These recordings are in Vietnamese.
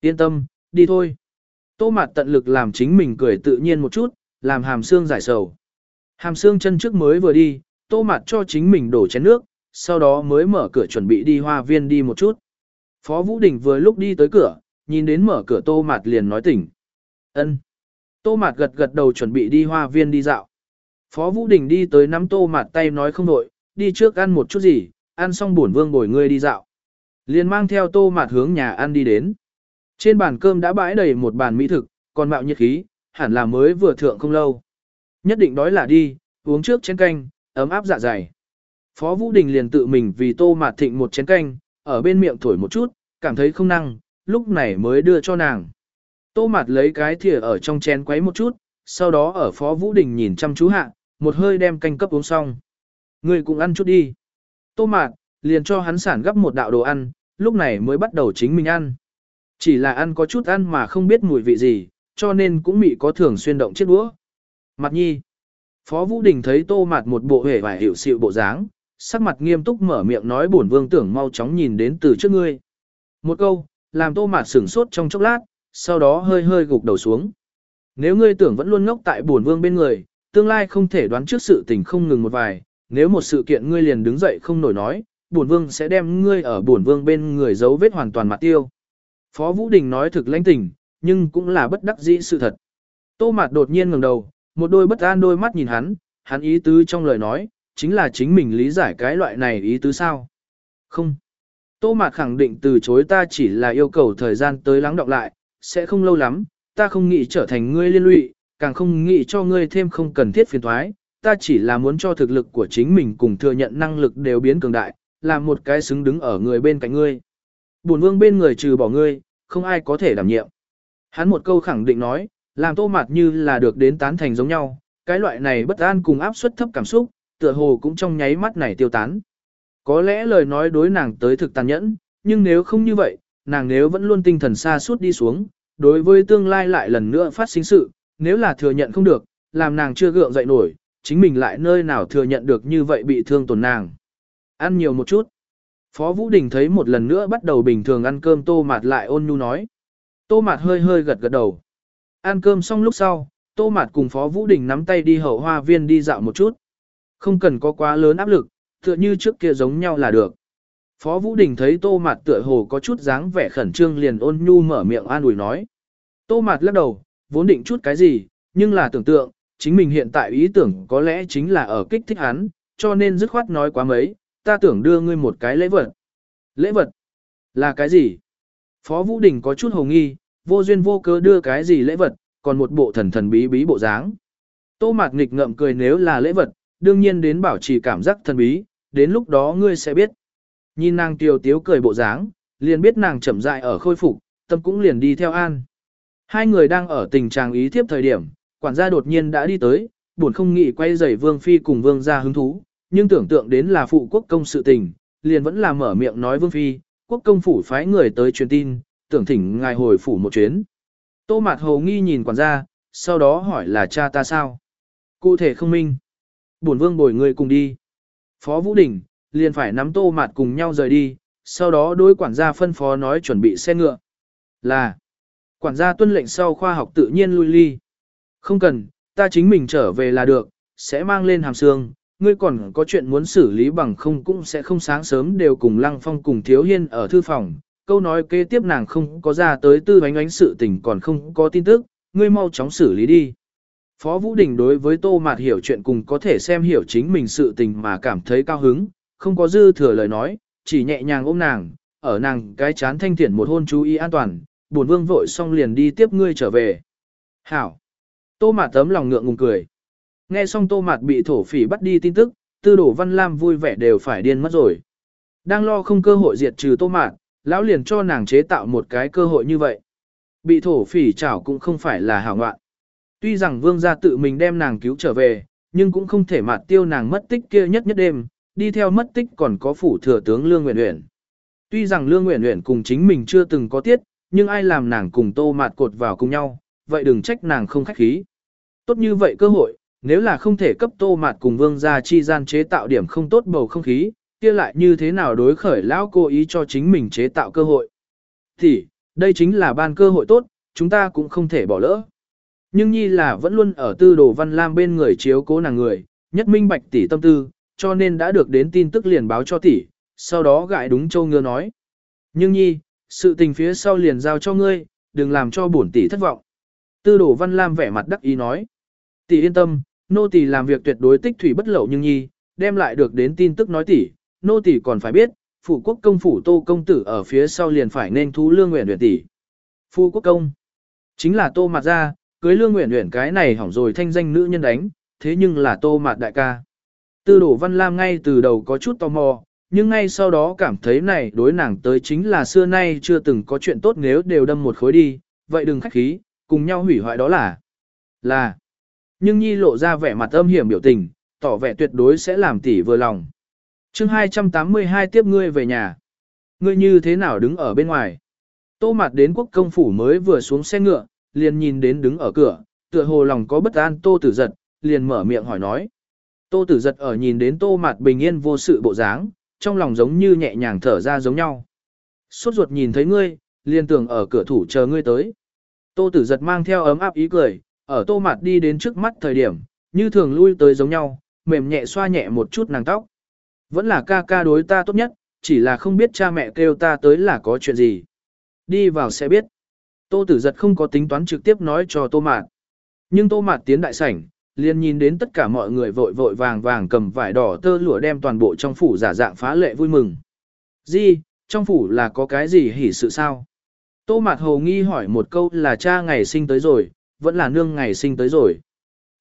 Yên tâm, đi thôi. Tô Mạt tận lực làm chính mình cười tự nhiên một chút, làm hàm xương giải sầu. Hàm xương chân trước mới vừa đi, Tô Mạt cho chính mình đổ chén nước, sau đó mới mở cửa chuẩn bị đi hoa viên đi một chút. Phó Vũ Đình vừa lúc đi tới cửa, nhìn đến mở cửa Tô Mạt liền nói tỉnh. ân. Tô Mạt gật gật đầu chuẩn bị đi hoa viên đi dạo. Phó Vũ Đình đi tới nắm Tô Mạt tay nói không đội, đi trước ăn một chút gì, ăn xong bổn vương bồi ngươi đi dạo. Liền mang theo Tô Mạt hướng nhà ăn đi đến. Trên bàn cơm đã bãi đầy một bàn mỹ thực, còn mạo nhiệt khí, hẳn là mới vừa thượng không lâu. Nhất định đói là đi, uống trước chén canh, ấm áp dạ dày. Phó Vũ Đình liền tự mình vì Tô Mạt thịnh một chén canh, ở bên miệng thổi một chút, cảm thấy không năng, lúc này mới đưa cho nàng. Tô Mạt lấy cái thìa ở trong chén quấy một chút, sau đó ở Phó Vũ Đình nhìn chăm chú hạ, một hơi đem canh cấp uống xong. Người cũng ăn chút đi. Tô Mạt, liền cho hắn sản gấp một đạo đồ ăn, lúc này mới bắt đầu chính mình ăn. Chỉ là ăn có chút ăn mà không biết mùi vị gì, cho nên cũng mị có thường xuyên động chiếc đũa. Mặt nhi. Phó Vũ Đình thấy tô mặt một bộ hề vải hiểu sự bộ dáng, sắc mặt nghiêm túc mở miệng nói bổn vương tưởng mau chóng nhìn đến từ trước ngươi. Một câu, làm tô mặt sửng sốt trong chốc lát, sau đó hơi hơi gục đầu xuống. Nếu ngươi tưởng vẫn luôn ngốc tại bổn vương bên người, tương lai không thể đoán trước sự tình không ngừng một vài, nếu một sự kiện ngươi liền đứng dậy không nổi nói, bổn vương sẽ đem ngươi ở bổn vương bên người dấu vết hoàn toàn mặt tiêu. Phó Vũ Đình nói thực lãnh tình, nhưng cũng là bất đắc dĩ sự thật. Tô Mạt đột nhiên ngẩng đầu, một đôi bất an đôi mắt nhìn hắn, hắn ý tứ trong lời nói, chính là chính mình lý giải cái loại này ý tứ sao. Không. Tô Mạt khẳng định từ chối ta chỉ là yêu cầu thời gian tới lắng đọng lại, sẽ không lâu lắm, ta không nghĩ trở thành ngươi liên lụy, càng không nghĩ cho ngươi thêm không cần thiết phiền thoái, ta chỉ là muốn cho thực lực của chính mình cùng thừa nhận năng lực đều biến cường đại, làm một cái xứng đứng ở người bên cạnh ngươi. Bổn vương bên người trừ bỏ ngươi, không ai có thể đảm nhiệm. Hắn một câu khẳng định nói, làm tô mặt như là được đến tán thành giống nhau, cái loại này bất an cùng áp suất thấp cảm xúc, tựa hồ cũng trong nháy mắt này tiêu tán. Có lẽ lời nói đối nàng tới thực tàn nhẫn, nhưng nếu không như vậy, nàng nếu vẫn luôn tinh thần xa suốt đi xuống, đối với tương lai lại lần nữa phát sinh sự, nếu là thừa nhận không được, làm nàng chưa gượng dậy nổi, chính mình lại nơi nào thừa nhận được như vậy bị thương tổn nàng. Ăn nhiều một chút. Phó Vũ Đình thấy một lần nữa bắt đầu bình thường ăn cơm tô mạt lại ôn nhu nói. Tô mạt hơi hơi gật gật đầu. Ăn cơm xong lúc sau, tô mạt cùng Phó Vũ Đình nắm tay đi hậu hoa viên đi dạo một chút. Không cần có quá lớn áp lực, tựa như trước kia giống nhau là được. Phó Vũ Đình thấy tô mạt tựa hồ có chút dáng vẻ khẩn trương liền ôn nhu mở miệng an ủi nói. Tô mạt lắc đầu, vốn định chút cái gì, nhưng là tưởng tượng, chính mình hiện tại ý tưởng có lẽ chính là ở kích thích hắn, cho nên dứt khoát nói quá mấy, ta tưởng đưa ngươi một cái lễ vật. Lễ vật? Là cái gì? Phó Vũ Đình có chút hồ nghi, vô duyên vô cớ đưa cái gì lễ vật, còn một bộ thần thần bí bí bộ dáng. Tô Mạc nghịch ngậm cười nếu là lễ vật, đương nhiên đến bảo trì cảm giác thần bí, đến lúc đó ngươi sẽ biết. Nhìn nàng tiểu tiếu cười bộ dáng, liền biết nàng chậm dại ở khôi phục, tâm cũng liền đi theo an. Hai người đang ở tình trạng ý thiếp thời điểm, quản gia đột nhiên đã đi tới, buồn không nghĩ quay rầy vương phi cùng vương gia hứng thú, nhưng tưởng tượng đến là phụ quốc công sự tình, liền vẫn là mở miệng nói vương phi, quốc công phủ phái người tới truyền tin, tưởng thỉnh ngài hồi phủ một chuyến. Tô Mạt Hồ nghi nhìn quản gia, sau đó hỏi là cha ta sao? Cụ thể không minh. Bổn vương bồi người cùng đi. Phó Vũ Đình, liền phải nắm Tô Mạt cùng nhau rời đi, sau đó đối quản gia phân phó nói chuẩn bị xe ngựa. Là, quản gia tuân lệnh sau khoa học tự nhiên lui ly. Không cần, ta chính mình trở về là được, sẽ mang lên hàm xương, ngươi còn có chuyện muốn xử lý bằng không cũng sẽ không sáng sớm đều cùng Lăng Phong cùng Thiếu Hiên ở thư phòng. Câu nói kế tiếp nàng không có ra tới tư ánh ánh sự tình còn không có tin tức, ngươi mau chóng xử lý đi. Phó Vũ Đình đối với Tô Mạt hiểu chuyện cùng có thể xem hiểu chính mình sự tình mà cảm thấy cao hứng, không có dư thừa lời nói, chỉ nhẹ nhàng ôm nàng, ở nàng cái chán thanh thiện một hôn chú ý an toàn, buồn vương vội xong liền đi tiếp ngươi trở về. Hảo! Tô Mạt tấm lòng ngượng ngùng cười. Nghe xong tô mạt bị thổ phỉ bắt đi tin tức, tư đổ văn lam vui vẻ đều phải điên mất rồi. Đang lo không cơ hội diệt trừ tô mạt, lão liền cho nàng chế tạo một cái cơ hội như vậy. Bị thổ phỉ chảo cũng không phải là hảo ngoạn. Tuy rằng vương gia tự mình đem nàng cứu trở về, nhưng cũng không thể mạt tiêu nàng mất tích kia nhất nhất đêm, đi theo mất tích còn có phủ thừa tướng Lương Nguyện Uyển. Tuy rằng Lương Nguyện Uyển cùng chính mình chưa từng có tiết, nhưng ai làm nàng cùng tô mạt cột vào cùng nhau, vậy đừng trách nàng không khách khí. Tốt như vậy cơ hội, nếu là không thể cấp tô mạt cùng vương gia chi gian chế tạo điểm không tốt bầu không khí, kia lại như thế nào đối khởi lão cố ý cho chính mình chế tạo cơ hội. Thì, đây chính là ban cơ hội tốt, chúng ta cũng không thể bỏ lỡ. Nhưng nhi là vẫn luôn ở tư đồ văn lam bên người chiếu cố nàng người, nhất minh bạch tỷ tâm tư, cho nên đã được đến tin tức liền báo cho tỷ, sau đó gại đúng châu ngứa nói. Nhưng nhi, sự tình phía sau liền giao cho ngươi, đừng làm cho bổn tỷ thất vọng. Tư đồ văn lam vẻ mặt đắc ý nói. Tỷ yên tâm, nô tỳ làm việc tuyệt đối tích thủy bất lậu nhưng nhi, đem lại được đến tin tức nói tỷ, nô tỷ còn phải biết, phủ quốc công phủ tô công tử ở phía sau liền phải nên thú lương nguyện nguyện tỷ. Phu quốc công, chính là tô mặt gia cưới lương nguyện nguyện cái này hỏng rồi thanh danh nữ nhân đánh, thế nhưng là tô mặt đại ca. Tư đổ văn lam ngay từ đầu có chút tò mò, nhưng ngay sau đó cảm thấy này đối nàng tới chính là xưa nay chưa từng có chuyện tốt nếu đều đâm một khối đi, vậy đừng khách khí, cùng nhau hủy hoại đó là, là. Nhưng Nhi lộ ra vẻ mặt âm hiểm biểu tình, tỏ vẻ tuyệt đối sẽ làm tỷ vừa lòng. chương 282 tiếp ngươi về nhà. Ngươi như thế nào đứng ở bên ngoài? Tô mặt đến quốc công phủ mới vừa xuống xe ngựa, liền nhìn đến đứng ở cửa, tựa hồ lòng có bất an tô tử giật, liền mở miệng hỏi nói. Tô tử giật ở nhìn đến tô mặt bình yên vô sự bộ dáng, trong lòng giống như nhẹ nhàng thở ra giống nhau. Suốt ruột nhìn thấy ngươi, liền tưởng ở cửa thủ chờ ngươi tới. Tô tử giật mang theo ấm áp ý cười, ở tô mặt đi đến trước mắt thời điểm, như thường lui tới giống nhau, mềm nhẹ xoa nhẹ một chút nàng tóc. Vẫn là ca ca đối ta tốt nhất, chỉ là không biết cha mẹ kêu ta tới là có chuyện gì. Đi vào sẽ biết. Tô tử giật không có tính toán trực tiếp nói cho tô mạt. Nhưng tô mạt tiến đại sảnh, liền nhìn đến tất cả mọi người vội vội vàng vàng cầm vải đỏ tơ lụa đem toàn bộ trong phủ giả dạng phá lệ vui mừng. Di, trong phủ là có cái gì hỉ sự sao? Tô mạt hồ nghi hỏi một câu là cha ngày sinh tới rồi, vẫn là nương ngày sinh tới rồi.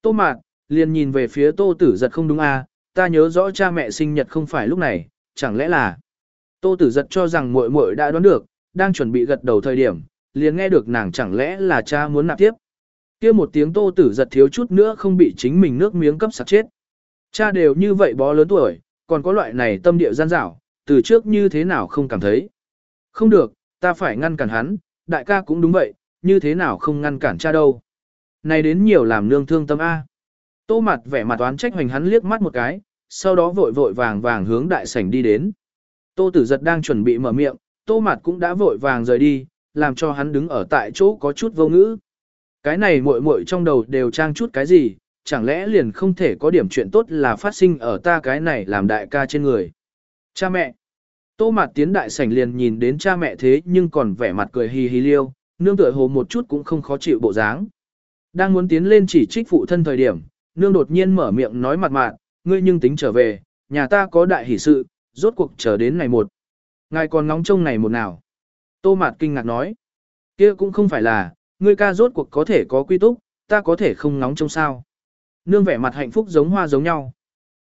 Tô mạt, liền nhìn về phía tô tử giật không đúng à, ta nhớ rõ cha mẹ sinh nhật không phải lúc này, chẳng lẽ là... Tô tử giật cho rằng muội muội đã đoán được, đang chuẩn bị gật đầu thời điểm, liền nghe được nàng chẳng lẽ là cha muốn nạp tiếp. kia một tiếng tô tử giật thiếu chút nữa không bị chính mình nước miếng cấp sạc chết. Cha đều như vậy bó lớn tuổi, còn có loại này tâm địa gian dảo, từ trước như thế nào không cảm thấy. Không được, ta phải ngăn cản hắn, đại ca cũng đúng vậy, như thế nào không ngăn cản cha đâu. Này đến nhiều làm nương thương tâm A. Tô mặt vẻ mặt oán trách hoành hắn liếc mắt một cái, sau đó vội vội vàng vàng hướng đại sảnh đi đến. Tô tử giật đang chuẩn bị mở miệng, tô mặt cũng đã vội vàng rời đi, làm cho hắn đứng ở tại chỗ có chút vô ngữ. Cái này muội muội trong đầu đều trang chút cái gì, chẳng lẽ liền không thể có điểm chuyện tốt là phát sinh ở ta cái này làm đại ca trên người. Cha mẹ. Tô mặt tiến đại sảnh liền nhìn đến cha mẹ thế nhưng còn vẻ mặt cười hì hì liêu, nương tựa hồ một chút cũng không khó chịu bộ dáng. Đang muốn tiến lên chỉ trích phụ thân thời điểm, nương đột nhiên mở miệng nói mặt mạn, ngươi nhưng tính trở về, nhà ta có đại hỷ sự, rốt cuộc chờ đến ngày một. Ngài còn ngóng trông này một nào. Tô Mạt kinh ngạc nói, kia cũng không phải là, ngươi ca rốt cuộc có thể có quy túc, ta có thể không ngóng trông sao. Nương vẻ mặt hạnh phúc giống hoa giống nhau.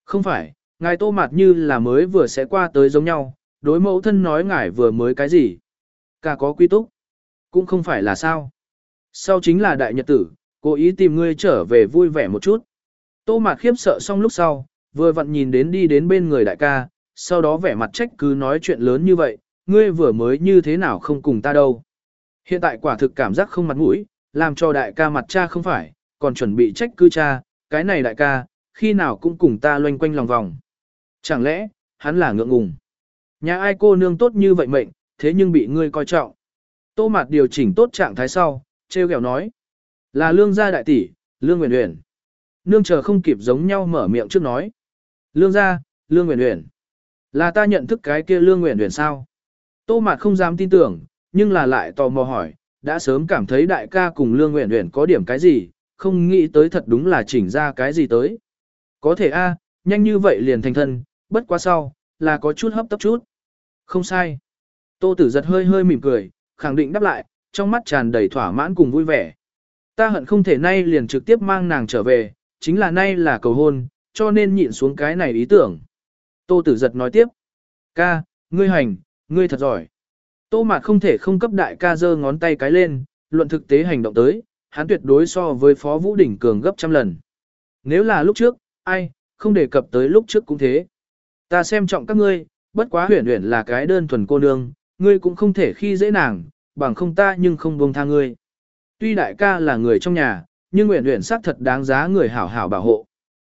Không phải, ngài Tô Mạt như là mới vừa sẽ qua tới giống nhau, đối mẫu thân nói ngài vừa mới cái gì. Ca có quy túc, cũng không phải là sao. Sau chính là đại nhật tử, cố ý tìm ngươi trở về vui vẻ một chút. Tô Mạt khiếp sợ xong lúc sau, vừa vặn nhìn đến đi đến bên người đại ca, sau đó vẻ mặt trách cứ nói chuyện lớn như vậy, ngươi vừa mới như thế nào không cùng ta đâu. Hiện tại quả thực cảm giác không mặt mũi, làm cho đại ca mặt cha không phải, còn chuẩn bị trách cứ cha, cái này đại ca, khi nào cũng cùng ta loanh quanh lòng vòng. Chẳng lẽ, hắn là ngượng ngùng. Nhà ai cô nương tốt như vậy mệnh, thế nhưng bị ngươi coi trọng. Tô Mạt điều chỉnh tốt trạng thái sau, treo kẹo nói. Là lương gia đại tỷ, lương nguyện nguyện. Nương chờ không kịp giống nhau mở miệng trước nói. Lương gia, lương nguyện nguyện. Là ta nhận thức cái kia lương nguyện nguyện sao? Tô Mạt không dám tin tưởng, nhưng là lại tò mò hỏi, đã sớm cảm thấy đại ca cùng lương nguyện nguyện có điểm cái gì, không nghĩ tới thật đúng là chỉnh ra cái gì tới. Có thể a, nhanh như vậy liền thành thân, bất quá sau, là có chút hấp tấp chút. Không sai. Tô Tử giật hơi hơi mỉm cười, khẳng định đáp lại, trong mắt tràn đầy thỏa mãn cùng vui vẻ. Ta hận không thể nay liền trực tiếp mang nàng trở về, chính là nay là cầu hôn, cho nên nhịn xuống cái này ý tưởng. Tô Tử giật nói tiếp. Ca, ngươi hành, ngươi thật giỏi. Tô Mạt không thể không cấp đại ca giơ ngón tay cái lên, luận thực tế hành động tới, hắn tuyệt đối so với Phó Vũ Đỉnh cường gấp trăm lần. Nếu là lúc trước, ai, không đề cập tới lúc trước cũng thế. Ta xem trọng các ngươi, bất quá huyền huyền là cái đơn thuần cô nương, ngươi cũng không thể khi dễ nàng, bằng không ta nhưng không buông tha ngươi. Tuy đại ca là người trong nhà, nhưng nguyện nguyện xác thật đáng giá người hảo hảo bảo hộ.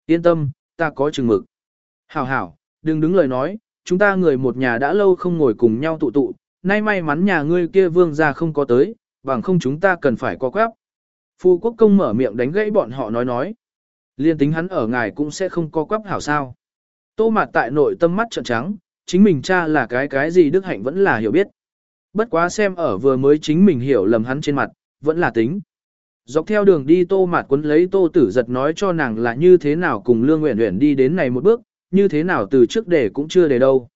Yên tâm, ta có chừng mực. Hảo hảo, đừng đứng lời nói, chúng ta người một nhà đã lâu không ngồi cùng nhau tụ tụ, nay may mắn nhà ngươi kia vương gia không có tới, bằng không chúng ta cần phải có quắp. Phu quốc công mở miệng đánh gãy bọn họ nói nói. Liên tính hắn ở ngài cũng sẽ không có quắp hảo sao. Tô mặt tại nội tâm mắt trợn trắng, chính mình cha là cái cái gì đức hạnh vẫn là hiểu biết. Bất quá xem ở vừa mới chính mình hiểu lầm hắn trên mặt, vẫn là tính. Dọc theo đường đi tô mạt quấn lấy tô tử giật nói cho nàng là như thế nào cùng lương nguyện nguyện đi đến này một bước, như thế nào từ trước để cũng chưa để đâu.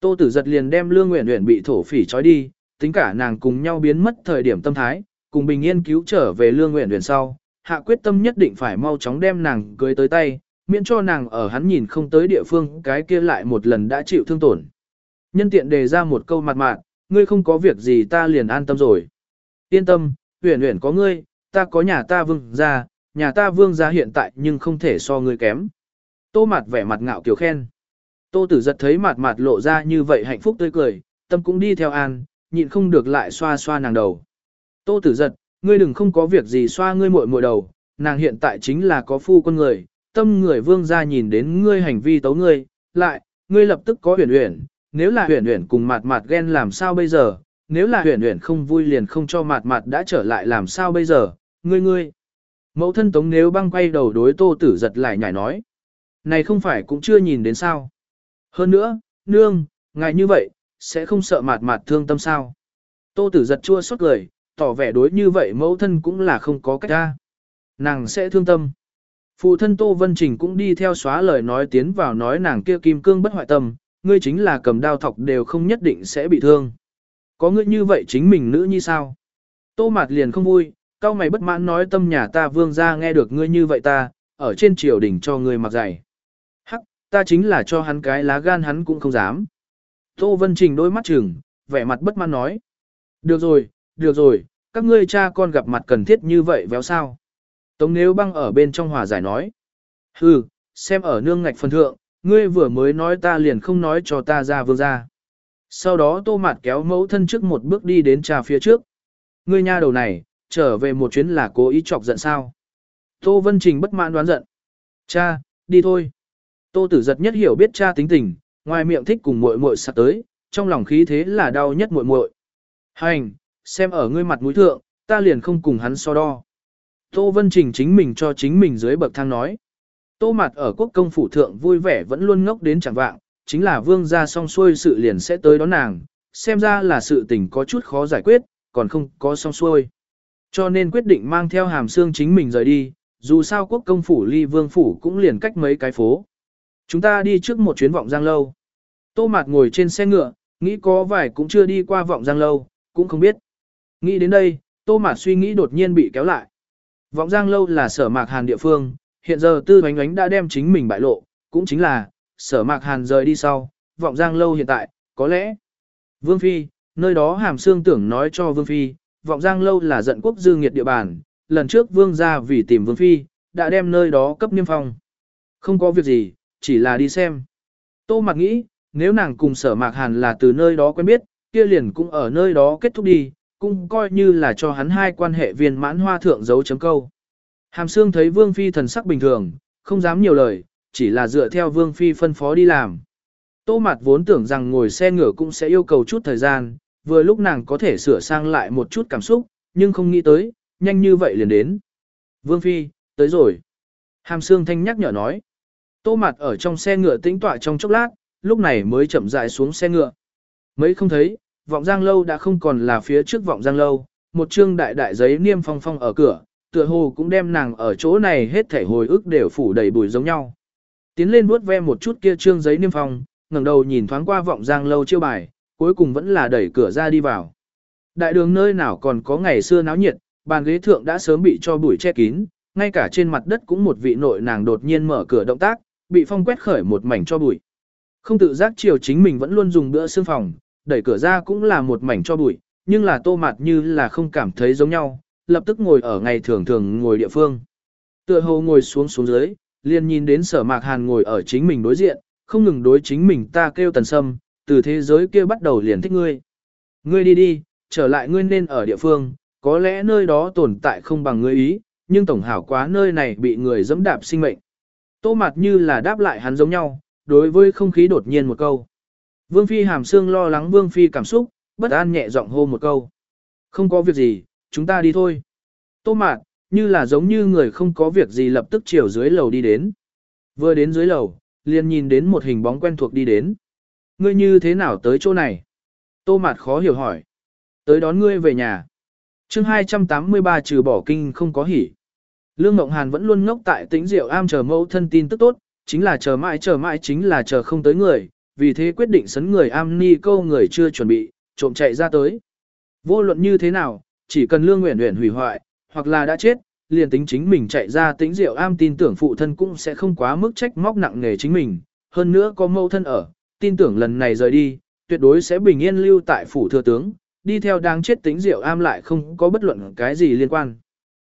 Tô tử giật liền đem lương nguyện nguyện bị thổ phỉ trói đi, tính cả nàng cùng nhau biến mất thời điểm tâm thái, cùng bình yên cứu trở về lương nguyện nguyện sau, hạ quyết tâm nhất định phải mau chóng đem nàng cưới tới tay, miễn cho nàng ở hắn nhìn không tới địa phương cái kia lại một lần đã chịu thương tổn. Nhân tiện đề ra một câu mặt mạn, ngươi không có việc gì ta liền an tâm rồi. Yên tâm, huyền huyền có ngươi, ta có nhà ta vương gia, nhà ta vương gia hiện tại nhưng không thể so ngươi kém. Tô mặt vẻ mặt ngạo kiều khen. Tô tử giật thấy mặt mặt lộ ra như vậy hạnh phúc tươi cười, tâm cũng đi theo an, nhịn không được lại xoa xoa nàng đầu. Tô tử giật, ngươi đừng không có việc gì xoa ngươi muội muội đầu, nàng hiện tại chính là có phu con người, tâm người vương gia nhìn đến ngươi hành vi tấu ngươi, lại, ngươi lập tức có huyền huyền, nếu là huyền huyền cùng mặt mặt ghen làm sao bây giờ, nếu là huyền huyền không vui liền không cho mạt mạt đã trở lại làm sao bây giờ, ngươi ngươi. Mẫu thân tống nếu băng quay đầu đối tô tử giật lại nhảy nói. Này không phải cũng chưa nhìn đến sao. Hơn nữa, nương, ngài như vậy, sẽ không sợ mạt mạt thương tâm sao. Tô tử giật chua xót cười, tỏ vẻ đối như vậy mẫu thân cũng là không có cách ra. Nàng sẽ thương tâm. Phụ thân Tô Vân Trình cũng đi theo xóa lời nói tiến vào nói nàng kia kim cương bất hoại tâm, ngươi chính là cầm đao thọc đều không nhất định sẽ bị thương. Có ngươi như vậy chính mình nữ như sao? Tô Mạt liền không vui, cao mày bất mãn nói tâm nhà ta vương ra nghe được ngươi như vậy ta, ở trên triều đỉnh cho ngươi mặc giày. Hắc, ta chính là cho hắn cái lá gan hắn cũng không dám. Tô Vân Trình đôi mắt trừng, vẻ mặt bất mãn nói. Được rồi, được rồi, các ngươi cha con gặp mặt cần thiết như vậy véo sao. Tống nếu băng ở bên trong hòa giải nói. Hừ, xem ở nương ngạch phần thượng, ngươi vừa mới nói ta liền không nói cho ta ra vương ra. Sau đó tô mạt kéo mẫu thân trước một bước đi đến trà phía trước. Ngươi nha đầu này, trở về một chuyến là cố ý chọc giận sao. Tô Vân Trình bất mãn đoán giận. Cha, đi thôi. Tô tử giật nhất hiểu biết cha tính tình, ngoài miệng thích cùng muội muội sạc tới, trong lòng khí thế là đau nhất muội muội. Hành, xem ở ngươi mặt mũi thượng, ta liền không cùng hắn so đo. Tô Vân Trình chính mình cho chính mình dưới bậc thang nói. Tô mặt ở quốc công phủ thượng vui vẻ vẫn luôn ngốc đến chẳng vạng, chính là vương gia xong xuôi sự liền sẽ tới đón nàng, xem ra là sự tình có chút khó giải quyết, còn không có xong xuôi. Cho nên quyết định mang theo hàm xương chính mình rời đi, dù sao quốc công phủ ly vương phủ cũng liền cách mấy cái phố. Chúng ta đi trước một chuyến vọng giang lâu. Tô Mạt ngồi trên xe ngựa, nghĩ có vài cũng chưa đi qua vọng giang lâu, cũng không biết. Nghĩ đến đây, Tô Mạt suy nghĩ đột nhiên bị kéo lại. Vọng giang lâu là sở mạc hàn địa phương, hiện giờ tư bánh ánh đã đem chính mình bại lộ, cũng chính là, sở mạc hàn rời đi sau, vọng giang lâu hiện tại, có lẽ. Vương Phi, nơi đó hàm xương tưởng nói cho Vương Phi, vọng giang lâu là giận quốc dư nghiệt địa bàn, lần trước Vương ra vì tìm Vương Phi, đã đem nơi đó cấp niêm phong. Không có việc gì, chỉ là đi xem. Tô mặc nghĩ, nếu nàng cùng sở mạc hàn là từ nơi đó quen biết, kia liền cũng ở nơi đó kết thúc đi, cũng coi như là cho hắn hai quan hệ viên mãn hoa thượng dấu chấm câu. Hàm Sương thấy Vương Phi thần sắc bình thường, không dám nhiều lời, chỉ là dựa theo Vương Phi phân phó đi làm. Tô Mạt vốn tưởng rằng ngồi xe ngựa cũng sẽ yêu cầu chút thời gian, vừa lúc nàng có thể sửa sang lại một chút cảm xúc, nhưng không nghĩ tới, nhanh như vậy liền đến. Vương Phi, tới rồi. Hàm Sương thanh nhắc nhở nói. Tô Mạt ở trong xe ngựa tĩnh tọa trong chốc lát, lúc này mới chậm rãi xuống xe ngựa. Mấy không thấy, vọng giang lâu đã không còn là phía trước vọng giang lâu, một chương đại đại giấy niêm phong phong ở cửa, tựa hồ cũng đem nàng ở chỗ này hết thể hồi ức đều phủ đầy bụi giống nhau. Tiến lên vuốt ve một chút kia trương giấy niêm phong, ngẩng đầu nhìn thoáng qua vọng giang lâu chiêu bài, cuối cùng vẫn là đẩy cửa ra đi vào. Đại đường nơi nào còn có ngày xưa náo nhiệt, bàn ghế thượng đã sớm bị cho bụi che kín, ngay cả trên mặt đất cũng một vị nội nàng đột nhiên mở cửa động tác, bị phong quét khởi một mảnh cho bụi. Không tự giác chiều chính mình vẫn luôn dùng bữa xương phòng, đẩy cửa ra cũng là một mảnh cho bụi, nhưng là tô mặt như là không cảm thấy giống nhau, lập tức ngồi ở ngày thường thường ngồi địa phương. Tựa hồ ngồi xuống xuống dưới, liền nhìn đến sở mạc hàn ngồi ở chính mình đối diện, không ngừng đối chính mình ta kêu tần sâm, từ thế giới kia bắt đầu liền thích ngươi. Ngươi đi đi, trở lại ngươi nên ở địa phương, có lẽ nơi đó tồn tại không bằng ngươi ý, nhưng tổng hảo quá nơi này bị người dẫm đạp sinh mệnh. Tô mặt như là đáp lại hắn giống nhau, đối với không khí đột nhiên một câu. Vương Phi hàm xương lo lắng Vương Phi cảm xúc, bất an nhẹ giọng hô một câu. Không có việc gì, chúng ta đi thôi. Tô mạt, như là giống như người không có việc gì lập tức chiều dưới lầu đi đến. Vừa đến dưới lầu, liền nhìn đến một hình bóng quen thuộc đi đến. Ngươi như thế nào tới chỗ này? Tô mạt khó hiểu hỏi. Tới đón ngươi về nhà. chương 283 trừ bỏ kinh không có hỉ. Lương Ngộng Hàn vẫn luôn ngốc tại tĩnh rượu am chờ mẫu thân tin tức tốt, chính là chờ mãi chờ mãi chính là chờ không tới người, vì thế quyết định sấn người am ni câu người chưa chuẩn bị, trộm chạy ra tới. Vô luận như thế nào, chỉ cần Lương Nguyễn Nguyễn hủy hoại, hoặc là đã chết, liền tính chính mình chạy ra tĩnh diệu am tin tưởng phụ thân cũng sẽ không quá mức trách móc nặng nề chính mình, hơn nữa có mẫu thân ở, tin tưởng lần này rời đi, tuyệt đối sẽ bình yên lưu tại phủ thừa tướng, đi theo đáng chết tính diệu am lại không có bất luận cái gì liên quan.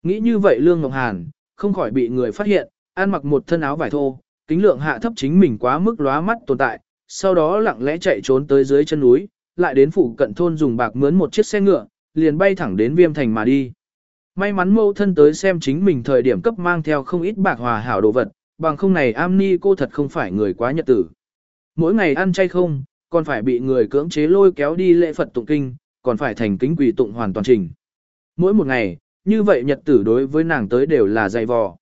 Nghĩ như vậy Lương Ngọc Hàn, không khỏi bị người phát hiện, ăn mặc một thân áo vải thô, kính lượng hạ thấp chính mình quá mức lóa mắt tồn tại, sau đó lặng lẽ chạy trốn tới dưới chân núi, lại đến phủ cận thôn dùng bạc mướn một chiếc xe ngựa, liền bay thẳng đến viêm thành mà đi. May mắn mâu thân tới xem chính mình thời điểm cấp mang theo không ít bạc hòa hảo đồ vật, bằng không này am ni cô thật không phải người quá nhật tử. Mỗi ngày ăn chay không, còn phải bị người cưỡng chế lôi kéo đi lễ Phật tụng kinh, còn phải thành kính quỳ tụng hoàn toàn trình. Mỗi một ngày, như vậy nhật tử đối với nàng tới đều là dày vò.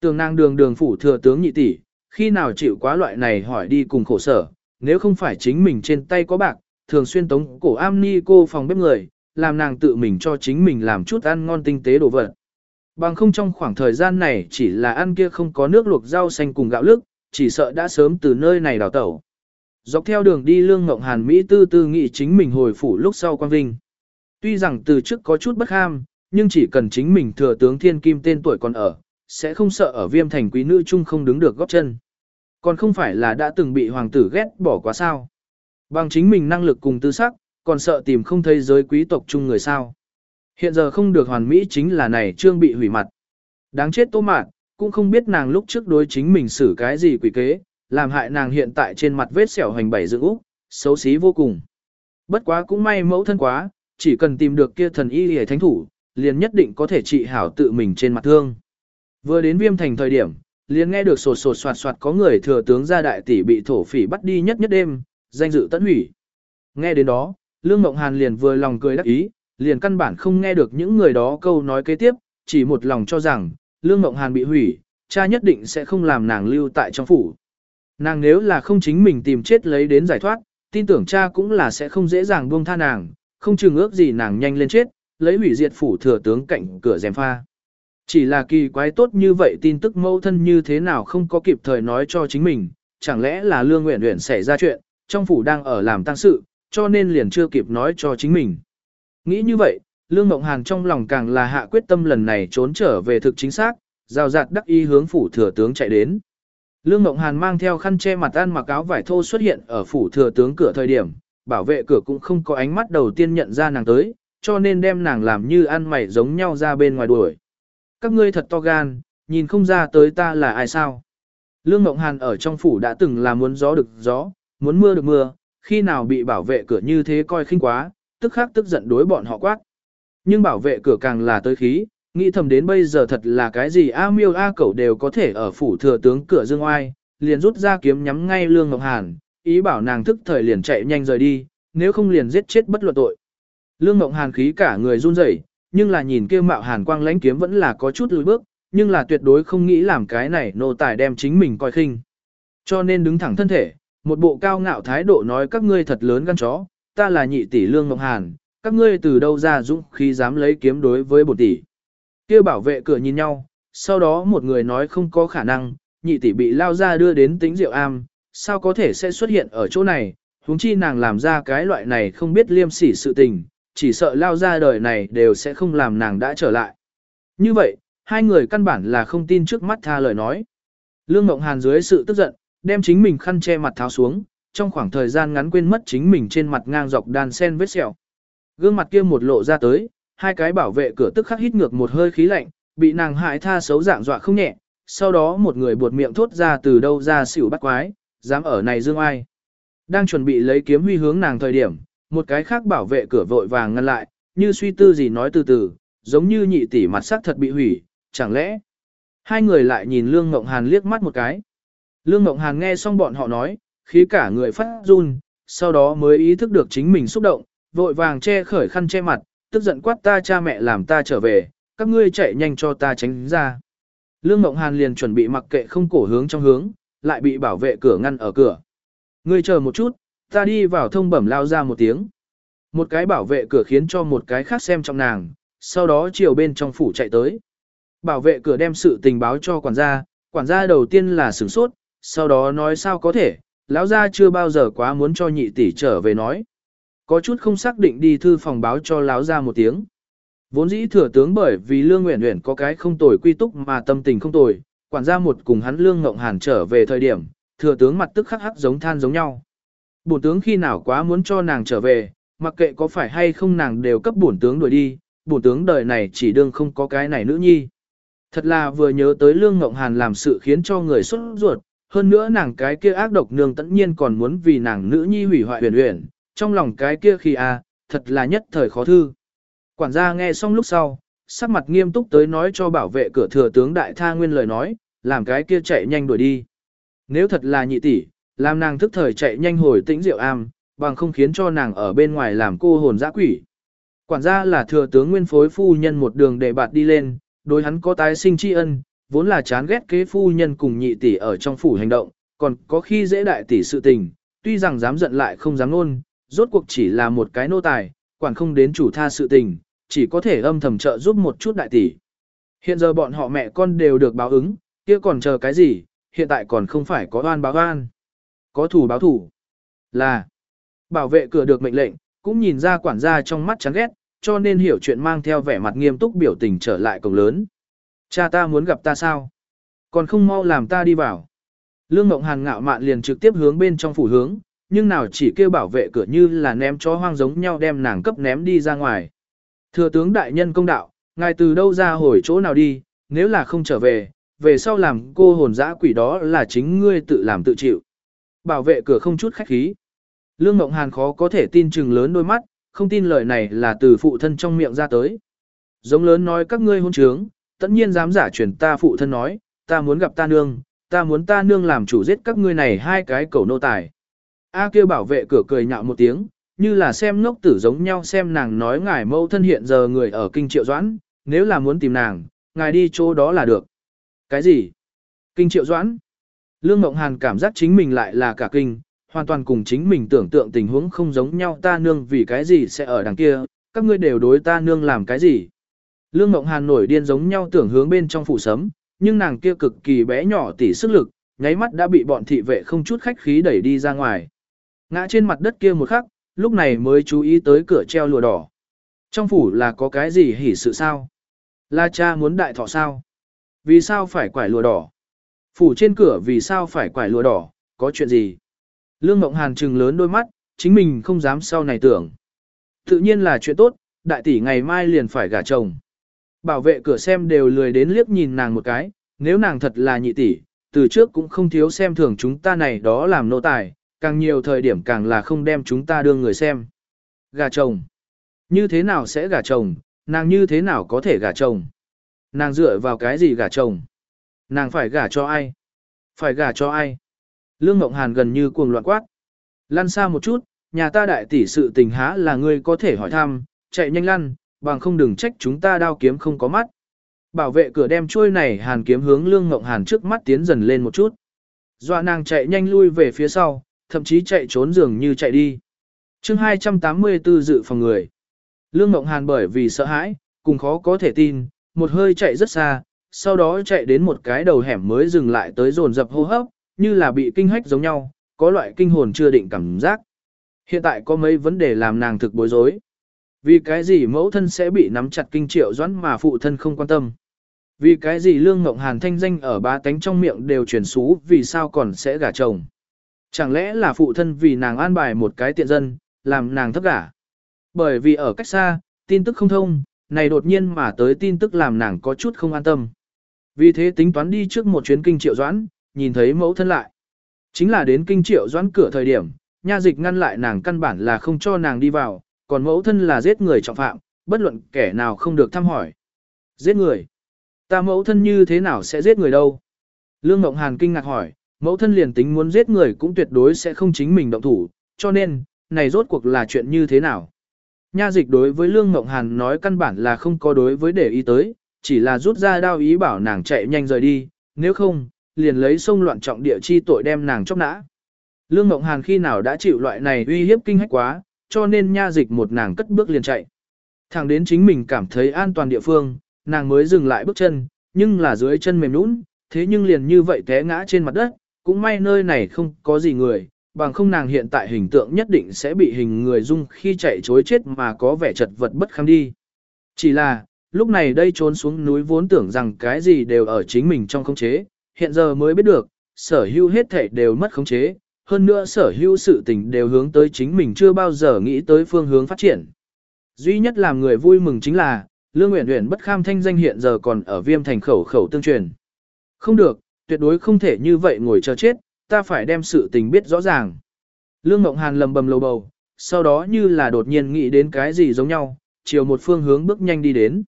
Tường nàng đường đường phủ thừa tướng nhị tỷ, khi nào chịu quá loại này hỏi đi cùng khổ sở, nếu không phải chính mình trên tay có bạc, thường xuyên tống cổ am ni cô phòng bếp người, làm nàng tự mình cho chính mình làm chút ăn ngon tinh tế đồ vật. Bằng không trong khoảng thời gian này chỉ là ăn kia không có nước luộc rau xanh cùng gạo lức, chỉ sợ đã sớm từ nơi này đào tẩu. Dọc theo đường đi lương ngộng hàn Mỹ tư tư nghĩ chính mình hồi phủ lúc sau quan vinh. Tuy rằng từ trước có chút bất ham, nhưng chỉ cần chính mình thừa tướng thiên kim tên tuổi còn ở, sẽ không sợ ở viêm thành quý nữ chung không đứng được góp chân. Còn không phải là đã từng bị hoàng tử ghét bỏ quá sao. Bằng chính mình năng lực cùng tư sắc, còn sợ tìm không thấy giới quý tộc chung người sao. Hiện giờ không được hoàn mỹ chính là này trương bị hủy mặt. Đáng chết tô mạn, cũng không biết nàng lúc trước đối chính mình xử cái gì quỷ kế, làm hại nàng hiện tại trên mặt vết sẹo hành bảy dựng úc, xấu xí vô cùng. Bất quá cũng may mẫu thân quá, chỉ cần tìm được kia thần y hề thánh thủ, liền nhất định có thể trị hảo tự mình trên mặt thương. Vừa đến viêm thành thời điểm, liền nghe được sột sột soạt soạt có người thừa tướng gia đại tỷ bị thổ phỉ bắt đi nhất nhất đêm, danh dự tận hủy. Nghe đến đó, Lương Mộng Hàn liền vừa lòng cười đắc ý, liền căn bản không nghe được những người đó câu nói kế tiếp, chỉ một lòng cho rằng, Lương Mộng Hàn bị hủy, cha nhất định sẽ không làm nàng lưu tại trong phủ. Nàng nếu là không chính mình tìm chết lấy đến giải thoát, tin tưởng cha cũng là sẽ không dễ dàng buông tha nàng, không chừng ước gì nàng nhanh lên chết, lấy hủy diệt phủ thừa tướng cạnh cửa rèm pha. Chỉ là kỳ quái tốt như vậy tin tức mâu thân như thế nào không có kịp thời nói cho chính mình, chẳng lẽ là lương Uyển Uyển xảy ra chuyện, trong phủ đang ở làm tăng sự, cho nên liền chưa kịp nói cho chính mình. Nghĩ như vậy, Lương Mộng Hàn trong lòng càng là hạ quyết tâm lần này trốn trở về thực chính xác, rào rạt đắc y hướng phủ thừa tướng chạy đến. Lương Mộng Hàn mang theo khăn che mặt ăn mặc áo vải thô xuất hiện ở phủ thừa tướng cửa thời điểm, bảo vệ cửa cũng không có ánh mắt đầu tiên nhận ra nàng tới, cho nên đem nàng làm như ăn mày giống nhau ra bên ngoài đuổi. Các ngươi thật to gan, nhìn không ra tới ta là ai sao. Lương Mộng Hàn ở trong phủ đã từng là muốn gió được gió, muốn mưa được mưa, khi nào bị bảo vệ cửa như thế coi khinh quá, tức khắc tức giận đối bọn họ quát. Nhưng bảo vệ cửa càng là tới khí, nghĩ thầm đến bây giờ thật là cái gì A miêu A cẩu đều có thể ở phủ thừa tướng cửa dương oai, liền rút ra kiếm nhắm ngay Lương Ngọc Hàn, ý bảo nàng thức thời liền chạy nhanh rời đi, nếu không liền giết chết bất luận tội. Lương Ngọc Hàn khí cả người run rẩy, nhưng là nhìn kia mạo hàn quang lãnh kiếm vẫn là có chút lùi bước, nhưng là tuyệt đối không nghĩ làm cái này nô tài đem chính mình coi khinh. Cho nên đứng thẳng thân thể, một bộ cao ngạo thái độ nói các ngươi thật lớn gan chó, ta là nhị tỷ lương ngọc hàn, các ngươi từ đâu ra dũng khí dám lấy kiếm đối với bổn tỷ. kia bảo vệ cửa nhìn nhau, sau đó một người nói không có khả năng, nhị tỷ bị lao ra đưa đến tính rượu am, sao có thể sẽ xuất hiện ở chỗ này, huống chi nàng làm ra cái loại này không biết liêm sỉ sự tình, chỉ sợ lao ra đời này đều sẽ không làm nàng đã trở lại. Như vậy, hai người căn bản là không tin trước mắt tha lời nói. Lương Ngộng Hàn dưới sự tức giận, đem chính mình khăn che mặt tháo xuống, trong khoảng thời gian ngắn quên mất chính mình trên mặt ngang dọc đàn sen vết sẹo. Gương mặt kia một lộ ra tới, hai cái bảo vệ cửa tức khắc hít ngược một hơi khí lạnh, bị nàng hại tha xấu dạng dọa không nhẹ, sau đó một người buột miệng thốt ra từ đâu ra xỉu bắt quái, dám ở này dương ai. Đang chuẩn bị lấy kiếm huy hướng nàng thời điểm, một cái khác bảo vệ cửa vội vàng ngăn lại, như suy tư gì nói từ từ, giống như nhị tỷ mặt sắc thật bị hủy, chẳng lẽ. Hai người lại nhìn Lương Ngộng Hàn liếc mắt một cái. Lương Ngộng Hàn nghe xong bọn họ nói, khí cả người phát run, sau đó mới ý thức được chính mình xúc động, vội vàng che khởi khăn che mặt, tức giận quát ta cha mẹ làm ta trở về, các ngươi chạy nhanh cho ta tránh ra. Lương Mộng Hàn liền chuẩn bị mặc kệ không cổ hướng trong hướng, lại bị bảo vệ cửa ngăn ở cửa. Ngươi chờ một chút, ta đi vào thông bẩm lao ra một tiếng. Một cái bảo vệ cửa khiến cho một cái khác xem trong nàng, sau đó chiều bên trong phủ chạy tới. Bảo vệ cửa đem sự tình báo cho quản gia, quản gia đầu tiên là sửng sốt, sau đó nói sao có thể, lão gia chưa bao giờ quá muốn cho nhị tỷ trở về nói. Có chút không xác định đi thư phòng báo cho lão gia một tiếng. Vốn dĩ thừa tướng bởi vì Lương Uyển Uyển có cái không tồi quy túc mà tâm tình không tồi, quản gia một cùng hắn Lương Ngộng Hàn trở về thời điểm, thừa tướng mặt tức khắc hắc giống than giống nhau. Bổn tướng khi nào quá muốn cho nàng trở về, mặc kệ có phải hay không nàng đều cấp bổn tướng đuổi đi, bổn tướng đời này chỉ đương không có cái này nữ nhi. Thật là vừa nhớ tới Lương Ngộng Hàn làm sự khiến cho người xuất ruột, hơn nữa nàng cái kia ác độc nương tất nhiên còn muốn vì nàng nữ nhi hủy hoại huyền huyền, trong lòng cái kia khi a, à, thật là nhất thời khó thư. Quản gia nghe xong lúc sau, sắc mặt nghiêm túc tới nói cho bảo vệ cửa thừa tướng đại tha nguyên lời nói, làm cái kia chạy nhanh đuổi đi. Nếu thật là nhị tỷ, làm nàng thức thời chạy nhanh hồi tĩnh diệu am, bằng không khiến cho nàng ở bên ngoài làm cô hồn dã quỷ. Quản gia là thừa tướng nguyên phối phu nhân một đường để bạt đi lên, đối hắn có tái sinh tri ân, vốn là chán ghét kế phu nhân cùng nhị tỷ ở trong phủ hành động, còn có khi dễ đại tỷ sự tình, tuy rằng dám giận lại không dám ngôn, rốt cuộc chỉ là một cái nô tài, quản không đến chủ tha sự tình, chỉ có thể âm thầm trợ giúp một chút đại tỷ. Hiện giờ bọn họ mẹ con đều được báo ứng, kia còn chờ cái gì, hiện tại còn không phải có oan báo oan. Có thủ báo thủ. Là, bảo vệ cửa được mệnh lệnh, cũng nhìn ra quản gia trong mắt chán ghét, cho nên hiểu chuyện mang theo vẻ mặt nghiêm túc biểu tình trở lại cổng lớn. Cha ta muốn gặp ta sao? Còn không mau làm ta đi vào. Lương Ngộng Hàn ngạo mạn liền trực tiếp hướng bên trong phủ hướng, nhưng nào chỉ kêu bảo vệ cửa như là ném chó hoang giống nhau đem nàng cấp ném đi ra ngoài. Thừa tướng đại nhân công đạo, ngài từ đâu ra hồi chỗ nào đi, nếu là không trở về, về sau làm cô hồn dã quỷ đó là chính ngươi tự làm tự chịu. Bảo vệ cửa không chút khách khí. Lương Ngộng Hàn khó có thể tin chừng lớn đôi mắt, không tin lời này là từ phụ thân trong miệng ra tới. Giống lớn nói các ngươi hôn trướng, tất nhiên dám giả truyền ta phụ thân nói, ta muốn gặp ta nương, ta muốn ta nương làm chủ giết các ngươi này hai cái cầu nô tài. A kia bảo vệ cửa cười nhạo một tiếng, như là xem ngốc tử giống nhau xem nàng nói ngài mâu thân hiện giờ người ở kinh triệu doãn, nếu là muốn tìm nàng, ngài đi chỗ đó là được. Cái gì? Kinh triệu doãn? Lương Ngộng Hàn cảm giác chính mình lại là cả kinh, hoàn toàn cùng chính mình tưởng tượng tình huống không giống nhau ta nương vì cái gì sẽ ở đằng kia, các ngươi đều đối ta nương làm cái gì. Lương Ngộng Hàn nổi điên giống nhau tưởng hướng bên trong phủ sấm, nhưng nàng kia cực kỳ bé nhỏ tỉ sức lực, nháy mắt đã bị bọn thị vệ không chút khách khí đẩy đi ra ngoài. Ngã trên mặt đất kia một khắc, lúc này mới chú ý tới cửa treo lụa đỏ. Trong phủ là có cái gì hỉ sự sao? La cha muốn đại thọ sao? Vì sao phải quải lụa đỏ? Phủ trên cửa vì sao phải quải lụa đỏ? Có chuyện gì? Lương Ngộng Hàn trừng lớn đôi mắt, chính mình không dám sau này tưởng. Tự nhiên là chuyện tốt, đại tỷ ngày mai liền phải gả chồng. Bảo vệ cửa xem đều lười đến liếc nhìn nàng một cái, nếu nàng thật là nhị tỷ, từ trước cũng không thiếu xem thường chúng ta này đó làm nô tài, càng nhiều thời điểm càng là không đem chúng ta đưa người xem. Gà chồng. Như thế nào sẽ gà chồng, nàng như thế nào có thể gà chồng? Nàng dựa vào cái gì gà chồng? Nàng phải gả cho ai? Phải gả cho ai? Lương Ngộng Hàn gần như cuồng loạn quát. Lăn xa một chút, nhà ta đại tỷ sự tình há là ngươi có thể hỏi thăm, chạy nhanh lăn, bằng không đừng trách chúng ta đao kiếm không có mắt. Bảo vệ cửa đem chuôi này hàn kiếm hướng Lương Ngộng Hàn trước mắt tiến dần lên một chút. Dọa nàng chạy nhanh lui về phía sau, thậm chí chạy trốn dường như chạy đi. chương 284 dự phòng người. Lương Ngộng Hàn bởi vì sợ hãi, cùng khó có thể tin, một hơi chạy rất xa, sau đó chạy đến một cái đầu hẻm mới dừng lại tới dồn dập hô hấp, như là bị kinh hách giống nhau, có loại kinh hồn chưa định cảm giác. Hiện tại có mấy vấn đề làm nàng thực bối rối. Vì cái gì mẫu thân sẽ bị nắm chặt kinh triệu doãn mà phụ thân không quan tâm? Vì cái gì lương ngộng hàn thanh danh ở ba tánh trong miệng đều truyền xú vì sao còn sẽ gả chồng? Chẳng lẽ là phụ thân vì nàng an bài một cái tiện dân, làm nàng thấp gả? Bởi vì ở cách xa, tin tức không thông, này đột nhiên mà tới tin tức làm nàng có chút không an tâm. Vì thế tính toán đi trước một chuyến kinh triệu doãn, nhìn thấy mẫu thân lại. Chính là đến kinh triệu doãn cửa thời điểm, nha dịch ngăn lại nàng căn bản là không cho nàng đi vào, còn mẫu thân là giết người trọng phạm, bất luận kẻ nào không được thăm hỏi. Giết người? Ta mẫu thân như thế nào sẽ giết người đâu? Lương Ngộng Hàn kinh ngạc hỏi, mẫu thân liền tính muốn giết người cũng tuyệt đối sẽ không chính mình động thủ, cho nên, này rốt cuộc là chuyện như thế nào? Nha dịch đối với Lương Ngộng Hàn nói căn bản là không có đối với để ý tới, chỉ là rút ra đao ý bảo nàng chạy nhanh rời đi, nếu không, liền lấy sông loạn trọng địa chi tội đem nàng chóc nã. Lương Ngộng Hàn khi nào đã chịu loại này uy hiếp kinh hách quá, cho nên nha dịch một nàng cất bước liền chạy. Thẳng đến chính mình cảm thấy an toàn địa phương, nàng mới dừng lại bước chân, nhưng là dưới chân mềm nũng, thế nhưng liền như vậy té ngã trên mặt đất, cũng may nơi này không có gì người, bằng không nàng hiện tại hình tượng nhất định sẽ bị hình người dung khi chạy chối chết mà có vẻ chật vật bất kham đi. Chỉ là, lúc này đây trốn xuống núi vốn tưởng rằng cái gì đều ở chính mình trong khống chế, hiện giờ mới biết được, sở hữu hết thảy đều mất khống chế, hơn nữa sở hữu sự tình đều hướng tới chính mình chưa bao giờ nghĩ tới phương hướng phát triển. Duy nhất làm người vui mừng chính là, Lương Uyển Uyển bất kham thanh danh hiện giờ còn ở viêm thành khẩu khẩu tương truyền. Không được, tuyệt đối không thể như vậy ngồi chờ chết, ta phải đem sự tình biết rõ ràng. Lương Mộng Hàn lầm bầm lầu bầu, sau đó như là đột nhiên nghĩ đến cái gì giống nhau, chiều một phương hướng bước nhanh đi đến.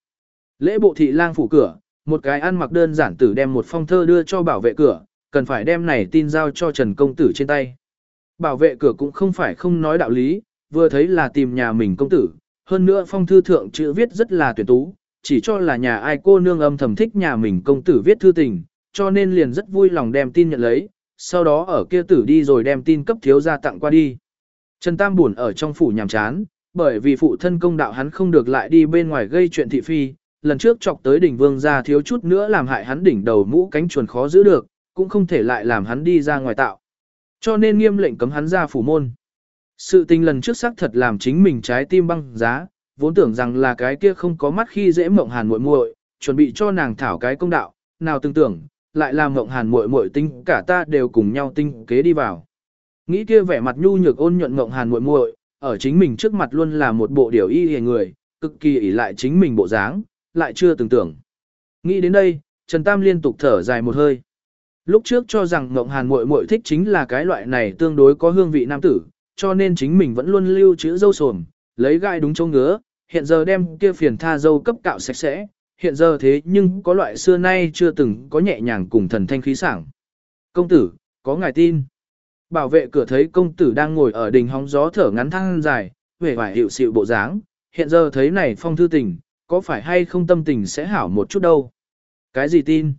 Lễ bộ thị lang phủ cửa, một cái ăn mặc đơn giản tử đem một phong thơ đưa cho bảo vệ cửa, cần phải đem này tin giao cho Trần Công Tử trên tay. Bảo vệ cửa cũng không phải không nói đạo lý, vừa thấy là tìm nhà mình công tử, hơn nữa phong thư thượng chữ viết rất là tuyệt tú, chỉ cho là nhà ai cô nương âm thầm thích nhà mình công tử viết thư tình, cho nên liền rất vui lòng đem tin nhận lấy, sau đó ở kia tử đi rồi đem tin cấp thiếu gia tặng qua đi. Trần Tam buồn ở trong phủ nhàm chán, bởi vì phụ thân công đạo hắn không được lại đi bên ngoài gây chuyện thị phi, lần trước chọc tới đỉnh vương gia thiếu chút nữa làm hại hắn đỉnh đầu mũ cánh chuồn khó giữ được, cũng không thể lại làm hắn đi ra ngoài tạo. Cho nên nghiêm lệnh cấm hắn ra phủ môn. Sự tình lần trước xác thật làm chính mình trái tim băng giá, vốn tưởng rằng là cái kia không có mắt khi dễ mộng hàn muội muội, chuẩn bị cho nàng thảo cái công đạo, nào tưởng tưởng, lại làm mộng hàn muội muội tinh cả ta đều cùng nhau tinh kế đi vào. Nghĩ kia vẻ mặt nhu nhược ôn nhuận mộng hàn muội muội, ở chính mình trước mặt luôn là một bộ điều y hề người, cực kỳ ỷ lại chính mình bộ dáng, lại chưa từng tưởng. Nghĩ đến đây, Trần Tam liên tục thở dài một hơi. Lúc trước cho rằng Ngộng Hàn muội muội thích chính là cái loại này tương đối có hương vị nam tử, cho nên chính mình vẫn luôn lưu trữ dâu sồm, lấy gai đúng chỗ ngứa, hiện giờ đem kia phiền tha dâu cấp cạo sạch sẽ, hiện giờ thế nhưng có loại xưa nay chưa từng có nhẹ nhàng cùng thần thanh khí sảng. Công tử, có ngài tin. Bảo vệ cửa thấy công tử đang ngồi ở đỉnh hóng gió thở ngắn thăng dài, vẻ vải hiệu sự bộ dáng, hiện giờ thấy này phong thư tình, có phải hay không tâm tình sẽ hảo một chút đâu. Cái gì tin?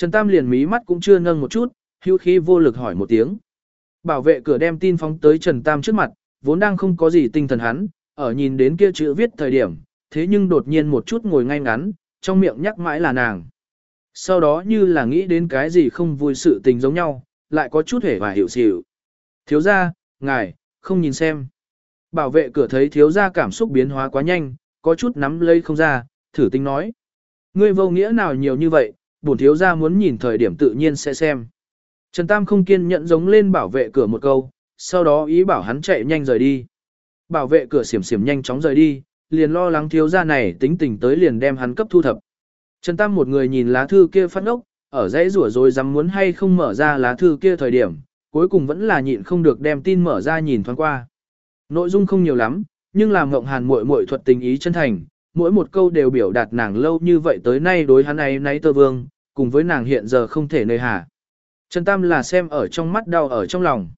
Trần Tam liền mí mắt cũng chưa nâng một chút, hưu khí vô lực hỏi một tiếng. Bảo vệ cửa đem tin phóng tới Trần Tam trước mặt, vốn đang không có gì tinh thần hắn, ở nhìn đến kia chữ viết thời điểm, thế nhưng đột nhiên một chút ngồi ngay ngắn, trong miệng nhắc mãi là nàng. Sau đó như là nghĩ đến cái gì không vui sự tình giống nhau, lại có chút hể và hiểu xỉu. Thiếu gia, ngài, không nhìn xem. Bảo vệ cửa thấy thiếu gia cảm xúc biến hóa quá nhanh, có chút nắm lấy không ra, thử tính nói. Ngươi vô nghĩa nào nhiều như vậy, bổn thiếu gia muốn nhìn thời điểm tự nhiên sẽ xem. Trần Tam không kiên nhẫn giống lên bảo vệ cửa một câu, sau đó ý bảo hắn chạy nhanh rời đi. Bảo vệ cửa xiểm xiểm nhanh chóng rời đi, liền lo lắng thiếu gia này tính tình tới liền đem hắn cấp thu thập. Trần Tam một người nhìn lá thư kia phát ốc, ở dãy rủa rồi dám muốn hay không mở ra lá thư kia thời điểm, cuối cùng vẫn là nhịn không được đem tin mở ra nhìn thoáng qua. Nội dung không nhiều lắm, nhưng làm Ngộng Hàn muội muội thuật tình ý chân thành, mỗi một câu đều biểu đạt nàng lâu như vậy tới nay đối hắn ấy nấy tơ vương, cùng với nàng hiện giờ không thể nơi hà. Trần Tam là xem ở trong mắt đau ở trong lòng.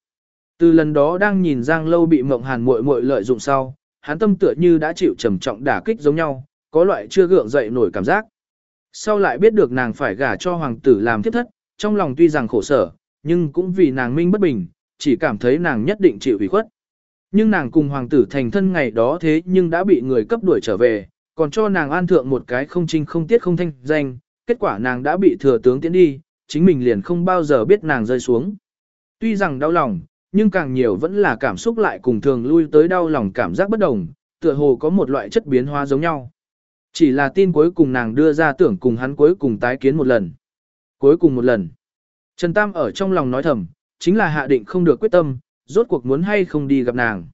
Từ lần đó đang nhìn Giang Lâu bị Mộng Hàn muội muội lợi dụng sau, hắn tâm tựa như đã chịu trầm trọng đả kích giống nhau, có loại chưa gượng dậy nổi cảm giác. Sau lại biết được nàng phải gả cho hoàng tử làm thiết thất, trong lòng tuy rằng khổ sở, nhưng cũng vì nàng minh bất bình, chỉ cảm thấy nàng nhất định chịu ủy khuất. Nhưng nàng cùng hoàng tử thành thân ngày đó thế nhưng đã bị người cấp đuổi trở về, còn cho nàng an thượng một cái không trinh không tiết không thanh danh, kết quả nàng đã bị thừa tướng tiễn đi, chính mình liền không bao giờ biết nàng rơi xuống. Tuy rằng đau lòng, nhưng càng nhiều vẫn là cảm xúc lại cùng thường lui tới đau lòng cảm giác bất đồng, tựa hồ có một loại chất biến hóa giống nhau. Chỉ là tin cuối cùng nàng đưa ra tưởng cùng hắn cuối cùng tái kiến một lần. Cuối cùng một lần. Trần Tam ở trong lòng nói thầm, chính là hạ định không được quyết tâm, rốt cuộc muốn hay không đi gặp nàng.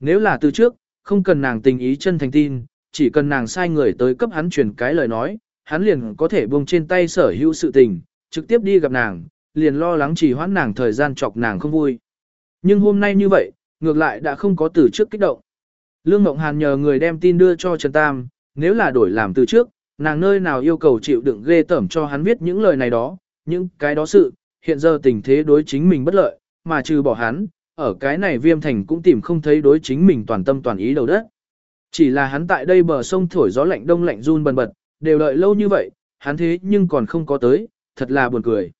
Nếu là từ trước, không cần nàng tình ý chân thành tin, chỉ cần nàng sai người tới cấp hắn truyền cái lời nói, hắn liền có thể buông trên tay sở hữu sự tình, trực tiếp đi gặp nàng, liền lo lắng chỉ hoãn nàng thời gian chọc nàng không vui. Nhưng hôm nay như vậy, ngược lại đã không có từ trước kích động. Lương Ngộng Hàn nhờ người đem tin đưa cho Trần Tam, nếu là đổi làm từ trước, nàng nơi nào yêu cầu chịu đựng ghê tởm cho hắn viết những lời này đó, những cái đó sự, hiện giờ tình thế đối chính mình bất lợi, mà trừ bỏ hắn, ở cái này viêm thành cũng tìm không thấy đối chính mình toàn tâm toàn ý đầu đất. Chỉ là hắn tại đây bờ sông thổi gió lạnh đông lạnh run bần bật, đều đợi lâu như vậy, hắn thế nhưng còn không có tới, thật là buồn cười.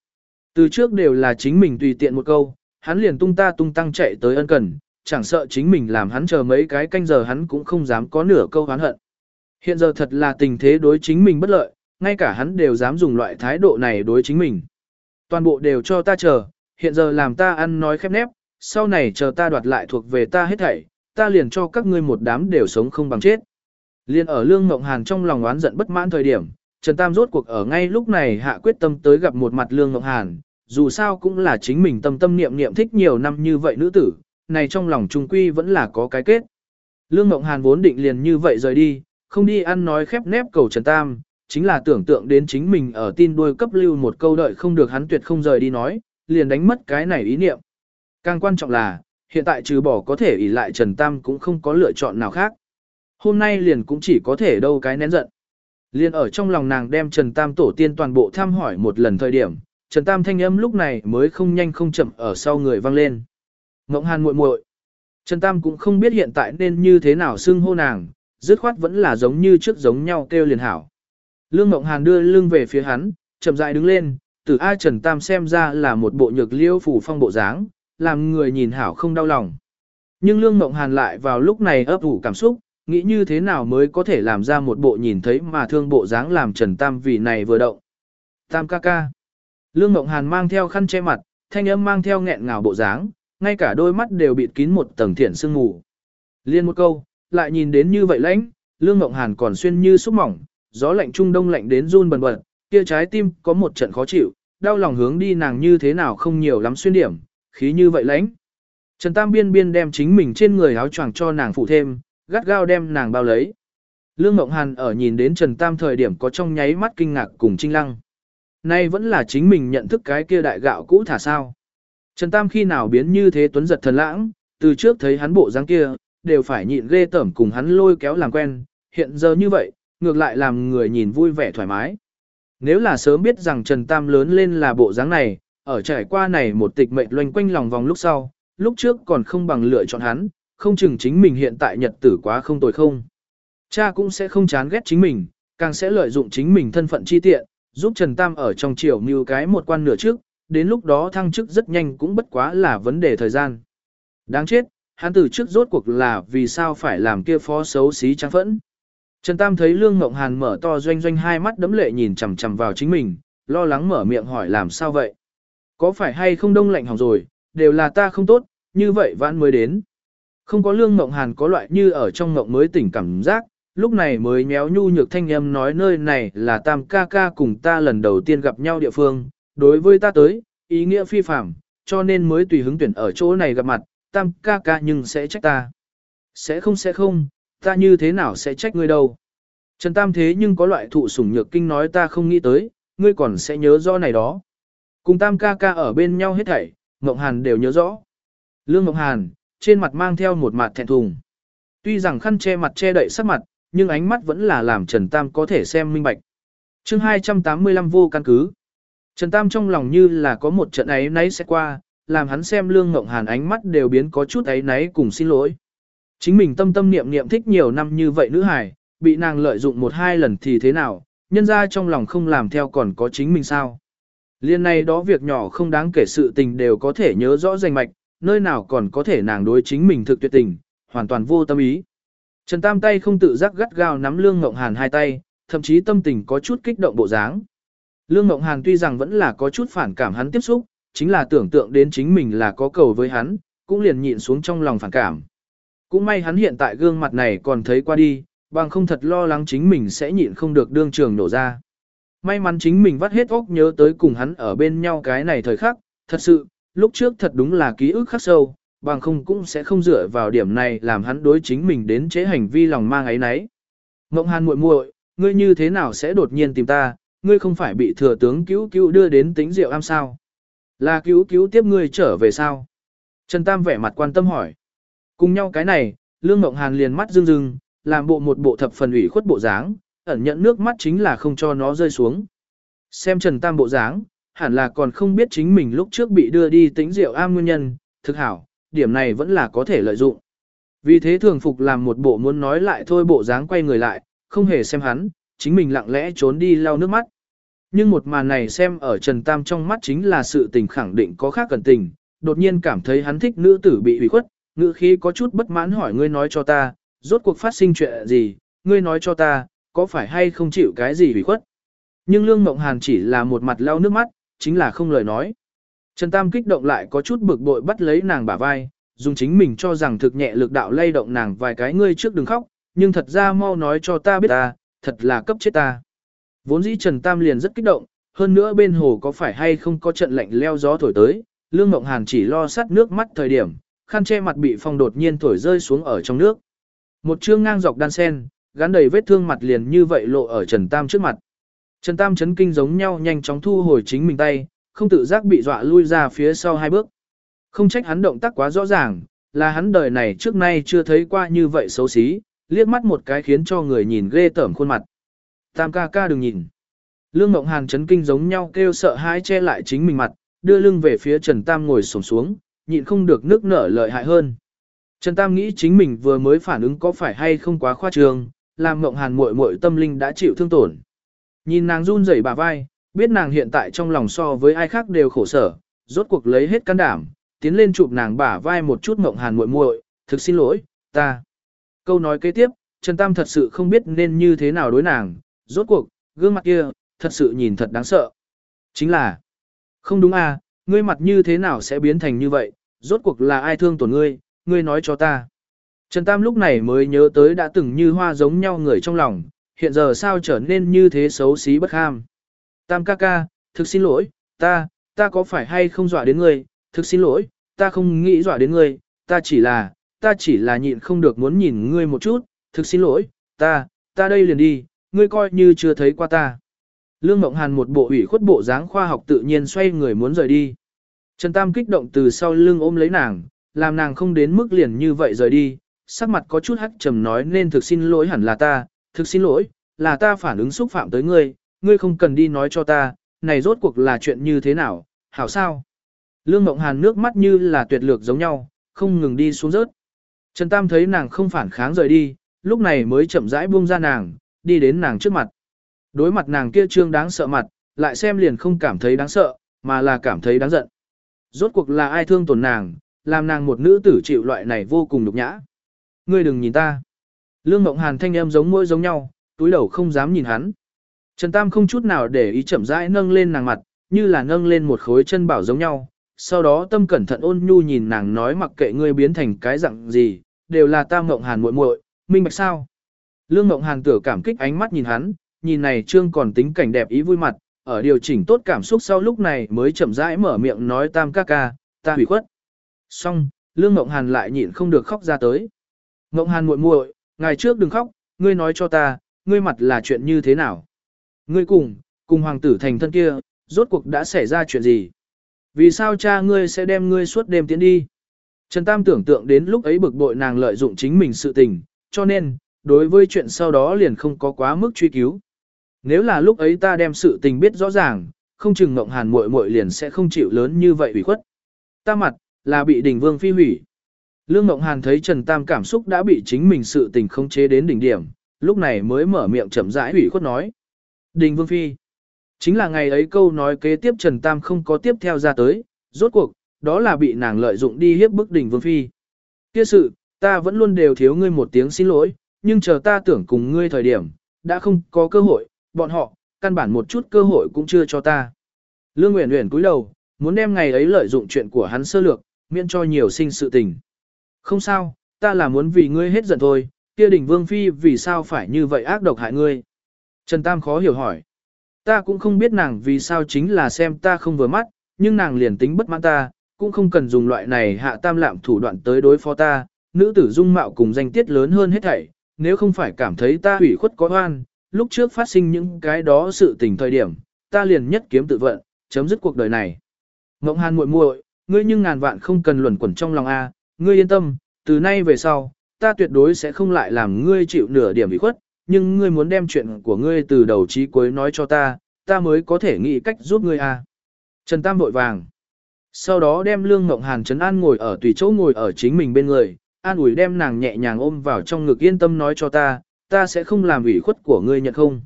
Từ trước đều là chính mình tùy tiện một câu, hắn liền tung ta tung tăng chạy tới ân cần, chẳng sợ chính mình làm hắn chờ mấy cái canh giờ hắn cũng không dám có nửa câu hắn hận. Hiện giờ thật là tình thế đối chính mình bất lợi, ngay cả hắn đều dám dùng loại thái độ này đối chính mình. Toàn bộ đều cho ta chờ, hiện giờ làm ta ăn nói khép nép, sau này chờ ta đoạt lại thuộc về ta hết thảy, ta liền cho các ngươi một đám đều sống không bằng chết. Liên ở Lương Ngộng Hàn trong lòng oán giận bất mãn thời điểm, Trần Tam rốt cuộc ở ngay lúc này hạ quyết tâm tới gặp một mặt Lương Ngộng Hàn, dù sao cũng là chính mình tâm tâm niệm niệm thích nhiều năm như vậy nữ tử, này trong lòng trung quy vẫn là có cái kết. Lương Ngộng Hàn vốn định liền như vậy rời đi, không đi ăn nói khép nép cầu Trần Tam, chính là tưởng tượng đến chính mình ở tin đuôi cấp lưu một câu đợi không được hắn tuyệt không rời đi nói, liền đánh mất cái này ý niệm. Càng quan trọng là, hiện tại trừ bỏ có thể ỷ lại Trần Tam cũng không có lựa chọn nào khác. Hôm nay liền cũng chỉ có thể đâu cái nén giận. Liền ở trong lòng nàng đem Trần Tam tổ tiên toàn bộ tham hỏi một lần thời điểm, Trần Tam thanh âm lúc này mới không nhanh không chậm ở sau người vang lên. Ngộng Hàn muội muội. Trần Tam cũng không biết hiện tại nên như thế nào xưng hô nàng, dứt khoát vẫn là giống như trước giống nhau kêu liền hảo. Lương Ngộng Hàn đưa lưng về phía hắn, chậm rãi đứng lên, từ A Trần Tam xem ra là một bộ nhược liêu phủ phong bộ dáng, làm người nhìn hảo không đau lòng. Nhưng Lương Ngộng Hàn lại vào lúc này ấp ủ cảm xúc, nghĩ như thế nào mới có thể làm ra một bộ nhìn thấy mà thương bộ dáng làm Trần Tam vì này vừa động. Tam ca ca. Lương Ngộng Hàn mang theo khăn che mặt, thanh âm mang theo nghẹn ngào bộ dáng, ngay cả đôi mắt đều bịt kín một tầng thiện sương mù. Liên một câu, lại nhìn đến như vậy lãnh, Lương Ngộng Hàn còn xuyên như xúc mỏng, gió lạnh trung đông lạnh đến run bần bật, kia trái tim có một trận khó chịu, đau lòng hướng đi nàng như thế nào không nhiều lắm xuyên điểm, khí như vậy lãnh. Trần Tam biên biên đem chính mình trên người áo choàng cho nàng phụ thêm, gắt gao đem nàng bao lấy. Lương Ngộng Hàn ở nhìn đến Trần Tam thời điểm có trong nháy mắt kinh ngạc cùng trinh lăng. Nay vẫn là chính mình nhận thức cái kia đại gạo cũ thả sao. Trần Tam khi nào biến như thế tuấn giật thần lãng, từ trước thấy hắn bộ dáng kia, đều phải nhịn ghê tởm cùng hắn lôi kéo làm quen, hiện giờ như vậy, ngược lại làm người nhìn vui vẻ thoải mái. Nếu là sớm biết rằng Trần Tam lớn lên là bộ dáng này, ở trải qua này một tịch mệnh loanh quanh lòng vòng lúc sau, lúc trước còn không bằng lựa chọn hắn, không chừng chính mình hiện tại nhật tử quá không tồi không. Cha cũng sẽ không chán ghét chính mình, càng sẽ lợi dụng chính mình thân phận chi tiện, giúp Trần Tam ở trong triều mưu cái một quan nửa trước, đến lúc đó thăng chức rất nhanh cũng bất quá là vấn đề thời gian. Đáng chết, hắn từ trước rốt cuộc là vì sao phải làm kia phó xấu xí trang phẫn. Trần Tam thấy Lương Ngộng Hàn mở to doanh doanh hai mắt đấm lệ nhìn chằm chằm vào chính mình, lo lắng mở miệng hỏi làm sao vậy. Có phải hay không đông lạnh hỏng rồi, đều là ta không tốt, như vậy vãn mới đến. Không có Lương Ngộng Hàn có loại như ở trong ngộng mới tỉnh cảm giác, lúc này mới méo nhu nhược thanh âm nói nơi này là Tam ca ca cùng ta lần đầu tiên gặp nhau địa phương, đối với ta tới, ý nghĩa phi phạm, cho nên mới tùy hứng tuyển ở chỗ này gặp mặt, Tam ca ca nhưng sẽ trách ta. Sẽ không sẽ không, ta như thế nào sẽ trách ngươi đâu. Trần Tam thế nhưng có loại thụ sủng nhược kinh nói ta không nghĩ tới, ngươi còn sẽ nhớ rõ này đó. Cùng Tam ca ca ở bên nhau hết thảy, Ngộng Hàn đều nhớ rõ. Lương Ngộng Hàn, trên mặt mang theo một mặt thẹn thùng. Tuy rằng khăn che mặt che đậy sắc mặt, nhưng ánh mắt vẫn là làm Trần Tam có thể xem minh bạch. chương 285 vô căn cứ. Trần Tam trong lòng như là có một trận ấy nấy sẽ qua, làm hắn xem Lương Ngộng Hàn ánh mắt đều biến có chút ấy nấy cùng xin lỗi. Chính mình tâm tâm niệm niệm thích nhiều năm như vậy nữ hải, bị nàng lợi dụng một hai lần thì thế nào, nhân ra trong lòng không làm theo còn có chính mình sao. Liên này đó việc nhỏ không đáng kể sự tình đều có thể nhớ rõ danh mạch, nơi nào còn có thể nàng đối chính mình thực tuyệt tình, hoàn toàn vô tâm ý. Trần Tam tay không tự giác gắt gao nắm Lương Ngộng Hàn hai tay, thậm chí tâm tình có chút kích động bộ dáng. Lương Ngộng Hàn tuy rằng vẫn là có chút phản cảm hắn tiếp xúc, chính là tưởng tượng đến chính mình là có cầu với hắn, cũng liền nhịn xuống trong lòng phản cảm. Cũng may hắn hiện tại gương mặt này còn thấy qua đi, bằng không thật lo lắng chính mình sẽ nhịn không được đương trường nổ ra. May mắn chính mình vắt hết óc nhớ tới cùng hắn ở bên nhau cái này thời khắc, thật sự, lúc trước thật đúng là ký ức khắc sâu, bằng không cũng sẽ không dựa vào điểm này làm hắn đối chính mình đến chế hành vi lòng mang ấy nấy. Ngộng Hàn muội muội, ngươi như thế nào sẽ đột nhiên tìm ta, ngươi không phải bị thừa tướng cứu cứu đưa đến tính rượu am sao? Là cứu cứu tiếp ngươi trở về sao? Trần Tam vẻ mặt quan tâm hỏi. Cùng nhau cái này, Lương Ngộng Hàn liền mắt rưng rưng, làm bộ một bộ thập phần ủy khuất bộ dáng, ẩn nhận nước mắt chính là không cho nó rơi xuống. Xem Trần Tam bộ dáng, hẳn là còn không biết chính mình lúc trước bị đưa đi tính rượu am nguyên nhân, thực hảo, điểm này vẫn là có thể lợi dụng. Vì thế thường phục làm một bộ muốn nói lại thôi bộ dáng quay người lại, không hề xem hắn, chính mình lặng lẽ trốn đi lau nước mắt. Nhưng một màn này xem ở Trần Tam trong mắt chính là sự tình khẳng định có khác cần tình, đột nhiên cảm thấy hắn thích nữ tử bị ủy khuất, ngữ khí có chút bất mãn hỏi ngươi nói cho ta, rốt cuộc phát sinh chuyện gì, ngươi nói cho ta, có phải hay không chịu cái gì ủy khuất. Nhưng Lương Mộng Hàn chỉ là một mặt lau nước mắt, chính là không lời nói. Trần Tam kích động lại có chút bực bội bắt lấy nàng bả vai, dùng chính mình cho rằng thực nhẹ lực đạo lay động nàng vài cái ngươi trước đừng khóc, nhưng thật ra mau nói cho ta biết ta, thật là cấp chết ta. Vốn dĩ Trần Tam liền rất kích động, hơn nữa bên hồ có phải hay không có trận lạnh leo gió thổi tới, Lương Mộng Hàn chỉ lo sát nước mắt thời điểm, khăn che mặt bị phong đột nhiên thổi rơi xuống ở trong nước. Một chương ngang dọc đan sen, gắn đầy vết thương mặt liền như vậy lộ ở Trần Tam trước mặt. Trần Tam chấn kinh giống nhau nhanh chóng thu hồi chính mình tay, không tự giác bị dọa lui ra phía sau hai bước. Không trách hắn động tác quá rõ ràng, là hắn đời này trước nay chưa thấy qua như vậy xấu xí, liếc mắt một cái khiến cho người nhìn ghê tởm khuôn mặt. Tam ca ca đừng nhìn. Lương Ngộng Hàn chấn kinh giống nhau kêu sợ hãi che lại chính mình mặt, đưa lưng về phía Trần Tam ngồi xổm xuống, nhịn không được nước nở lợi hại hơn. Trần Tam nghĩ chính mình vừa mới phản ứng có phải hay không quá khoa trương, làm mộng Hàn muội muội tâm linh đã chịu thương tổn. Nhìn nàng run rẩy bà vai, biết nàng hiện tại trong lòng so với ai khác đều khổ sở, rốt cuộc lấy hết can đảm, tiến lên chụp nàng bả vai một chút mộng Hàn muội muội, thực xin lỗi, ta. Câu nói kế tiếp, Trần Tam thật sự không biết nên như thế nào đối nàng, rốt cuộc, gương mặt kia, thật sự nhìn thật đáng sợ. Chính là, không đúng à, ngươi mặt như thế nào sẽ biến thành như vậy, rốt cuộc là ai thương tổn ngươi, ngươi nói cho ta. Trần Tam lúc này mới nhớ tới đã từng như hoa giống nhau người trong lòng, hiện giờ sao trở nên như thế xấu xí bất ham. Tam ca ca, thực xin lỗi, ta, ta có phải hay không dọa đến ngươi, thực xin lỗi, ta không nghĩ dọa đến ngươi, ta chỉ là, ta chỉ là nhịn không được muốn nhìn ngươi một chút, thực xin lỗi, ta, ta đây liền đi, ngươi coi như chưa thấy qua ta. Lương Mộng Hàn một bộ ủy khuất bộ dáng khoa học tự nhiên xoay người muốn rời đi. Trần Tam kích động từ sau lưng ôm lấy nàng, làm nàng không đến mức liền như vậy rời đi, sắc mặt có chút hắc trầm nói nên thực xin lỗi hẳn là ta, thực xin lỗi, là ta phản ứng xúc phạm tới ngươi, ngươi không cần đi nói cho ta, này rốt cuộc là chuyện như thế nào, hảo sao? Lương Mộng Hàn nước mắt như là tuyệt lược giống nhau, không ngừng đi xuống rớt. Trần Tam thấy nàng không phản kháng rời đi, lúc này mới chậm rãi buông ra nàng, đi đến nàng trước mặt. Đối mặt nàng kia trương đáng sợ mặt, lại xem liền không cảm thấy đáng sợ, mà là cảm thấy đáng giận. Rốt cuộc là ai thương tổn nàng, làm nàng một nữ tử chịu loại này vô cùng nhục nhã. Ngươi đừng nhìn ta. Lương Mộng Hàn thanh em giống môi giống nhau, túi đầu không dám nhìn hắn. Trần Tam không chút nào để ý chậm rãi nâng lên nàng mặt, như là nâng lên một khối chân bảo giống nhau. Sau đó tâm cẩn thận ôn nhu nhìn nàng nói mặc kệ ngươi biến thành cái dạng gì, đều là ta Mộng Hàn muội muội, minh bạch sao? Lương Mộng Hàn tử cảm kích ánh mắt nhìn hắn, nhìn này trương còn tính cảnh đẹp ý vui mặt, ở điều chỉnh tốt cảm xúc sau lúc này mới chậm rãi mở miệng nói tam ca ca, ta hủy khuất. Xong, Lương Mộng Hàn lại nhịn không được khóc ra tới. Ngộng Hàn muội muội, ngày trước đừng khóc, ngươi nói cho ta, ngươi mặt là chuyện như thế nào? Ngươi cùng, cùng hoàng tử thành thân kia, rốt cuộc đã xảy ra chuyện gì? Vì sao cha ngươi sẽ đem ngươi suốt đêm tiến đi? Trần Tam tưởng tượng đến lúc ấy bực bội nàng lợi dụng chính mình sự tình, cho nên, đối với chuyện sau đó liền không có quá mức truy cứu. Nếu là lúc ấy ta đem sự tình biết rõ ràng, không chừng Ngộng Hàn muội muội liền sẽ không chịu lớn như vậy ủy khuất. Ta mặt, là bị đỉnh vương phi hủy. Lương Ngộng Hàn thấy Trần Tam cảm xúc đã bị chính mình sự tình không chế đến đỉnh điểm, lúc này mới mở miệng chậm rãi ủy khuất nói. Đình vương phi. Chính là ngày ấy câu nói kế tiếp Trần Tam không có tiếp theo ra tới, rốt cuộc, đó là bị nàng lợi dụng đi hiếp bức Đình vương phi. Kia sự, ta vẫn luôn đều thiếu ngươi một tiếng xin lỗi, nhưng chờ ta tưởng cùng ngươi thời điểm, đã không có cơ hội, bọn họ, căn bản một chút cơ hội cũng chưa cho ta. Lương Nguyễn Nguyễn cúi đầu, muốn đem ngày ấy lợi dụng chuyện của hắn sơ lược, miễn cho nhiều sinh sự tình. Không sao, ta là muốn vì ngươi hết giận thôi, kia đỉnh vương phi vì sao phải như vậy ác độc hại ngươi. Trần Tam khó hiểu hỏi. Ta cũng không biết nàng vì sao chính là xem ta không vừa mắt, nhưng nàng liền tính bất mãn ta, cũng không cần dùng loại này hạ tam lạm thủ đoạn tới đối phó ta, nữ tử dung mạo cùng danh tiết lớn hơn hết thảy, nếu không phải cảm thấy ta hủy khuất có oan, lúc trước phát sinh những cái đó sự tình thời điểm, ta liền nhất kiếm tự vận, chấm dứt cuộc đời này. Ngộng Hàn muội muội, ngươi nhưng ngàn vạn không cần luẩn quẩn trong lòng a, ngươi yên tâm, từ nay về sau, ta tuyệt đối sẽ không lại làm ngươi chịu nửa điểm bị khuất, nhưng ngươi muốn đem chuyện của ngươi từ đầu chí cuối nói cho ta, ta mới có thể nghĩ cách giúp ngươi à? Trần Tam vội vàng. Sau đó đem Lương Ngộng Hàn trấn an ngồi ở tùy chỗ ngồi ở chính mình bên người, an ủi đem nàng nhẹ nhàng ôm vào trong ngực yên tâm nói cho ta, ta sẽ không làm ủy khuất của ngươi nhận không.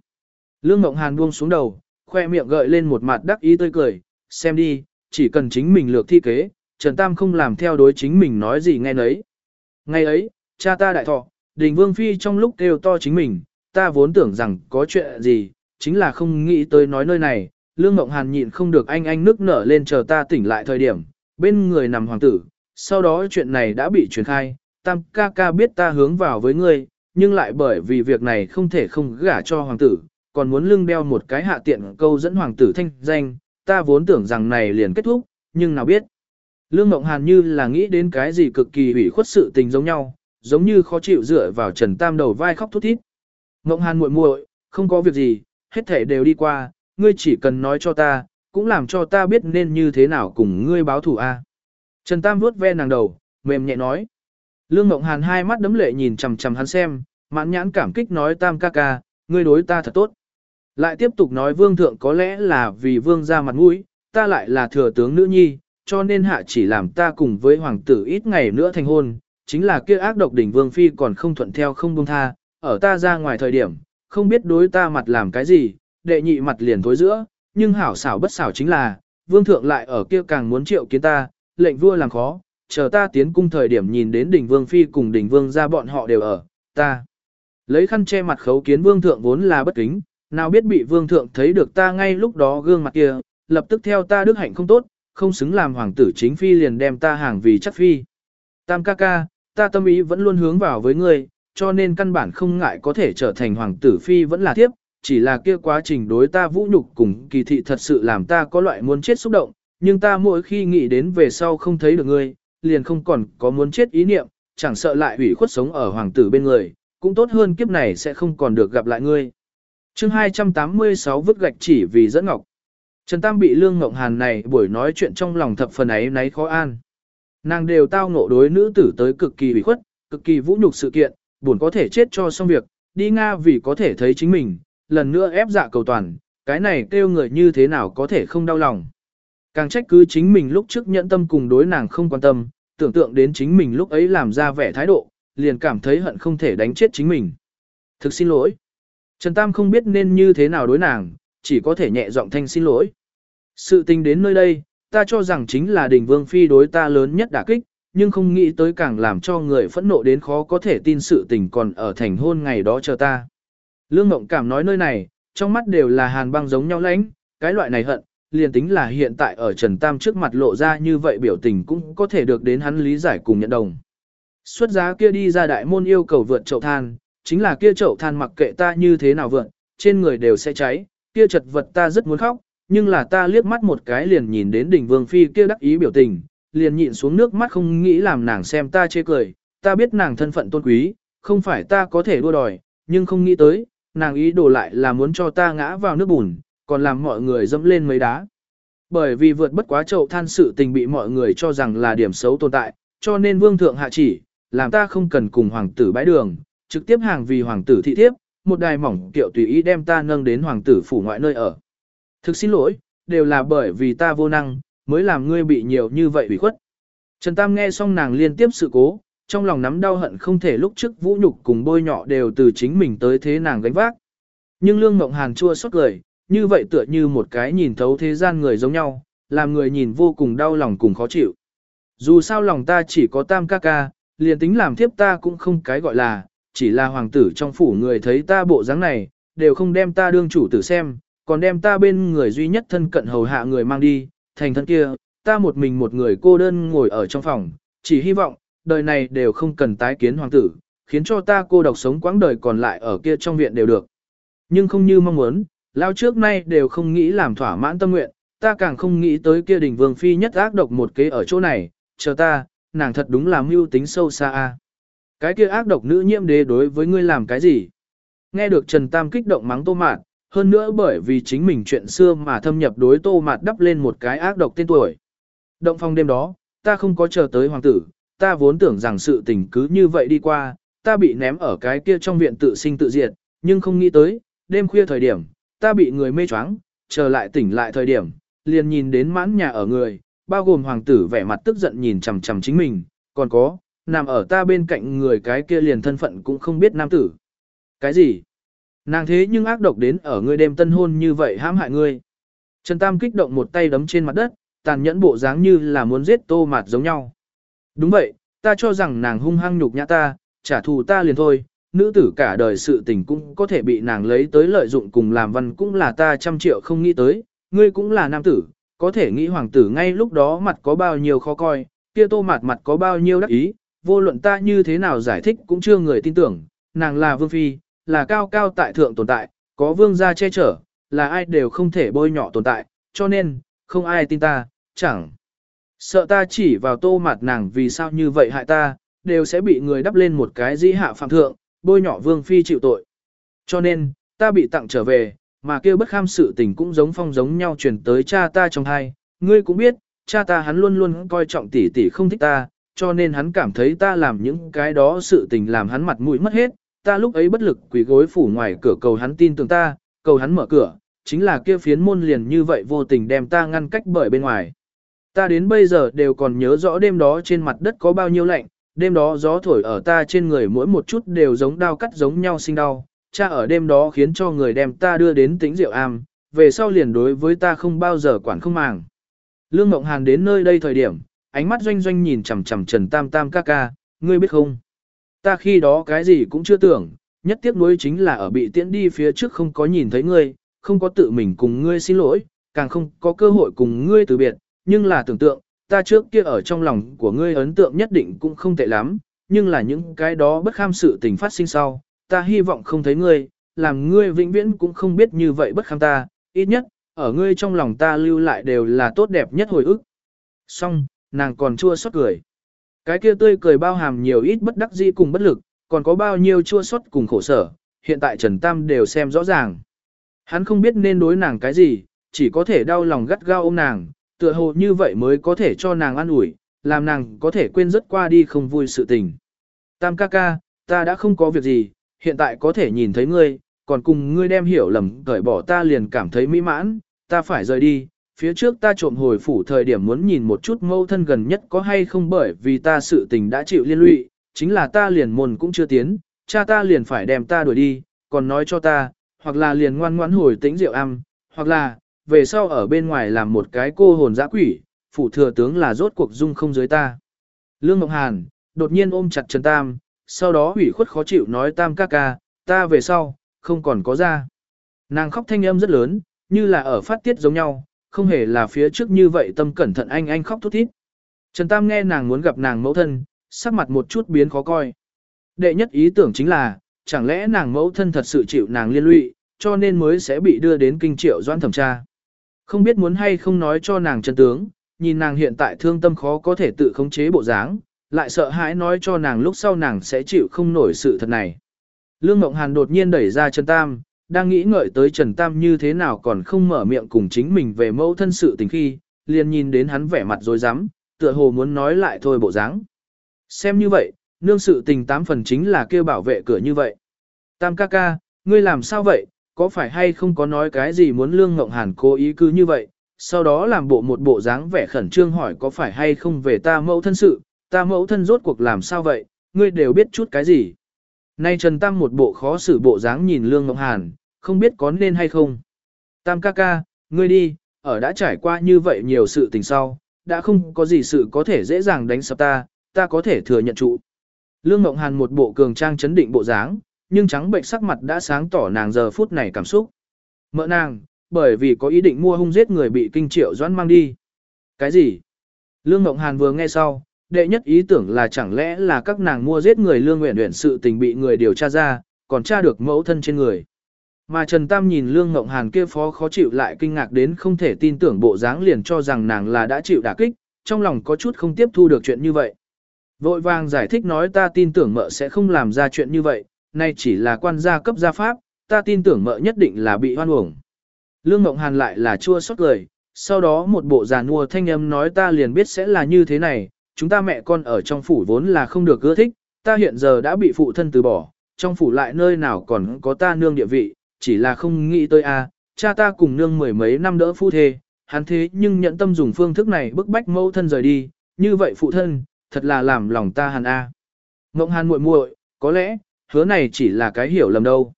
Lương Ngộng Hàn buông xuống đầu, khoe miệng gợi lên một mặt đắc ý tươi cười, xem đi, chỉ cần chính mình lược thi kế, Trần Tam không làm theo đối chính mình nói gì nghe nấy. Ngày ấy, cha ta đại thọ, đình vương phi trong lúc kêu to chính mình, ta vốn tưởng rằng có chuyện gì, chính là không nghĩ tới nói nơi này, Lương Ngộng Hàn nhịn không được anh anh nước nở lên chờ ta tỉnh lại thời điểm, bên người nằm hoàng tử, sau đó chuyện này đã bị truyền khai, tam ca ca biết ta hướng vào với ngươi, nhưng lại bởi vì việc này không thể không gả cho hoàng tử, còn muốn lưng đeo một cái hạ tiện câu dẫn hoàng tử thanh danh, ta vốn tưởng rằng này liền kết thúc, nhưng nào biết. Lương Ngộng Hàn như là nghĩ đến cái gì cực kỳ ủy khuất sự tình giống nhau, giống như khó chịu dựa vào Trần Tam đầu vai khóc thút thít. Ngộng Hàn muội muội, không có việc gì, hết thể đều đi qua, ngươi chỉ cần nói cho ta, cũng làm cho ta biết nên như thế nào cùng ngươi báo thù a. Trần Tam vuốt ve nàng đầu, mềm nhẹ nói. Lương Ngộng Hàn hai mắt đấm lệ nhìn chằm chằm hắn xem, mãn nhãn cảm kích nói Tam ca ca, ngươi đối ta thật tốt. Lại tiếp tục nói vương thượng có lẽ là vì vương ra mặt mũi, ta lại là thừa tướng nữ nhi, cho nên hạ chỉ làm ta cùng với hoàng tử ít ngày nữa thành hôn, chính là kia ác độc đỉnh vương phi còn không thuận theo không buông tha, ở ta ra ngoài thời điểm, không biết đối ta mặt làm cái gì, đệ nhị mặt liền thối giữa, nhưng hảo xảo bất xảo chính là, vương thượng lại ở kia càng muốn triệu kiến ta, lệnh vua làm khó, chờ ta tiến cung thời điểm nhìn đến đỉnh vương phi cùng đỉnh vương ra bọn họ đều ở, ta. Lấy khăn che mặt khấu kiến vương thượng vốn là bất kính, nào biết bị vương thượng thấy được ta ngay lúc đó gương mặt kia, lập tức theo ta đức hạnh không tốt, không xứng làm hoàng tử chính phi liền đem ta hàng vì chắc phi. Tam ca ca, ta tâm ý vẫn luôn hướng vào với ngươi, cho nên căn bản không ngại có thể trở thành hoàng tử phi vẫn là tiếp, chỉ là kia quá trình đối ta vũ nhục cùng kỳ thị thật sự làm ta có loại muốn chết xúc động, nhưng ta mỗi khi nghĩ đến về sau không thấy được ngươi, liền không còn có muốn chết ý niệm, chẳng sợ lại hủy khuất sống ở hoàng tử bên người, cũng tốt hơn kiếp này sẽ không còn được gặp lại ngươi. chương 286 vứt gạch chỉ vì dẫn ngọc. Trần Tam bị Lương Ngộng Hàn này buổi nói chuyện trong lòng thập phần ấy náy khó an. Nàng đều tao ngộ đối nữ tử tới cực kỳ bị khuất, cực kỳ vũ nhục sự kiện, buồn có thể chết cho xong việc, đi Nga vì có thể thấy chính mình, lần nữa ép dạ cầu toàn, cái này kêu người như thế nào có thể không đau lòng. Càng trách cứ chính mình lúc trước nhẫn tâm cùng đối nàng không quan tâm, tưởng tượng đến chính mình lúc ấy làm ra vẻ thái độ, liền cảm thấy hận không thể đánh chết chính mình. Thực xin lỗi. Trần Tam không biết nên như thế nào đối nàng, chỉ có thể nhẹ giọng thanh xin lỗi. Sự tình đến nơi đây, ta cho rằng chính là đình vương phi đối ta lớn nhất đả kích, nhưng không nghĩ tới càng làm cho người phẫn nộ đến khó có thể tin sự tình còn ở thành hôn ngày đó chờ ta. Lương Ngộng Cảm nói nơi này, trong mắt đều là hàn băng giống nhau lãnh, cái loại này hận, liền tính là hiện tại ở Trần Tam trước mặt lộ ra như vậy biểu tình cũng có thể được đến hắn lý giải cùng nhận đồng. Xuất giá kia đi ra đại môn yêu cầu vượt chậu than, chính là kia chậu than mặc kệ ta như thế nào vượt, trên người đều sẽ cháy, kia chật vật ta rất muốn khóc, nhưng là ta liếc mắt một cái liền nhìn đến đỉnh vương phi kia đắc ý biểu tình, liền nhịn xuống nước mắt không nghĩ làm nàng xem ta chê cười, ta biết nàng thân phận tôn quý, không phải ta có thể đua đòi, nhưng không nghĩ tới, nàng ý đồ lại là muốn cho ta ngã vào nước bùn, còn làm mọi người dẫm lên mấy đá. Bởi vì vượt bất quá chậu than sự tình bị mọi người cho rằng là điểm xấu tồn tại, cho nên vương thượng hạ chỉ, làm ta không cần cùng hoàng tử bãi đường, trực tiếp hàng vì hoàng tử thị thiếp, một đài mỏng kiệu tùy ý đem ta nâng đến hoàng tử phủ ngoại nơi ở. Thực xin lỗi, đều là bởi vì ta vô năng, mới làm ngươi bị nhiều như vậy bị khuất. Trần Tam nghe xong nàng liên tiếp sự cố, trong lòng nắm đau hận không thể lúc trước vũ nhục cùng bôi nhọ đều từ chính mình tới thế nàng gánh vác. Nhưng Lương Mộng Hàn chua xót cười, như vậy tựa như một cái nhìn thấu thế gian người giống nhau, làm người nhìn vô cùng đau lòng cùng khó chịu. Dù sao lòng ta chỉ có tam ca ca, liền tính làm thiếp ta cũng không cái gọi là, chỉ là hoàng tử trong phủ người thấy ta bộ dáng này, đều không đem ta đương chủ tử xem, còn đem ta bên người duy nhất thân cận hầu hạ người mang đi, thành thân kia, ta một mình một người cô đơn ngồi ở trong phòng, chỉ hy vọng, đời này đều không cần tái kiến hoàng tử, khiến cho ta cô độc sống quãng đời còn lại ở kia trong viện đều được. Nhưng không như mong muốn, lao trước nay đều không nghĩ làm thỏa mãn tâm nguyện, ta càng không nghĩ tới kia đình vương phi nhất ác độc một kế ở chỗ này, chờ ta, nàng thật đúng là mưu tính sâu xa a. Cái kia ác độc nữ nhiễm đế đối với ngươi làm cái gì? Nghe được Trần Tam kích động mắng tô Mạt, hơn nữa bởi vì chính mình chuyện xưa mà thâm nhập đối tô mạt đắp lên một cái ác độc tên tuổi. Động phong đêm đó, ta không có chờ tới hoàng tử, ta vốn tưởng rằng sự tình cứ như vậy đi qua, ta bị ném ở cái kia trong viện tự sinh tự diệt, nhưng không nghĩ tới, đêm khuya thời điểm, ta bị người mê choáng, chờ lại tỉnh lại thời điểm, liền nhìn đến mãn nhà ở người, bao gồm hoàng tử vẻ mặt tức giận nhìn chằm chằm chính mình, còn có, nằm ở ta bên cạnh người cái kia liền thân phận cũng không biết nam tử. Cái gì? Nàng thế nhưng ác độc đến ở ngươi đêm tân hôn như vậy hãm hại ngươi. Trần Tam kích động một tay đấm trên mặt đất, tàn nhẫn bộ dáng như là muốn giết tô mạt giống nhau. Đúng vậy, ta cho rằng nàng hung hăng nhục nhã ta, trả thù ta liền thôi, nữ tử cả đời sự tình cũng có thể bị nàng lấy tới lợi dụng cùng làm văn cũng là ta trăm triệu không nghĩ tới, ngươi cũng là nam tử, có thể nghĩ hoàng tử ngay lúc đó mặt có bao nhiêu khó coi, kia tô mạt mặt có bao nhiêu đắc ý, vô luận ta như thế nào giải thích cũng chưa người tin tưởng, nàng là vương phi, là cao cao tại thượng tồn tại, có vương gia che chở, là ai đều không thể bôi nhọ tồn tại, cho nên, không ai tin ta, chẳng. Sợ ta chỉ vào tô mặt nàng vì sao như vậy hại ta, đều sẽ bị người đắp lên một cái dĩ hạ phạm thượng, bôi nhọ vương phi chịu tội. Cho nên, ta bị tặng trở về, mà kêu bất kham sự tình cũng giống phong giống nhau truyền tới cha ta trong hai. Ngươi cũng biết, cha ta hắn luôn luôn coi trọng tỷ tỷ không thích ta, cho nên hắn cảm thấy ta làm những cái đó sự tình làm hắn mặt mũi mất hết. Ta lúc ấy bất lực quỳ gối phủ ngoài cửa cầu hắn tin tưởng ta, cầu hắn mở cửa, chính là kia phiến môn liền như vậy vô tình đem ta ngăn cách bởi bên ngoài. Ta đến bây giờ đều còn nhớ rõ đêm đó trên mặt đất có bao nhiêu lạnh, đêm đó gió thổi ở ta trên người mỗi một chút đều giống đau cắt giống nhau sinh đau, cha ở đêm đó khiến cho người đem ta đưa đến tính rượu am, về sau liền đối với ta không bao giờ quản không màng. Lương Mộng Hàn đến nơi đây thời điểm, ánh mắt doanh doanh nhìn chằm chằm Trần Tam Tam ca ca, ngươi biết không? Ta khi đó cái gì cũng chưa tưởng, nhất tiếc nuối chính là ở bị tiễn đi phía trước không có nhìn thấy ngươi, không có tự mình cùng ngươi xin lỗi, càng không có cơ hội cùng ngươi từ biệt, nhưng là tưởng tượng, ta trước kia ở trong lòng của ngươi ấn tượng nhất định cũng không tệ lắm, nhưng là những cái đó bất kham sự tình phát sinh sau, ta hy vọng không thấy ngươi, làm ngươi vĩnh viễn cũng không biết như vậy bất kham ta, ít nhất, ở ngươi trong lòng ta lưu lại đều là tốt đẹp nhất hồi ức. Xong, nàng còn chua xót cười. Cái kia tươi cười bao hàm nhiều ít bất đắc dĩ cùng bất lực, còn có bao nhiêu chua xót cùng khổ sở, hiện tại Trần Tam đều xem rõ ràng. Hắn không biết nên đối nàng cái gì, chỉ có thể đau lòng gắt gao ôm nàng, tựa hồ như vậy mới có thể cho nàng an ủi, làm nàng có thể quên rất qua đi không vui sự tình. Tam ca ca, ta đã không có việc gì, hiện tại có thể nhìn thấy ngươi, còn cùng ngươi đem hiểu lầm cởi bỏ ta liền cảm thấy mỹ mãn, ta phải rời đi. Phía trước ta trộm hồi phủ thời điểm muốn nhìn một chút mâu thân gần nhất có hay không bởi vì ta sự tình đã chịu liên lụy, chính là ta liền môn cũng chưa tiến, cha ta liền phải đem ta đuổi đi, còn nói cho ta, hoặc là liền ngoan ngoãn hồi tĩnh rượu ăn, hoặc là, về sau ở bên ngoài làm một cái cô hồn dã quỷ, phủ thừa tướng là rốt cuộc dung không dưới ta. Lương Ngọc Hàn, đột nhiên ôm chặt Trần Tam, sau đó ủy khuất khó chịu nói Tam ca ca, ta về sau, không còn có ra. Nàng khóc thanh âm rất lớn, như là ở phát tiết giống nhau, không hề là phía trước như vậy tâm cẩn thận anh anh khóc thút thít. Trần Tam nghe nàng muốn gặp nàng mẫu thân, sắc mặt một chút biến khó coi. Đệ nhất ý tưởng chính là, chẳng lẽ nàng mẫu thân thật sự chịu nàng liên lụy, cho nên mới sẽ bị đưa đến kinh triệu doãn thẩm tra. Không biết muốn hay không nói cho nàng chân tướng, nhìn nàng hiện tại thương tâm khó có thể tự khống chế bộ dáng, lại sợ hãi nói cho nàng lúc sau nàng sẽ chịu không nổi sự thật này. Lương Mộng Hàn đột nhiên đẩy ra Trần Tam, đang nghĩ ngợi tới Trần Tam như thế nào còn không mở miệng cùng chính mình về mẫu thân sự tình khi, liền nhìn đến hắn vẻ mặt rồi dám, tựa hồ muốn nói lại thôi bộ dáng. Xem như vậy, nương sự tình tám phần chính là kêu bảo vệ cửa như vậy. Tam ca ca, ngươi làm sao vậy, có phải hay không có nói cái gì muốn Lương Ngộng Hàn cố ý cứ như vậy, sau đó làm bộ một bộ dáng vẻ khẩn trương hỏi có phải hay không về ta mẫu thân sự, ta mẫu thân rốt cuộc làm sao vậy, ngươi đều biết chút cái gì. Nay Trần Tam một bộ khó xử bộ dáng nhìn Lương Ngộng Hàn, không biết có nên hay không. Tam ca ca, ngươi đi, ở đã trải qua như vậy nhiều sự tình sau, đã không có gì sự có thể dễ dàng đánh sập ta, ta có thể thừa nhận trụ. Lương Ngộng Hàn một bộ cường trang chấn định bộ dáng, nhưng trắng bệnh sắc mặt đã sáng tỏ nàng giờ phút này cảm xúc. Mợ nàng, bởi vì có ý định mua hung giết người bị kinh triệu doãn mang đi. Cái gì? Lương Ngộng Hàn vừa nghe sau, đệ nhất ý tưởng là chẳng lẽ là các nàng mua giết người lương nguyện nguyện sự tình bị người điều tra ra, còn tra được mẫu thân trên người. Mà Trần Tam nhìn Lương Ngộng Hàn kia phó khó chịu lại kinh ngạc đến không thể tin tưởng bộ dáng liền cho rằng nàng là đã chịu đả kích, trong lòng có chút không tiếp thu được chuyện như vậy. Vội vàng giải thích nói ta tin tưởng mợ sẽ không làm ra chuyện như vậy, nay chỉ là quan gia cấp gia pháp, ta tin tưởng mợ nhất định là bị hoan uổng. Lương Ngộng Hàn lại là chua xót lời, sau đó một bộ giàn mua thanh âm nói ta liền biết sẽ là như thế này, chúng ta mẹ con ở trong phủ vốn là không được ưa thích, ta hiện giờ đã bị phụ thân từ bỏ, trong phủ lại nơi nào còn có ta nương địa vị, chỉ là không nghĩ tới a, cha ta cùng nương mười mấy năm đỡ phu thê, hắn thế nhưng nhận tâm dùng phương thức này bức bách mẫu thân rời đi, như vậy phụ thân, thật là làm lòng ta hàn a. Ngộng hàn muội muội, có lẽ, hứa này chỉ là cái hiểu lầm đâu.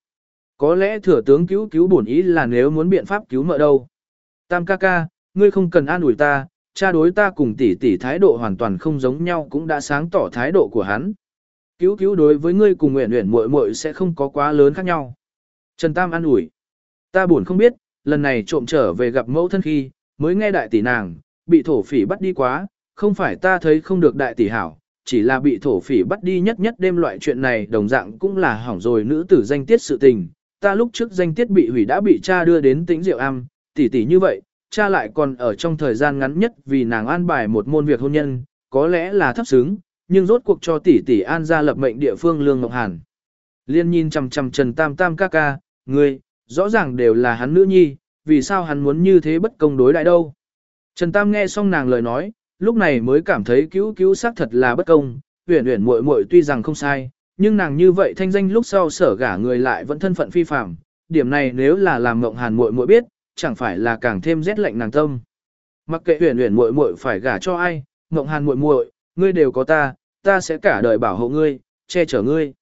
Có lẽ thừa tướng cứu cứu bổn ý là nếu muốn biện pháp cứu mợ đâu. Tam ca ca, ngươi không cần an ủi ta, cha đối ta cùng tỷ tỷ thái độ hoàn toàn không giống nhau cũng đã sáng tỏ thái độ của hắn. Cứu cứu đối với ngươi cùng nguyện nguyện muội muội sẽ không có quá lớn khác nhau. Trần Tam an ủi. Ta buồn không biết, lần này trộm trở về gặp mẫu thân khi, mới nghe đại tỷ nàng, bị thổ phỉ bắt đi quá, không phải ta thấy không được đại tỷ hảo, chỉ là bị thổ phỉ bắt đi nhất nhất đêm loại chuyện này đồng dạng cũng là hỏng rồi nữ tử danh tiết sự tình. Ta lúc trước danh tiết bị hủy đã bị cha đưa đến tĩnh diệu am, tỷ tỷ như vậy, cha lại còn ở trong thời gian ngắn nhất vì nàng an bài một môn việc hôn nhân, có lẽ là thấp xứng, nhưng rốt cuộc cho tỷ tỷ an ra lập mệnh địa phương lương ngọc hàn. Liên nhìn chằm chằm Trần Tam Tam ca ca, ngươi, rõ ràng đều là hắn nữ nhi, vì sao hắn muốn như thế bất công đối đại đâu. Trần Tam nghe xong nàng lời nói, lúc này mới cảm thấy cứu cứu xác thật là bất công, huyền huyền muội muội tuy rằng không sai, nhưng nàng như vậy thanh danh lúc sau sở gả người lại vẫn thân phận phi phạm, điểm này nếu là làm mộng hàn muội muội biết, chẳng phải là càng thêm rét lạnh nàng tâm. Mặc kệ huyền huyền muội muội phải gả cho ai, mộng hàn muội muội, ngươi đều có ta, ta sẽ cả đời bảo hộ ngươi, che chở ngươi.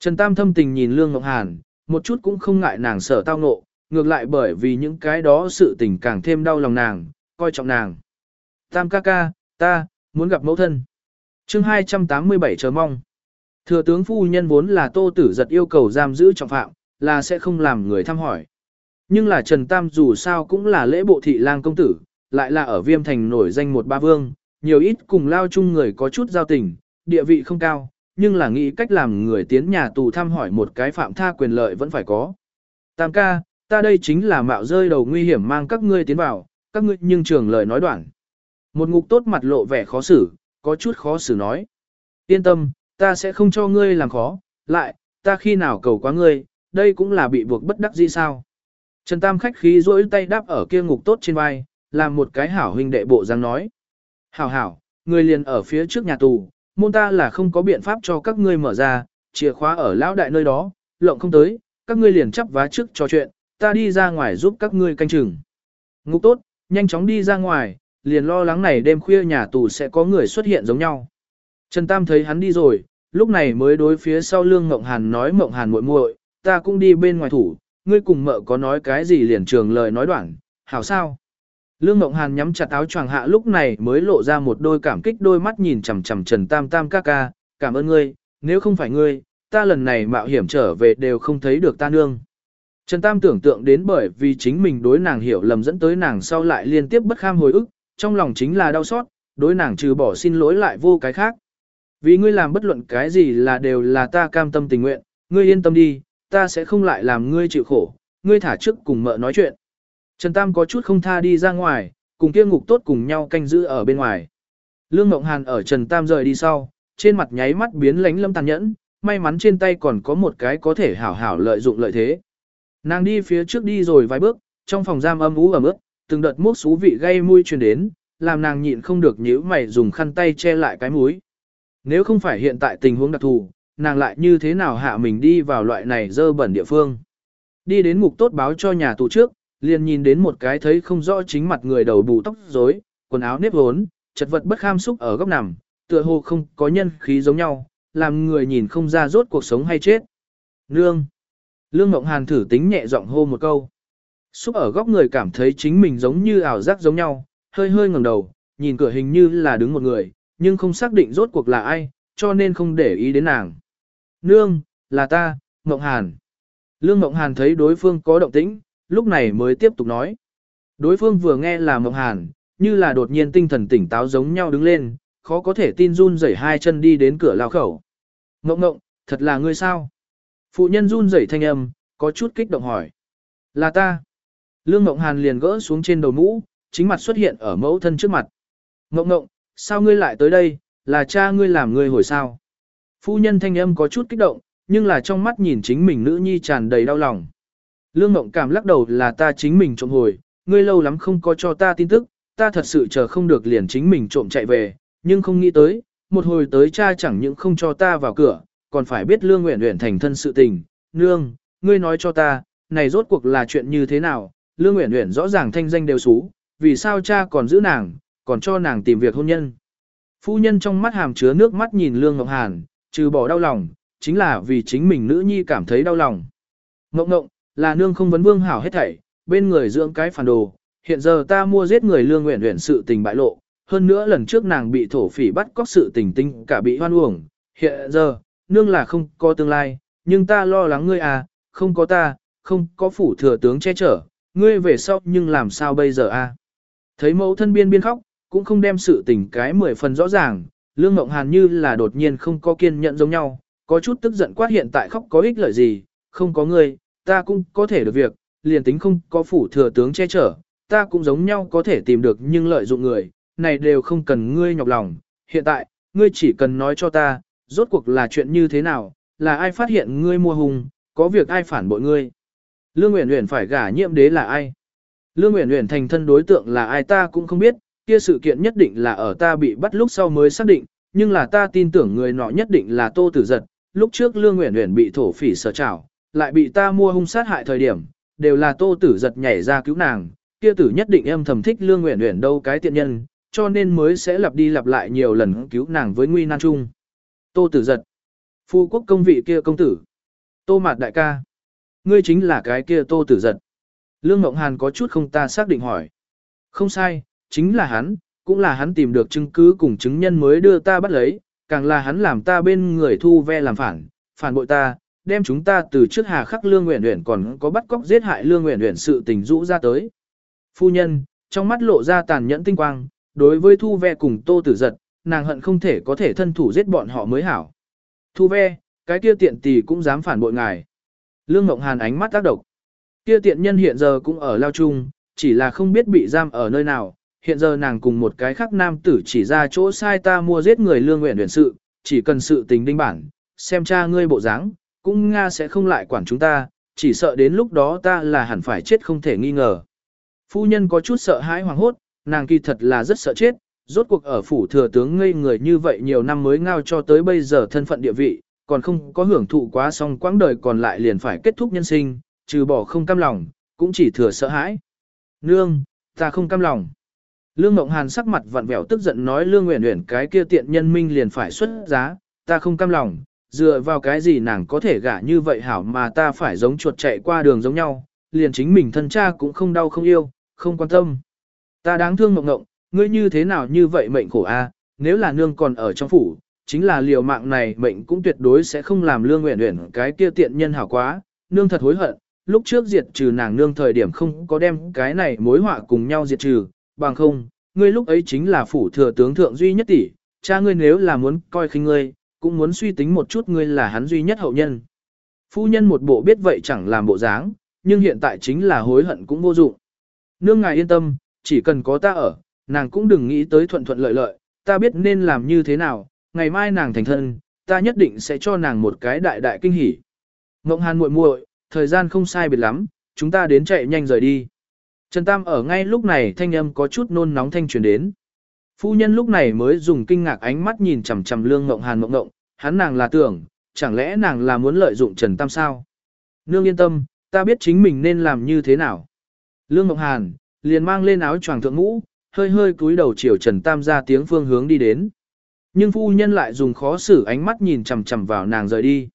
Trần Tam thâm tình nhìn Lương Ngọc Hàn, một chút cũng không ngại nàng sở tao ngộ, ngược lại bởi vì những cái đó sự tình càng thêm đau lòng nàng, coi trọng nàng. Tam ca ca, ta, muốn gặp mẫu thân. chương 287 chờ mong. Thừa tướng phu nhân vốn là tô tử giật yêu cầu giam giữ trọng phạm, là sẽ không làm người thăm hỏi. Nhưng là Trần Tam dù sao cũng là lễ bộ thị lang công tử, lại là ở viêm thành nổi danh một ba vương, nhiều ít cùng lao chung người có chút giao tình, địa vị không cao, nhưng là nghĩ cách làm người tiến nhà tù thăm hỏi một cái phạm tha quyền lợi vẫn phải có. Tam ca, ta đây chính là mạo rơi đầu nguy hiểm mang các ngươi tiến vào, các ngươi nhưng trường lời nói đoạn. Một ngục tốt mặt lộ vẻ khó xử, có chút khó xử nói. Yên tâm, ta sẽ không cho ngươi làm khó, lại, ta khi nào cầu quá ngươi, đây cũng là bị buộc bất đắc dĩ sao. Trần Tam khách khí rỗi tay đáp ở kia ngục tốt trên vai, làm một cái hảo huynh đệ bộ dáng nói. Hảo hảo, ngươi liền ở phía trước nhà tù, môn ta là không có biện pháp cho các ngươi mở ra, chìa khóa ở lão đại nơi đó, lộng không tới, các ngươi liền chấp vá trước trò chuyện, ta đi ra ngoài giúp các ngươi canh chừng. Ngục tốt, nhanh chóng đi ra ngoài, liền lo lắng này đêm khuya nhà tù sẽ có người xuất hiện giống nhau. Trần Tam thấy hắn đi rồi, lúc này mới đối phía sau lương Ngộng Hàn nói Ngộng Hàn muội muội, ta cũng đi bên ngoài thủ, ngươi cùng mợ có nói cái gì liền trường lời nói đoạn, hảo sao? Lương Ngộng Hàn nhắm chặt áo choàng hạ lúc này mới lộ ra một đôi cảm kích đôi mắt nhìn chằm chằm Trần Tam Tam ca ca, cảm ơn ngươi, nếu không phải ngươi, ta lần này mạo hiểm trở về đều không thấy được ta nương. Trần Tam tưởng tượng đến bởi vì chính mình đối nàng hiểu lầm dẫn tới nàng sau lại liên tiếp bất kham hồi ức, trong lòng chính là đau xót, đối nàng trừ bỏ xin lỗi lại vô cái khác. Vì ngươi làm bất luận cái gì là đều là ta cam tâm tình nguyện, ngươi yên tâm đi, ta sẽ không lại làm ngươi chịu khổ, ngươi thả trước cùng mợ nói chuyện. Trần Tam có chút không tha đi ra ngoài, cùng kia ngục tốt cùng nhau canh giữ ở bên ngoài. Lương Mộng Hàn ở Trần Tam rời đi sau, trên mặt nháy mắt biến lánh lâm tàn nhẫn, may mắn trên tay còn có một cái có thể hảo hảo lợi dụng lợi thế. Nàng đi phía trước đi rồi vài bước, trong phòng giam âm ú ẩm ướt, từng đợt mút xú vị gây mũi truyền đến, làm nàng nhịn không được nhíu mày dùng khăn tay che lại cái mũi. Nếu không phải hiện tại tình huống đặc thù, nàng lại như thế nào hạ mình đi vào loại này dơ bẩn địa phương. Đi đến ngục tốt báo cho nhà tù trước, liền nhìn đến một cái thấy không rõ chính mặt người đầu bù tóc rối, quần áo nếp hốn, chật vật bất kham xúc ở góc nằm, tựa hồ không có nhân khí giống nhau, làm người nhìn không ra rốt cuộc sống hay chết. Nương! Lương Ngọc Hàn thử tính nhẹ giọng hô một câu. Xúc ở góc người cảm thấy chính mình giống như ảo giác giống nhau, hơi hơi ngẩng đầu, nhìn cửa hình như là đứng một người, nhưng không xác định rốt cuộc là ai, cho nên không để ý đến nàng. Nương, là ta, Ngọc Hàn. Lương Ngọc Hàn thấy đối phương có động tĩnh, lúc này mới tiếp tục nói. Đối phương vừa nghe là Ngọc Hàn, như là đột nhiên tinh thần tỉnh táo giống nhau đứng lên, khó có thể tin run rẩy hai chân đi đến cửa lao khẩu. Ngộng ngộng, thật là ngươi sao? Phụ nhân run rẩy thanh âm, có chút kích động hỏi. Là ta. Lương Mộng Hàn liền gỡ xuống trên đầu mũ, chính mặt xuất hiện ở mẫu thân trước mặt. Ngộng ngộng, sao ngươi lại tới đây, là cha ngươi làm ngươi hồi sao? Phu nhân thanh âm có chút kích động, nhưng là trong mắt nhìn chính mình nữ nhi tràn đầy đau lòng. Lương Ngộng cảm lắc đầu là ta chính mình trộm hồi, ngươi lâu lắm không có cho ta tin tức, ta thật sự chờ không được liền chính mình trộm chạy về, nhưng không nghĩ tới, một hồi tới cha chẳng những không cho ta vào cửa, còn phải biết Lương Nguyện Nguyện thành thân sự tình. Nương, ngươi nói cho ta, này rốt cuộc là chuyện như thế nào, Lương Uyển Uyển rõ ràng thanh danh đều xú, vì sao cha còn giữ nàng, còn cho nàng tìm việc hôn nhân. Phu nhân trong mắt hàm chứa nước mắt nhìn Lương Ngọc Hàn, trừ bỏ đau lòng, chính là vì chính mình nữ nhi cảm thấy đau lòng. Ngộng ngộng, là nương không vấn vương hảo hết thảy, bên người dưỡng cái phản đồ, hiện giờ ta mua giết người lương nguyện nguyện sự tình bại lộ, hơn nữa lần trước nàng bị thổ phỉ bắt cóc sự tình tinh cả bị hoan uổng, hiện giờ, nương là không có tương lai, nhưng ta lo lắng ngươi à, không có ta, không có phủ thừa tướng che chở, ngươi về sau nhưng làm sao bây giờ à. Thấy mẫu thân biên biên khóc, cũng không đem sự tình cái mười phần rõ ràng, lương ngộng hàn như là đột nhiên không có kiên nhẫn giống nhau, có chút tức giận quát hiện tại khóc có ích lợi gì, không có ngươi, ta cũng có thể được việc, liền tính không có phủ thừa tướng che chở, ta cũng giống nhau có thể tìm được nhưng lợi dụng người, này đều không cần ngươi nhọc lòng, hiện tại, ngươi chỉ cần nói cho ta, rốt cuộc là chuyện như thế nào, là ai phát hiện ngươi mua hùng, có việc ai phản bội ngươi. Lương Uyển Uyển phải gả nhiệm đế là ai? Lương Uyển Uyển thành thân đối tượng là ai ta cũng không biết, kia sự kiện nhất định là ở ta bị bắt lúc sau mới xác định, nhưng là ta tin tưởng người nọ nhất định là Tô Tử Giật, lúc trước Lương Uyển Uyển bị thổ phỉ sở trảo, lại bị ta mua hung sát hại thời điểm, đều là Tô Tử Giật nhảy ra cứu nàng, kia tử nhất định em thầm thích Lương nguyện nguyện đâu cái tiện nhân, cho nên mới sẽ lặp đi lặp lại nhiều lần cứu nàng với nguy nan chung. Tô Tử Giật, phu quốc công vị kia công tử, Tô Mạt đại ca, ngươi chính là cái kia Tô Tử Giật. Lương Ngộng Hàn có chút không ta xác định hỏi. Không sai, chính là hắn, cũng là hắn tìm được chứng cứ cùng chứng nhân mới đưa ta bắt lấy, càng là hắn làm ta bên người thu ve làm phản, phản bội ta, đem chúng ta từ trước hà khắc lương nguyện nguyện còn có bắt cóc giết hại lương nguyện nguyện sự tình rũ ra tới. Phu nhân, trong mắt lộ ra tàn nhẫn tinh quang, đối với thu ve cùng tô tử giật, nàng hận không thể có thể thân thủ giết bọn họ mới hảo. Thu ve, cái kia tiện tỷ cũng dám phản bội ngài. Lương Ngộng Hàn ánh mắt tác độc. Kia tiện nhân hiện giờ cũng ở lao chung, chỉ là không biết bị giam ở nơi nào, hiện giờ nàng cùng một cái khác nam tử chỉ ra chỗ sai ta mua giết người lương nguyện huyền sự, chỉ cần sự tình đinh bản, xem cha ngươi bộ dáng, cũng Nga sẽ không lại quản chúng ta, chỉ sợ đến lúc đó ta là hẳn phải chết không thể nghi ngờ. Phu nhân có chút sợ hãi hoàng hốt, nàng kỳ thật là rất sợ chết, rốt cuộc ở phủ thừa tướng ngây người như vậy nhiều năm mới ngao cho tới bây giờ thân phận địa vị, còn không có hưởng thụ quá xong quãng đời còn lại liền phải kết thúc nhân sinh, trừ bỏ không cam lòng, cũng chỉ thừa sợ hãi. Nương, ta không cam lòng. Lương Ngộng Hàn sắc mặt vặn vẹo tức giận nói Lương Uyển Uyển cái kia tiện nhân minh liền phải xuất giá, ta không cam lòng, dựa vào cái gì nàng có thể gả như vậy hảo mà ta phải giống chuột chạy qua đường giống nhau, liền chính mình thân cha cũng không đau không yêu, không quan tâm. Ta đáng thương mộng Ngộng, ngươi như thế nào như vậy mệnh khổ a, nếu là nương còn ở trong phủ, chính là liều mạng này mệnh cũng tuyệt đối sẽ không làm Lương nguyện nguyện cái kia tiện nhân hảo quá, nương thật hối hận, lúc trước diệt trừ nàng nương thời điểm không có đem cái này mối họa cùng nhau diệt trừ, bằng không, ngươi lúc ấy chính là phủ thừa tướng thượng duy nhất tỷ, cha ngươi nếu là muốn coi khinh ngươi, cũng muốn suy tính một chút ngươi là hắn duy nhất hậu nhân. Phu nhân một bộ biết vậy chẳng làm bộ dáng, nhưng hiện tại chính là hối hận cũng vô dụng. Nương ngài yên tâm, chỉ cần có ta ở, nàng cũng đừng nghĩ tới thuận thuận lợi lợi, ta biết nên làm như thế nào, ngày mai nàng thành thân, ta nhất định sẽ cho nàng một cái đại đại kinh hỉ. Ngộng Hàn muội muội, thời gian không sai biệt lắm, chúng ta đến chạy nhanh rời đi. Trần Tam ở ngay lúc này thanh âm có chút nôn nóng thanh truyền đến. Phu nhân lúc này mới dùng kinh ngạc ánh mắt nhìn chằm chằm Lương Ngộng Hàn mộng Ngộng, hắn nàng là tưởng, chẳng lẽ nàng là muốn lợi dụng Trần Tam sao? Nương yên tâm, ta biết chính mình nên làm như thế nào. Lương Ngộng Hàn, liền mang lên áo choàng thượng ngũ, hơi hơi cúi đầu chiều Trần Tam ra tiếng phương hướng đi đến. Nhưng phu nhân lại dùng khó xử ánh mắt nhìn chằm chằm vào nàng rời đi.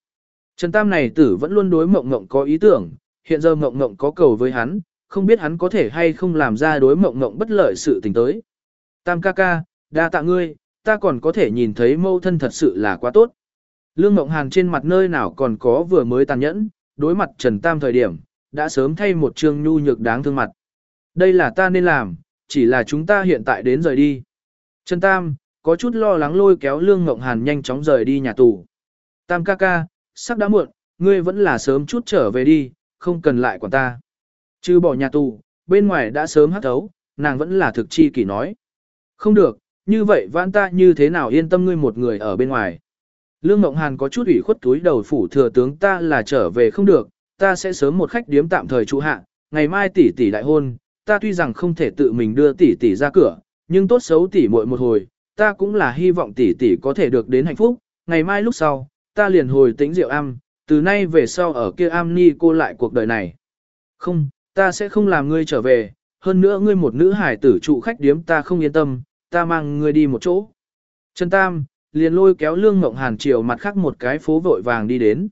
Trần Tam này tử vẫn luôn đối mộng mộng có ý tưởng, hiện giờ mộng mộng có cầu với hắn, không biết hắn có thể hay không làm ra đối mộng mộng bất lợi sự tình tới. Tam ca ca, đa tạ ngươi, ta còn có thể nhìn thấy mâu thân thật sự là quá tốt. Lương Mộng Hàn trên mặt nơi nào còn có vừa mới tàn nhẫn, đối mặt Trần Tam thời điểm, đã sớm thay một trương nhu nhược đáng thương mặt. Đây là ta nên làm, chỉ là chúng ta hiện tại đến rời đi. Trần Tam, có chút lo lắng lôi kéo Lương Mộng Hàn nhanh chóng rời đi nhà tù. Tam ca ca, sắp đã muộn, ngươi vẫn là sớm chút trở về đi, không cần lại quản ta. Chứ bỏ nhà tù, bên ngoài đã sớm hắt thấu, nàng vẫn là thực chi kỷ nói. Không được, như vậy vãn ta như thế nào yên tâm ngươi một người ở bên ngoài. Lương Mộng Hàn có chút ủy khuất túi đầu phủ thừa tướng ta là trở về không được, ta sẽ sớm một khách điếm tạm thời trụ hạ, ngày mai tỷ tỷ đại hôn, ta tuy rằng không thể tự mình đưa tỷ tỷ ra cửa, nhưng tốt xấu tỷ muội một hồi, ta cũng là hy vọng tỷ tỷ có thể được đến hạnh phúc, ngày mai lúc sau, ta liền hồi tĩnh rượu am, từ nay về sau ở kia am ni cô lại cuộc đời này. Không, ta sẽ không làm ngươi trở về, hơn nữa ngươi một nữ hải tử trụ khách điếm ta không yên tâm, ta mang ngươi đi một chỗ. Trần Tam, liền lôi kéo Lương Ngộng Hàn chiều mặt khác một cái phố vội vàng đi đến.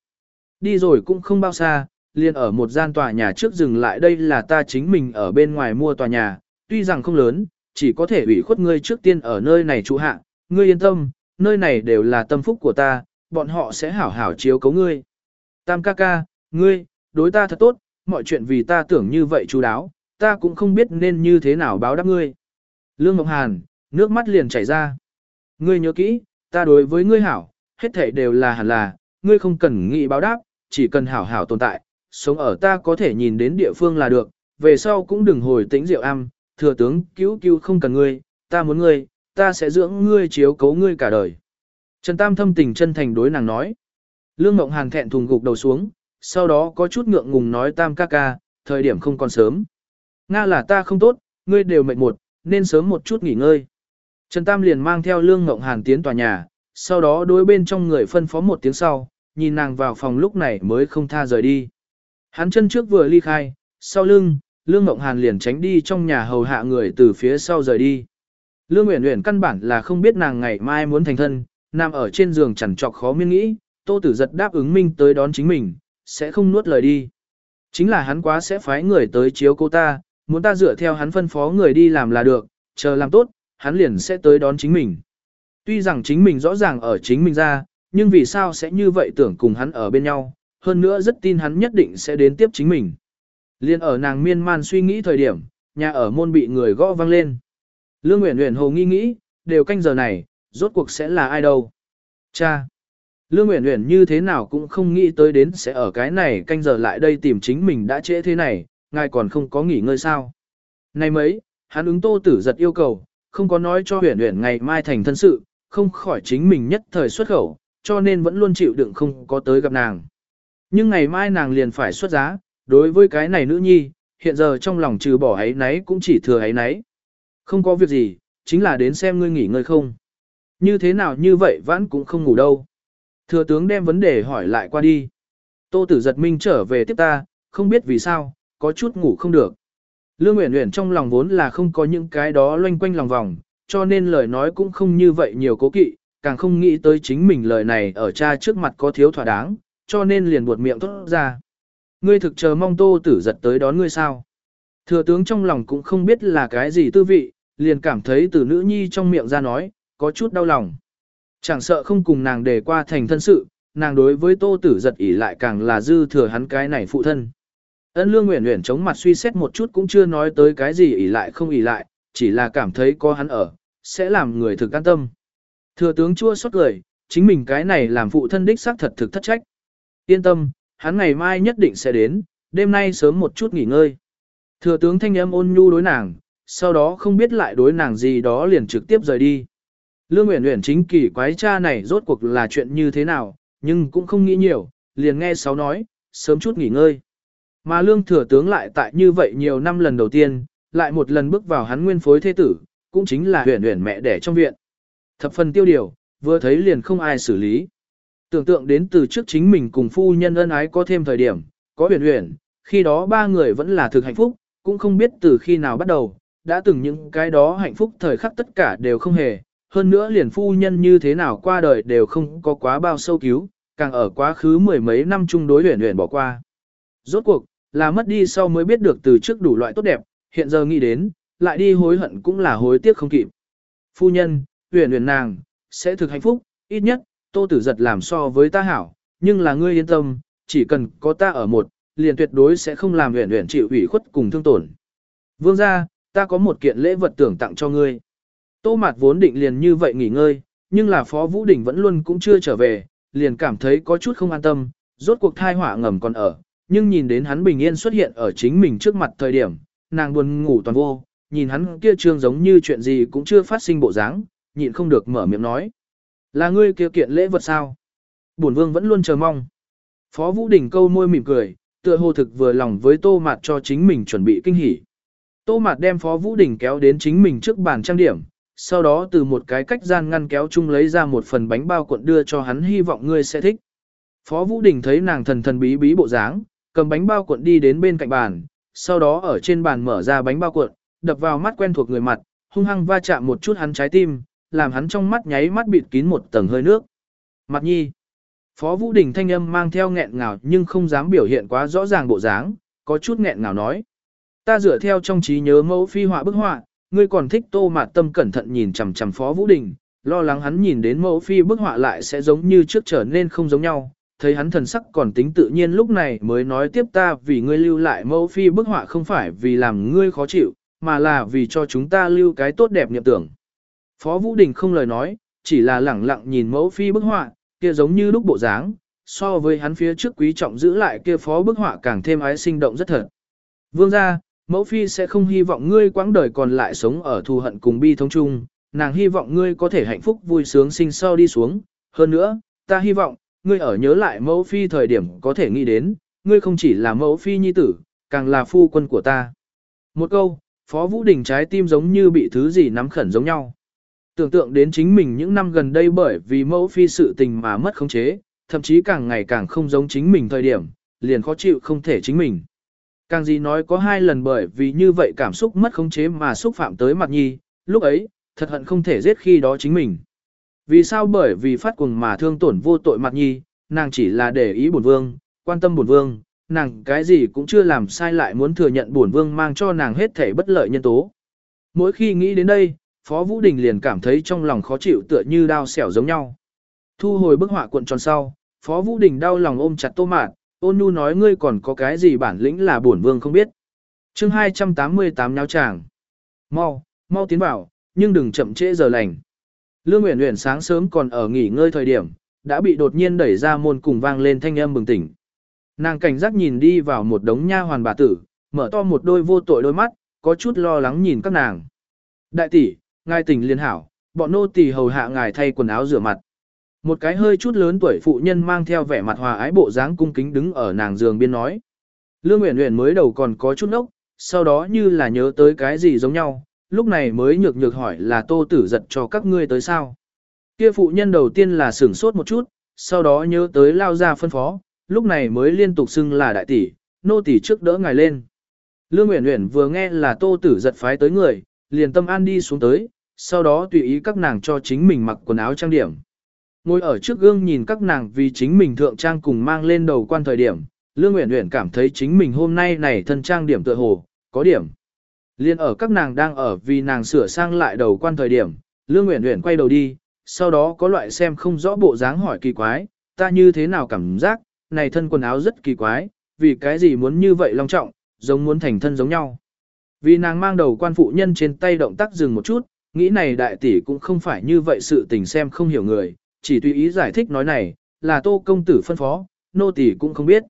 Đi rồi cũng không bao xa, liền ở một gian tòa nhà trước dừng lại đây là ta chính mình ở bên ngoài mua tòa nhà, tuy rằng không lớn, chỉ có thể ủy khuất ngươi trước tiên ở nơi này trụ hạ, ngươi yên tâm, nơi này đều là tâm phúc của ta, bọn họ sẽ hảo hảo chiếu cấu ngươi. Tam ca ca, ngươi, đối ta thật tốt, mọi chuyện vì ta tưởng như vậy chú đáo, ta cũng không biết nên như thế nào báo đáp ngươi. Lương Ngọc Hàn, nước mắt liền chảy ra. Ngươi nhớ kỹ, ta đối với ngươi hảo, hết thảy đều là hẳn là, ngươi không cần nghĩ báo đáp, chỉ cần hảo hảo tồn tại, sống ở ta có thể nhìn đến địa phương là được, về sau cũng đừng hồi tĩnh rượu âm, thừa tướng cứu cứu không cần ngươi, ta muốn ngươi, ta sẽ dưỡng ngươi chiếu cấu ngươi cả đời. Trần Tam thâm tình chân thành đối nàng nói. Lương Ngộng Hàn thẹn thùng gục đầu xuống, sau đó có chút ngượng ngùng nói Tam ca ca, thời điểm không còn sớm. Nga là ta không tốt, ngươi đều mệt một, nên sớm một chút nghỉ ngơi. Trần Tam liền mang theo Lương Ngộng Hàn tiến tòa nhà, sau đó đối bên trong người phân phó một tiếng sau, nhìn nàng vào phòng lúc này mới không tha rời đi. Hắn chân trước vừa ly khai, sau lưng, Lương Ngộng Hàn liền tránh đi trong nhà hầu hạ người từ phía sau rời đi. Lương Uyển Uyển căn bản là không biết nàng ngày mai muốn thành thân, nằm ở trên giường chẳng trọc khó miên nghĩ, Tô Tử giật đáp ứng minh tới đón chính mình, sẽ không nuốt lời đi. Chính là hắn quá sẽ phái người tới chiếu cô ta, muốn ta dựa theo hắn phân phó người đi làm là được, chờ làm tốt, hắn liền sẽ tới đón chính mình. Tuy rằng chính mình rõ ràng ở chính mình ra, nhưng vì sao sẽ như vậy tưởng cùng hắn ở bên nhau, hơn nữa rất tin hắn nhất định sẽ đến tiếp chính mình. Liên ở nàng miên man suy nghĩ thời điểm, nhà ở môn bị người gõ vang lên. Lương Nguyễn Nguyễn hồ nghi nghĩ, đều canh giờ này, rốt cuộc sẽ là ai đâu. Cha! Lương Nguyễn Nguyễn như thế nào cũng không nghĩ tới đến sẽ ở cái này canh giờ lại đây tìm chính mình đã trễ thế này, ngài còn không có nghỉ ngơi sao. Này mấy, hắn ứng tô tử giật yêu cầu, không có nói cho huyền huyền ngày mai thành thân sự, không khỏi chính mình nhất thời xuất khẩu, cho nên vẫn luôn chịu đựng không có tới gặp nàng. Nhưng ngày mai nàng liền phải xuất giá, đối với cái này nữ nhi, hiện giờ trong lòng trừ bỏ ấy nấy cũng chỉ thừa ấy nấy. Không có việc gì, chính là đến xem ngươi nghỉ ngơi không. Như thế nào như vậy vẫn cũng không ngủ đâu. Thừa tướng đem vấn đề hỏi lại qua đi. Tô tử giật minh trở về tiếp ta, không biết vì sao, có chút ngủ không được. Lương Uyển Uyển trong lòng vốn là không có những cái đó loanh quanh lòng vòng, cho nên lời nói cũng không như vậy nhiều cố kỵ, càng không nghĩ tới chính mình lời này ở cha trước mặt có thiếu thỏa đáng, cho nên liền buột miệng thốt ra. Ngươi thực chờ mong tô tử giật tới đón ngươi sao. Thừa tướng trong lòng cũng không biết là cái gì tư vị, liền cảm thấy từ nữ nhi trong miệng ra nói, có chút đau lòng. Chẳng sợ không cùng nàng để qua thành thân sự, nàng đối với tô tử giật ỷ lại càng là dư thừa hắn cái này phụ thân. Ân lương Uyển Uyển chống mặt suy xét một chút cũng chưa nói tới cái gì ỉ lại không ỉ lại, chỉ là cảm thấy có hắn ở, sẽ làm người thực an tâm. Thừa tướng chua xót cười, chính mình cái này làm phụ thân đích xác thật thực thất trách. Yên tâm, hắn ngày mai nhất định sẽ đến, đêm nay sớm một chút nghỉ ngơi. Thừa tướng thanh âm ôn nhu đối nàng, sau đó không biết lại đối nàng gì đó liền trực tiếp rời đi. Lương Uyển Uyển chính kỳ quái cha này rốt cuộc là chuyện như thế nào, nhưng cũng không nghĩ nhiều, liền nghe sáu nói, sớm chút nghỉ ngơi. Mà lương thừa tướng lại tại như vậy nhiều năm lần đầu tiên, lại một lần bước vào hắn nguyên phối thế tử, cũng chính là huyền huyền mẹ đẻ trong viện. Thập phần tiêu điều, vừa thấy liền không ai xử lý. Tưởng tượng đến từ trước chính mình cùng phu nhân ân ái có thêm thời điểm, có huyền huyền, khi đó ba người vẫn là thực hạnh phúc, cũng không biết từ khi nào bắt đầu, đã từng những cái đó hạnh phúc thời khắc tất cả đều không hề, hơn nữa liền phu nhân như thế nào qua đời đều không có quá bao sâu cứu, càng ở quá khứ mười mấy năm chung đối huyền huyền bỏ qua. Rốt cuộc, là mất đi sau mới biết được từ trước đủ loại tốt đẹp, hiện giờ nghĩ đến, lại đi hối hận cũng là hối tiếc không kịp. Phu nhân, huyền huyền nàng, sẽ thực hạnh phúc, ít nhất, tô tử giật làm so với ta hảo, nhưng là ngươi yên tâm, chỉ cần có ta ở một, liền tuyệt đối sẽ không làm huyền huyền chịu ủy khuất cùng thương tổn. Vương gia, ta có một kiện lễ vật tưởng tặng cho ngươi. Tô mạt vốn định liền như vậy nghỉ ngơi, nhưng là Phó Vũ Đình vẫn luôn cũng chưa trở về, liền cảm thấy có chút không an tâm, rốt cuộc thai hỏa ngầm còn ở, nhưng nhìn đến hắn bình yên xuất hiện ở chính mình trước mặt thời điểm, nàng buồn ngủ toàn vô, nhìn hắn kia trương giống như chuyện gì cũng chưa phát sinh bộ dáng, nhịn không được mở miệng nói. Là ngươi kia kiện lễ vật sao? Bổn vương vẫn luôn chờ mong. Phó Vũ Đình câu môi mỉm cười, tựa hồ thực vừa lòng với tô mạt cho chính mình chuẩn bị kinh hỉ. Tô mạt đem Phó Vũ Đình kéo đến chính mình trước bàn trang điểm, sau đó từ một cái cách gian ngăn kéo chung lấy ra một phần bánh bao cuộn đưa cho hắn hy vọng ngươi sẽ thích. Phó Vũ Đình thấy nàng thần thần bí bí bộ dáng, cầm bánh bao cuộn đi đến bên cạnh bàn, sau đó ở trên bàn mở ra bánh bao cuộn, đập vào mắt quen thuộc người mặt, hung hăng va chạm một chút hắn trái tim, làm hắn trong mắt nháy mắt bịt kín một tầng hơi nước. Mặt nhi. Phó Vũ Đình thanh âm mang theo nghẹn ngào nhưng không dám biểu hiện quá rõ ràng bộ dáng, có chút nghẹn ngào nói. Ta dựa theo trong trí nhớ mẫu phi họa bức họa, ngươi còn thích tô mạt tâm cẩn thận nhìn chằm chằm Phó Vũ Đình, lo lắng hắn nhìn đến mẫu phi bức họa lại sẽ giống như trước trở nên không giống nhau. Thấy hắn thần sắc còn tính tự nhiên lúc này mới nói tiếp ta vì ngươi lưu lại mẫu phi bức họa không phải vì làm ngươi khó chịu, mà là vì cho chúng ta lưu cái tốt đẹp niệm tưởng. Phó Vũ Đình không lời nói, chỉ là lẳng lặng nhìn mẫu phi bức họa, kia giống như lúc bộ dáng, so với hắn phía trước quý trọng giữ lại kia phó bức họa càng thêm ái sinh động rất thật. Vương gia, mẫu phi sẽ không hy vọng ngươi quãng đời còn lại sống ở thù hận cùng bi thống chung, nàng hy vọng ngươi có thể hạnh phúc vui sướng sinh sau đi xuống. Hơn nữa, ta hy vọng, ngươi ở nhớ lại mẫu phi thời điểm có thể nghĩ đến, ngươi không chỉ là mẫu phi nhi tử, càng là phu quân của ta. Một câu, Phó Vũ Đình trái tim giống như bị thứ gì nắm khẩn giống nhau. Tưởng tượng đến chính mình những năm gần đây bởi vì mẫu phi sự tình mà mất khống chế, thậm chí càng ngày càng không giống chính mình thời điểm, liền khó chịu không thể chính mình. Càng gì nói có hai lần bởi vì như vậy cảm xúc mất khống chế mà xúc phạm tới mặt nhi, lúc ấy, thật hận không thể giết khi đó chính mình. Vì sao bởi vì phát cuồng mà thương tổn vô tội mặt nhi, nàng chỉ là để ý bổn vương, quan tâm bổn vương, nàng cái gì cũng chưa làm sai lại muốn thừa nhận bổn vương mang cho nàng hết thể bất lợi nhân tố. Mỗi khi nghĩ đến đây, Phó Vũ Đình liền cảm thấy trong lòng khó chịu tựa như đau xẻo giống nhau. Thu hồi bức họa cuộn tròn sau, Phó Vũ Đình đau lòng ôm chặt Tô Mạt, ôn nhu nói ngươi còn có cái gì bản lĩnh là bổn vương không biết. chương 288 nháo tràng. Mau, mau tiến vào, nhưng đừng chậm trễ giờ lành. Lương Uyển Uyển sáng sớm còn ở nghỉ ngơi thời điểm, đã bị đột nhiên đẩy ra môn cùng vang lên thanh âm bừng tỉnh. Nàng cảnh giác nhìn đi vào một đống nha hoàn bà tử, mở to một đôi vô tội đôi mắt, có chút lo lắng nhìn các nàng. Đại tỷ, ngài tỉnh liên hảo, bọn nô tỳ hầu hạ ngài thay quần áo rửa mặt. Một cái hơi chút lớn tuổi phụ nhân mang theo vẻ mặt hòa ái bộ dáng cung kính đứng ở nàng giường biên nói. Lương Uyển Uyển mới đầu còn có chút nốc, sau đó như là nhớ tới cái gì giống nhau, lúc này mới nhược nhược hỏi là tô tử giật cho các ngươi tới sao. Kia phụ nhân đầu tiên là sửng sốt một chút, sau đó nhớ tới lao ra phân phó, lúc này mới liên tục xưng là đại tỷ, nô tỷ trước đỡ ngài lên. Lương Uyển Uyển vừa nghe là tô tử giật phái tới người, liền tâm an đi xuống tới, sau đó tùy ý các nàng cho chính mình mặc quần áo trang điểm. Ngồi ở trước gương nhìn các nàng vì chính mình thượng trang cùng mang lên đầu quan thời điểm, Lương Uyển Uyển cảm thấy chính mình hôm nay này thân trang điểm tựa hồ, có điểm. Liên ở các nàng đang ở vì nàng sửa sang lại đầu quan thời điểm, Lương Uyển Uyển quay đầu đi, sau đó có loại xem không rõ bộ dáng hỏi kỳ quái, ta như thế nào cảm giác, này thân quần áo rất kỳ quái, vì cái gì muốn như vậy long trọng, giống muốn thành thân giống nhau. Vì nàng mang đầu quan phụ nhân trên tay động tác dừng một chút, nghĩ này đại tỷ cũng không phải như vậy sự tình xem không hiểu người, chỉ tùy ý giải thích nói này, là tô công tử phân phó, nô tỷ cũng không biết.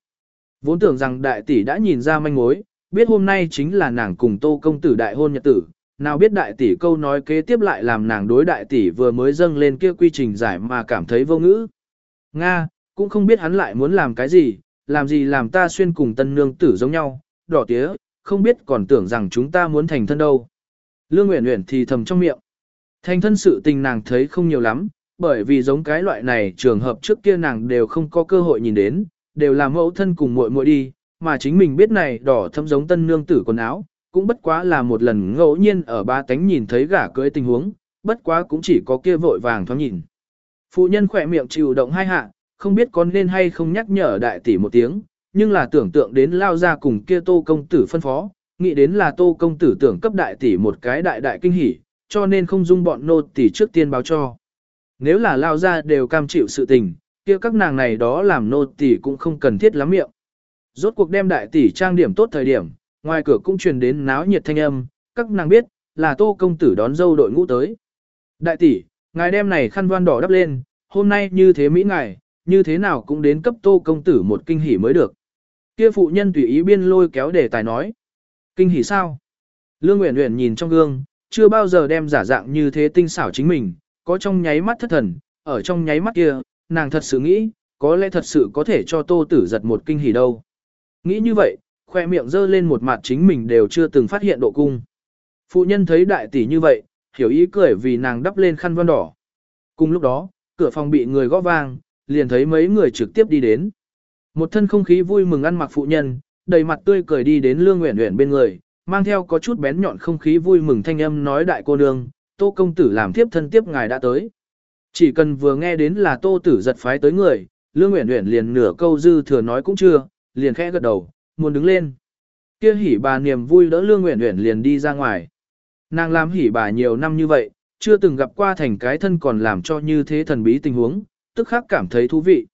Vốn tưởng rằng đại tỷ đã nhìn ra manh mối, biết hôm nay chính là nàng cùng tô công tử đại hôn nhật tử, nào biết đại tỷ câu nói kế tiếp lại làm nàng đối đại tỷ vừa mới dâng lên kia quy trình giải mà cảm thấy vô ngữ. Nga, cũng không biết hắn lại muốn làm cái gì, làm gì làm ta xuyên cùng tân nương tử giống nhau, đỏ tía, không biết còn tưởng rằng chúng ta muốn thành thân đâu. Lương Uyển Uyển thì thầm trong miệng. Thành thân sự tình nàng thấy không nhiều lắm, bởi vì giống cái loại này trường hợp trước kia nàng đều không có cơ hội nhìn đến, đều là mẫu thân cùng muội muội đi, mà chính mình biết này đỏ thâm giống tân nương tử quần áo, cũng bất quá là một lần ngẫu nhiên ở ba tánh nhìn thấy gả cưới tình huống, bất quá cũng chỉ có kia vội vàng thoáng nhìn. Phụ nhân khỏe miệng chịu động hai hạ, không biết có nên hay không nhắc nhở đại tỷ một tiếng, nhưng là tưởng tượng đến lao ra cùng kia tô công tử phân phó, nghĩ đến là tô công tử tưởng cấp đại tỷ một cái đại đại kinh hỉ, cho nên không dung bọn nô tỷ trước tiên báo cho. Nếu là lao ra đều cam chịu sự tình, kia các nàng này đó làm nô tỷ cũng không cần thiết lắm miệng. Rốt cuộc đem đại tỷ trang điểm tốt thời điểm, ngoài cửa cũng truyền đến náo nhiệt thanh âm, các nàng biết, là tô công tử đón dâu đội ngũ tới. Đại tỷ, ngài đem này khăn voan đỏ đắp lên, hôm nay như thế Mỹ ngài, như thế nào cũng đến cấp tô công tử một kinh hỉ mới được. Kia phụ nhân tùy ý biên lôi kéo để tài nói. Kinh hỉ sao? Lương Uyển Uyển nhìn trong gương, chưa bao giờ đem giả dạng như thế tinh xảo chính mình, có trong nháy mắt thất thần, ở trong nháy mắt kia, nàng thật sự nghĩ, có lẽ thật sự có thể cho tô tử giật một kinh hỉ đâu. Nghĩ như vậy, khoe miệng dơ lên một mặt chính mình đều chưa từng phát hiện độ cung. Phụ nhân thấy đại tỷ như vậy, hiểu ý cười vì nàng đắp lên khăn vân đỏ. Cùng lúc đó, cửa phòng bị người gõ vang, liền thấy mấy người trực tiếp đi đến. Một thân không khí vui mừng ăn mặc phụ nhân, đầy mặt tươi cười đi đến Lương Uyển Uyển bên người, mang theo có chút bén nhọn không khí vui mừng thanh âm nói đại cô nương, tô công tử làm tiếp thân tiếp ngài đã tới. Chỉ cần vừa nghe đến là tô tử giật phái tới người, Lương Nguyễn uyển liền nửa câu dư thừa nói cũng chưa, liền khẽ gật đầu, muốn đứng lên. Kia hỉ bà niềm vui đỡ Lương Uyển Uyển liền đi ra ngoài. Nàng làm hỉ bà nhiều năm như vậy, chưa từng gặp qua thành cái thân còn làm cho như thế thần bí tình huống, tức khắc cảm thấy thú vị.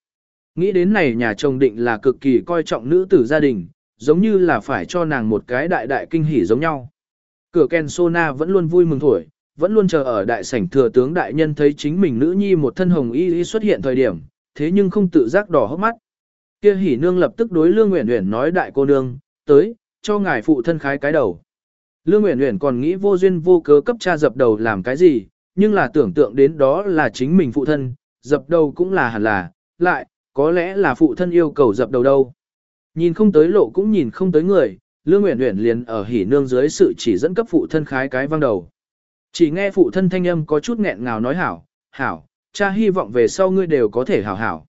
Nghĩ đến này nhà chồng định là cực kỳ coi trọng nữ tử gia đình, giống như là phải cho nàng một cái đại đại kinh hỉ giống nhau. Cửa Ken Sona vẫn luôn vui mừng thổi, vẫn luôn chờ ở đại sảnh thừa tướng đại nhân thấy chính mình nữ nhi một thân hồng y y xuất hiện thời điểm, thế nhưng không tự giác đỏ hốc mắt. Kia hỉ nương lập tức đối Lương Uyển Uyển nói đại cô nương, tới, cho ngài phụ thân khái cái đầu. Lương Uyển Uyển còn nghĩ vô duyên vô cớ cấp cha dập đầu làm cái gì, nhưng là tưởng tượng đến đó là chính mình phụ thân, dập đầu cũng là hẳn là, lại, có lẽ là phụ thân yêu cầu dập đầu đâu. Nhìn không tới lộ cũng nhìn không tới người, Lương Uyển Uyển liền ở hỉ nương dưới sự chỉ dẫn cấp phụ thân khái cái văng đầu. Chỉ nghe phụ thân thanh âm có chút nghẹn ngào nói hảo, hảo, cha hy vọng về sau ngươi đều có thể hảo hảo.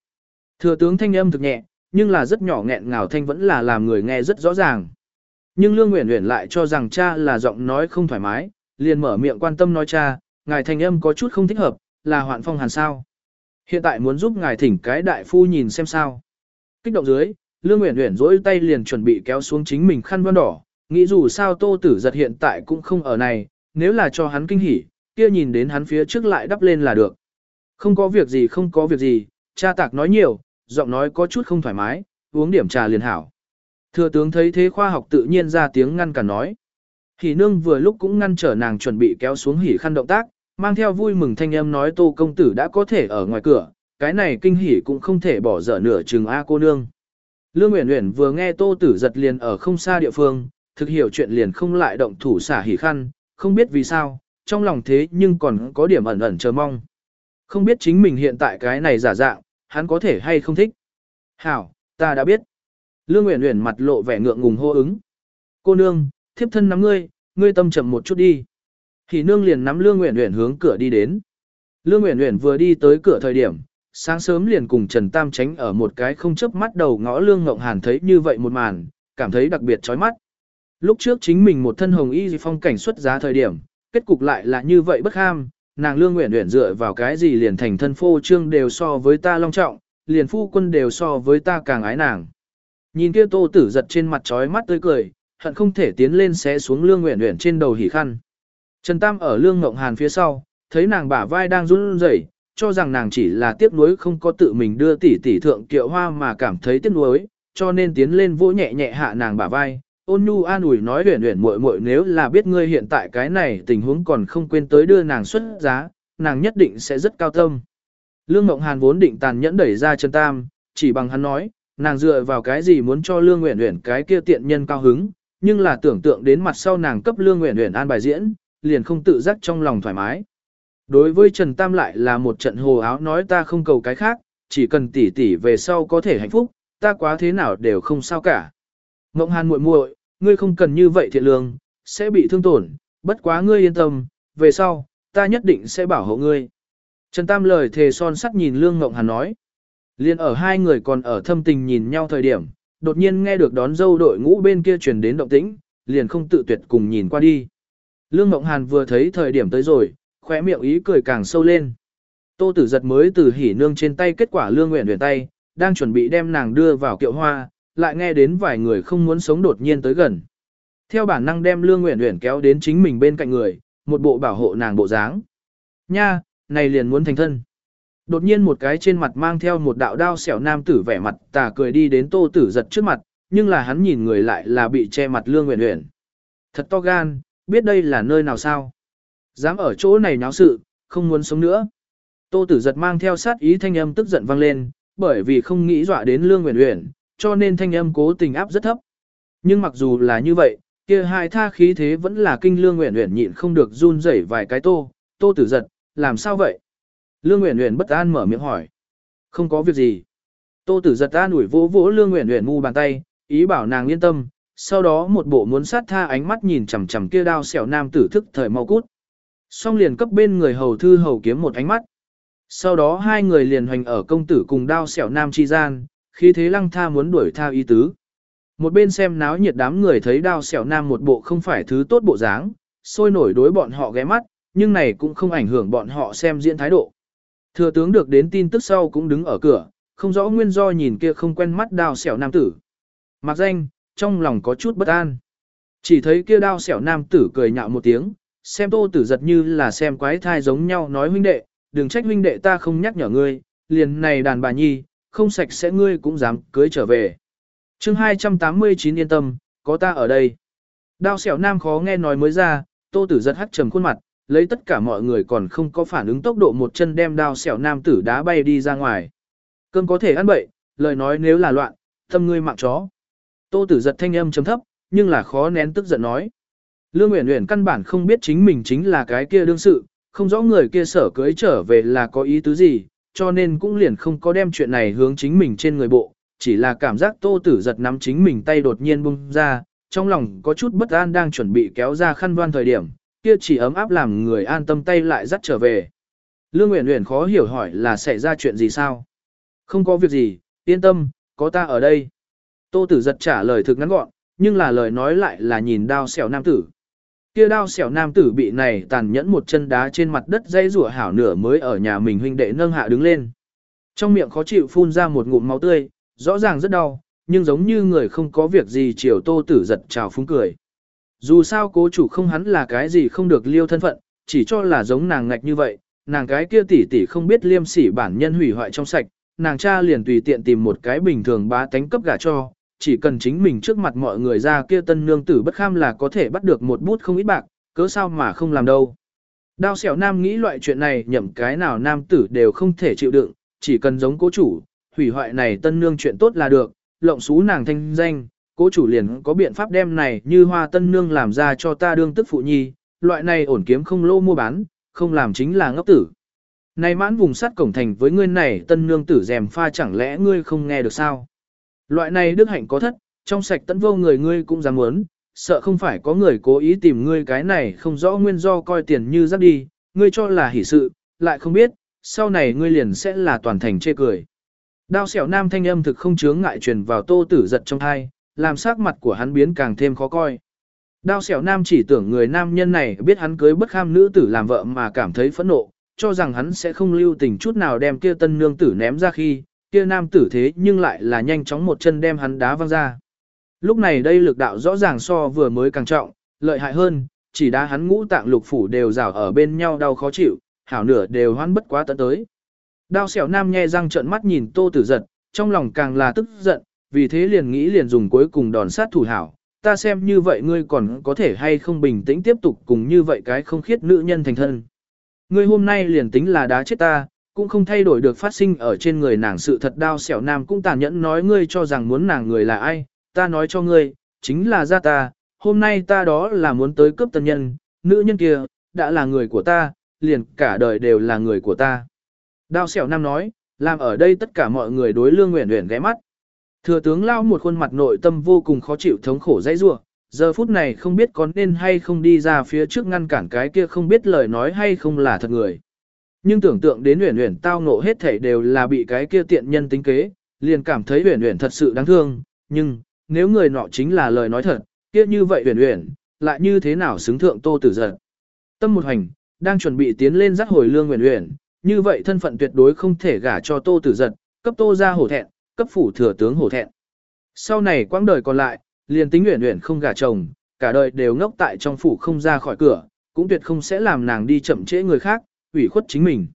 Thừa tướng thanh âm thực nhẹ, nhưng là rất nhỏ nghẹn ngào thanh vẫn là làm người nghe rất rõ ràng. Nhưng Lương Uyển Uyển lại cho rằng cha là giọng nói không thoải mái, liền mở miệng quan tâm nói cha, ngài thanh âm có chút không thích hợp, là hoạn phong hàn sao. Hiện tại muốn giúp ngài thỉnh cái đại phu nhìn xem sao. Kích động dưới, Lương Uyển Uyển rỗi tay liền chuẩn bị kéo xuống chính mình khăn vân đỏ, nghĩ dù sao Tô Tử giật hiện tại cũng không ở này, nếu là cho hắn kinh hỉ, kia nhìn đến hắn phía trước lại đắp lên là được. Không có việc gì không có việc gì, cha tạc nói nhiều, giọng nói có chút không thoải mái, uống điểm trà liền hảo. Thừa tướng thấy thế khoa học tự nhiên ra tiếng ngăn cả nói. Hỉ nương vừa lúc cũng ngăn trở nàng chuẩn bị kéo xuống hỉ khăn động tác, mang theo vui mừng thanh âm nói tô công tử đã có thể ở ngoài cửa, cái này kinh hỉ cũng không thể bỏ dở nửa chừng A cô nương. Lương Uyển Uyển vừa nghe tô tử giật liền ở không xa địa phương, thực hiểu chuyện liền không lại động thủ xả hỉ khăn, không biết vì sao, trong lòng thế nhưng còn có điểm ẩn ẩn chờ mong. Không biết chính mình hiện tại cái này giả dạng, hắn có thể hay không thích. Hảo, ta đã biết. Lương Uyển Uyển mặt lộ vẻ ngượng ngùng hô ứng. Cô nương, thiếp thân nắm ngươi, ngươi tâm chậm một chút đi. Thì nương liền nắm Lương Uyển Uyển hướng cửa đi đến. Lương Uyển Uyển vừa đi tới cửa thời điểm, sáng sớm liền cùng Trần Tam tránh ở một cái không chớp mắt đầu ngõ Lương Ngộng Hàn thấy như vậy một màn, cảm thấy đặc biệt chói mắt. Lúc trước chính mình một thân hồng y phong cảnh xuất giá thời điểm, kết cục lại là như vậy bất ham, nàng Lương nguyện Uyển dựa vào cái gì liền thành thân phô trương đều so với ta long trọng, liền phu quân đều so với ta càng ái nàng. Nhìn kia Tô Tử giật trên mặt trói mắt tươi cười, hận không thể tiến lên xé xuống Lương nguyện Uyển trên đầu hỉ khăn. Trần Tam ở Lương Ngộng Hàn phía sau, thấy nàng bả vai đang run rẩy, cho rằng nàng chỉ là tiếc nuối không có tự mình đưa tỷ tỷ thượng kiệu hoa mà cảm thấy tiếc nuối, cho nên tiến lên vỗ nhẹ nhẹ hạ nàng bả vai. Ôn nhu an ủi nói huyền huyền muội muội nếu là biết ngươi hiện tại cái này tình huống còn không quên tới đưa nàng xuất giá, nàng nhất định sẽ rất cao tâm. Lương Ngộng Hàn vốn định tàn nhẫn đẩy ra Trần Tam, chỉ bằng hắn nói, nàng dựa vào cái gì muốn cho Lương Uyển Uyển cái kia tiện nhân cao hứng, nhưng là tưởng tượng đến mặt sau nàng cấp Lương Uyển Uyển an bài diễn, liền không tự giác trong lòng thoải mái. Đối với Trần Tam lại là một trận hồ áo nói ta không cầu cái khác, chỉ cần tỷ tỷ về sau có thể hạnh phúc, ta quá thế nào đều không sao cả. Ngộng Hàn muội muội, ngươi không cần như vậy thiện lương, sẽ bị thương tổn, bất quá ngươi yên tâm, về sau, ta nhất định sẽ bảo hộ ngươi. Trần Tam lời thề son sắt nhìn Lương Ngộng Hàn nói. Liên ở hai người còn ở thâm tình nhìn nhau thời điểm, đột nhiên nghe được đón dâu đội ngũ bên kia truyền đến động tĩnh, liền không tự tuyệt cùng nhìn qua đi. Lương Ngộng Hàn vừa thấy thời điểm tới rồi, khóe miệng ý cười càng sâu lên. Tô Tử giật mới từ hỉ nương trên tay kết quả Lương Nguyện Uyển tay, đang chuẩn bị đem nàng đưa vào kiệu hoa, lại nghe đến vài người không muốn sống đột nhiên tới gần. Theo bản năng đem Lương uyển Uyển kéo đến chính mình bên cạnh người, một bộ bảo hộ nàng bộ dáng. Nha, này liền muốn thành thân. Đột nhiên một cái trên mặt mang theo một đạo đao xẻo nam tử vẻ mặt tà cười đi đến tô tử giật trước mặt, nhưng là hắn nhìn người lại là bị che mặt lương uyển uyển. Thật to gan, biết đây là nơi nào sao? Dám ở chỗ này náo sự, không muốn sống nữa. Tô tử giật mang theo sát ý thanh âm tức giận vang lên, bởi vì không nghĩ dọa đến lương uyển uyển cho nên thanh âm cố tình áp rất thấp. Nhưng mặc dù là như vậy, kia hai tha khí thế vẫn là kinh lương nguyện nguyện nhịn không được run rẩy vài cái tô, tô tử giật, làm sao vậy? Lương nguyện nguyện bất an mở miệng hỏi. Không có việc gì. Tô Tử giật an ủi vỗ vỗ Lương nguyện nguyện ngu bàn tay, ý bảo nàng yên tâm, sau đó một bộ muốn sát tha ánh mắt nhìn chằm chằm kia đao xẻo nam tử thức thời mau cút. Xong liền cấp bên người hầu thư hầu kiếm một ánh mắt. Sau đó hai người liền hoành ở công tử cùng đao xẻo nam chi gian, khi thế lăng tha muốn đuổi tha ý tứ. Một bên xem náo nhiệt đám người thấy đao xẻo nam một bộ không phải thứ tốt bộ dáng, sôi nổi đối bọn họ ghé mắt, nhưng này cũng không ảnh hưởng bọn họ xem diễn thái độ. Thừa tướng được đến tin tức sau cũng đứng ở cửa, không rõ nguyên do nhìn kia không quen mắt đao xẻo nam tử. Mặc danh, trong lòng có chút bất an. Chỉ thấy kia đao xẻo nam tử cười nhạo một tiếng, xem tô tử giật như là xem quái thai giống nhau nói huynh đệ, đừng trách huynh đệ ta không nhắc nhở ngươi, liền này đàn bà nhi, không sạch sẽ ngươi cũng dám cưới trở về. chương 289 yên tâm, có ta ở đây. Đao xẻo nam khó nghe nói mới ra, tô tử giật hắt trầm khuôn mặt, lấy tất cả mọi người còn không có phản ứng tốc độ một chân đem đao xẻo nam tử đá bay đi ra ngoài. Cơm có thể ăn bậy, lời nói nếu là loạn, tâm ngươi mạng chó. Tô tử giật thanh âm chấm thấp, nhưng là khó nén tức giận nói. Lương Uyển Uyển căn bản không biết chính mình chính là cái kia đương sự, không rõ người kia sở cưới trở về là có ý tứ gì, cho nên cũng liền không có đem chuyện này hướng chính mình trên người bộ, chỉ là cảm giác tô tử giật nắm chính mình tay đột nhiên bung ra, trong lòng có chút bất an đang chuẩn bị kéo ra khăn đoan thời điểm, kia chỉ ấm áp làm người an tâm tay lại dắt trở về. Lương Uyển Uyển khó hiểu hỏi là xảy ra chuyện gì sao? Không có việc gì, yên tâm, có ta ở đây. Tô tử giật trả lời thực ngắn gọn, nhưng là lời nói lại là nhìn đao xẻo nam tử. Kia đao xẻo nam tử bị này tàn nhẫn một chân đá trên mặt đất dây rủa hảo nửa mới ở nhà mình huynh đệ nâng hạ đứng lên. Trong miệng khó chịu phun ra một ngụm máu tươi, rõ ràng rất đau, nhưng giống như người không có việc gì chiều tô tử giật chào phúng cười. Dù sao cố chủ không hắn là cái gì không được liêu thân phận, chỉ cho là giống nàng ngạch như vậy, nàng cái kia tỷ tỷ không biết liêm sỉ bản nhân hủy hoại trong sạch, nàng cha liền tùy tiện tìm một cái bình thường bá tánh cấp gả cho, chỉ cần chính mình trước mặt mọi người ra kia tân nương tử bất kham là có thể bắt được một bút không ít bạc, cớ sao mà không làm đâu. Đao xẻo nam nghĩ loại chuyện này nhậm cái nào nam tử đều không thể chịu đựng, chỉ cần giống cố chủ, hủy hoại này tân nương chuyện tốt là được, lộng xú nàng thanh danh, cố chủ liền có biện pháp đem này như hoa tân nương làm ra cho ta đương tức phụ nhi, loại này ổn kiếm không lô mua bán, không làm chính là ngốc tử. Này mãn vùng sắt cổng thành với ngươi này tân nương tử dèm pha chẳng lẽ ngươi không nghe được sao? Loại này đức hạnh có thất, trong sạch tận vô người ngươi cũng dám muốn, sợ không phải có người cố ý tìm ngươi cái này không rõ nguyên do coi tiền như rắc đi, ngươi cho là hỷ sự, lại không biết, sau này ngươi liền sẽ là toàn thành chê cười. Đao xẻo nam thanh âm thực không chướng ngại truyền vào tô tử giật trong thai, làm sắc mặt của hắn biến càng thêm khó coi. Đao xẻo nam chỉ tưởng người nam nhân này biết hắn cưới bất kham nữ tử làm vợ mà cảm thấy phẫn nộ, cho rằng hắn sẽ không lưu tình chút nào đem kia tân nương tử ném ra khi, kia nam tử thế nhưng lại là nhanh chóng một chân đem hắn đá văng ra. Lúc này đây lực đạo rõ ràng so vừa mới càng trọng, lợi hại hơn, chỉ đá hắn ngũ tạng lục phủ đều rào ở bên nhau đau khó chịu, hảo nửa đều hoan bất quá tận tới. Đao xẻo nam nhe răng trợn mắt nhìn tô tử giật, trong lòng càng là tức giận, vì thế liền nghĩ liền dùng cuối cùng đòn sát thủ hảo. Ta xem như vậy ngươi còn có thể hay không bình tĩnh tiếp tục cùng như vậy cái không khiết nữ nhân thành thân. Ngươi hôm nay liền tính là đá chết ta, cũng không thay đổi được phát sinh ở trên người nàng sự thật đau xẻo nam cũng tàn nhẫn nói ngươi cho rằng muốn nàng người là ai, ta nói cho ngươi, chính là gia ta, hôm nay ta đó là muốn tới cướp tân nhân, nữ nhân kia, đã là người của ta, liền cả đời đều là người của ta. Đao xẻo nam nói, làm ở đây tất cả mọi người đối lương nguyện nguyện ghé mắt. Thừa tướng lao một khuôn mặt nội tâm vô cùng khó chịu thống khổ dãy rủa giờ phút này không biết có nên hay không đi ra phía trước ngăn cản cái kia không biết lời nói hay không là thật người. Nhưng tưởng tượng đến Uyển Uyển tao ngộ hết thảy đều là bị cái kia tiện nhân tính kế, liền cảm thấy Uyển Uyển thật sự đáng thương, nhưng nếu người nọ chính là lời nói thật, kia như vậy Uyển Uyển lại như thế nào xứng thượng Tô Tử giận Tâm một hành, đang chuẩn bị tiến lên dắt hồi lương Uyển Uyển, như vậy thân phận tuyệt đối không thể gả cho Tô Tử giận cấp Tô gia hổ thẹn, cấp phủ thừa tướng hổ thẹn. Sau này quãng đời còn lại, liền tính Uyển Uyển không gả chồng, cả đời đều ngốc tại trong phủ không ra khỏi cửa, cũng tuyệt không sẽ làm nàng đi chậm trễ người khác, ủy khuất chính mình.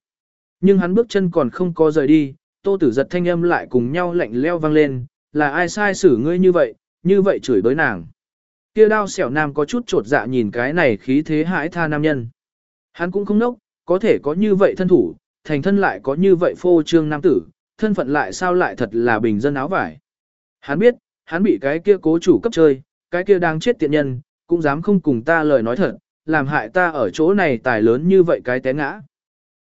Nhưng hắn bước chân còn không có rời đi, tô tử giật thanh âm lại cùng nhau lạnh leo vang lên, là ai sai xử ngươi như vậy, như vậy chửi bới nàng. Kia đao xẻo nam có chút trột dạ nhìn cái này khí thế hãi tha nam nhân. Hắn cũng không nốc, có thể có như vậy thân thủ, thành thân lại có như vậy phô trương nam tử, thân phận lại sao lại thật là bình dân áo vải. Hắn biết, hắn bị cái kia cố chủ cấp chơi, cái kia đang chết tiện nhân, cũng dám không cùng ta lời nói thật, làm hại ta ở chỗ này tài lớn như vậy cái té ngã.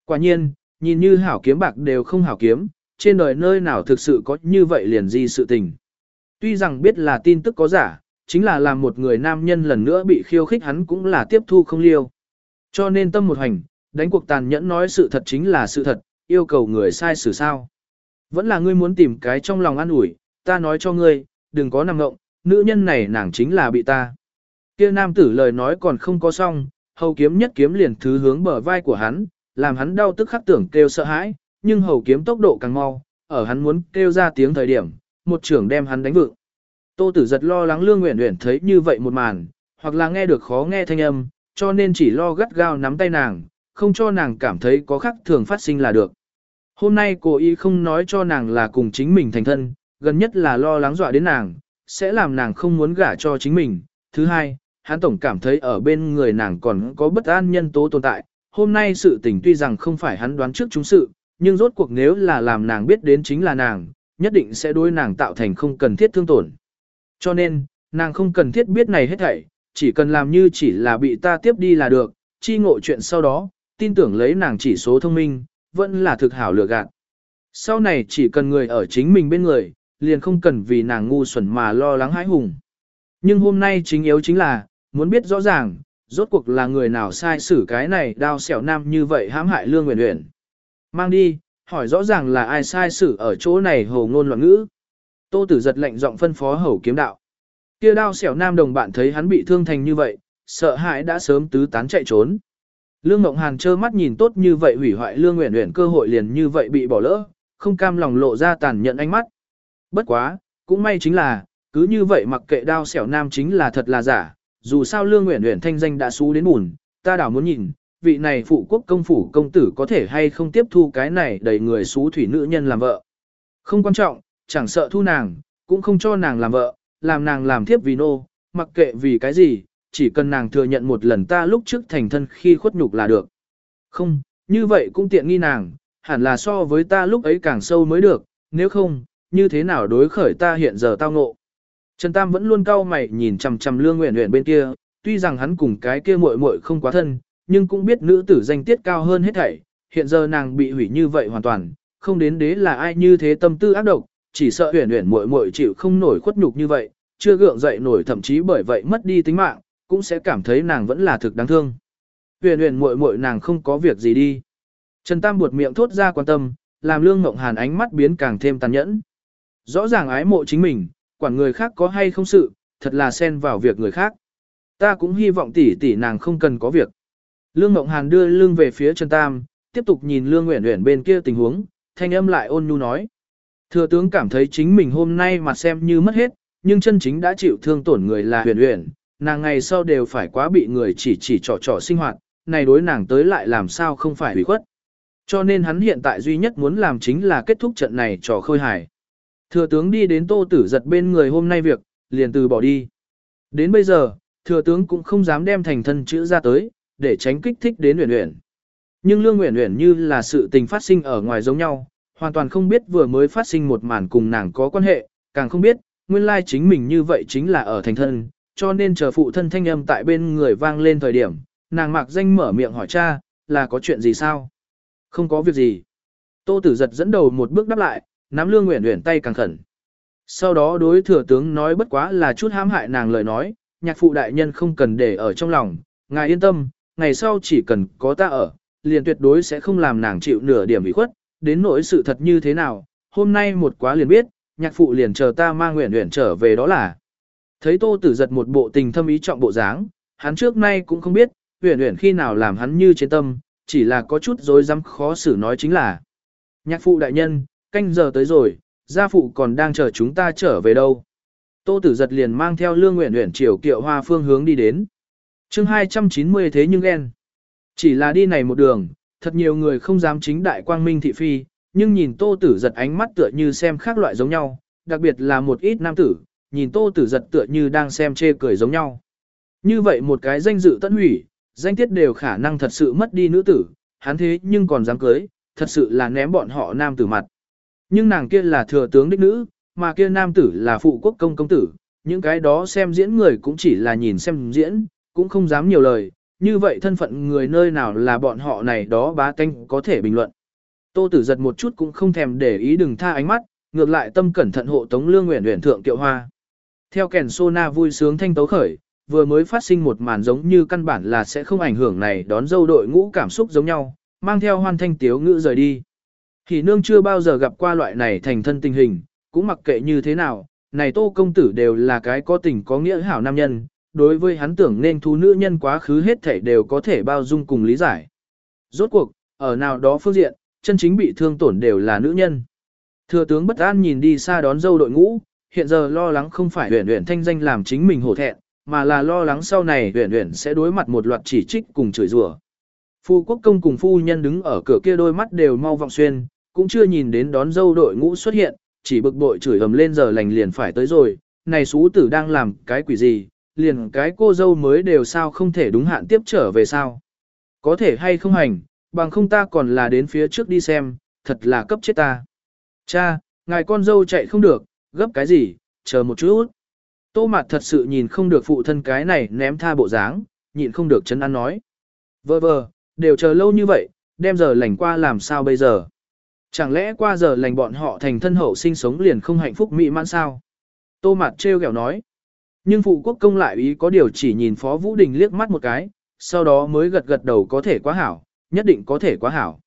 Quả nhiên, nhìn như hảo kiếm bạc đều không hảo kiếm, trên đời nơi nào thực sự có như vậy liền di sự tình. Tuy rằng biết là tin tức có giả, chính là làm một người nam nhân lần nữa bị khiêu khích hắn cũng là tiếp thu không liêu. Cho nên tâm một hành, đánh cuộc tàn nhẫn nói sự thật chính là sự thật, yêu cầu người sai xử sao. Vẫn là ngươi muốn tìm cái trong lòng an ủi, ta nói cho ngươi, đừng có nằm ngộng, nữ nhân này nàng chính là bị ta. Kia nam tử lời nói còn không có xong, hầu kiếm nhất kiếm liền thứ hướng bờ vai của hắn, làm hắn đau tức khắc tưởng kêu sợ hãi, nhưng hầu kiếm tốc độ càng mau, ở hắn muốn kêu ra tiếng thời điểm, một trưởng đem hắn đánh vựng. Tô Tử giật lo lắng Lương Uyển Uyển thấy như vậy một màn, hoặc là nghe được khó nghe thanh âm, cho nên chỉ lo gắt gao nắm tay nàng, không cho nàng cảm thấy có khắc thường phát sinh là được. Hôm nay cô ý không nói cho nàng là cùng chính mình thành thân, gần nhất là lo lắng dọa đến nàng, sẽ làm nàng không muốn gả cho chính mình. Thứ hai, hắn tổng cảm thấy ở bên người nàng còn có bất an nhân tố tồn tại. Hôm nay sự tình tuy rằng không phải hắn đoán trước chúng sự, nhưng rốt cuộc nếu là làm nàng biết đến chính là nàng, nhất định sẽ đối nàng tạo thành không cần thiết thương tổn. Cho nên, nàng không cần thiết biết này hết thảy, chỉ cần làm như chỉ là bị ta tiếp đi là được, chi ngộ chuyện sau đó, tin tưởng lấy nàng chỉ số thông minh, vẫn là thực hảo lừa gạt. Sau này chỉ cần người ở chính mình bên người, liền không cần vì nàng ngu xuẩn mà lo lắng hãi hùng. Nhưng hôm nay chính yếu chính là, muốn biết rõ ràng, rốt cuộc là người nào sai xử cái này đao xẻo nam như vậy hãm hại lương nguyện nguyện. Mang đi, hỏi rõ ràng là ai sai xử ở chỗ này hồ ngôn loạn ngữ. Tô tử giật lệnh giọng phân phó hầu kiếm đạo. Kia đao xẻo nam đồng bạn thấy hắn bị thương thành như vậy, sợ hãi đã sớm tứ tán chạy trốn. Lương Ngộng Hàn trơ mắt nhìn tốt như vậy hủy hoại Lương Uyển Uyển cơ hội liền như vậy bị bỏ lỡ, không cam lòng lộ ra tàn nhẫn ánh mắt. Bất quá, cũng may chính là, cứ như vậy mặc kệ đao xẻo nam chính là thật là giả, dù sao Lương Uyển Uyển thanh danh đã xú đến bùn, ta đảo muốn nhìn, vị này phụ quốc công phủ công tử có thể hay không tiếp thu cái này đầy người xú thủy nữ nhân làm vợ. Không quan trọng, chẳng sợ thu nàng, cũng không cho nàng làm vợ, làm nàng làm thiếp vì nô, mặc kệ vì cái gì, chỉ cần nàng thừa nhận một lần ta lúc trước thành thân khi khuất nhục là được. Không, như vậy cũng tiện nghi nàng, hẳn là so với ta lúc ấy càng sâu mới được, nếu không, như thế nào đối khởi ta hiện giờ tao ngộ. Trần Tam vẫn luôn cau mày nhìn chằm chằm Lương Uyển Uyển bên kia, tuy rằng hắn cùng cái kia muội muội không quá thân, nhưng cũng biết nữ tử danh tiết cao hơn hết thảy, hiện giờ nàng bị hủy như vậy hoàn toàn, không đến đế là ai như thế tâm tư ác độc, chỉ sợ Uyển Uyển muội muội chịu không nổi khuất nhục như vậy, chưa gượng dậy nổi thậm chí bởi vậy mất đi tính mạng, cũng sẽ cảm thấy nàng vẫn là thực đáng thương. Uyển Uyển muội muội nàng không có việc gì đi. Trần Tam buột miệng thốt ra quan tâm, làm Lương Ngộng Hàn ánh mắt biến càng thêm tàn nhẫn. Rõ ràng ái mộ chính mình, quản người khác có hay không sự, thật là xen vào việc người khác. Ta cũng hy vọng tỷ tỷ nàng không cần có việc. Lương Ngộng Hàn đưa lưng về phía Trần Tam, tiếp tục nhìn Lương Uyển Uyển bên kia tình huống, thanh âm lại ôn nhu nói. Thừa tướng cảm thấy chính mình hôm nay mà xem như mất hết, nhưng chân chính đã chịu thương tổn người là Uyển Uyển, nàng ngày sau đều phải quá bị người chỉ chỉ trò trò sinh hoạt, này đối nàng tới lại làm sao không phải hủy khuất. Cho nên hắn hiện tại duy nhất muốn làm chính là kết thúc trận này trò khơi hài. Thừa tướng đi đến tô tử giật bên người hôm nay việc, liền từ bỏ đi. Đến bây giờ, thừa tướng cũng không dám đem thành thân chữ ra tới, để tránh kích thích đến uyển uyển. Nhưng lương uyển uyển như là sự tình phát sinh ở ngoài giống nhau, hoàn toàn không biết vừa mới phát sinh một màn cùng nàng có quan hệ, càng không biết, nguyên lai chính mình như vậy chính là ở thành thân, cho nên chờ phụ thân thanh âm tại bên người vang lên thời điểm, nàng mạc danh mở miệng hỏi cha, là có chuyện gì sao? Không có việc gì. Tô tử giật dẫn đầu một bước đáp lại, nắm lương nguyện nguyện tay càng khẩn. Sau đó đối thừa tướng nói bất quá là chút hãm hại nàng lời nói, nhạc phụ đại nhân không cần để ở trong lòng, ngài yên tâm, ngày sau chỉ cần có ta ở, liền tuyệt đối sẽ không làm nàng chịu nửa điểm ủy khuất, đến nỗi sự thật như thế nào, hôm nay một quá liền biết, nhạc phụ liền chờ ta mang nguyện nguyện trở về đó là. Thấy Tô Tử giật một bộ tình thâm ý trọng bộ dáng, hắn trước nay cũng không biết, nguyện nguyện khi nào làm hắn như trên tâm, chỉ là có chút dối rắm khó xử nói chính là. Nhạc phụ đại nhân, canh giờ tới rồi, gia phụ còn đang chờ chúng ta trở về đâu. Tô Tử giật liền mang theo lương nguyện nguyện chiều kiệu hoa phương hướng đi đến. chương 290 thế nhưng ghen. Chỉ là đi này một đường, thật nhiều người không dám chính đại quang minh thị phi, nhưng nhìn Tô Tử giật ánh mắt tựa như xem khác loại giống nhau, đặc biệt là một ít nam tử, nhìn tô tử giật tựa như đang xem chê cười giống nhau. Như vậy một cái danh dự tận hủy, danh tiết đều khả năng thật sự mất đi nữ tử, hắn thế nhưng còn dám cưới, thật sự là ném bọn họ nam tử mặt. Nhưng nàng kia là thừa tướng đích nữ, mà kia nam tử là phụ quốc công công tử, những cái đó xem diễn người cũng chỉ là nhìn xem diễn, cũng không dám nhiều lời, như vậy thân phận người nơi nào là bọn họ này đó bá tanh có thể bình luận. Tô tử giật một chút cũng không thèm để ý đừng tha ánh mắt, ngược lại tâm cẩn thận hộ tống lương nguyện uyển thượng tiệu hoa. Theo kèn sona vui sướng thanh tấu khởi, vừa mới phát sinh một màn giống như căn bản là sẽ không ảnh hưởng này đón dâu đội ngũ cảm xúc giống nhau, mang theo hoan thanh tiếu ngữ rời đi. Thì nương chưa bao giờ gặp qua loại này thành thân tình hình, cũng mặc kệ như thế nào, này tô công tử đều là cái có tình có nghĩa hảo nam nhân, đối với hắn tưởng nên thu nữ nhân quá khứ hết thể đều có thể bao dung cùng lý giải. Rốt cuộc, ở nào đó phương diện, chân chính bị thương tổn đều là nữ nhân. Thừa tướng bất an nhìn đi xa đón dâu đội ngũ, hiện giờ lo lắng không phải huyền huyền thanh danh làm chính mình hổ thẹn, mà là lo lắng sau này huyền huyền sẽ đối mặt một loạt chỉ trích cùng chửi rủa. Phu quốc công cùng phu nhân đứng ở cửa kia đôi mắt đều mau vọng xuyên, cũng chưa nhìn đến đón dâu đội ngũ xuất hiện, chỉ bực bội chửi ầm lên giờ lành liền phải tới rồi, này xú tử đang làm cái quỷ gì, liền cái cô dâu mới đều sao không thể đúng hạn tiếp trở về sao. Có thể hay không hành, bằng không ta còn là đến phía trước đi xem, thật là cấp chết ta. Cha, ngài con dâu chạy không được, gấp cái gì, chờ một chút. Tô mặt thật sự nhìn không được phụ thân cái này ném tha bộ dáng, nhịn không được chân ăn nói. Vơ vơ, đều chờ lâu như vậy, đem giờ lành qua làm sao bây giờ. Chẳng lẽ qua giờ lành bọn họ thành thân hậu sinh sống liền không hạnh phúc mỹ mãn sao? Tô mặt treo kẹo nói. Nhưng phụ quốc công lại ý có điều chỉ nhìn Phó Vũ Đình liếc mắt một cái, sau đó mới gật gật đầu có thể quá hảo, nhất định có thể quá hảo.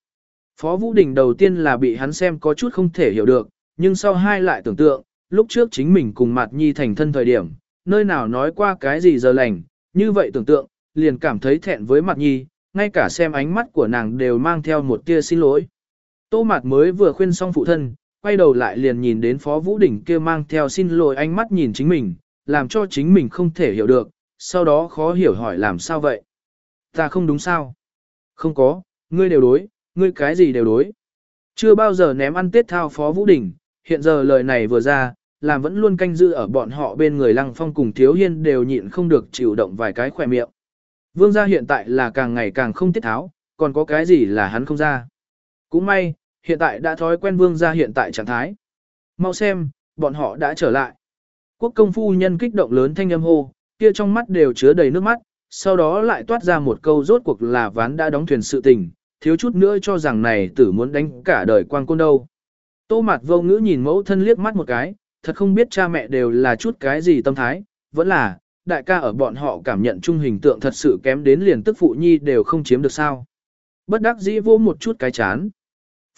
Phó Vũ Đình đầu tiên là bị hắn xem có chút không thể hiểu được, nhưng sau hai lại tưởng tượng, lúc trước chính mình cùng Mạt Nhi thành thân thời điểm, nơi nào nói qua cái gì giờ lành, như vậy tưởng tượng, liền cảm thấy thẹn với Mạt Nhi, ngay cả xem ánh mắt của nàng đều mang theo một tia xin lỗi. Tô Mạt mới vừa khuyên xong phụ thân, quay đầu lại liền nhìn đến Phó Vũ Đình kia mang theo xin lỗi ánh mắt nhìn chính mình, làm cho chính mình không thể hiểu được, sau đó khó hiểu hỏi làm sao vậy. Ta không đúng sao? Không có, ngươi đều đối, ngươi cái gì đều đối. Chưa bao giờ ném ăn tết thao Phó Vũ Đình, hiện giờ lời này vừa ra, làm vẫn luôn canh giữ ở bọn họ bên người Lăng Phong cùng Thiếu Hiên đều nhịn không được chịu động vài cái khỏe miệng. Vương gia hiện tại là càng ngày càng không tiết tháo, còn có cái gì là hắn không ra. Cũng may, hiện tại đã thói quen vương gia hiện tại trạng thái. Mau xem, bọn họ đã trở lại. Quốc công phu nhân kích động lớn thanh âm hô, kia trong mắt đều chứa đầy nước mắt, sau đó lại toát ra một câu rốt cuộc là ván đã đóng thuyền sự tình, thiếu chút nữa cho rằng này tử muốn đánh cả đời quan côn đâu. Tô mặt vô ngữ nhìn mẫu thân liếc mắt một cái, thật không biết cha mẹ đều là chút cái gì tâm thái, vẫn là, đại ca ở bọn họ cảm nhận chung hình tượng thật sự kém đến liền tức phụ nhi đều không chiếm được sao. Bất đắc dĩ vô một chút cái chán.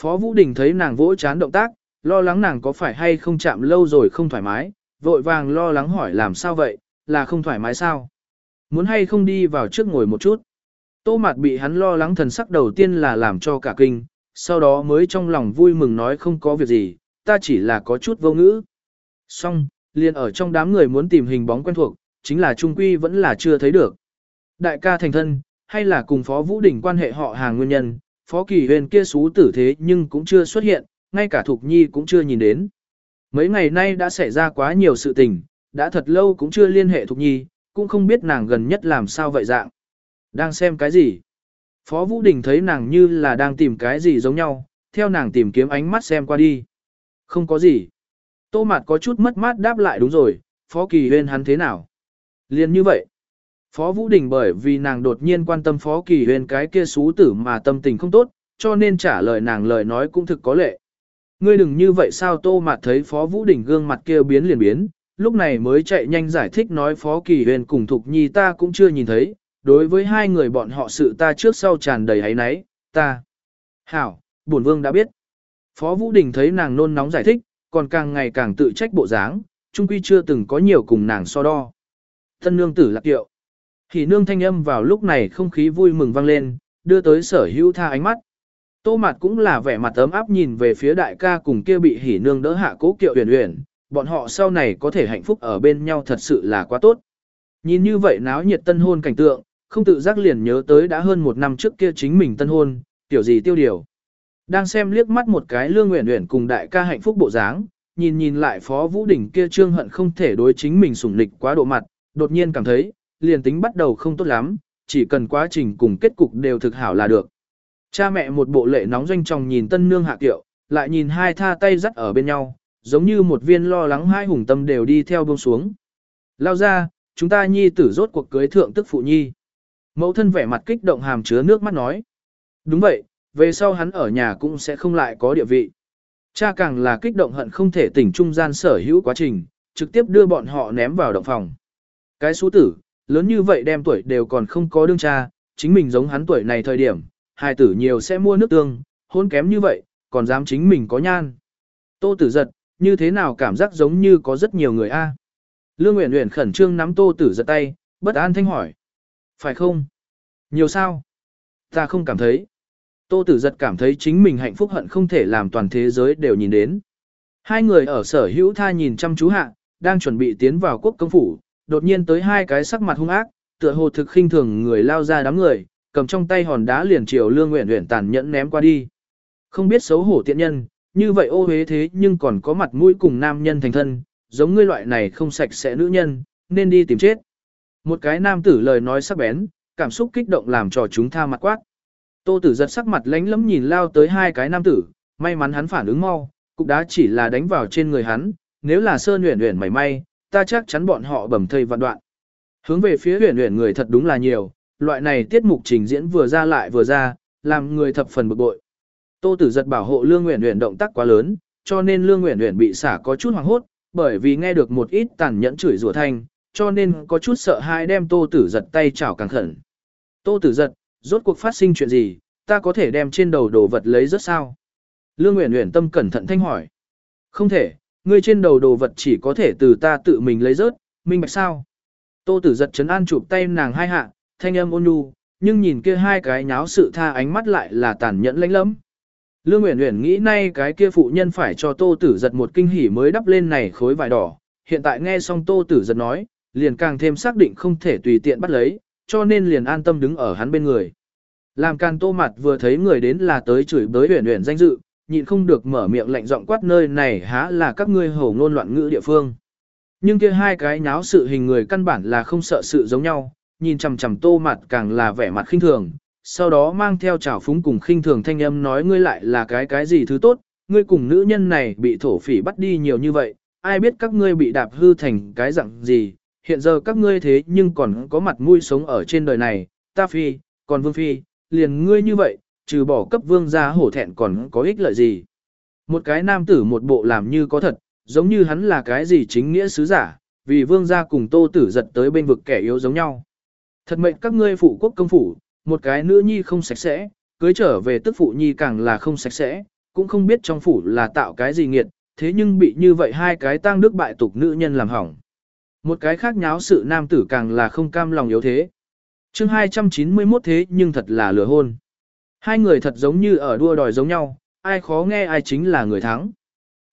Phó Vũ Đình thấy nàng vỗ chán động tác, lo lắng nàng có phải hay không chạm lâu rồi không thoải mái, vội vàng lo lắng hỏi làm sao vậy, là không thoải mái sao? Muốn hay không đi vào trước ngồi một chút? Tô Mạt bị hắn lo lắng thần sắc đầu tiên là làm cho cả kinh, sau đó mới trong lòng vui mừng nói không có việc gì, ta chỉ là có chút vô ngữ. Xong, liền ở trong đám người muốn tìm hình bóng quen thuộc, chính là Trung Quy vẫn là chưa thấy được. Đại ca thành thân, hay là cùng Phó Vũ Đình quan hệ họ hàng nguyên nhân, Phó Kỳ Huyền kia xú tử thế nhưng cũng chưa xuất hiện, ngay cả Thục Nhi cũng chưa nhìn đến. Mấy ngày nay đã xảy ra quá nhiều sự tình, đã thật lâu cũng chưa liên hệ Thục Nhi, cũng không biết nàng gần nhất làm sao vậy dạng. Đang xem cái gì? Phó Vũ Đình thấy nàng như là đang tìm cái gì giống nhau, theo nàng tìm kiếm ánh mắt xem qua đi. Không có gì. Tô Mạt có chút mất mát đáp lại đúng rồi, Phó Kỳ Huyên hắn thế nào? Liên như vậy. Phó Vũ Đình bởi vì nàng đột nhiên quan tâm Phó Kỳ Huyên cái kia xú tử mà tâm tình không tốt, cho nên trả lời nàng lời nói cũng thực có lệ. Ngươi đừng như vậy sao Tô Mạt thấy Phó Vũ Đình gương mặt kia biến liền biến, lúc này mới chạy nhanh giải thích nói Phó Kỳ Huyền cùng Thục Nhi ta cũng chưa nhìn thấy, đối với hai người bọn họ sự ta trước sau tràn đầy hấy náy, ta. Hảo, bổn vương đã biết. Phó Vũ Đình thấy nàng nôn nóng giải thích, còn càng ngày càng tự trách bộ dáng, chung quy chưa từng có nhiều cùng nàng so đo. Thân nương tử lạc tiệu. Hỉ nương thanh âm vào lúc này không khí vui mừng vang lên, đưa tới sở hữu tha ánh mắt. Tô mặt cũng là vẻ mặt ấm áp nhìn về phía đại ca cùng kia bị hỉ nương đỡ hạ cố kiệu huyền huyền, bọn họ sau này có thể hạnh phúc ở bên nhau thật sự là quá tốt. Nhìn như vậy náo nhiệt tân hôn cảnh tượng, không tự giác liền nhớ tới đã hơn một năm trước kia chính mình tân hôn, tiểu gì tiêu điều. Đang xem liếc mắt một cái lương nguyện nguyện cùng đại ca hạnh phúc bộ dáng, nhìn nhìn lại phó vũ đỉnh kia trương hận không thể đối chính mình sủng lịch quá độ mặt, đột nhiên cảm thấy, liền tính bắt đầu không tốt lắm, chỉ cần quá trình cùng kết cục đều thực hảo là được. Cha mẹ một bộ lệ nóng doanh chồng nhìn tân nương hạ kiệu, lại nhìn hai tha tay dắt ở bên nhau, giống như một viên lo lắng hai hùng tâm đều đi theo buông xuống. Lao ra, chúng ta nhi tử rốt cuộc cưới thượng tức phụ nhi. Mẫu thân vẻ mặt kích động hàm chứa nước mắt nói. Đúng vậy, về sau hắn ở nhà cũng sẽ không lại có địa vị. Cha càng là kích động hận không thể tỉnh trung gian sở hữu quá trình, trực tiếp đưa bọn họ ném vào động phòng. Cái số tử, lớn như vậy đem tuổi đều còn không có đương cha, chính mình giống hắn tuổi này thời điểm, hài tử nhiều sẽ mua nước tương, hôn kém như vậy, còn dám chính mình có nhan. Tô tử giật, như thế nào cảm giác giống như có rất nhiều người a. Lương Uyển Uyển khẩn trương nắm Tô Tử giật tay, bất an thanh hỏi. Phải không? Nhiều sao? Ta không cảm thấy. Tô Tử Giật cảm thấy chính mình hạnh phúc hận không thể làm toàn thế giới đều nhìn đến. Hai người ở sở hữu tha nhìn chăm chú hạ, đang chuẩn bị tiến vào quốc công phủ, đột nhiên tới hai cái sắc mặt hung ác, tựa hồ thực khinh thường người lao ra đám người, cầm trong tay hòn đá liền chiều Lương Uyển Uyển tàn nhẫn ném qua đi. Không biết xấu hổ tiện nhân, như vậy ô hế thế nhưng còn có mặt mũi cùng nam nhân thành thân, giống ngươi loại này không sạch sẽ nữ nhân, nên đi tìm chết. Một cái nam tử lời nói sắc bén, cảm xúc kích động làm cho chúng tha mặt quát. Tô tử giật sắc mặt lánh lắm nhìn lao tới hai cái nam tử, may mắn hắn phản ứng mau, cục đá chỉ là đánh vào trên người hắn, nếu là sơn huyền huyền mảy may, ta chắc chắn bọn họ bầm thây vạn đoạn. Hướng về phía huyền huyền người thật đúng là nhiều, loại này tiết mục trình diễn vừa ra lại vừa ra, làm người thập phần bực bội. Tô Tử giật bảo hộ Lương Uyển Uyển động tác quá lớn, cho nên Lương Uyển Uyển bị xả có chút hoảng hốt, bởi vì nghe được một ít tàn nhẫn chửi rủa thanh, cho nên có chút sợ hãi đem Tô Tử giật tay chảo càng khẩn. Tô Tử giật, rốt cuộc phát sinh chuyện gì, ta có thể đem trên đầu đồ vật lấy rất sao? Lương Uyển Uyển tâm cẩn thận thanh hỏi. Không thể, ngươi trên đầu đồ vật chỉ có thể từ ta tự mình lấy rớt, minh bạch sao? Tô Tử giật chấn an chụp tay nàng hai hạ, thanh âm ôn nhu, nhưng nhìn kia hai cái nháo sự tha ánh mắt lại là tàn nhẫn lãnh lẫm. Lương Uyển Uyển nghĩ nay cái kia phụ nhân phải cho Tô Tử giật một kinh hỉ mới đắp lên này khối vải đỏ, hiện tại nghe xong Tô Tử giật nói, liền càng thêm xác định không thể tùy tiện bắt lấy, cho nên liền an tâm đứng ở hắn bên người. Làm can Tô Mặt vừa thấy người đến là tới chửi bới Uyển Uyển danh dự, nhịn không được mở miệng lạnh giọng quát nơi này há là các ngươi hổ ngôn loạn ngữ địa phương. Nhưng kia hai cái nháo sự hình người căn bản là không sợ sự giống nhau, nhìn chằm chằm Tô Mặt càng là vẻ mặt khinh thường, sau đó mang theo trào phúng cùng khinh thường thanh âm nói ngươi lại là cái cái gì thứ tốt, ngươi cùng nữ nhân này bị thổ phỉ bắt đi nhiều như vậy, ai biết các ngươi bị đạp hư thành cái dạng gì, hiện giờ các ngươi thế nhưng còn có mặt mũi sống ở trên đời này, ta phi, còn vương phi, liền ngươi như vậy, trừ bỏ cấp vương gia hổ thẹn còn có ích lợi gì. Một cái nam tử một bộ làm như có thật, giống như hắn là cái gì chính nghĩa sứ giả, vì vương gia cùng tô tử giật tới bên vực kẻ yếu giống nhau. Thật mệnh các ngươi phụ quốc công phủ, một cái nữ nhi không sạch sẽ, cưới trở về tức phụ nhi càng là không sạch sẽ, cũng không biết trong phủ là tạo cái gì nghiệt, thế nhưng bị như vậy hai cái tang đức bại tục nữ nhân làm hỏng. Một cái khác nháo sự nam tử càng là không cam lòng yếu thế. chương 291 thế nhưng thật là lừa hôn. Hai người thật giống như ở đua đòi giống nhau, ai khó nghe ai chính là người thắng.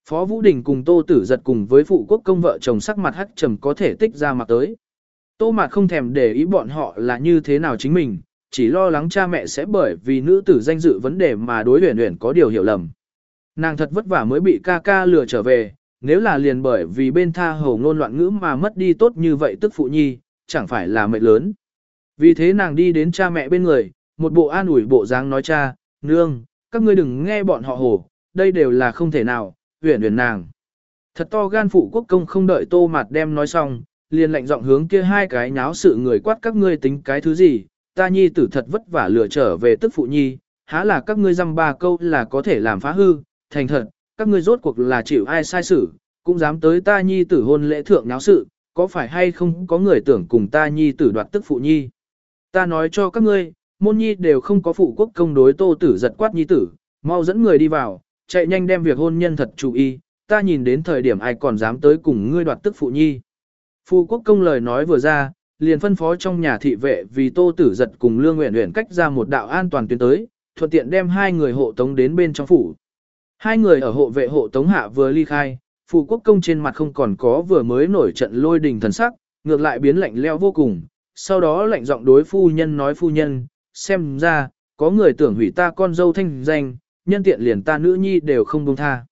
Phó Vũ Đình cùng Tô Tử giật cùng với phụ quốc công vợ chồng sắc mặt hắc trầm có thể tích ra mặt tới. Tô Mạt không thèm để ý bọn họ là như thế nào chính mình, chỉ lo lắng cha mẹ sẽ bởi vì nữ tử danh dự vấn đề mà đối luyện luyện có điều hiểu lầm. Nàng thật vất vả mới bị ca ca lừa trở về, nếu là liền bởi vì bên tha hồ ngôn loạn ngữ mà mất đi tốt như vậy tức phụ nhi, chẳng phải là mệnh lớn. Vì thế nàng đi đến cha mẹ bên người, một bộ an ủi bộ dáng nói cha, nương, các ngươi đừng nghe bọn họ hồ, đây đều là không thể nào, huyền huyền nàng. Thật to gan phụ quốc công không đợi tô mặt đem nói xong, liền lệnh giọng hướng kia hai cái nháo sự người quát các ngươi tính cái thứ gì, ta nhi tử thật vất vả lừa trở về tức phụ nhi, há là các ngươi dăm ba câu là có thể làm phá hư, thành thật, các ngươi rốt cuộc là chịu ai sai xử, cũng dám tới ta nhi tử hôn lễ thượng nháo sự, có phải hay không có người tưởng cùng ta nhi tử đoạt tức phụ nhi. Ta nói cho các ngươi, môn nhi đều không có phụ quốc công đối tô tử giật quát nhi tử, mau dẫn người đi vào, chạy nhanh đem việc hôn nhân thật chú ý, ta nhìn đến thời điểm ai còn dám tới cùng ngươi đoạt tức phụ nhi. Phụ quốc công lời nói vừa ra, liền phân phó trong nhà thị vệ vì tô tử giật cùng lương nguyện nguyện cách ra một đạo an toàn tuyến tới, thuận tiện đem hai người hộ tống đến bên trong phủ. Hai người ở hộ vệ hộ tống hạ vừa ly khai, phụ quốc công trên mặt không còn có vừa mới nổi trận lôi đình thần sắc, ngược lại biến lạnh leo vô cùng, sau đó lạnh giọng đối phu nhân nói phu nhân, xem ra, có người tưởng hủy ta con dâu thanh danh, nhân tiện liền ta nữ nhi đều không buông tha.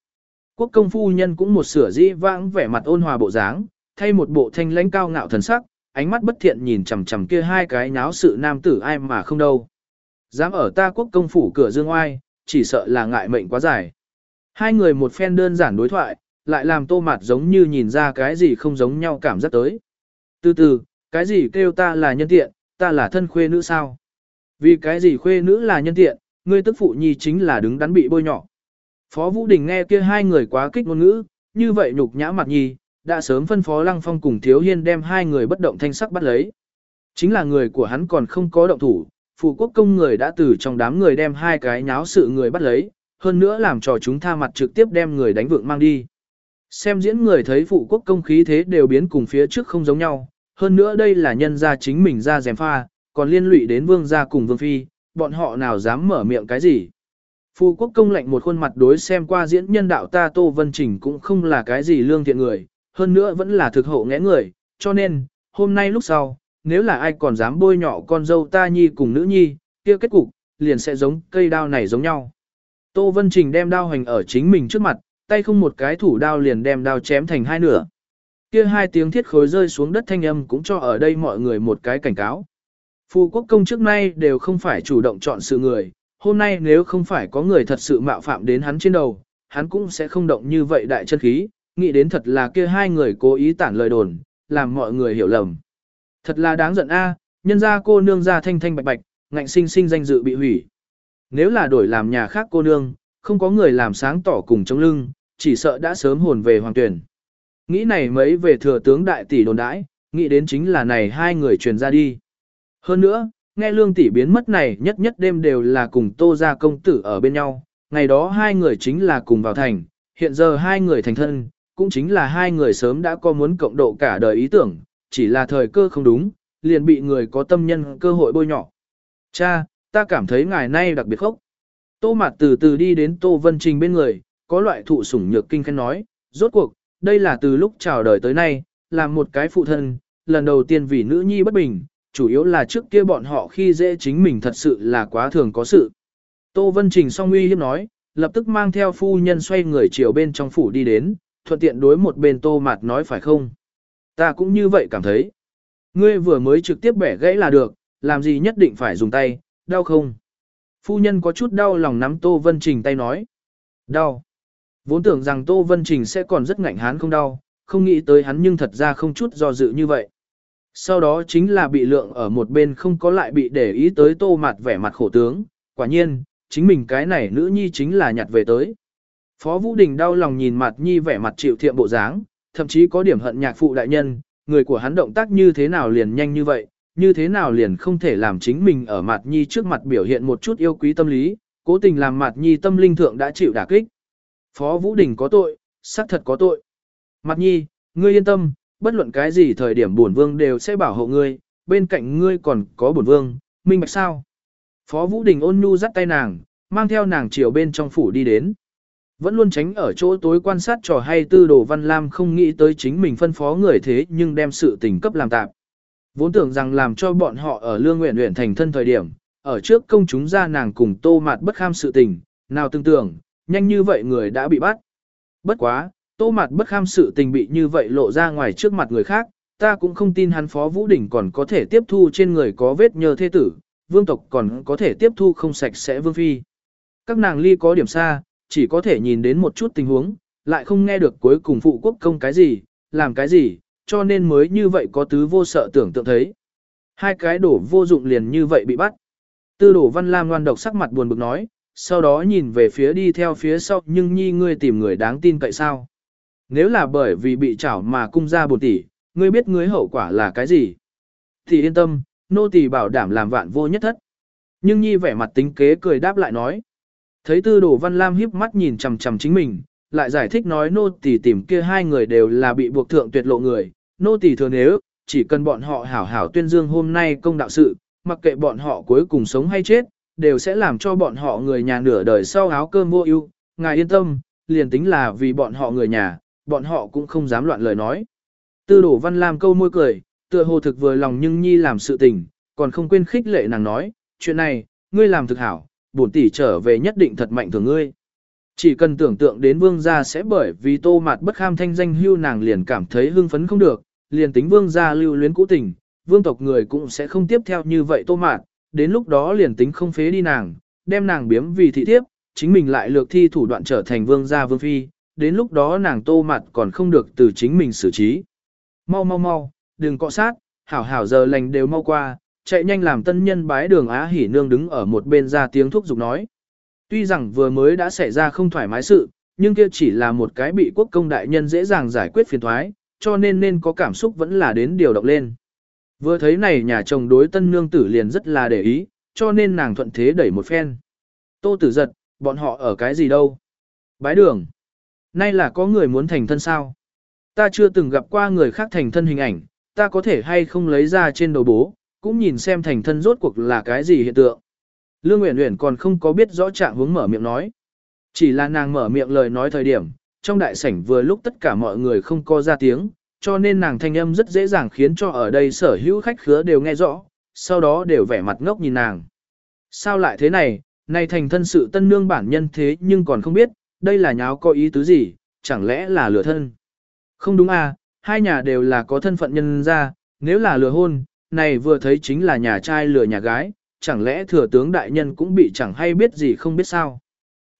Quốc công phu nhân cũng một sửa dĩ vãng vẻ mặt ôn hòa bộ dáng, thay một bộ thanh lãnh cao ngạo thần sắc, ánh mắt bất thiện nhìn chằm chằm kia hai cái nháo sự nam tử ai mà không đâu. Dám ở ta quốc công phủ cửa dương oai, chỉ sợ là ngại mệnh quá dài. Hai người một phen đơn giản đối thoại, lại làm tô mặt giống như nhìn ra cái gì không giống nhau cảm giác tới. Từ từ, cái gì kêu ta là nhân tiện, ta là thân khuê nữ sao? Vì cái gì khuê nữ là nhân tiện, ngươi tức phụ nhi chính là đứng đắn bị bôi nhỏ. Phó Vũ Đình nghe kia hai người quá kích ngôn ngữ, như vậy nhục nhã mặt nhi, đã sớm phân phó Lăng Phong cùng Thiếu Hiên đem hai người bất động thanh sắc bắt lấy. Chính là người của hắn còn không có động thủ, phụ quốc công người đã từ trong đám người đem hai cái nháo sự người bắt lấy, hơn nữa làm cho chúng tha mặt trực tiếp đem người đánh vượng mang đi. Xem diễn người thấy phụ quốc công khí thế đều biến cùng phía trước không giống nhau, hơn nữa đây là nhân gia chính mình ra dèm pha, còn liên lụy đến vương gia cùng vương phi, bọn họ nào dám mở miệng cái gì. Phu quốc công lệnh một khuôn mặt đối xem qua diễn nhân đạo ta Tô Vân Trình cũng không là cái gì lương thiện người, hơn nữa vẫn là thực hậu ngẽ người, cho nên, hôm nay lúc sau, nếu là ai còn dám bôi nhọ con dâu ta nhi cùng nữ nhi, kia kết cục, liền sẽ giống cây đao này giống nhau. Tô Vân Trình đem đao hành ở chính mình trước mặt, tay không một cái thủ đao liền đem đao chém thành hai nửa. Kia hai tiếng thiết khối rơi xuống đất thanh âm cũng cho ở đây mọi người một cái cảnh cáo. Phu quốc công trước nay đều không phải chủ động chọn sự người, hôm nay nếu không phải có người thật sự mạo phạm đến hắn trên đầu, hắn cũng sẽ không động như vậy đại chân khí, nghĩ đến thật là kia hai người cố ý tản lời đồn, làm mọi người hiểu lầm. Thật là đáng giận a, nhân ra cô nương ra thanh thanh bạch bạch, ngạnh sinh sinh danh dự bị hủy. Nếu là đổi làm nhà khác cô nương, không có người làm sáng tỏ cùng chống lưng, chỉ sợ đã sớm hồn về hoàng tuyển. Nghĩ này mấy về thừa tướng đại tỷ đồn đãi, nghĩ đến chính là này hai người truyền ra đi. Hơn nữa, nghe lương tỷ biến mất này nhất nhất đêm đều là cùng tô gia công tử ở bên nhau, ngày đó hai người chính là cùng vào thành, hiện giờ hai người thành thân, cũng chính là hai người sớm đã có muốn cộng độ cả đời ý tưởng, chỉ là thời cơ không đúng, liền bị người có tâm nhân cơ hội bôi nhọ. Cha, ta cảm thấy ngày nay đặc biệt khốc. Tô Mạt từ từ đi đến Tô Vân Trình bên người, có loại thụ sủng nhược kinh khen nói, rốt cuộc, đây là từ lúc chào đời tới nay, làm một cái phụ thân, lần đầu tiên vì nữ nhi bất bình, chủ yếu là trước kia bọn họ khi dễ chính mình thật sự là quá thường có sự. Tô Vân Trình song uy hiếp nói, lập tức mang theo phu nhân xoay người chiều bên trong phủ đi đến, thuận tiện đối một bên Tô Mạt nói phải không? Ta cũng như vậy cảm thấy. Ngươi vừa mới trực tiếp bẻ gãy là được, làm gì nhất định phải dùng tay, đau không? Phu nhân có chút đau lòng nắm Tô Vân Trình tay nói. Đau. Vốn tưởng rằng Tô Vân Trình sẽ còn rất ngạnh hán không đau, không nghĩ tới hắn nhưng thật ra không chút do dự như vậy. Sau đó chính là bị lượng ở một bên không có lại bị để ý tới Tô mặt vẻ mặt khổ tướng, quả nhiên, chính mình cái này nữ nhi chính là nhặt về tới. Phó Vũ Đình đau lòng nhìn mặt nhi vẻ mặt chịu thiệm bộ dáng, thậm chí có điểm hận nhạc phụ đại nhân, người của hắn động tác như thế nào liền nhanh như vậy, như thế nào liền không thể làm chính mình ở mặt nhi trước mặt biểu hiện một chút yêu quý tâm lý, cố tình làm mặt nhi tâm linh thượng đã chịu đả kích. Phó Vũ Đình có tội, xác thật có tội. Mặt nhi, ngươi yên tâm, bất luận cái gì thời điểm bổn vương đều sẽ bảo hộ ngươi, bên cạnh ngươi còn có bổn vương, minh bạch sao. Phó Vũ Đình ôn nhu dắt tay nàng, mang theo nàng chiều bên trong phủ đi đến. Vẫn luôn tránh ở chỗ tối quan sát trò hay tư đồ văn lam không nghĩ tới chính mình phân phó người thế nhưng đem sự tình cấp làm tạp. Vốn tưởng rằng làm cho bọn họ ở lương nguyện nguyện thành thân thời điểm, ở trước công chúng ra nàng cùng tô mạt bất kham sự tình, nào tương tưởng, nhanh như vậy người đã bị bắt. Bất quá, tô mặt bất kham sự tình bị như vậy lộ ra ngoài trước mặt người khác, ta cũng không tin hắn phó Vũ Đỉnh còn có thể tiếp thu trên người có vết nhơ thế tử, vương tộc còn có thể tiếp thu không sạch sẽ vương phi. Các nàng ly có điểm xa, chỉ có thể nhìn đến một chút tình huống, lại không nghe được cuối cùng phụ quốc công cái gì, làm cái gì, cho nên mới như vậy có tứ vô sợ tưởng tượng thấy. Hai cái đổ vô dụng liền như vậy bị bắt. Tư đổ văn lam ngoan độc sắc mặt buồn bực nói, sau đó nhìn về phía đi theo phía sau nhưng nhi ngươi tìm người đáng tin cậy sao. Nếu là bởi vì bị chảo mà cung ra bột tỷ, ngươi biết ngươi hậu quả là cái gì. Thì yên tâm, nô tỳ bảo đảm làm vạn vô nhất thất. Nhưng nhi vẻ mặt tính kế cười đáp lại nói. Thấy tư đồ văn lam híp mắt nhìn chằm chằm chính mình, lại giải thích nói nô tỳ tìm kia hai người đều là bị buộc thượng tuyệt lộ người, nô tỳ thừa nếu, chỉ cần bọn họ hảo hảo tuyên dương hôm nay công đạo sự, mặc kệ bọn họ cuối cùng sống hay chết, đều sẽ làm cho bọn họ người nhà nửa đời sau áo cơm vô ưu. Ngài yên tâm, liền tính là vì bọn họ người nhà, bọn họ cũng không dám loạn lời nói. Tư đổ văn làm câu môi cười, tựa hồ thực vừa lòng nhưng nhi làm sự tình, còn không quên khích lệ nàng nói, chuyện này, ngươi làm thực hảo, bổn tỷ trở về nhất định thật mạnh thường ngươi. Chỉ cần tưởng tượng đến vương gia sẽ bởi vì tô mạt bất kham thanh danh hưu nàng liền cảm thấy hưng phấn không được, liền tính vương gia lưu luyến cũ tình, vương tộc người cũng sẽ không tiếp theo như vậy tô mạt, đến lúc đó liền tính không phế đi nàng, đem nàng biếm vì thị thiếp, chính mình lại lược thi thủ đoạn trở thành vương gia vương phi, đến lúc đó nàng tô mặt còn không được từ chính mình xử trí. Mau mau mau, đừng cọ sát, hảo hảo giờ lành đều mau qua, chạy nhanh làm tân nhân bái đường Á Hỉ Nương đứng ở một bên ra tiếng thúc giục nói. Tuy rằng vừa mới đã xảy ra không thoải mái sự, nhưng kia chỉ là một cái bị quốc công đại nhân dễ dàng giải quyết phiền thoái, cho nên nên có cảm xúc vẫn là đến điều động lên. Vừa thấy này nhà chồng đối tân nương tử liền rất là để ý, cho nên nàng thuận thế đẩy một phen. Tô tử giật, bọn họ ở cái gì đâu? Bái đường. Nay là có người muốn thành thân sao? Ta chưa từng gặp qua người khác thành thân hình ảnh, ta có thể hay không lấy ra trên đầu bố, cũng nhìn xem thành thân rốt cuộc là cái gì hiện tượng. Lương Uyển Uyển còn không có biết rõ trạng hướng mở miệng nói. Chỉ là nàng mở miệng lời nói thời điểm, trong đại sảnh vừa lúc tất cả mọi người không có ra tiếng, cho nên nàng thanh âm rất dễ dàng khiến cho ở đây sở hữu khách khứa đều nghe rõ, sau đó đều vẻ mặt ngốc nhìn nàng. Sao lại thế này, này thành thân sự tân nương bản nhân thế nhưng còn không biết, đây là nháo có ý tứ gì, chẳng lẽ là lừa thân. Không đúng à, hai nhà đều là có thân phận nhân ra, nếu là lừa hôn, này vừa thấy chính là nhà trai lừa nhà gái, chẳng lẽ thừa tướng đại nhân cũng bị chẳng hay biết gì không biết sao.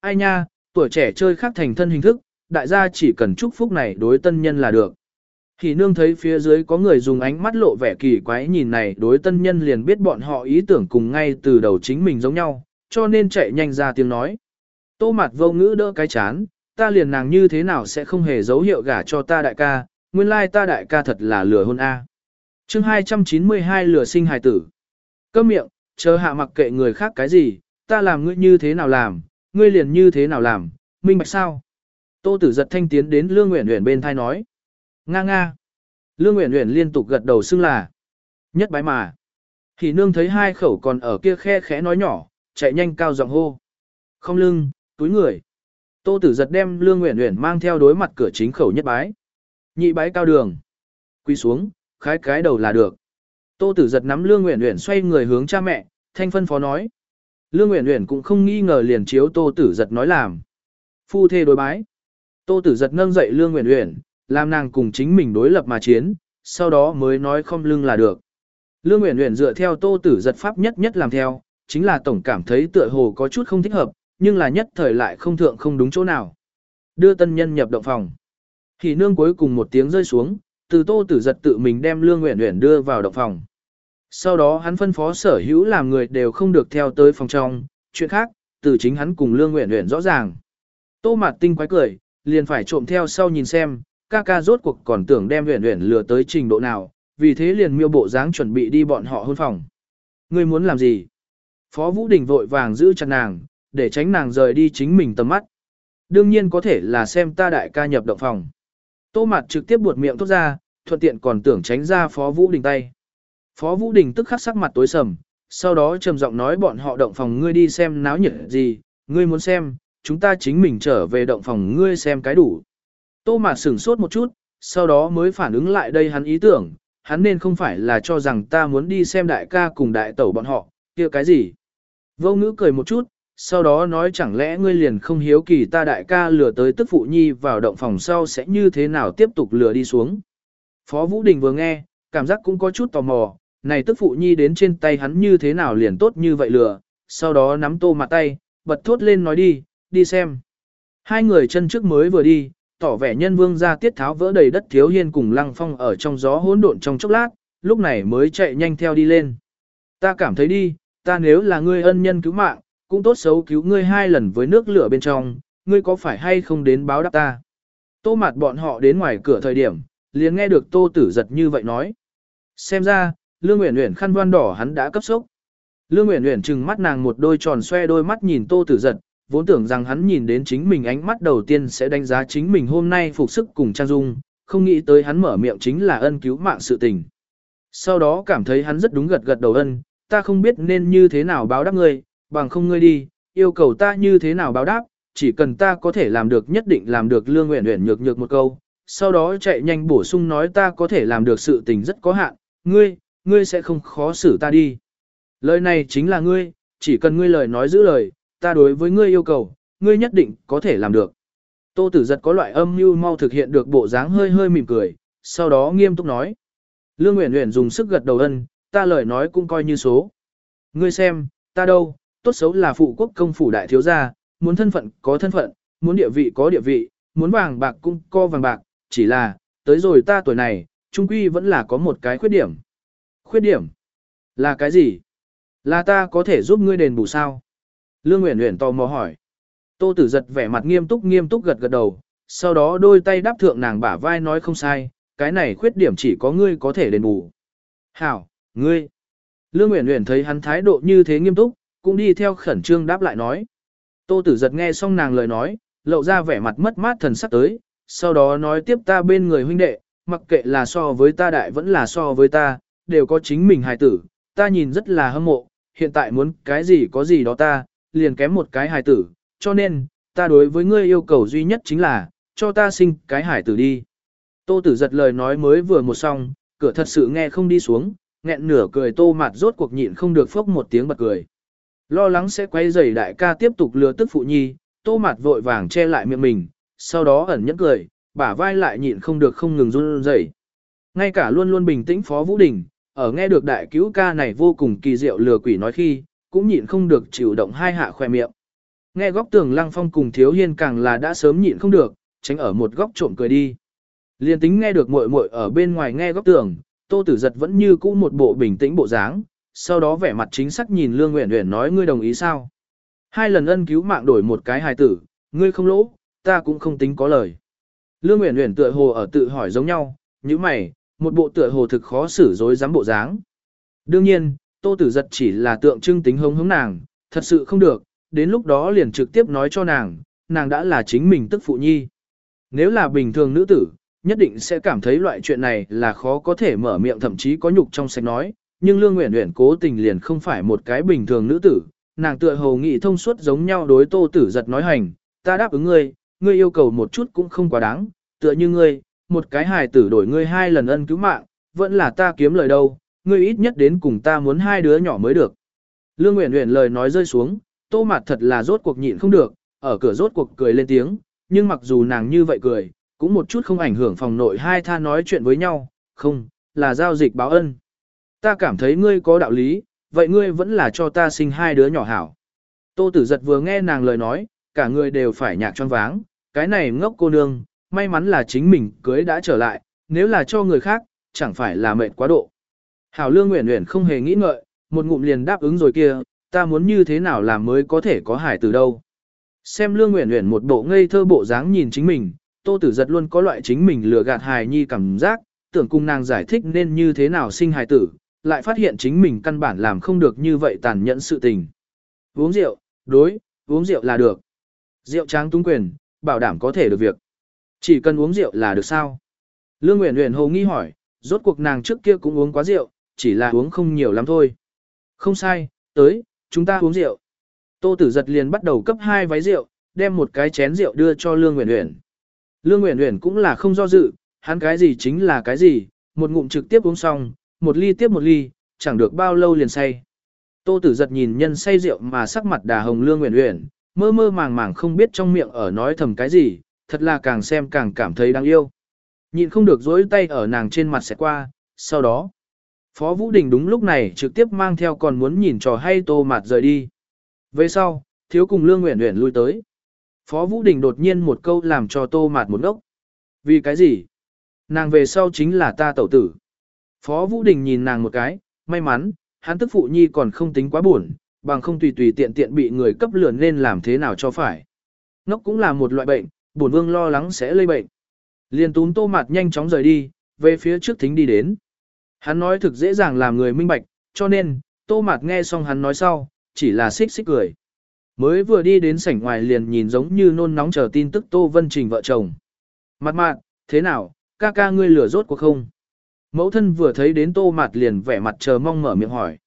Ai nha, tuổi trẻ chơi khác thành thân hình thức, đại gia chỉ cần chúc phúc này đối tân nhân là được. Thì nương thấy phía dưới có người dùng ánh mắt lộ vẻ kỳ quái nhìn này đối tân nhân liền biết bọn họ ý tưởng cùng ngay từ đầu chính mình giống nhau, cho nên chạy nhanh ra tiếng nói. Tô mặt vô ngữ đỡ cái chán, ta liền nàng như thế nào sẽ không hề dấu hiệu gả cho ta đại ca, nguyên lai ta đại ca thật là lừa hôn A. À. chương 292 lừa sinh hài tử. Câm miệng, chờ hạ mặc kệ người khác cái gì, ta làm ngươi như thế nào làm, ngươi liền như thế nào làm, minh bạch sao. Tô tử giật thanh tiến đến Lương Nguyễn Nguyễn bên thai nói. Nga nga. Lương Nguyễn Nguyễn liên tục gật đầu xưng là. Nhất bái mà. Thì nương thấy hai khẩu còn ở kia khe khẽ nói nhỏ, chạy nhanh cao giọng hô. Không lưng, túi người. Tô tử giật đem Lương Nguyễn uyển mang theo đối mặt cửa chính khẩu nhất bái. Nhị bái cao đường. Quy xuống, khái cái đầu là được. Tô tử giật nắm Lương Nguyễn uyển xoay người hướng cha mẹ, thanh phân phó nói. Lương Nguyễn uyển cũng không nghi ngờ liền chiếu Tô tử giật nói làm. Phu thê đối bái. Tô tử giật nâng dậy Lương Nguyễn uyển, làm nàng cùng chính mình đối lập mà chiến, sau đó mới nói không lưng là được. Lương Nguyễn uyển dựa theo Tô tử giật pháp nhất nhất làm theo, chính là tổng cảm thấy tựa hồ có chút không thích hợp, nhưng là nhất thời lại không thượng không đúng chỗ nào. Đưa tân nhân nhập động phòng. Thì nương cuối cùng một tiếng rơi xuống, từ tô tử giật tự mình đem lương nguyện nguyện đưa vào động phòng. Sau đó hắn phân phó sở hữu làm người đều không được theo tới phòng trong, chuyện khác, từ chính hắn cùng lương nguyện nguyện rõ ràng. Tô mặt tinh quái cười, liền phải trộm theo sau nhìn xem, ca ca rốt cuộc còn tưởng đem nguyện nguyện lừa tới trình độ nào, vì thế liền miêu bộ dáng chuẩn bị đi bọn họ hôn phòng. Ngươi muốn làm gì? Phó Vũ Đình vội vàng giữ chặt nàng, để tránh nàng rời đi chính mình tầm mắt. Đương nhiên có thể là xem ta đại ca nhập động phòng. Tô Mạt trực tiếp buột miệng thốt ra, thuận tiện còn tưởng tránh ra Phó Vũ Đình tay. Phó Vũ Đình tức khắc sắc mặt tối sầm, sau đó trầm giọng nói bọn họ động phòng ngươi đi xem náo nhiệt gì, ngươi muốn xem, chúng ta chính mình trở về động phòng ngươi xem cái đủ. Tô Mạt sửng sốt một chút, sau đó mới phản ứng lại đây hắn ý tưởng, hắn nên không phải là cho rằng ta muốn đi xem đại ca cùng đại tẩu bọn họ, kia cái gì. Vô ngữ cười một chút, sau đó nói chẳng lẽ ngươi liền không hiếu kỳ ta đại ca lừa tới tức phụ nhi vào động phòng sau sẽ như thế nào tiếp tục lừa đi xuống. Phó Vũ Đình vừa nghe, cảm giác cũng có chút tò mò, này tức phụ nhi đến trên tay hắn như thế nào liền tốt như vậy lừa, sau đó nắm tô mặt tay, bật thốt lên nói đi, đi xem. Hai người chân trước mới vừa đi, tỏ vẻ nhân vương ra tiết tháo vỡ đầy đất thiếu hiên cùng lăng phong ở trong gió hỗn độn trong chốc lát, lúc này mới chạy nhanh theo đi lên. Ta cảm thấy đi, ta nếu là ngươi ân nhân cứu mạng, cũng tốt xấu cứu ngươi hai lần với nước lửa bên trong, ngươi có phải hay không đến báo đáp ta. Tô mặt bọn họ đến ngoài cửa thời điểm, liền nghe được tô tử giật như vậy nói. Xem ra, Lương Uyển Uyển khăn voan đỏ hắn đã cấp sốc. Lương Uyển Uyển trừng mắt nàng một đôi tròn xoe đôi mắt nhìn Tô Tử Giật, vốn tưởng rằng hắn nhìn đến chính mình ánh mắt đầu tiên sẽ đánh giá chính mình hôm nay phục sức cùng trang dung, không nghĩ tới hắn mở miệng chính là ân cứu mạng sự tình. Sau đó cảm thấy hắn rất đúng gật gật đầu ân, ta không biết nên như thế nào báo đáp ngươi, bằng không ngươi đi, yêu cầu ta như thế nào báo đáp, chỉ cần ta có thể làm được nhất định làm được lương nguyện nguyện nhược nhược một câu, sau đó chạy nhanh bổ sung nói ta có thể làm được sự tình rất có hạn, ngươi, ngươi sẽ không khó xử ta đi. Lời này chính là ngươi, chỉ cần ngươi lời nói giữ lời, ta đối với ngươi yêu cầu, ngươi nhất định có thể làm được. Tô tử giật có loại âm mưu mau thực hiện được bộ dáng hơi hơi mỉm cười, sau đó nghiêm túc nói. Lương uyển uyển dùng sức gật đầu ân, ta lời nói cũng coi như số. Ngươi xem, ta đâu, tốt xấu là phụ quốc công phủ đại thiếu gia, muốn thân phận có thân phận, muốn địa vị có địa vị, muốn vàng bạc cũng co vàng bạc, chỉ là, tới rồi ta tuổi này, trung quy vẫn là có một cái khuyết điểm. Khuyết điểm? Là cái gì? Là ta có thể giúp ngươi đền bù sao? Lương Nguyễn Nguyễn tò mò hỏi. Tô Tử giật vẻ mặt nghiêm túc nghiêm túc gật gật đầu, sau đó đôi tay đáp thượng nàng bả vai nói không sai, cái này khuyết điểm chỉ có ngươi có thể đền bù. Hảo, ngươi. Lương Nguyễn Nguyễn thấy hắn thái độ như thế nghiêm túc, cũng đi theo khẩn trương đáp lại nói. Tô tử giật nghe xong nàng lời nói, lộ ra vẻ mặt mất mát thần sắc tới, sau đó nói tiếp ta bên người huynh đệ, mặc kệ là so với ta đại vẫn là so với ta, đều có chính mình hài tử, ta nhìn rất là hâm mộ, hiện tại muốn cái gì có gì đó ta, liền kém một cái hài tử, cho nên, ta đối với ngươi yêu cầu duy nhất chính là, cho ta sinh cái hài tử đi. Tô tử giật lời nói mới vừa một xong, cửa thật sự nghe không đi xuống, nghẹn nửa cười tô mặt rốt cuộc nhịn không được phốc một tiếng bật cười. Lo lắng sẽ quay dày đại ca tiếp tục lừa tức phụ nhi, tô mặt vội vàng che lại miệng mình, sau đó ẩn nhẫn cười, bả vai lại nhịn không được không ngừng run rẩy. Ngay cả luôn luôn bình tĩnh Phó Vũ Đình, ở nghe được đại cứu ca này vô cùng kỳ diệu lừa quỷ nói khi, cũng nhịn không được chịu động hai hạ khoe miệng. Nghe góc tường Lăng Phong cùng Thiếu Hiên càng là đã sớm nhịn không được, tránh ở một góc trộm cười đi. Liên tính nghe được muội muội ở bên ngoài nghe góc tường, Tô Tử Giật vẫn như cũ một bộ bình tĩnh bộ dáng, sau đó vẻ mặt chính xác nhìn Lương Uyển Uyển nói ngươi đồng ý sao? Hai lần ân cứu mạng đổi một cái hài tử, ngươi không lỗ, ta cũng không tính có lời. Lương Uyển Uyển tựa hồ ở tự hỏi giống nhau, như mày, một bộ tựa hồ thực khó xử dối dám bộ dáng. Đương nhiên, Tô Tử Giật chỉ là tượng trưng tính hống hống nàng, thật sự không được, đến lúc đó liền trực tiếp nói cho nàng, nàng đã là chính mình tức phụ nhi. Nếu là bình thường nữ tử, nhất định sẽ cảm thấy loại chuyện này là khó có thể mở miệng thậm chí có nhục trong sạch nói, nhưng Lương Uyển Uyển cố tình liền không phải một cái bình thường nữ tử, nàng tựa hồ nghị thông suốt giống nhau đối Tô Tử Giật nói hành, ta đáp ứng ngươi, ngươi yêu cầu một chút cũng không quá đáng, tựa như ngươi, một cái hài tử đổi ngươi hai lần ân cứu mạng, vẫn là ta kiếm lời đâu, ngươi ít nhất đến cùng ta muốn hai đứa nhỏ mới được. Lương Uyển Uyển lời nói rơi xuống, Tô Mạt thật là rốt cuộc nhịn không được, ở cửa rốt cuộc cười lên tiếng, nhưng mặc dù nàng như vậy cười, cũng một chút không ảnh hưởng phòng nội hai tha nói chuyện với nhau, không, là giao dịch báo ân. Ta cảm thấy ngươi có đạo lý, vậy ngươi vẫn là cho ta sinh hai đứa nhỏ hảo. Tô Tử Giật vừa nghe nàng lời nói, cả người đều phải nhạc choáng váng, cái này ngốc cô nương, may mắn là chính mình cưới đã trở lại, nếu là cho người khác, chẳng phải là mệt quá độ. Hảo Lương nguyện nguyện không hề nghĩ ngợi, một ngụm liền đáp ứng rồi kia, ta muốn như thế nào làm mới có thể có hải từ đâu. Xem Lương nguyện nguyện một bộ ngây thơ bộ dáng nhìn chính mình, Tô Tử Giật luôn có loại chính mình lừa gạt hài nhi cảm giác, tưởng cùng nàng giải thích nên như thế nào sinh hài tử, lại phát hiện chính mình căn bản làm không được như vậy tàn nhẫn sự tình. Uống rượu, đối, uống rượu là được. Rượu tráng túng quyền, bảo đảm có thể được việc. Chỉ cần uống rượu là được sao? Lương Uyển Uyển hồ nghi hỏi, rốt cuộc nàng trước kia cũng uống quá rượu, chỉ là uống không nhiều lắm thôi. Không sai, tới, chúng ta uống rượu. Tô Tử Giật liền bắt đầu cấp hai váy rượu, đem một cái chén rượu đưa cho Lương Uyển Uyển. Lương Uyển Uyển cũng là không do dự, hắn cái gì chính là cái gì, một ngụm trực tiếp uống xong, một ly tiếp một ly, chẳng được bao lâu liền say. Tô Tử Giật nhìn nhân say rượu mà sắc mặt đà hồng Lương Uyển Uyển, mơ mơ màng màng không biết trong miệng ở nói thầm cái gì, thật là càng xem càng cảm thấy đáng yêu. nhìn không được dối tay ở nàng trên mặt sẽ qua, sau đó. Phó Vũ Đình đúng lúc này trực tiếp mang theo còn muốn nhìn trò hay tô mạt rời đi. Về sau, thiếu cùng Lương uyển uyển lui tới. Phó Vũ Đình đột nhiên một câu làm cho tô mạt một ngốc. Vì cái gì? Nàng về sau chính là ta tẩu tử. Phó Vũ Đình nhìn nàng một cái, may mắn, hắn tức phụ nhi còn không tính quá buồn, bằng không tùy tùy tiện tiện bị người cấp lửa nên làm thế nào cho phải. Ngốc cũng là một loại bệnh, bổn vương lo lắng sẽ lây bệnh. Liên túm tô mạt nhanh chóng rời đi, về phía trước thính đi đến. Hắn nói thực dễ dàng làm người minh bạch, cho nên, tô mạt nghe xong hắn nói sau, chỉ là xích xích cười. Mới vừa đi đến sảnh ngoài liền nhìn giống như nôn nóng chờ tin tức Tô Vân Trình vợ chồng. Mặt mạn, thế nào, ca ca ngươi lửa rốt cuộc không? Mẫu thân vừa thấy đến tô mạt liền vẻ mặt chờ mong mở miệng hỏi.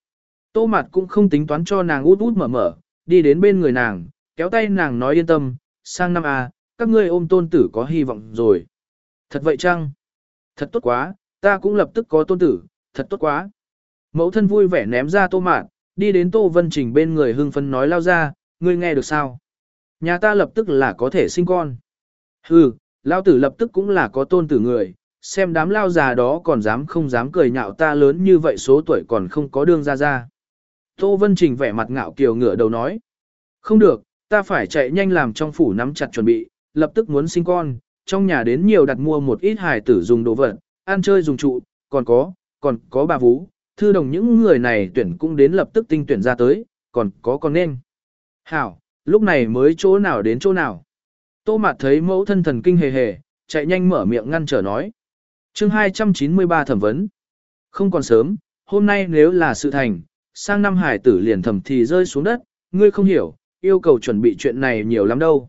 Tô mạt cũng không tính toán cho nàng út út mở mở, đi đến bên người nàng, kéo tay nàng nói yên tâm, sang năm A, các ngươi ôm tôn tử có hy vọng rồi. Thật vậy chăng? Thật tốt quá, ta cũng lập tức có tôn tử, thật tốt quá. Mẫu thân vui vẻ ném ra tô mạn, đi đến tô vân trình bên người hưng phấn nói lao ra, ngươi nghe được sao? Nhà ta lập tức là có thể sinh con. Hừ, lao tử lập tức cũng là có tôn tử người, xem đám lao già đó còn dám không dám cười nhạo ta lớn như vậy số tuổi còn không có đương ra ra. Tô Vân Trình vẻ mặt ngạo kiều ngửa đầu nói. Không được, ta phải chạy nhanh làm trong phủ nắm chặt chuẩn bị, lập tức muốn sinh con, trong nhà đến nhiều đặt mua một ít hài tử dùng đồ vật, ăn chơi dùng trụ, còn có, còn có bà vú, thư đồng những người này tuyển cũng đến lập tức tinh tuyển ra tới, còn có còn nên. Hảo, lúc này mới chỗ nào đến chỗ nào. Tô Mạt thấy mẫu thân thần kinh hề hề, chạy nhanh mở miệng ngăn trở nói chương 293 thẩm vấn. Không còn sớm, hôm nay nếu là sự thành, sang năm hải tử liền thẩm thì rơi xuống đất, ngươi không hiểu, yêu cầu chuẩn bị chuyện này nhiều lắm đâu.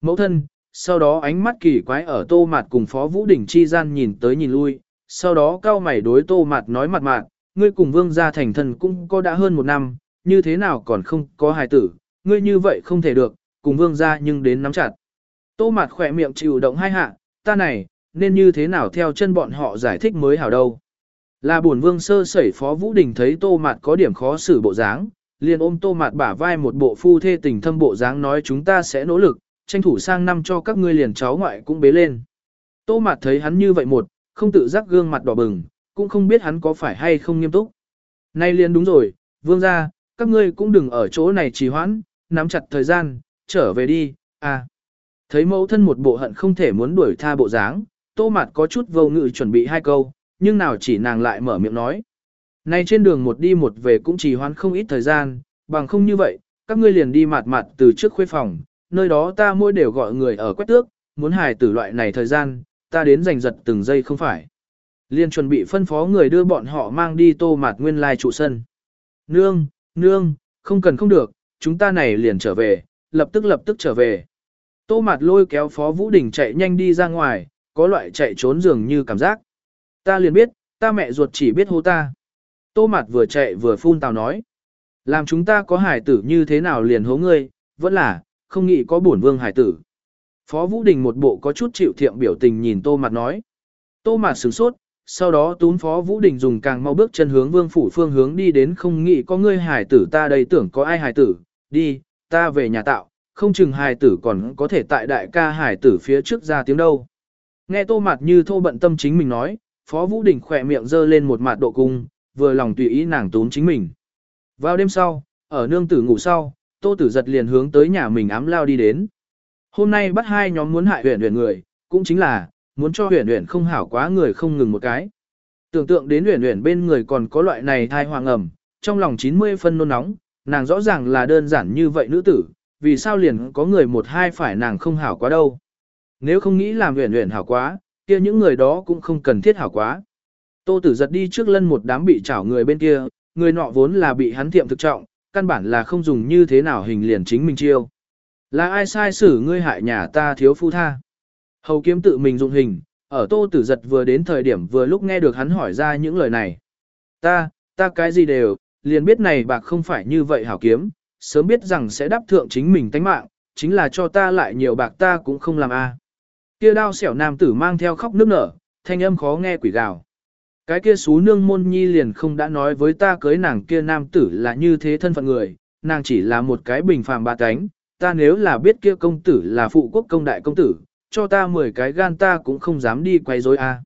Mẫu thân, sau đó ánh mắt kỳ quái ở tô mạt cùng phó vũ đỉnh chi gian nhìn tới nhìn lui, sau đó cao mày đối tô mạt nói mặt mạt, ngươi cùng vương gia thành thần cũng có đã hơn một năm, như thế nào còn không có hài tử, ngươi như vậy không thể được, cùng vương gia nhưng đến nắm chặt. Tô mạt khỏe miệng chịu động hai hạ, ta này, nên như thế nào theo chân bọn họ giải thích mới hảo đâu. Là buồn vương sơ sẩy phó Vũ Đình thấy tô mạt có điểm khó xử bộ dáng, liền ôm tô mạt bả vai một bộ phu thê tình thâm bộ dáng nói chúng ta sẽ nỗ lực, tranh thủ sang năm cho các ngươi liền cháu ngoại cũng bế lên. Tô mạt thấy hắn như vậy một, không tự giác gương mặt đỏ bừng, cũng không biết hắn có phải hay không nghiêm túc. Nay liền đúng rồi, vương gia, các ngươi cũng đừng ở chỗ này trì hoãn, nắm chặt thời gian, trở về đi, à. Thấy mẫu thân một bộ hận không thể muốn đuổi tha bộ dáng, tô mạt có chút vô ngự chuẩn bị hai câu, nhưng nào chỉ nàng lại mở miệng nói. Nay trên đường một đi một về cũng trì hoãn không ít thời gian, bằng không như vậy, các ngươi liền đi mặt mặt từ trước khuê phòng, nơi đó ta mỗi đều gọi người ở quét tước, muốn hài tử loại này thời gian, ta đến giành giật từng giây không phải. Liên chuẩn bị phân phó người đưa bọn họ mang đi tô mạt nguyên lai trụ sân. Nương, nương, không cần không được, chúng ta này liền trở về, lập tức lập tức trở về. Tô mạt lôi kéo phó Vũ Đình chạy nhanh đi ra ngoài, có loại chạy trốn dường như cảm giác. Ta liền biết, ta mẹ ruột chỉ biết hô ta. Tô mạt vừa chạy vừa phun tào nói. Làm chúng ta có hải tử như thế nào liền hố ngươi, vẫn là, không nghĩ có bổn vương hải tử. Phó Vũ Đình một bộ có chút chịu thiệm biểu tình nhìn tô mạt nói. Tô mạt sửng sốt, sau đó tún Phó Vũ Đình dùng càng mau bước chân hướng vương phủ phương hướng đi đến không nghĩ có ngươi hải tử ta đây tưởng có ai hải tử, đi, ta về nhà tạo, không chừng hải tử còn có thể tại đại ca hải tử phía trước ra tiếng đâu. Nghe tô mặt như thô bận tâm chính mình nói, Phó Vũ Đình khỏe miệng dơ lên một mặt độ cung, vừa lòng tùy ý nàng tốn chính mình. Vào đêm sau, ở nương tử ngủ sau, tô tử giật liền hướng tới nhà mình ám lao đi đến. Hôm nay bắt hai nhóm muốn hại huyền huyền người, cũng chính là, muốn cho huyền huyền không hảo quá người không ngừng một cái. Tưởng tượng đến huyền huyền bên người còn có loại này thai hoàng ẩm, trong lòng 90 phân nôn nóng, nàng rõ ràng là đơn giản như vậy nữ tử, vì sao liền có người một hai phải nàng không hảo quá đâu. Nếu không nghĩ làm huyền huyền hảo quá, kia những người đó cũng không cần thiết hảo quá. Tô tử giật đi trước lân một đám bị chảo người bên kia, người nọ vốn là bị hắn tiệm thực trọng, căn bản là không dùng như thế nào hình liền chính mình chiêu. Là ai sai xử ngươi hại nhà ta thiếu phu tha? Hầu kiếm tự mình dụng hình, ở tô tử giật vừa đến thời điểm vừa lúc nghe được hắn hỏi ra những lời này. Ta, ta cái gì đều, liền biết này bạc không phải như vậy hảo kiếm, sớm biết rằng sẽ đáp thượng chính mình tánh mạng, chính là cho ta lại nhiều bạc ta cũng không làm a. Kia đao xẻo nam tử mang theo khóc nước nở, thanh âm khó nghe quỷ gào. Cái kia xú nương môn nhi liền không đã nói với ta cưới nàng kia nam tử là như thế thân phận người, nàng chỉ là một cái bình phàm ba cánh, ta nếu là biết kia công tử là phụ quốc công đại công tử, cho ta 10 cái gan ta cũng không dám đi quay rối a. À.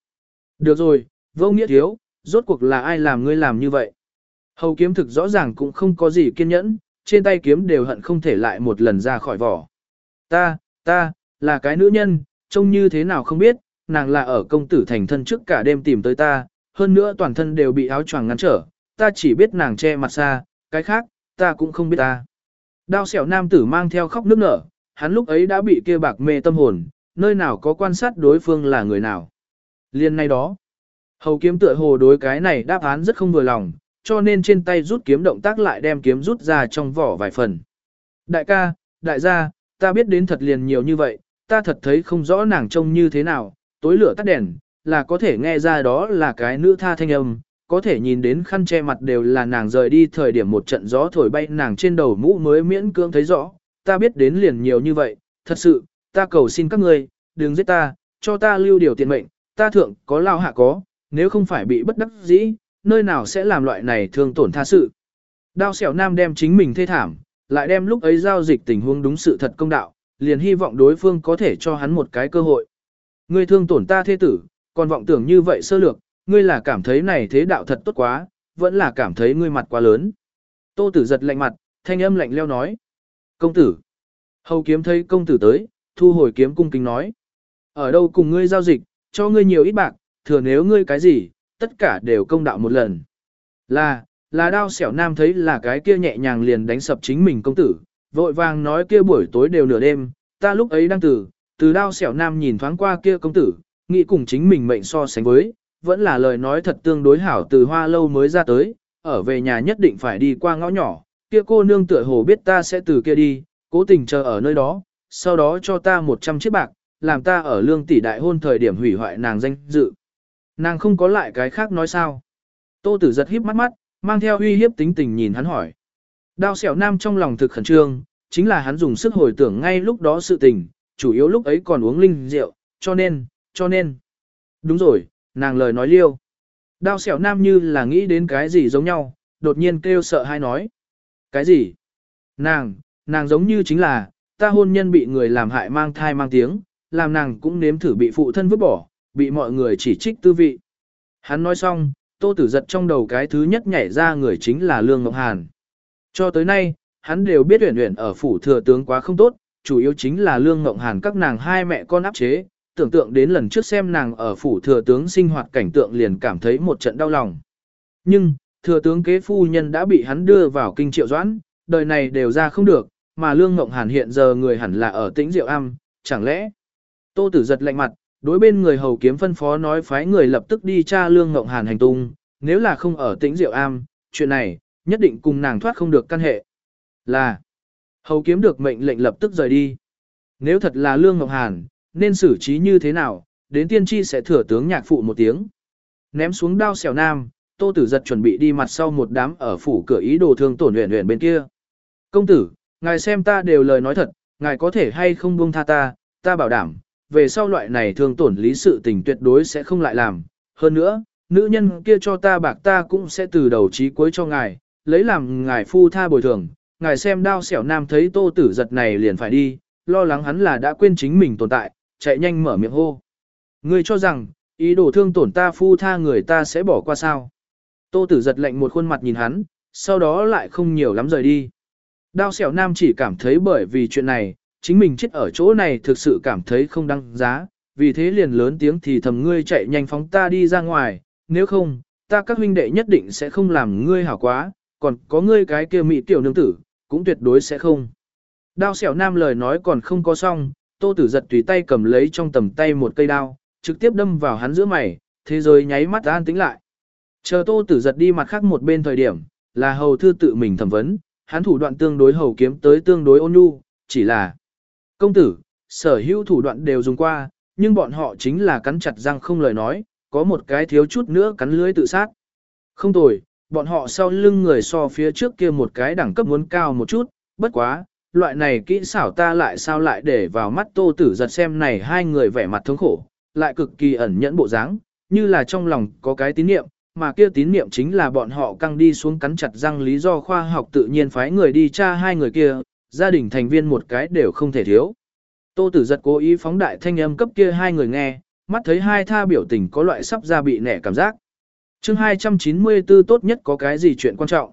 Được rồi, vô nghĩa thiếu, rốt cuộc là ai làm ngươi làm như vậy. Hầu kiếm thực rõ ràng cũng không có gì kiên nhẫn, trên tay kiếm đều hận không thể lại một lần ra khỏi vỏ. Ta, ta, là cái nữ nhân, trông như thế nào không biết, nàng là ở công tử thành thân trước cả đêm tìm tới ta, hơn nữa toàn thân đều bị áo choàng ngăn trở, ta chỉ biết nàng che mặt xa, cái khác, ta cũng không biết ta. Đao xẻo nam tử mang theo khóc nước nở, hắn lúc ấy đã bị kia bạc mê tâm hồn, nơi nào có quan sát đối phương là người nào. Liên nay đó, hầu kiếm tựa hồ đối cái này đáp án rất không vừa lòng, cho nên trên tay rút kiếm động tác lại đem kiếm rút ra trong vỏ vài phần. Đại ca, đại gia, ta biết đến thật liền nhiều như vậy, ta thật thấy không rõ nàng trông như thế nào, tối lửa tắt đèn, là có thể nghe ra đó là cái nữ tha thanh âm, có thể nhìn đến khăn che mặt đều là nàng rời đi thời điểm một trận gió thổi bay nàng trên đầu mũ mới miễn cưỡng thấy rõ, ta biết đến liền nhiều như vậy, thật sự, ta cầu xin các ngươi, đừng giết ta, cho ta lưu điều tiền mệnh, ta thượng có lao hạ có, nếu không phải bị bất đắc dĩ, nơi nào sẽ làm loại này thương tổn tha sự. Đao xẻo nam đem chính mình thê thảm, lại đem lúc ấy giao dịch tình huống đúng sự thật công đạo, liền hy vọng đối phương có thể cho hắn một cái cơ hội. Ngươi thương tổn ta thế tử, còn vọng tưởng như vậy sơ lược, ngươi là cảm thấy này thế đạo thật tốt quá, vẫn là cảm thấy ngươi mặt quá lớn. Tô tử giật lạnh mặt, thanh âm lạnh leo nói. Công tử. Hầu kiếm thấy công tử tới, thu hồi kiếm cung kính nói. Ở đâu cùng ngươi giao dịch, cho ngươi nhiều ít bạc, thừa nếu ngươi cái gì, tất cả đều công đạo một lần. Là, là đao xẻo nam thấy là cái kia nhẹ nhàng liền đánh sập chính mình công tử, vội vàng nói kia buổi tối đều nửa đêm, ta lúc ấy đang tử. từ đao xẻo nam nhìn thoáng qua kia công tử, nghĩ cùng chính mình mệnh so sánh với, vẫn là lời nói thật tương đối hảo từ hoa lâu mới ra tới, ở về nhà nhất định phải đi qua ngõ nhỏ, kia cô nương tựa hồ biết ta sẽ từ kia đi, cố tình chờ ở nơi đó, sau đó cho ta 100 chiếc bạc, làm ta ở lương tỷ đại hôn thời điểm hủy hoại nàng danh dự. Nàng không có lại cái khác nói sao. Tô tử giật híp mắt mắt, mang theo uy hiếp tính tình nhìn hắn hỏi. Đao xẻo nam trong lòng thực khẩn trương, chính là hắn dùng sức hồi tưởng ngay lúc đó sự tình, chủ yếu lúc ấy còn uống linh rượu, cho nên, cho nên. Đúng rồi, nàng lời nói liêu. Đao xẻo nam như là nghĩ đến cái gì giống nhau, đột nhiên kêu sợ hai nói. Cái gì? Nàng, nàng giống như chính là, ta hôn nhân bị người làm hại mang thai mang tiếng, làm nàng cũng nếm thử bị phụ thân vứt bỏ, bị mọi người chỉ trích tư vị. Hắn nói xong, tô tử giật trong đầu cái thứ nhất nhảy ra người chính là Lương Ngọc Hàn. Cho tới nay, hắn đều biết uyển uyển ở phủ thừa tướng quá không tốt, chủ yếu chính là Lương ngộng Hàn các nàng hai mẹ con áp chế, tưởng tượng đến lần trước xem nàng ở phủ thừa tướng sinh hoạt cảnh tượng liền cảm thấy một trận đau lòng. Nhưng, thừa tướng kế phu nhân đã bị hắn đưa vào kinh triệu doãn, đời này đều ra không được, mà Lương ngộng Hàn hiện giờ người hẳn là ở tĩnh Diệu Am, chẳng lẽ? Tô Tử giật lạnh mặt, đối bên người hầu kiếm phân phó nói phái người lập tức đi tra Lương ngộng Hàn hành tung, nếu là không ở tĩnh Diệu Am, chuyện này, nhất định cùng nàng thoát không được căn hệ. Là, hầu kiếm được mệnh lệnh lập tức rời đi. Nếu thật là Lương Ngọc Hàn, nên xử trí như thế nào, đến tiên tri sẽ thừa tướng nhạc phụ một tiếng. Ném xuống đao xẻo nam, tô tử giật chuẩn bị đi mặt sau một đám ở phủ cửa ý đồ thương tổn luyện luyện bên kia. Công tử, ngài xem ta đều lời nói thật, ngài có thể hay không buông tha ta, ta bảo đảm, về sau loại này thương tổn lý sự tình tuyệt đối sẽ không lại làm. Hơn nữa, nữ nhân kia cho ta bạc ta cũng sẽ từ đầu chí cuối cho ngài, lấy làm ngài phu tha bồi thường. Ngài xem đao xẻo nam thấy tô tử giật này liền phải đi, lo lắng hắn là đã quên chính mình tồn tại, chạy nhanh mở miệng hô. Ngươi cho rằng, ý đồ thương tổn ta phu tha người ta sẽ bỏ qua sao. Tô tử giật lệnh một khuôn mặt nhìn hắn, sau đó lại không nhiều lắm rời đi. Đao xẻo nam chỉ cảm thấy bởi vì chuyện này, chính mình chết ở chỗ này thực sự cảm thấy không đăng giá, vì thế liền lớn tiếng thì thầm ngươi chạy nhanh phóng ta đi ra ngoài, nếu không, ta các huynh đệ nhất định sẽ không làm ngươi hảo quá, còn có ngươi cái kia mỹ tiểu nương tử, cũng tuyệt đối sẽ không. Đao xẻo nam lời nói còn không có xong, tô tử giật tùy tay cầm lấy trong tầm tay một cây đao, trực tiếp đâm vào hắn giữa mày, thế giới nháy mắt an tĩnh lại. Chờ tô tử giật đi mặt khác một bên thời điểm, là hầu thư tự mình thẩm vấn, hắn thủ đoạn tương đối hầu kiếm tới tương đối ôn nhu, chỉ là công tử, sở hữu thủ đoạn đều dùng qua, nhưng bọn họ chính là cắn chặt răng không lời nói, có một cái thiếu chút nữa cắn lưới tự sát. Không tồi, bọn họ sau lưng người so phía trước kia một cái đẳng cấp muốn cao một chút, bất quá, loại này kỹ xảo ta lại sao lại để vào mắt tô tử giật xem này hai người vẻ mặt thống khổ, lại cực kỳ ẩn nhẫn bộ dáng, như là trong lòng có cái tín niệm, mà kia tín niệm chính là bọn họ căng đi xuống cắn chặt răng lý do khoa học tự nhiên phái người đi tra hai người kia, gia đình thành viên một cái đều không thể thiếu. Tô tử giật cố ý phóng đại thanh âm cấp kia hai người nghe, mắt thấy hai tha biểu tình có loại sắp ra bị nẻ cảm giác chương 294 tốt nhất có cái gì chuyện quan trọng.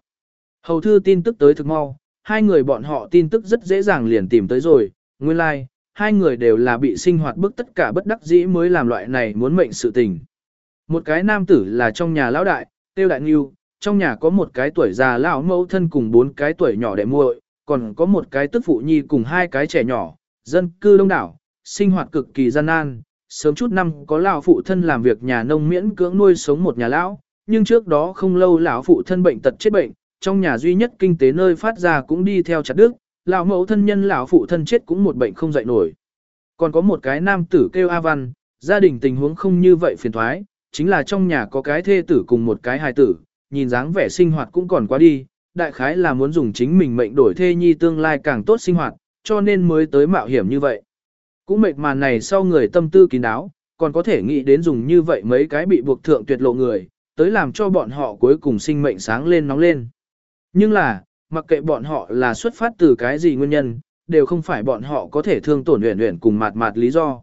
Hầu thư tin tức tới thực mau, hai người bọn họ tin tức rất dễ dàng liền tìm tới rồi, nguyên lai, like, hai người đều là bị sinh hoạt bức tất cả bất đắc dĩ mới làm loại này muốn mệnh sự tình. Một cái nam tử là trong nhà lão đại, tiêu đại nghiêu, trong nhà có một cái tuổi già lão mẫu thân cùng bốn cái tuổi nhỏ đệ muội, còn có một cái tức phụ nhi cùng hai cái trẻ nhỏ, dân cư đông đảo, sinh hoạt cực kỳ gian nan. Sớm chút năm có lão phụ thân làm việc nhà nông miễn cưỡng nuôi sống một nhà lão, nhưng trước đó không lâu lão phụ thân bệnh tật chết bệnh, trong nhà duy nhất kinh tế nơi phát ra cũng đi theo chặt đức, lão mẫu thân nhân lão phụ thân chết cũng một bệnh không dậy nổi. Còn có một cái nam tử kêu A Văn, gia đình tình huống không như vậy phiền thoái, chính là trong nhà có cái thê tử cùng một cái hài tử, nhìn dáng vẻ sinh hoạt cũng còn quá đi, đại khái là muốn dùng chính mình mệnh đổi thê nhi tương lai càng tốt sinh hoạt, cho nên mới tới mạo hiểm như vậy. Cũng mệt màn này sau người tâm tư kín đáo, còn có thể nghĩ đến dùng như vậy mấy cái bị buộc thượng tuyệt lộ người, tới làm cho bọn họ cuối cùng sinh mệnh sáng lên nóng lên. Nhưng là, mặc kệ bọn họ là xuất phát từ cái gì nguyên nhân, đều không phải bọn họ có thể thương tổn luyện luyện cùng mạt mạt lý do.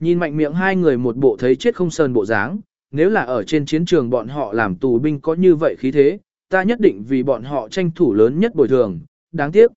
Nhìn mạnh miệng hai người một bộ thấy chết không sơn bộ dáng, nếu là ở trên chiến trường bọn họ làm tù binh có như vậy khí thế, ta nhất định vì bọn họ tranh thủ lớn nhất bồi thường, đáng tiếc.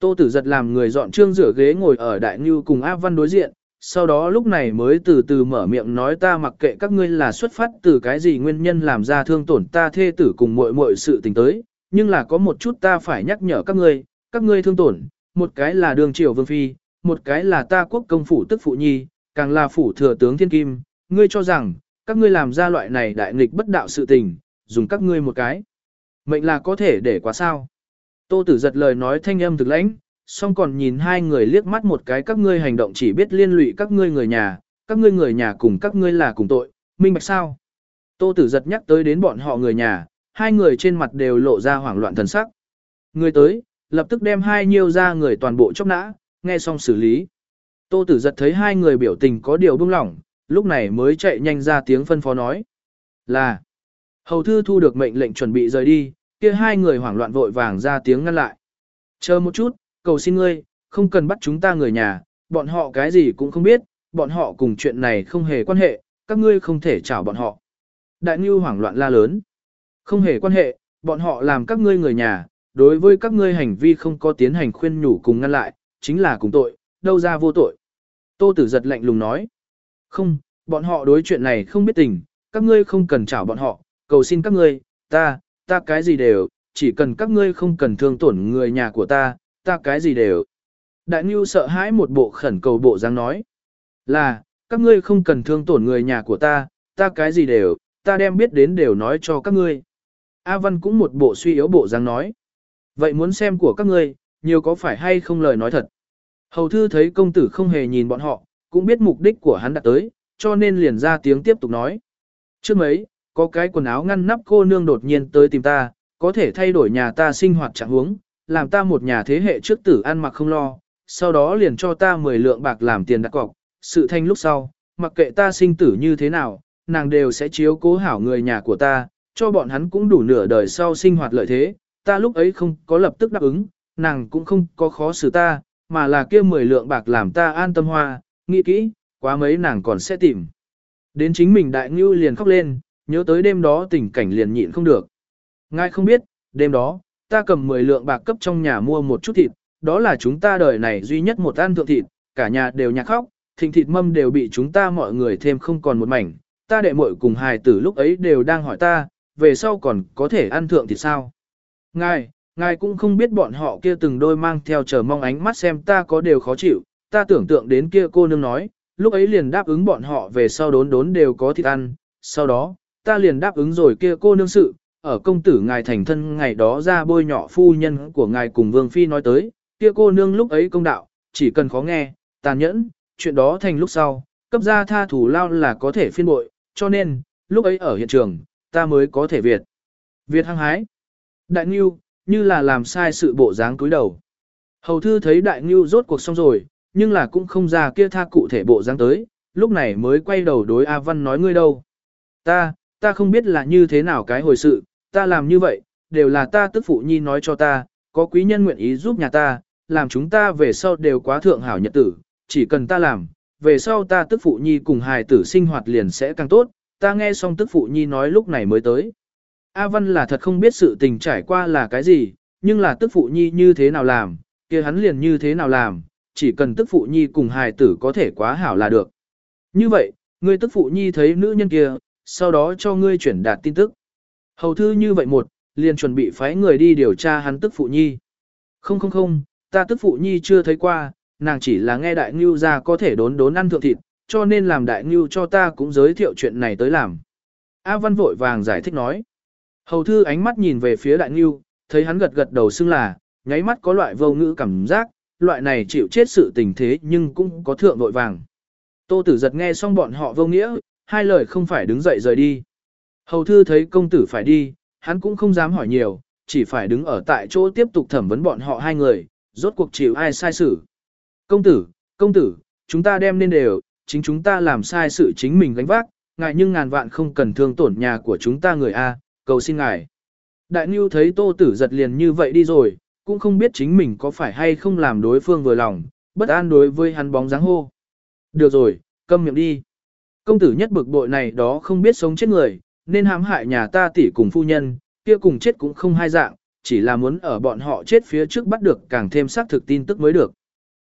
Tô Tử giật làm người dọn trương rửa ghế ngồi ở đại ngưu cùng Á Văn đối diện, sau đó lúc này mới từ từ mở miệng nói ta mặc kệ các ngươi là xuất phát từ cái gì nguyên nhân làm ra thương tổn ta thê tử cùng muội muội sự tình tới, nhưng là có một chút ta phải nhắc nhở các ngươi, các ngươi thương tổn, một cái là đường triều vương phi, một cái là ta quốc công phủ tức phụ nhi, càng là phủ thừa tướng thiên kim, ngươi cho rằng, các ngươi làm ra loại này đại nghịch bất đạo sự tình, dùng các ngươi một cái. Mệnh là có thể để quá sao. Tô tử giật lời nói thanh âm thực lãnh, song còn nhìn hai người liếc mắt một cái các ngươi hành động chỉ biết liên lụy các ngươi người nhà, các ngươi người nhà cùng các ngươi là cùng tội, minh bạch sao? Tô Tử giật nhắc tới đến bọn họ người nhà, hai người trên mặt đều lộ ra hoảng loạn thần sắc. Người tới, lập tức đem hai nhiêu ra người toàn bộ chốc nã, nghe xong xử lý. Tô Tử giật thấy hai người biểu tình có điều buông lỏng, lúc này mới chạy nhanh ra tiếng phân phó nói. Là, hầu thư thu được mệnh lệnh chuẩn bị rời đi, kia hai người hoảng loạn vội vàng ra tiếng ngăn lại. Chờ một chút, cầu xin ngươi, không cần bắt chúng ta người nhà, bọn họ cái gì cũng không biết, bọn họ cùng chuyện này không hề quan hệ, các ngươi không thể chảo bọn họ. Đại Ngưu hoảng loạn la lớn. Không hề quan hệ, bọn họ làm các ngươi người nhà, đối với các ngươi hành vi không có tiến hành khuyên nhủ cùng ngăn lại, chính là cùng tội, đâu ra vô tội. Tô Tử giật lạnh lùng nói. Không, bọn họ đối chuyện này không biết tình, các ngươi không cần chảo bọn họ, cầu xin các ngươi, ta, ta cái gì đều, chỉ cần các ngươi không cần thương tổn người nhà của ta, ta cái gì đều. Đại Ngưu sợ hãi một bộ khẩn cầu bộ dáng nói. Là, các ngươi không cần thương tổn người nhà của ta, ta cái gì đều, ta đem biết đến đều nói cho các ngươi. A Văn cũng một bộ suy yếu bộ dáng nói. Vậy muốn xem của các ngươi, nhiều có phải hay không lời nói thật. Hầu thư thấy công tử không hề nhìn bọn họ, cũng biết mục đích của hắn đã tới, cho nên liền ra tiếng tiếp tục nói. Trước mấy, có cái quần áo ngăn nắp cô nương đột nhiên tới tìm ta, có thể thay đổi nhà ta sinh hoạt trạng huống, làm ta một nhà thế hệ trước tử ăn mặc không lo, sau đó liền cho ta 10 lượng bạc làm tiền đặt cọc, sự thanh lúc sau, mặc kệ ta sinh tử như thế nào, nàng đều sẽ chiếu cố hảo người nhà của ta, cho bọn hắn cũng đủ nửa đời sau sinh hoạt lợi thế, ta lúc ấy không có lập tức đáp ứng, nàng cũng không có khó xử ta, mà là kia 10 lượng bạc làm ta an tâm hoa, nghĩ kỹ, quá mấy nàng còn sẽ tìm. Đến chính mình đại ngưu liền khóc lên, nhớ tới đêm đó tình cảnh liền nhịn không được. Ngài không biết, đêm đó, ta cầm 10 lượng bạc cấp trong nhà mua một chút thịt, đó là chúng ta đời này duy nhất một ăn thượng thịt, cả nhà đều nhạc khóc, thịnh thịt mâm đều bị chúng ta mọi người thêm không còn một mảnh, ta đệ muội cùng hài tử lúc ấy đều đang hỏi ta, về sau còn có thể ăn thượng thịt sao. Ngài, ngài cũng không biết bọn họ kia từng đôi mang theo chờ mong ánh mắt xem ta có đều khó chịu, ta tưởng tượng đến kia cô nương nói, lúc ấy liền đáp ứng bọn họ về sau đốn đốn đều có thịt ăn, sau đó, ta liền đáp ứng rồi kia cô nương sự, ở công tử ngài thành thân ngày đó ra bôi nhỏ phu nhân của ngài cùng vương phi nói tới, kia cô nương lúc ấy công đạo, chỉ cần khó nghe, tàn nhẫn, chuyện đó thành lúc sau, cấp ra tha thủ lao là có thể phiên bội, cho nên, lúc ấy ở hiện trường, ta mới có thể Việt. Việt hăng hái. Đại Ngưu, như là làm sai sự bộ dáng cúi đầu. Hầu thư thấy Đại Ngưu rốt cuộc xong rồi, nhưng là cũng không ra kia tha cụ thể bộ dáng tới, lúc này mới quay đầu đối A Văn nói ngươi đâu. Ta, ta không biết là như thế nào cái hồi sự, ta làm như vậy, đều là ta tức phụ nhi nói cho ta, có quý nhân nguyện ý giúp nhà ta, làm chúng ta về sau đều quá thượng hảo nhật tử, chỉ cần ta làm, về sau ta tức phụ nhi cùng hài tử sinh hoạt liền sẽ càng tốt, ta nghe xong tức phụ nhi nói lúc này mới tới. A Văn là thật không biết sự tình trải qua là cái gì, nhưng là tức phụ nhi như thế nào làm, kia hắn liền như thế nào làm, chỉ cần tức phụ nhi cùng hài tử có thể quá hảo là được. Như vậy, người tức phụ nhi thấy nữ nhân kia, sau đó cho ngươi chuyển đạt tin tức. Hầu thư như vậy một, liền chuẩn bị phái người đi điều tra hắn tức phụ nhi. Không không không, ta tức phụ nhi chưa thấy qua, nàng chỉ là nghe đại ngưu ra có thể đốn đốn ăn thượng thịt, cho nên làm đại ngưu cho ta cũng giới thiệu chuyện này tới làm. A Văn vội vàng giải thích nói. Hầu thư ánh mắt nhìn về phía đại ngưu, thấy hắn gật gật đầu xưng là, nháy mắt có loại vô ngữ cảm giác, loại này chịu chết sự tình thế nhưng cũng có thượng vội vàng. Tô tử giật nghe xong bọn họ vô nghĩa, hai lời không phải đứng dậy rời đi. Hầu thư thấy công tử phải đi, hắn cũng không dám hỏi nhiều, chỉ phải đứng ở tại chỗ tiếp tục thẩm vấn bọn họ hai người, rốt cuộc chịu ai sai xử. Công tử, công tử, chúng ta đem nên đều, chính chúng ta làm sai sự chính mình gánh vác, ngại nhưng ngàn vạn không cần thương tổn nhà của chúng ta người A, cầu xin ngài. Đại Nhu thấy tô tử giật liền như vậy đi rồi, cũng không biết chính mình có phải hay không làm đối phương vừa lòng, bất an đối với hắn bóng dáng hô. Được rồi, câm miệng đi. Công tử nhất bực bội này đó không biết sống chết người, nên hãm hại nhà ta tỷ cùng phu nhân, kia cùng chết cũng không hai dạng, chỉ là muốn ở bọn họ chết phía trước bắt được càng thêm xác thực tin tức mới được.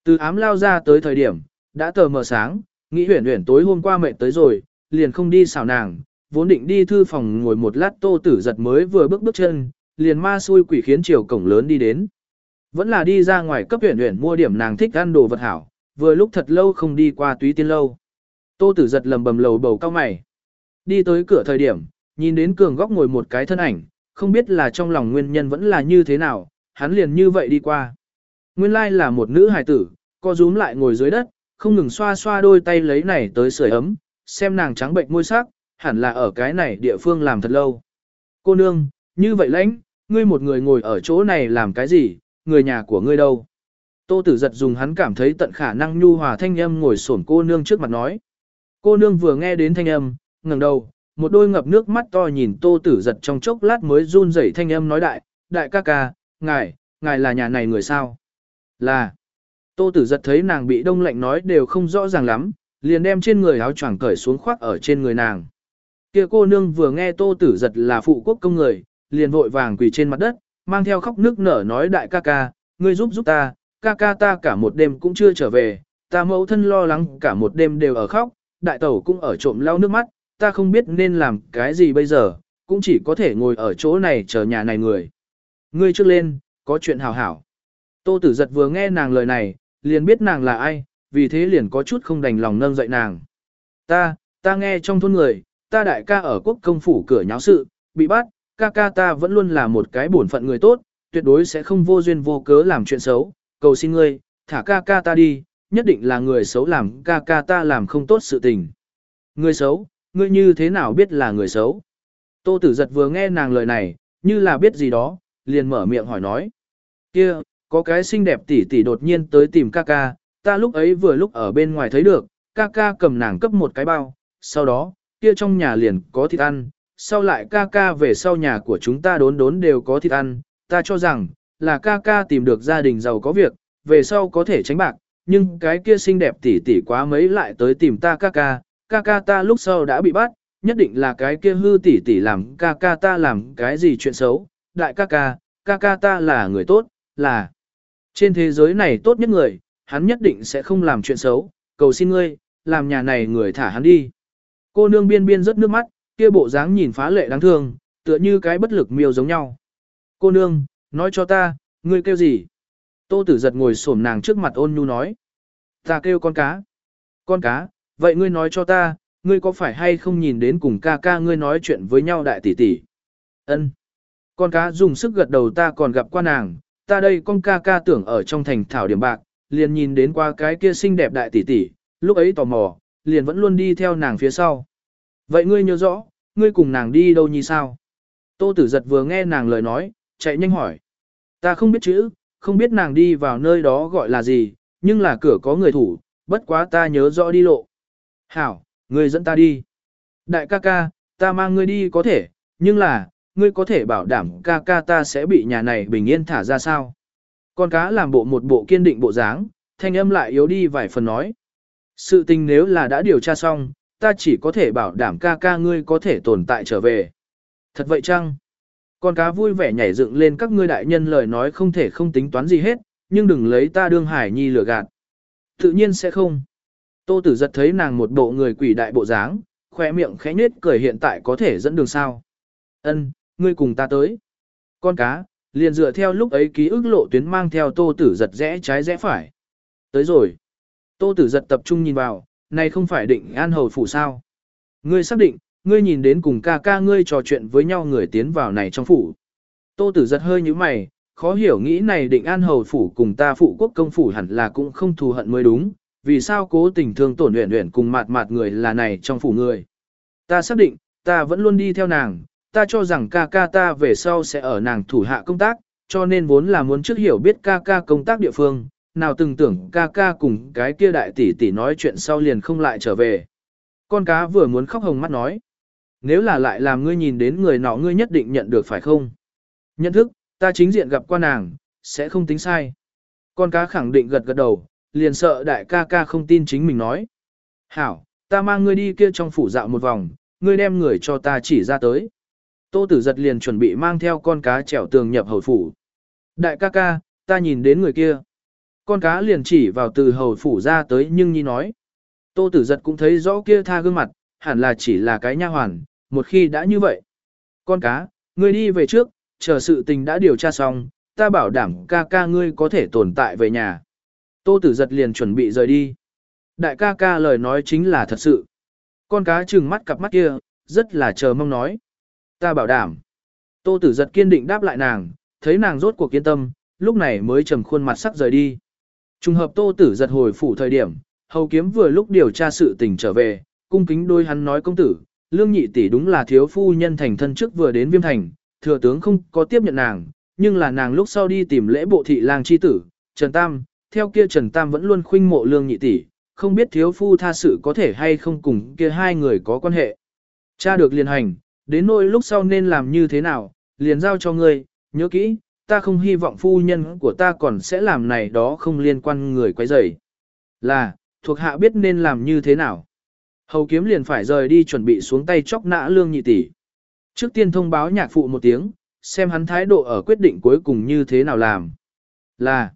Từ ám lao ra tới thời điểm, đã tờ mờ sáng, nghĩ huyển huyển tối hôm qua mệt tới rồi, liền không đi xào nàng, vốn định đi thư phòng ngồi một lát tô tử giật mới vừa bước bước chân, liền ma xui quỷ khiến chiều cổng lớn đi đến. Vẫn là đi ra ngoài cấp huyển huyển mua điểm nàng thích ăn đồ vật hảo, vừa lúc thật lâu không đi qua túy tiên lâu. Tô tử giật lầm bầm lầu bầu cao mày. Đi tới cửa thời điểm, nhìn đến cường góc ngồi một cái thân ảnh, không biết là trong lòng nguyên nhân vẫn là như thế nào, hắn liền như vậy đi qua. Nguyên lai là một nữ hài tử, co rúm lại ngồi dưới đất, không ngừng xoa xoa đôi tay lấy này tới sưởi ấm, xem nàng trắng bệnh môi sắc, hẳn là ở cái này địa phương làm thật lâu. Cô nương, như vậy lãnh, ngươi một người ngồi ở chỗ này làm cái gì, người nhà của ngươi đâu? Tô tử giật dùng hắn cảm thấy tận khả năng nhu hòa thanh âm ngồi xổm cô nương trước mặt nói. Cô nương vừa nghe đến thanh âm, ngẩng đầu, một đôi ngập nước mắt to nhìn tô tử giật trong chốc lát mới run rẩy thanh âm nói đại, đại ca ca, ngài, ngài là nhà này người sao? Là. Tô tử giật thấy nàng bị đông lạnh nói đều không rõ ràng lắm, liền đem trên người áo choàng cởi xuống khoác ở trên người nàng. Kia cô nương vừa nghe tô tử giật là phụ quốc công người, liền vội vàng quỳ trên mặt đất, mang theo khóc nước nở nói đại ca ca, ngươi giúp giúp ta, ca ca ta cả một đêm cũng chưa trở về, ta mẫu thân lo lắng cả một đêm đều ở khóc, đại tẩu cũng ở trộm lau nước mắt, ta không biết nên làm cái gì bây giờ, cũng chỉ có thể ngồi ở chỗ này chờ nhà này người. Ngươi trước lên, có chuyện hào hảo. Tô tử giật vừa nghe nàng lời này, liền biết nàng là ai, vì thế liền có chút không đành lòng nâng dậy nàng. Ta, ta nghe trong thôn người, ta đại ca ở quốc công phủ cửa nháo sự, bị bắt, ca ca ta vẫn luôn là một cái bổn phận người tốt, tuyệt đối sẽ không vô duyên vô cớ làm chuyện xấu, cầu xin ngươi, thả ca ca ta đi, nhất định là người xấu làm ca ca ta làm không tốt sự tình. Người xấu, ngươi như thế nào biết là người xấu? Tô tử giật vừa nghe nàng lời này, như là biết gì đó, liền mở miệng hỏi nói. kia có cái xinh đẹp tỷ tỷ đột nhiên tới tìm ca ca, ta lúc ấy vừa lúc ở bên ngoài thấy được, ca ca cầm nàng cấp một cái bao, sau đó, kia trong nhà liền có thịt ăn, sau lại ca ca về sau nhà của chúng ta đốn đốn đều có thịt ăn, ta cho rằng, là ca ca tìm được gia đình giàu có việc, về sau có thể tránh bạc, nhưng cái kia xinh đẹp tỷ tỷ quá mấy lại tới tìm ta ca ca, ca ca ta lúc sau đã bị bắt, nhất định là cái kia hư tỷ tỷ làm ca ca ta làm cái gì chuyện xấu, đại ca ca, ca ca ta là người tốt, là trên thế giới này tốt nhất người, hắn nhất định sẽ không làm chuyện xấu, cầu xin ngươi, làm nhà này người thả hắn đi. Cô nương biên biên rất nước mắt, kia bộ dáng nhìn phá lệ đáng thương, tựa như cái bất lực miêu giống nhau. Cô nương, nói cho ta, ngươi kêu gì? Tô tử giật ngồi xổm nàng trước mặt ôn nhu nói. Ta kêu con cá. Con cá, vậy ngươi nói cho ta, ngươi có phải hay không nhìn đến cùng ca ca ngươi nói chuyện với nhau đại tỷ tỷ? Ân. Con cá dùng sức gật đầu ta còn gặp qua nàng, ta đây con ca ca tưởng ở trong thành thảo điểm bạc, liền nhìn đến qua cái kia xinh đẹp đại tỷ tỷ, lúc ấy tò mò, liền vẫn luôn đi theo nàng phía sau. Vậy ngươi nhớ rõ, ngươi cùng nàng đi đâu như sao? Tô tử giật vừa nghe nàng lời nói, chạy nhanh hỏi. Ta không biết chữ, không biết nàng đi vào nơi đó gọi là gì, nhưng là cửa có người thủ, bất quá ta nhớ rõ đi lộ. Hảo, ngươi dẫn ta đi. Đại ca ca, ta mang ngươi đi có thể, nhưng là, ngươi có thể bảo đảm ca ca ta sẽ bị nhà này bình yên thả ra sao? Con cá làm bộ một bộ kiên định bộ dáng, thanh âm lại yếu đi vài phần nói. Sự tình nếu là đã điều tra xong, ta chỉ có thể bảo đảm ca ca ngươi có thể tồn tại trở về. Thật vậy chăng? Con cá vui vẻ nhảy dựng lên các ngươi đại nhân lời nói không thể không tính toán gì hết, nhưng đừng lấy ta đương hải nhi lừa gạt. Tự nhiên sẽ không. Tô tử giật thấy nàng một bộ người quỷ đại bộ dáng, khoe miệng khẽ nết cười hiện tại có thể dẫn đường sao. Ân, ngươi cùng ta tới. Con cá, liền dựa theo lúc ấy ký ức lộ tuyến mang theo tô tử giật rẽ trái rẽ phải. Tới rồi. Tô tử giật tập trung nhìn vào, này không phải định an hầu phủ sao. Ngươi xác định, ngươi nhìn đến cùng ca ca ngươi trò chuyện với nhau người tiến vào này trong phủ. Tô tử giật hơi như mày, khó hiểu nghĩ này định an hầu phủ cùng ta phụ quốc công phủ hẳn là cũng không thù hận mới đúng, vì sao cố tình thương tổn luyện luyện cùng mạt mạt người là này trong phủ người. Ta xác định, ta vẫn luôn đi theo nàng, ta cho rằng ca ca ta về sau sẽ ở nàng thủ hạ công tác, cho nên vốn là muốn trước hiểu biết ca ca công tác địa phương, nào từng tưởng ca ca cùng cái kia đại tỷ tỷ nói chuyện sau liền không lại trở về. Con cá vừa muốn khóc hồng mắt nói, nếu là lại làm ngươi nhìn đến người nọ ngươi nhất định nhận được phải không? Nhận thức, ta chính diện gặp qua nàng, sẽ không tính sai. Con cá khẳng định gật gật đầu, liền sợ đại ca ca không tin chính mình nói. Hảo, ta mang ngươi đi kia trong phủ dạo một vòng, ngươi đem người cho ta chỉ ra tới. Tô tử giật liền chuẩn bị mang theo con cá trèo tường nhập hầu phủ. Đại ca ca, ta nhìn đến người kia. Con cá liền chỉ vào từ hầu phủ ra tới nhưng nhi nói. Tô tử giật cũng thấy rõ kia tha gương mặt, hẳn là chỉ là cái nha hoàn, một khi đã như vậy. Con cá, ngươi đi về trước, chờ sự tình đã điều tra xong, ta bảo đảm ca ca ngươi có thể tồn tại về nhà. Tô tử giật liền chuẩn bị rời đi. Đại ca ca lời nói chính là thật sự. Con cá trừng mắt cặp mắt kia, rất là chờ mong nói. Ta bảo đảm. Tô tử giật kiên định đáp lại nàng, thấy nàng rốt cuộc kiên tâm, lúc này mới trầm khuôn mặt sắc rời đi. Trùng hợp tô tử giật hồi phủ thời điểm, hầu kiếm vừa lúc điều tra sự tình trở về, cung kính đôi hắn nói công tử, lương nhị tỷ đúng là thiếu phu nhân thành thân trước vừa đến viêm thành, thừa tướng không có tiếp nhận nàng, nhưng là nàng lúc sau đi tìm lễ bộ thị lang chi tử, Trần Tam, theo kia Trần Tam vẫn luôn khuynh mộ lương nhị tỷ, không biết thiếu phu tha sự có thể hay không cùng kia hai người có quan hệ. Cha được liền hành, đến nỗi lúc sau nên làm như thế nào, liền giao cho ngươi, nhớ kỹ, ta không hy vọng phu nhân của ta còn sẽ làm này đó không liên quan người quấy rầy. Là, thuộc hạ biết nên làm như thế nào. Hầu kiếm liền phải rời đi chuẩn bị xuống tay chóc nã lương nhị tỷ. Trước tiên thông báo nhạc phụ một tiếng, xem hắn thái độ ở quyết định cuối cùng như thế nào làm. Là,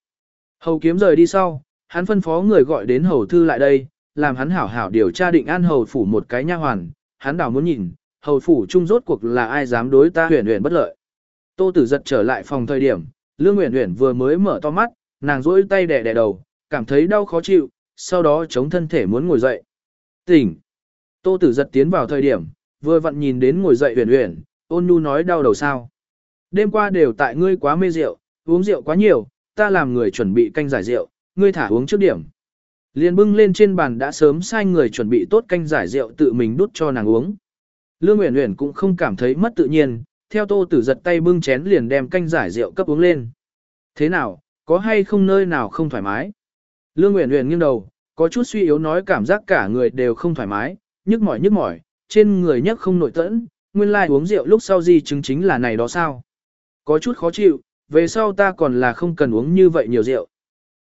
hầu kiếm rời đi sau, hắn phân phó người gọi đến hầu thư lại đây, làm hắn hảo hảo điều tra định an hầu phủ một cái nha hoàn, hắn đảo muốn nhìn, hầu phủ chung rốt cuộc là ai dám đối ta huyền huyền bất lợi. Tô tử giật trở lại phòng thời điểm, lương huyền huyền vừa mới mở to mắt, nàng rỗi tay đè đè đầu, cảm thấy đau khó chịu, sau đó chống thân thể muốn ngồi dậy. Tỉnh! Tô tử giật tiến vào thời điểm, vừa vặn nhìn đến ngồi dậy huyền huyền, ôn nhu nói đau đầu sao. Đêm qua đều tại ngươi quá mê rượu, uống rượu quá nhiều, ta làm người chuẩn bị canh giải rượu, ngươi thả uống trước điểm. Liền bưng lên trên bàn đã sớm sai người chuẩn bị tốt canh giải rượu tự mình đút cho nàng uống. Lương Uyển Uyển cũng không cảm thấy mất tự nhiên, theo Tô Tử giật tay bưng chén liền đem canh giải rượu cấp uống lên. Thế nào, có hay không nơi nào không thoải mái? Lương Uyển Uyển nghiêng đầu, có chút suy yếu nói cảm giác cả người đều không thoải mái, nhức mỏi nhức mỏi, trên người nhức không nổi tẫn, nguyên lai like uống rượu lúc sau gì chứng chính là này đó sao? Có chút khó chịu, về sau ta còn là không cần uống như vậy nhiều rượu.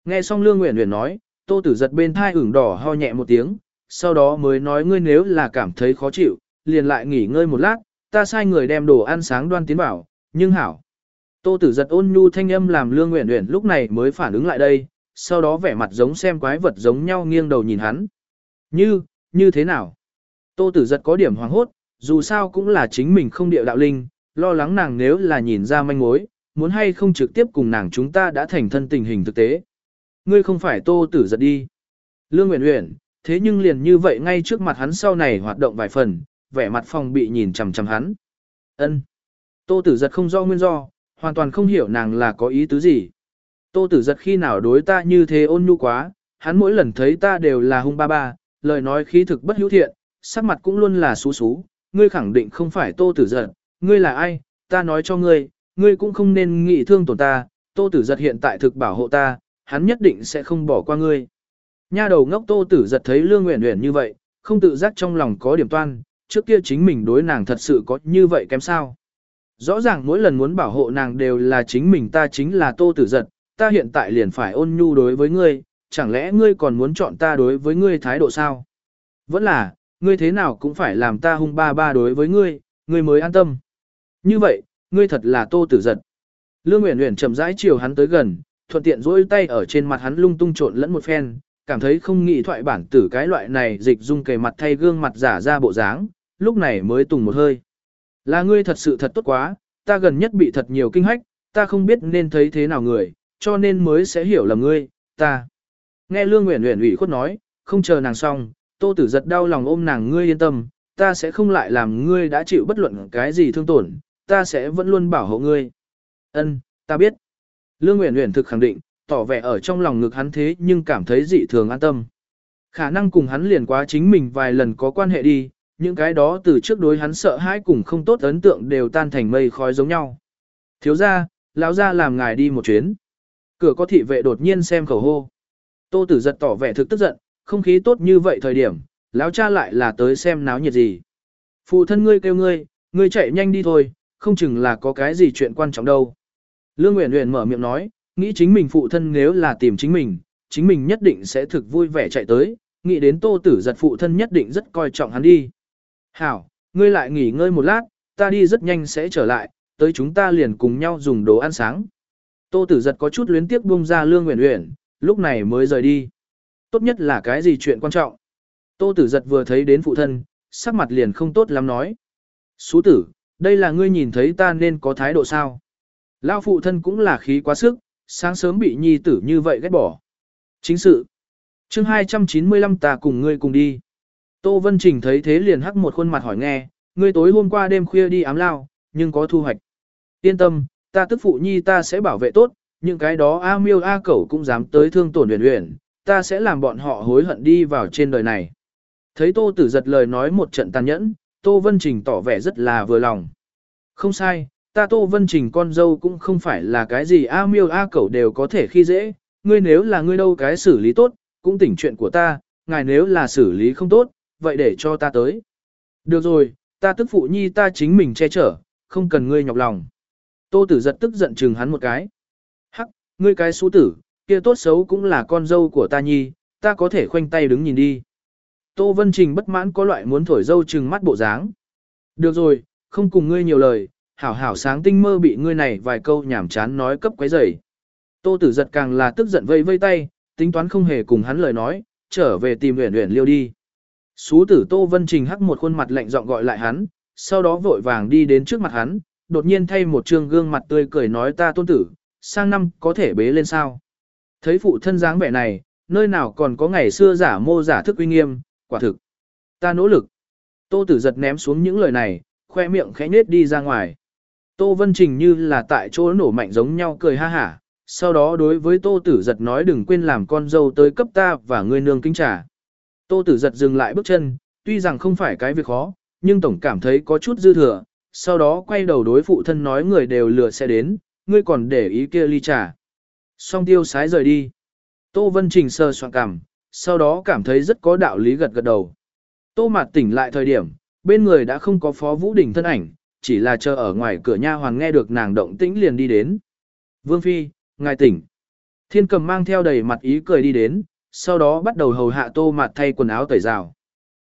Nghe xong Lương Nguyễn Nguyễn nói, Tô Tử giật bên thai ửng đỏ ho nhẹ một tiếng, sau đó mới nói ngươi nếu là cảm thấy khó chịu, liền lại nghỉ ngơi một lát, ta sai người đem đồ ăn sáng đoan tiến bảo, nhưng hảo. Tô Tử giật ôn nhu thanh âm làm Lương Nguyễn Nguyễn lúc này mới phản ứng lại đây, sau đó vẻ mặt giống xem quái vật giống nhau nghiêng đầu nhìn hắn. Như, như thế nào? Tô Tử giật có điểm hoàng hốt, dù sao cũng là chính mình không địa đạo linh, lo lắng nàng nếu là nhìn ra manh mối, muốn hay không trực tiếp cùng nàng chúng ta đã thành thân tình hình thực tế. Ngươi không phải tô tử giật đi. Lương Nguyễn Nguyễn, thế nhưng liền như vậy ngay trước mặt hắn sau này hoạt động vài phần, vẻ mặt phòng bị nhìn chằm chằm hắn. Ân. Tô tử giật không do nguyên do, hoàn toàn không hiểu nàng là có ý tứ gì. Tô tử giật khi nào đối ta như thế ôn nhu quá, hắn mỗi lần thấy ta đều là hung ba ba, lời nói khí thực bất hữu thiện, sắc mặt cũng luôn là xú xú, ngươi khẳng định không phải tô tử giật, ngươi là ai, ta nói cho ngươi, ngươi cũng không nên nghĩ thương tổn ta, tô tử giật hiện tại thực bảo hộ ta, hắn nhất định sẽ không bỏ qua ngươi. Nha đầu ngốc tô tử giật thấy lương nguyện nguyện như vậy, không tự giác trong lòng có điểm toan, trước kia chính mình đối nàng thật sự có như vậy kém sao. Rõ ràng mỗi lần muốn bảo hộ nàng đều là chính mình ta chính là tô tử giật, ta hiện tại liền phải ôn nhu đối với ngươi, chẳng lẽ ngươi còn muốn chọn ta đối với ngươi thái độ sao? Vẫn là, ngươi thế nào cũng phải làm ta hung ba ba đối với ngươi, ngươi mới an tâm. Như vậy, ngươi thật là tô tử giật. Lương Uyển Uyển chậm rãi chiều hắn tới gần, thuận tiện duỗi tay ở trên mặt hắn lung tung trộn lẫn một phen, cảm thấy không nghĩ thoại bản tử cái loại này dịch dung kề mặt thay gương mặt giả ra bộ dáng, lúc này mới tùng một hơi. Là ngươi thật sự thật tốt quá, ta gần nhất bị thật nhiều kinh hách, ta không biết nên thấy thế nào người, cho nên mới sẽ hiểu lầm ngươi, ta. Nghe Lương Uyển Uyển ủy khuất nói, không chờ nàng xong, Tô Tử giật đau lòng ôm nàng ngươi yên tâm, ta sẽ không lại làm ngươi đã chịu bất luận cái gì thương tổn, ta sẽ vẫn luôn bảo hộ ngươi. Ân, ta biết. Lương Uyển Uyển thực khẳng định, tỏ vẻ ở trong lòng ngực hắn thế nhưng cảm thấy dị thường an tâm. Khả năng cùng hắn liền quá chính mình vài lần có quan hệ đi, những cái đó từ trước đối hắn sợ hãi cùng không tốt ấn tượng đều tan thành mây khói giống nhau. Thiếu gia, lão gia làm ngài đi một chuyến. Cửa có thị vệ đột nhiên xem khẩu hô. Tô Tử giật tỏ vẻ thực tức giận, không khí tốt như vậy thời điểm, lão cha lại là tới xem náo nhiệt gì. Phụ thân ngươi kêu ngươi, ngươi chạy nhanh đi thôi, không chừng là có cái gì chuyện quan trọng đâu. Lương Nguyễn Nguyễn mở miệng nói, nghĩ chính mình phụ thân nếu là tìm chính mình, chính mình nhất định sẽ thực vui vẻ chạy tới, nghĩ đến tô tử giật phụ thân nhất định rất coi trọng hắn đi. Hảo, ngươi lại nghỉ ngơi một lát, ta đi rất nhanh sẽ trở lại, tới chúng ta liền cùng nhau dùng đồ ăn sáng. Tô tử giật có chút luyến tiếc buông ra Lương Uyển Uyển, lúc này mới rời đi. Tốt nhất là cái gì chuyện quan trọng. Tô tử giật vừa thấy đến phụ thân, sắc mặt liền không tốt lắm nói. Xú tử, đây là ngươi nhìn thấy ta nên có thái độ sao? Lao phụ thân cũng là khí quá sức, sáng sớm bị nhi tử như vậy ghét bỏ. Chính sự. chương 295 ta cùng ngươi cùng đi. Tô Vân Trình thấy thế liền hắc một khuôn mặt hỏi nghe, ngươi tối hôm qua đêm khuya đi ám lao, nhưng có thu hoạch. Yên tâm, ta tức phụ nhi ta sẽ bảo vệ tốt, những cái đó A miêu A cẩu cũng dám tới thương tổn huyền huyền, ta sẽ làm bọn họ hối hận đi vào trên đời này. Thấy Tô Tử giật lời nói một trận tàn nhẫn, Tô Vân Trình tỏ vẻ rất là vừa lòng. Không sai, ta Tô Vân Trình con dâu cũng không phải là cái gì A miêu A cẩu đều có thể khi dễ, ngươi nếu là ngươi đâu cái xử lý tốt, cũng tỉnh chuyện của ta, ngài nếu là xử lý không tốt, vậy để cho ta tới. Được rồi, ta tức phụ nhi ta chính mình che chở, không cần ngươi nhọc lòng. Tô tử giật tức giận chừng hắn một cái. Hắc, ngươi cái xú tử, kia tốt xấu cũng là con dâu của ta nhi, ta có thể khoanh tay đứng nhìn đi. Tô Vân Trình bất mãn có loại muốn thổi dâu chừng mắt bộ dáng. Được rồi, không cùng ngươi nhiều lời, hảo hảo sáng tinh mơ bị ngươi này vài câu nhảm chán nói cấp quấy rầy. Tô tử giật càng là tức giận vây vây tay, tính toán không hề cùng hắn lời nói, trở về tìm huyền huyền liêu đi. Xú tử Tô Vân Trình hắc một khuôn mặt lạnh giọng gọi lại hắn, sau đó vội vàng đi đến trước mặt hắn, đột nhiên thay một trương gương mặt tươi cười nói ta tôn tử, sang năm có thể bế lên sao. Thấy phụ thân dáng vẻ này, nơi nào còn có ngày xưa giả mô giả thức uy nghiêm, quả thực. Ta nỗ lực. Tô tử giật ném xuống những lời này, khoe miệng khẽ nết đi ra ngoài. Tô Vân Trình như là tại chỗ nổ mạnh giống nhau cười ha hả, sau đó đối với Tô Tử Giật nói đừng quên làm con dâu tới cấp ta và ngươi nương kính trà. Tô Tử Giật dừng lại bước chân, tuy rằng không phải cái việc khó, nhưng tổng cảm thấy có chút dư thừa, sau đó quay đầu đối phụ thân nói người đều lừa sẽ đến, ngươi còn để ý kia ly trà. Song tiêu sái rời đi. Tô Vân Trình sơ soạn cảm, sau đó cảm thấy rất có đạo lý gật gật đầu. Tô Mạt tỉnh lại thời điểm, bên người đã không có Phó Vũ Đình thân ảnh, chỉ là chờ ở ngoài cửa nha hoàng nghe được nàng động tĩnh liền đi đến. Vương Phi, ngài tỉnh. Thiên cầm mang theo đầy mặt ý cười đi đến, sau đó bắt đầu hầu hạ tô mạt thay quần áo tẩy rào.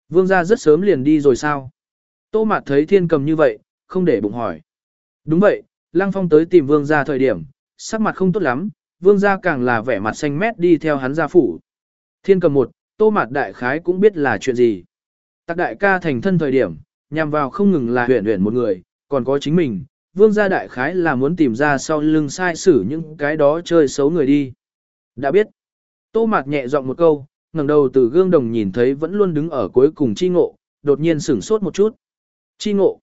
Vương gia rất sớm liền đi rồi sao? Tô mạt thấy thiên cầm như vậy, không để bụng hỏi. Đúng vậy, Lăng Phong tới tìm vương gia thời điểm, sắc mặt không tốt lắm, vương gia càng là vẻ mặt xanh mét đi theo hắn gia phủ. Thiên cầm một, tô mạt đại khái cũng biết là chuyện gì. Tạc đại ca thành thân thời điểm, nhằm vào không ngừng là huyện huyện một người, còn có chính mình, vương gia đại khái là muốn tìm ra sau lưng sai xử những cái đó chơi xấu người đi. Đã biết. Tô mạt nhẹ giọng một câu, ngẩng đầu từ gương đồng nhìn thấy vẫn luôn đứng ở cuối cùng chi ngộ, đột nhiên sửng sốt một chút. Chi ngộ.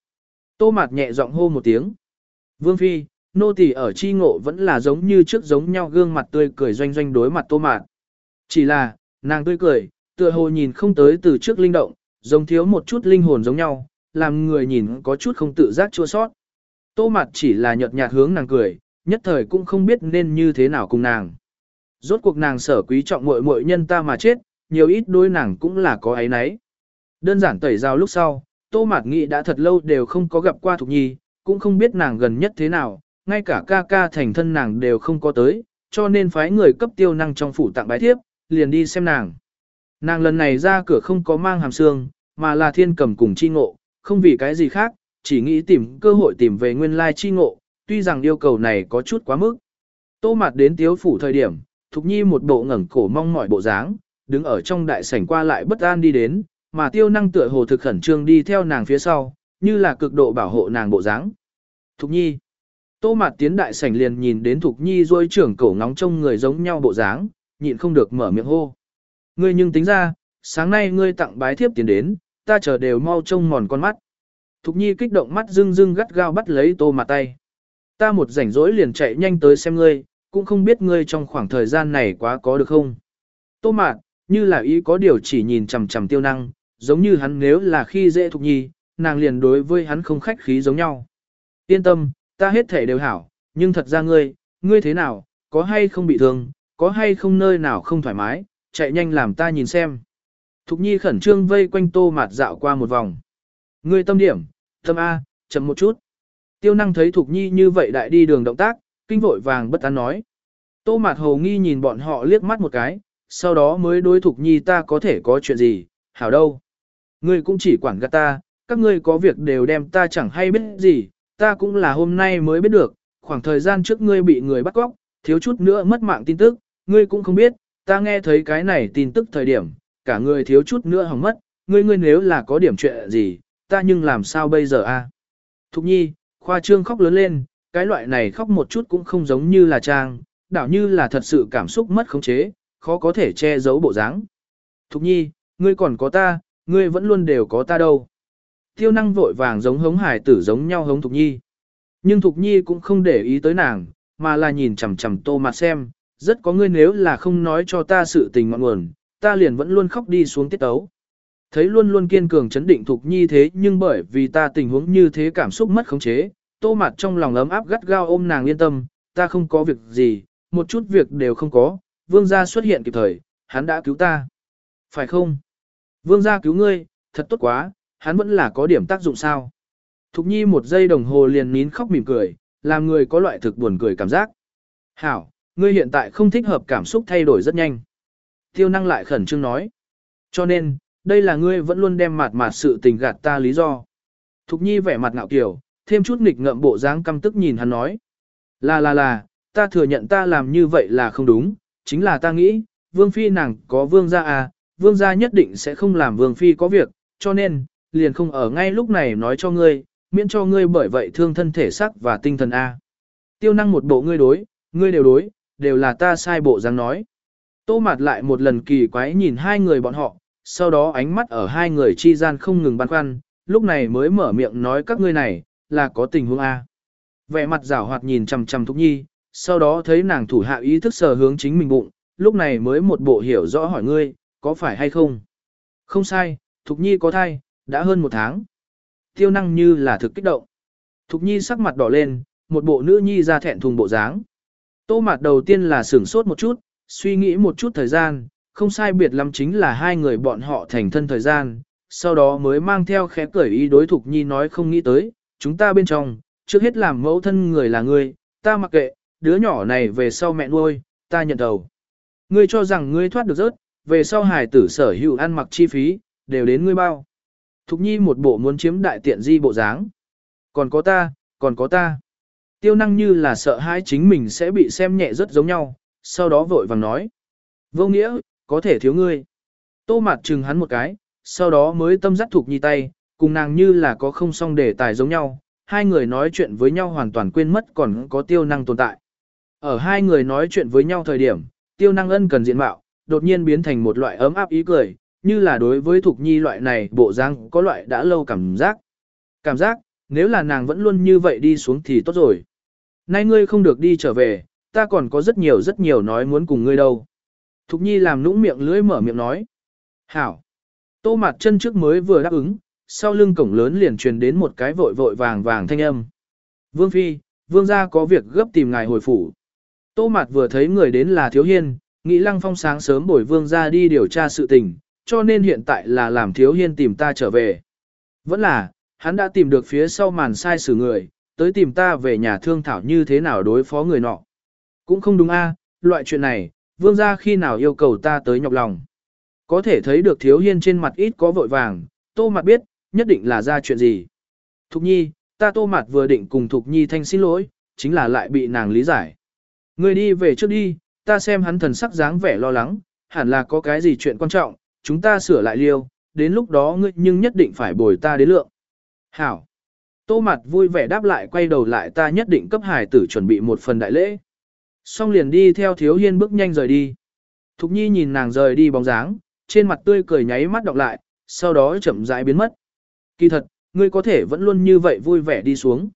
Tô mạt nhẹ giọng hô một tiếng. Vương phi, nô tỳ ở chi ngộ vẫn là giống như trước giống nhau gương mặt tươi cười doanh doanh đối mặt tô mạt. Chỉ là, nàng tươi cười, tựa hồ nhìn không tới từ trước linh động, giống thiếu một chút linh hồn giống nhau, làm người nhìn có chút không tự giác chua sót. Tô Mạt chỉ là nhợt nhạt hướng nàng cười, nhất thời cũng không biết nên như thế nào cùng nàng. Rốt cuộc nàng sở quý trọng muội muội nhân ta mà chết, nhiều ít đôi nàng cũng là có ấy nấy. Đơn giản tẩy rào lúc sau, Tô Mạt nghĩ đã thật lâu đều không có gặp qua Thục Nhi, cũng không biết nàng gần nhất thế nào, ngay cả ca ca thành thân nàng đều không có tới, cho nên phái người cấp tiêu năng trong phủ tặng bái thiếp, liền đi xem nàng. Nàng lần này ra cửa không có mang hàm xương, mà là thiên cầm cùng chi ngộ, không vì cái gì khác, chỉ nghĩ tìm cơ hội tìm về nguyên lai chi ngộ, tuy rằng yêu cầu này có chút quá mức. Tô mặt đến tiếu phủ thời điểm, Thục Nhi một bộ ngẩng cổ mong mỏi bộ dáng, đứng ở trong đại sảnh qua lại bất an đi đến, mà tiêu năng tựa hồ thực khẩn trương đi theo nàng phía sau, như là cực độ bảo hộ nàng bộ dáng. Thục Nhi Tô mặt tiến đại sảnh liền nhìn đến Thục Nhi rôi trưởng cổ ngóng trông người giống nhau bộ dáng, nhịn không được mở miệng hô. Ngươi nhưng tính ra, sáng nay ngươi tặng bái thiếp tiền đến, ta chờ đều mau trông mòn con mắt. Thục Nhi kích động mắt dưng dưng gắt gao bắt lấy tô mặt tay. Ta một rảnh rỗi liền chạy nhanh tới xem ngươi, cũng không biết ngươi trong khoảng thời gian này quá có được không. Tô mạt, như là ý có điều chỉ nhìn chằm chằm tiêu năng, giống như hắn nếu là khi dễ Thục Nhi, nàng liền đối với hắn không khách khí giống nhau. Yên tâm, ta hết thể đều hảo, nhưng thật ra ngươi, ngươi thế nào, có hay không bị thương, có hay không nơi nào không thoải mái, chạy nhanh làm ta nhìn xem. Thục Nhi khẩn trương vây quanh tô mạt dạo qua một vòng. Ngươi tâm điểm, Tâm A, chậm một chút. Tiêu năng thấy Thục Nhi như vậy đại đi đường động tác, kinh vội vàng bất an nói. Tô Mạt Hồ nghi nhìn bọn họ liếc mắt một cái, sau đó mới đối Thục Nhi ta có thể có chuyện gì, hảo đâu. Ngươi cũng chỉ quản gạt ta, các ngươi có việc đều đem ta chẳng hay biết gì, ta cũng là hôm nay mới biết được, khoảng thời gian trước ngươi bị người bắt cóc, thiếu chút nữa mất mạng tin tức, ngươi cũng không biết, ta nghe thấy cái này tin tức thời điểm, cả người thiếu chút nữa hỏng mất, ngươi ngươi nếu là có điểm chuyện gì, ta nhưng làm sao bây giờ a? Thục nhi, khoa trương khóc lớn lên, cái loại này khóc một chút cũng không giống như là trang, đảo như là thật sự cảm xúc mất khống chế, khó có thể che giấu bộ dáng. Thục nhi, ngươi còn có ta, ngươi vẫn luôn đều có ta đâu. Tiêu năng vội vàng giống hống hải tử giống nhau hống Thục nhi. Nhưng Thục nhi cũng không để ý tới nàng, mà là nhìn chằm chằm tô mặt xem, rất có ngươi nếu là không nói cho ta sự tình ngọn nguồn, ta liền vẫn luôn khóc đi xuống tiết tấu. Thấy luôn luôn kiên cường chấn định Thục Nhi thế nhưng bởi vì ta tình huống như thế cảm xúc mất khống chế, tô mặt trong lòng ấm áp gắt gao ôm nàng yên tâm, ta không có việc gì, một chút việc đều không có, vương gia xuất hiện kịp thời, hắn đã cứu ta. Phải không? Vương gia cứu ngươi, thật tốt quá, hắn vẫn là có điểm tác dụng sao. Thục Nhi một giây đồng hồ liền nín khóc mỉm cười, làm người có loại thực buồn cười cảm giác. Hảo, ngươi hiện tại không thích hợp cảm xúc thay đổi rất nhanh. Tiêu năng lại khẩn trương nói. Cho nên, đây là ngươi vẫn luôn đem mặt mặt sự tình gạt ta lý do. Thục Nhi vẻ mặt ngạo kiểu, thêm chút nghịch ngợm bộ dáng căm tức nhìn hắn nói. Là là là, ta thừa nhận ta làm như vậy là không đúng, chính là ta nghĩ, vương phi nàng có vương gia à, vương gia nhất định sẽ không làm vương phi có việc, cho nên, liền không ở ngay lúc này nói cho ngươi, miễn cho ngươi bởi vậy thương thân thể sắc và tinh thần A. Tiêu năng một bộ ngươi đối, ngươi đều đối, đều là ta sai bộ dáng nói. Tô mặt lại một lần kỳ quái nhìn hai người bọn họ, sau đó ánh mắt ở hai người chi gian không ngừng băn khoăn, lúc này mới mở miệng nói các ngươi này, là có tình huống A. Vẻ mặt rảo hoạt nhìn chằm chằm thúc Nhi, sau đó thấy nàng thủ hạ ý thức sờ hướng chính mình bụng, lúc này mới một bộ hiểu rõ hỏi ngươi, có phải hay không? Không sai, Thục Nhi có thai, đã hơn một tháng. Tiêu năng như là thực kích động. Thục Nhi sắc mặt đỏ lên, một bộ nữ nhi ra thẹn thùng bộ dáng. Tô mặt đầu tiên là sửng sốt một chút, suy nghĩ một chút thời gian, không sai biệt lắm chính là hai người bọn họ thành thân thời gian, sau đó mới mang theo khẽ cởi ý đối Thục Nhi nói không nghĩ tới, chúng ta bên trong, trước hết làm mẫu thân người là ngươi, ta mặc kệ, đứa nhỏ này về sau mẹ nuôi, ta nhận đầu. Ngươi cho rằng ngươi thoát được rớt, về sau hài tử sở hữu ăn mặc chi phí, đều đến ngươi bao. Thục nhi một bộ muốn chiếm đại tiện di bộ dáng. Còn có ta, còn có ta. Tiêu năng như là sợ hãi chính mình sẽ bị xem nhẹ rất giống nhau, sau đó vội vàng nói. Vô nghĩa, có thể thiếu ngươi. Tô mặt chừng hắn một cái, sau đó mới tâm dắt thục nhi tay, cùng nàng như là có không song đề tài giống nhau. Hai người nói chuyện với nhau hoàn toàn quên mất còn có tiêu năng tồn tại. Ở hai người nói chuyện với nhau thời điểm, tiêu năng ân cần diện mạo, đột nhiên biến thành một loại ấm áp ý cười, như là đối với Thục Nhi loại này bộ răng có loại đã lâu cảm giác. Cảm giác, nếu là nàng vẫn luôn như vậy đi xuống thì tốt rồi. Nay ngươi không được đi trở về, ta còn có rất nhiều rất nhiều nói muốn cùng ngươi đâu. Thục Nhi làm nũng miệng lưỡi mở miệng nói. Hảo. Tô mặt chân trước mới vừa đáp ứng, sau lưng cổng lớn liền truyền đến một cái vội vội vàng vàng thanh âm. Vương Phi, Vương gia có việc gấp tìm ngài hồi phủ. Tô mặt vừa thấy người đến là Thiếu Hiên, nghĩ Lăng Phong sáng sớm bồi Vương gia đi điều tra sự tình, cho nên hiện tại là làm thiếu hiên tìm ta trở về. Vẫn là, hắn đã tìm được phía sau màn sai xử người, tới tìm ta về nhà thương thảo như thế nào đối phó người nọ. Cũng không đúng a, loại chuyện này, vương gia khi nào yêu cầu ta tới nhọc lòng. Có thể thấy được thiếu hiên trên mặt ít có vội vàng, tô mặt biết, nhất định là ra chuyện gì. Thục nhi, ta tô mặt vừa định cùng Thục nhi thanh xin lỗi, chính là lại bị nàng lý giải. Người đi về trước đi, ta xem hắn thần sắc dáng vẻ lo lắng, hẳn là có cái gì chuyện quan trọng, chúng ta sửa lại liêu, đến lúc đó ngươi nhưng nhất định phải bồi ta đến lượng. Hảo. Tô mặt vui vẻ đáp lại quay đầu lại ta nhất định cấp hải tử chuẩn bị một phần đại lễ. Xong liền đi theo thiếu hiên bước nhanh rời đi. Thục nhi nhìn nàng rời đi bóng dáng, trên mặt tươi cười nháy mắt đọc lại, sau đó chậm rãi biến mất. Kỳ thật, ngươi có thể vẫn luôn như vậy vui vẻ đi xuống.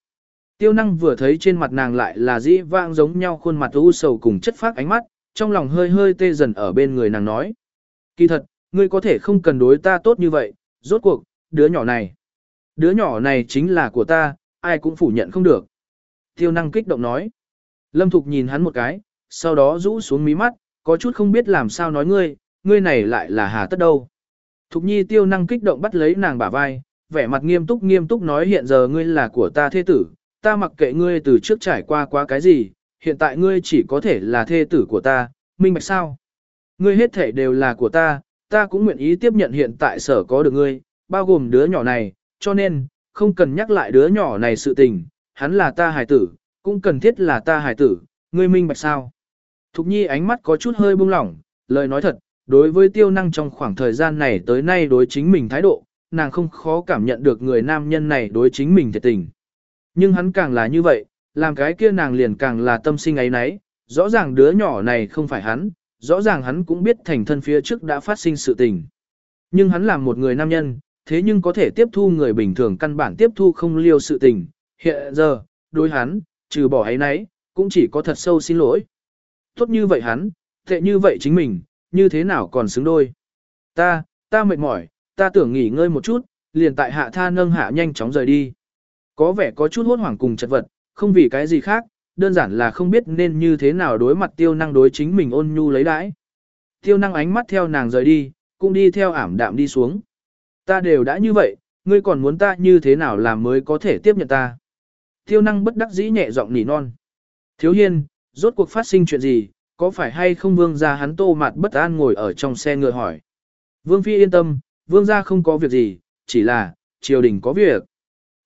Tiêu năng vừa thấy trên mặt nàng lại là dĩ vang giống nhau khuôn mặt u sầu cùng chất phác ánh mắt, trong lòng hơi hơi tê dần ở bên người nàng nói. Kỳ thật, ngươi có thể không cần đối ta tốt như vậy, rốt cuộc, đứa nhỏ này. Đứa nhỏ này chính là của ta, ai cũng phủ nhận không được. Tiêu năng kích động nói. Lâm Thục nhìn hắn một cái, sau đó rũ xuống mí mắt, có chút không biết làm sao nói ngươi, ngươi này lại là hà tất đâu. Thục nhi tiêu năng kích động bắt lấy nàng bả vai, vẻ mặt nghiêm túc nghiêm túc nói hiện giờ ngươi là của ta thế tử, ta mặc kệ ngươi từ trước trải qua quá cái gì, hiện tại ngươi chỉ có thể là thê tử của ta, minh bạch sao? Ngươi hết thể đều là của ta, ta cũng nguyện ý tiếp nhận hiện tại sở có được ngươi, bao gồm đứa nhỏ này, cho nên, không cần nhắc lại đứa nhỏ này sự tình, hắn là ta hài tử, cũng cần thiết là ta hài tử, ngươi minh bạch sao. Thục nhi ánh mắt có chút hơi buông lỏng, lời nói thật, đối với tiêu năng trong khoảng thời gian này tới nay đối chính mình thái độ, nàng không khó cảm nhận được người nam nhân này đối chính mình thiệt tình. Nhưng hắn càng là như vậy, làm cái kia nàng liền càng là tâm sinh ấy nấy, rõ ràng đứa nhỏ này không phải hắn, rõ ràng hắn cũng biết thành thân phía trước đã phát sinh sự tình. Nhưng hắn làm một người nam nhân, thế nhưng có thể tiếp thu người bình thường căn bản tiếp thu không liêu sự tình. Hiện giờ, đối hắn, trừ bỏ ấy nấy, cũng chỉ có thật sâu xin lỗi. Tốt như vậy hắn, tệ như vậy chính mình, như thế nào còn xứng đôi. Ta, ta mệt mỏi, ta tưởng nghỉ ngơi một chút, liền tại hạ tha nâng hạ nhanh chóng rời đi. Có vẻ có chút hốt hoảng cùng chật vật, không vì cái gì khác, đơn giản là không biết nên như thế nào đối mặt tiêu năng đối chính mình ôn nhu lấy đãi. Tiêu năng ánh mắt theo nàng rời đi, cũng đi theo ảm đạm đi xuống. Ta đều đã như vậy, ngươi còn muốn ta như thế nào làm mới có thể tiếp nhận ta. Tiêu năng bất đắc dĩ nhẹ giọng nỉ non. Thiếu hiên, rốt cuộc phát sinh chuyện gì, có phải hay không vương gia hắn tô mặt bất an ngồi ở trong xe ngựa hỏi. Vương phi yên tâm, vương gia không có việc gì, chỉ là, triều đình có việc.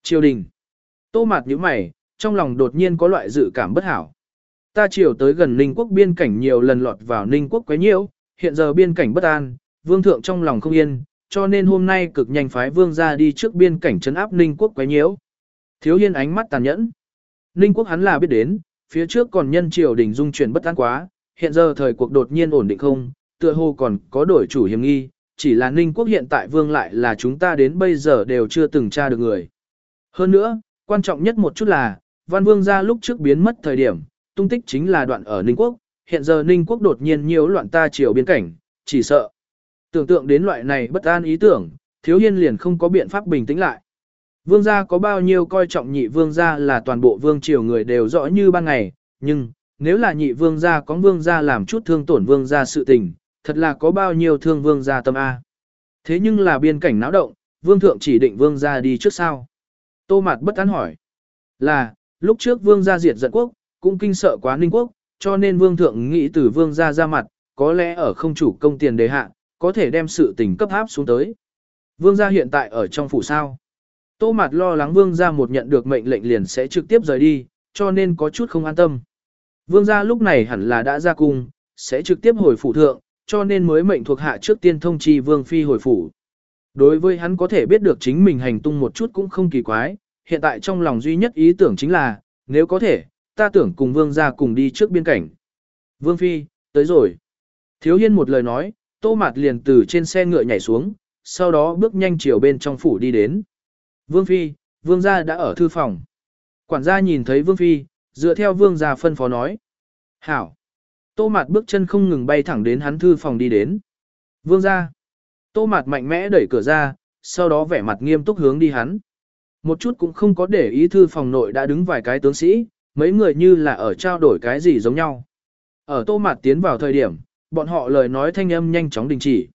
Triều đình. Tô mạt như mày, trong lòng đột nhiên có loại dự cảm bất hảo. Ta triều tới gần Ninh quốc biên cảnh nhiều lần lọt vào Ninh quốc quấy nhiễu, hiện giờ biên cảnh bất an, vương thượng trong lòng không yên, cho nên hôm nay cực nhanh phái vương gia đi trước biên cảnh trấn áp Ninh quốc quấy nhiễu. Thiếu hiên ánh mắt tàn nhẫn. Ninh quốc hắn là biết đến, phía trước còn nhân triều đình dung chuyển bất an quá, hiện giờ thời cuộc đột nhiên ổn định không, tựa hồ còn có đổi chủ hiểm nghi, chỉ là Ninh quốc hiện tại vương lại là chúng ta đến bây giờ đều chưa từng tra được người. Hơn nữa, quan trọng nhất một chút là, văn vương gia lúc trước biến mất thời điểm, tung tích chính là đoạn ở Ninh quốc, hiện giờ Ninh quốc đột nhiên nhiều loạn ta triều biên cảnh, chỉ sợ. Tưởng tượng đến loại này bất an ý tưởng, thiếu hiên liền không có biện pháp bình tĩnh lại. Vương gia có bao nhiêu coi trọng nhị vương gia là toàn bộ vương triều người đều rõ như ban ngày, nhưng, nếu là nhị vương gia có vương gia làm chút thương tổn vương gia sự tình, thật là có bao nhiêu thương vương gia tâm A. Thế nhưng là biên cảnh náo động, vương thượng chỉ định vương gia đi trước sao. Tô Mạt bất tán hỏi. Là, lúc trước vương gia diệt giận quốc, cũng kinh sợ quá ninh quốc, cho nên vương thượng nghĩ từ vương gia ra mặt, có lẽ ở không chủ công tiền đề hạ, có thể đem sự tình cấp áp xuống tới. Vương gia hiện tại ở trong phủ sao. Tô Mạt lo lắng vương gia một nhận được mệnh lệnh liền sẽ trực tiếp rời đi, cho nên có chút không an tâm. Vương gia lúc này hẳn là đã ra cung, sẽ trực tiếp hồi phủ thượng, cho nên mới mệnh thuộc hạ trước tiên thông chi vương phi hồi phủ. Đối với hắn có thể biết được chính mình hành tung một chút cũng không kỳ quái, hiện tại trong lòng duy nhất ý tưởng chính là, nếu có thể, ta tưởng cùng vương gia cùng đi trước biên cảnh. Vương phi, tới rồi. Thiếu hiên một lời nói, tô mạt liền từ trên xe ngựa nhảy xuống, sau đó bước nhanh chiều bên trong phủ đi đến. Vương phi, vương gia đã ở thư phòng. Quản gia nhìn thấy vương phi, dựa theo vương gia phân phó nói. Hảo. Tô mạt bước chân không ngừng bay thẳng đến hắn thư phòng đi đến. Vương gia. Tô mạt mạnh mẽ đẩy cửa ra, sau đó vẻ mặt nghiêm túc hướng đi hắn. Một chút cũng không có để ý thư phòng nội đã đứng vài cái tướng sĩ, mấy người như là ở trao đổi cái gì giống nhau. Ở tô mạt tiến vào thời điểm, bọn họ lời nói thanh âm nhanh chóng đình chỉ.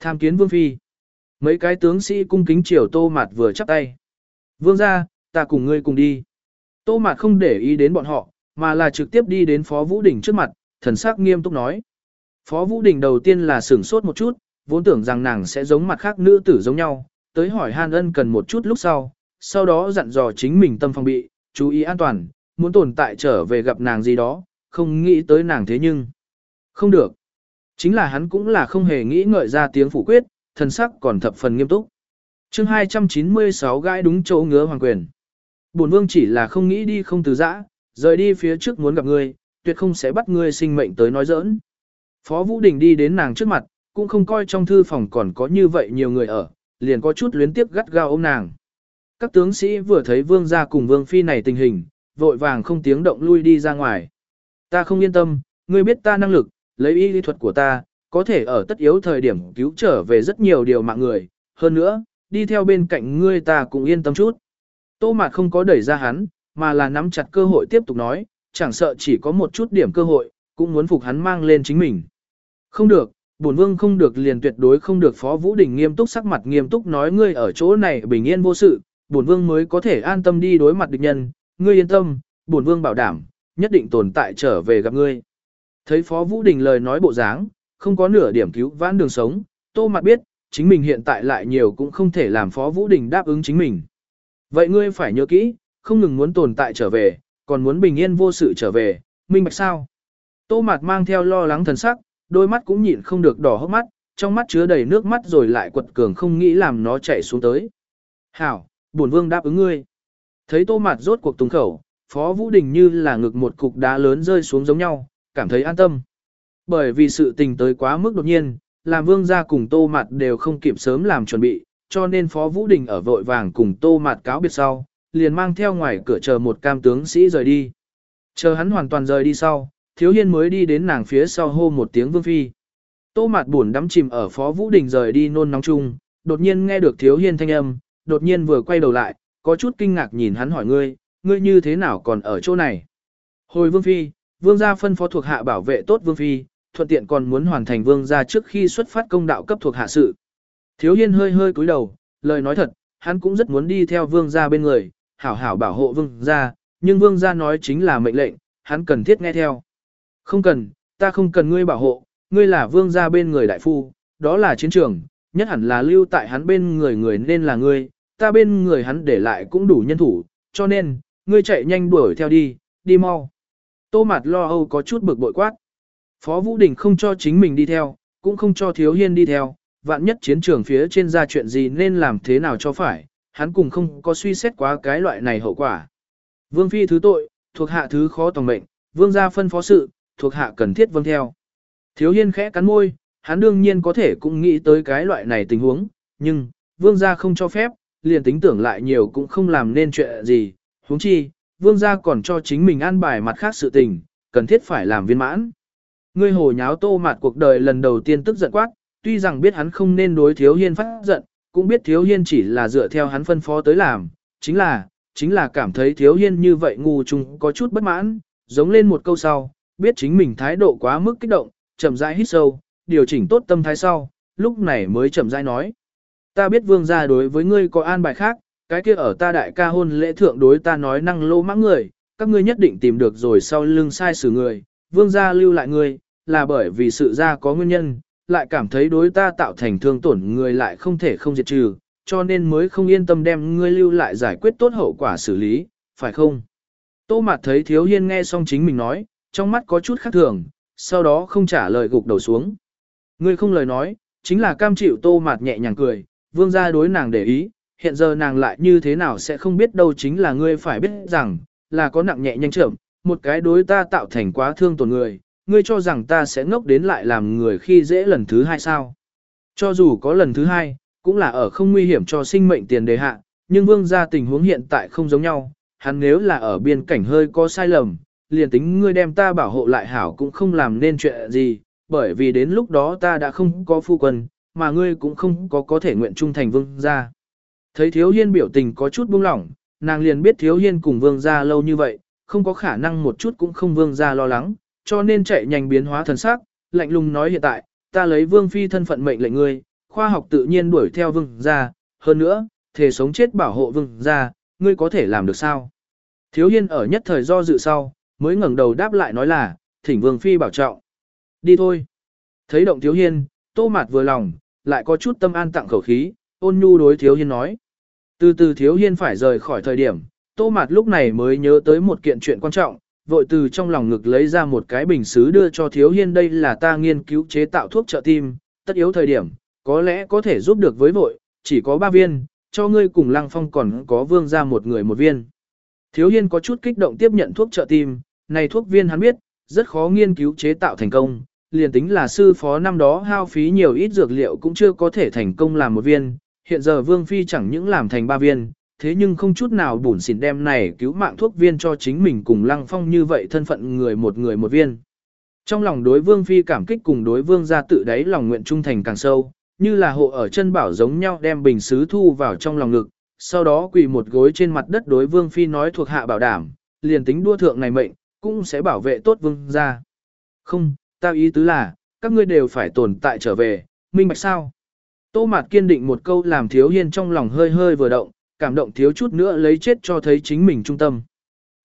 Tham kiến vương phi. Mấy cái tướng sĩ cung kính chiều tô mạt vừa chắp tay. Vương gia, ta cùng ngươi cùng đi. Tô mạt không để ý đến bọn họ, mà là trực tiếp đi đến Phó Vũ Đình trước mặt, thần sắc nghiêm túc nói. Phó Vũ Đình đầu tiên là sửng sốt một chút, vốn tưởng rằng nàng sẽ giống mặt khác nữ tử giống nhau, tới hỏi Han Ân cần một chút lúc sau, sau đó dặn dò chính mình tâm phòng bị, chú ý an toàn, muốn tồn tại trở về gặp nàng gì đó, không nghĩ tới nàng thế nhưng. Không được. Chính là hắn cũng là không hề nghĩ ngợi ra tiếng phủ quyết, thần sắc còn thập phần nghiêm túc. chương 296 gái đúng chỗ ngứa hoàng quyền. Bổn vương chỉ là không nghĩ đi không từ giã, rời đi phía trước muốn gặp ngươi, tuyệt không sẽ bắt ngươi sinh mệnh tới nói giỡn. Phó Vũ Đình đi đến nàng trước mặt, cũng không coi trong thư phòng còn có như vậy nhiều người ở, liền có chút luyến tiếp gắt gao ôm nàng. Các tướng sĩ vừa thấy vương gia cùng vương phi này tình hình, vội vàng không tiếng động lui đi ra ngoài. Ta không yên tâm, ngươi biết ta năng lực, lấy y lý thuật của ta, có thể ở tất yếu thời điểm cứu trở về rất nhiều điều mạng người. Hơn nữa, đi theo bên cạnh ngươi ta cũng yên tâm chút. Tô Mạt không có đẩy ra hắn, mà là nắm chặt cơ hội tiếp tục nói, chẳng sợ chỉ có một chút điểm cơ hội, cũng muốn phục hắn mang lên chính mình. Không được, bổn vương không được liền tuyệt đối không được Phó Vũ Đình nghiêm túc sắc mặt nghiêm túc nói ngươi ở chỗ này bình yên vô sự, bổn vương mới có thể an tâm đi đối mặt địch nhân, ngươi yên tâm, bổn vương bảo đảm, nhất định tồn tại trở về gặp ngươi. Thấy Phó Vũ Đình lời nói bộ dáng, không có nửa điểm cứu vãn đường sống, Tô Mặt biết, chính mình hiện tại lại nhiều cũng không thể làm Phó Vũ Đình đáp ứng chính mình. Vậy ngươi phải nhớ kỹ, không ngừng muốn tồn tại trở về, còn muốn bình yên vô sự trở về, minh bạch sao? Tô Mạt mang theo lo lắng thần sắc, đôi mắt cũng nhịn không được đỏ hốc mắt, trong mắt chứa đầy nước mắt rồi lại quật cường không nghĩ làm nó chảy xuống tới. Hảo, bổn vương đáp ứng ngươi. Thấy Tô Mạt rốt cuộc tùng khẩu, Phó Vũ Đình như là ngực một cục đá lớn rơi xuống giống nhau, cảm thấy an tâm. Bởi vì sự tình tới quá mức đột nhiên, làm vương gia cùng Tô Mạt đều không kịp sớm làm chuẩn bị, cho nên Phó Vũ Đình ở vội vàng cùng Tô Mạt cáo biệt sau, liền mang theo ngoài cửa chờ một cam tướng sĩ rời đi. Chờ hắn hoàn toàn rời đi sau, thiếu hiên mới đi đến nàng phía sau hô một tiếng vương phi. Tô mạt buồn đắm chìm ở phó vũ đình rời đi nôn nóng chung, đột nhiên nghe được thiếu hiên thanh âm, đột nhiên vừa quay đầu lại, có chút kinh ngạc nhìn hắn hỏi ngươi, ngươi như thế nào còn ở chỗ này. Hồi vương phi, vương gia phân phó thuộc hạ bảo vệ tốt vương phi, thuận tiện còn muốn hoàn thành vương gia trước khi xuất phát công đạo cấp thuộc hạ sự. Thiếu hiên hơi hơi cúi đầu, lời nói thật, hắn cũng rất muốn đi theo vương gia bên người, hảo hảo bảo hộ vương gia, nhưng vương gia nói chính là mệnh lệnh, hắn cần thiết nghe theo. Không cần, ta không cần ngươi bảo hộ, ngươi là vương gia bên người đại phu, đó là chiến trường, nhất hẳn là lưu tại hắn bên người người nên là ngươi, ta bên người hắn để lại cũng đủ nhân thủ, cho nên, ngươi chạy nhanh đuổi theo đi, đi mau. Tô Mạt lo âu có chút bực bội quát. Phó Vũ Đình không cho chính mình đi theo, cũng không cho Thiếu Hiên đi theo, vạn nhất chiến trường phía trên ra chuyện gì nên làm thế nào cho phải, hắn cùng không có suy xét quá cái loại này hậu quả. Vương Phi thứ tội, thuộc hạ thứ khó tòng mệnh, vương gia phân phó sự, thuộc hạ cần thiết vâng theo. Thiếu Hiên khẽ cắn môi, hắn đương nhiên có thể cũng nghĩ tới cái loại này tình huống, nhưng, vương gia không cho phép, liền tính tưởng lại nhiều cũng không làm nên chuyện gì, huống chi, vương gia còn cho chính mình an bài mặt khác sự tình, cần thiết phải làm viên mãn. Ngươi hồ nháo tô mặt cuộc đời lần đầu tiên tức giận quát, tuy rằng biết hắn không nên đối thiếu hiên phát giận, cũng biết thiếu hiên chỉ là dựa theo hắn phân phó tới làm, chính là, chính là cảm thấy thiếu hiên như vậy ngu chung có chút bất mãn, giống lên một câu sau, biết chính mình thái độ quá mức kích động, chậm rãi hít sâu, điều chỉnh tốt tâm thái sau, lúc này mới chậm rãi nói. Ta biết vương gia đối với ngươi có an bài khác, cái kia ở ta đại ca hôn lễ thượng đối ta nói năng lô mãng người, các ngươi nhất định tìm được rồi sau lưng sai xử người, vương gia lưu lại ngươi, là bởi vì sự gia có nguyên nhân, lại cảm thấy đối ta tạo thành thương tổn người lại không thể không diệt trừ, cho nên mới không yên tâm đem ngươi lưu lại giải quyết tốt hậu quả xử lý, phải không? Tô Mạt thấy Thiếu Hiên nghe xong chính mình nói, trong mắt có chút khác thường, sau đó không trả lời gục đầu xuống. Ngươi không lời nói, chính là cam chịu Tô Mạt nhẹ nhàng cười, vương gia đối nàng để ý, hiện giờ nàng lại như thế nào sẽ không biết đâu chính là ngươi phải biết rằng, là có nặng nhẹ nhanh chậm, một cái đối ta tạo thành quá thương tổn người, ngươi cho rằng ta sẽ ngốc đến lại làm người khi dễ lần thứ hai sao. Cho dù có lần thứ hai, cũng là ở không nguy hiểm cho sinh mệnh tiền đề hạ, nhưng vương gia tình huống hiện tại không giống nhau, hắn nếu là ở biên cảnh hơi có sai lầm, liền tính ngươi đem ta bảo hộ lại hảo cũng không làm nên chuyện gì, bởi vì đến lúc đó ta đã không có phu quân, mà ngươi cũng không có có thể nguyện trung thành vương gia. Thấy thiếu hiên biểu tình có chút buông lỏng, nàng liền biết thiếu hiên cùng vương gia lâu như vậy, không có khả năng một chút cũng không vương gia lo lắng, cho nên chạy nhanh biến hóa thần sắc, lạnh lùng nói hiện tại, ta lấy vương phi thân phận mệnh lệnh ngươi, khoa học tự nhiên đuổi theo vương gia, hơn nữa, thể sống chết bảo hộ vương gia, ngươi có thể làm được sao? Thiếu hiên ở nhất thời do dự sau, mới ngẩng đầu đáp lại nói là, thỉnh vương phi bảo trọng. Đi thôi. Thấy động thiếu hiên, tô mạt vừa lòng, lại có chút tâm an tặng khẩu khí, ôn nhu đối thiếu hiên nói. Từ từ thiếu hiên phải rời khỏi thời điểm, tô mạt lúc này mới nhớ tới một kiện chuyện quan trọng, vội từ trong lòng ngực lấy ra một cái bình xứ đưa cho thiếu hiên đây là ta nghiên cứu chế tạo thuốc trợ tim, tất yếu thời điểm, có lẽ có thể giúp được với vội, chỉ có ba viên, cho ngươi cùng lăng phong còn có vương ra một người một viên. Thiếu hiên có chút kích động tiếp nhận thuốc trợ tim, này thuốc viên hắn biết, rất khó nghiên cứu chế tạo thành công, liền tính là sư phó năm đó hao phí nhiều ít dược liệu cũng chưa có thể thành công làm một viên, hiện giờ vương phi chẳng những làm thành ba viên, thế nhưng không chút nào bùn xỉn đem này cứu mạng thuốc viên cho chính mình cùng lăng phong như vậy thân phận người một người một viên. Trong lòng đối vương phi cảm kích cùng đối vương gia tự đáy lòng nguyện trung thành càng sâu, như là hộ ở chân bảo giống nhau đem bình sứ thu vào trong lòng ngực, sau đó quỳ một gối trên mặt đất đối vương phi nói thuộc hạ bảo đảm, liền tính đua thượng này mệnh, cũng sẽ bảo vệ tốt vương gia. Không, ta ý tứ là, các ngươi đều phải tồn tại trở về, minh bạch sao? Tô Mạt kiên định một câu làm thiếu hiên trong lòng hơi hơi vừa động, cảm động thiếu chút nữa lấy chết cho thấy chính mình trung tâm.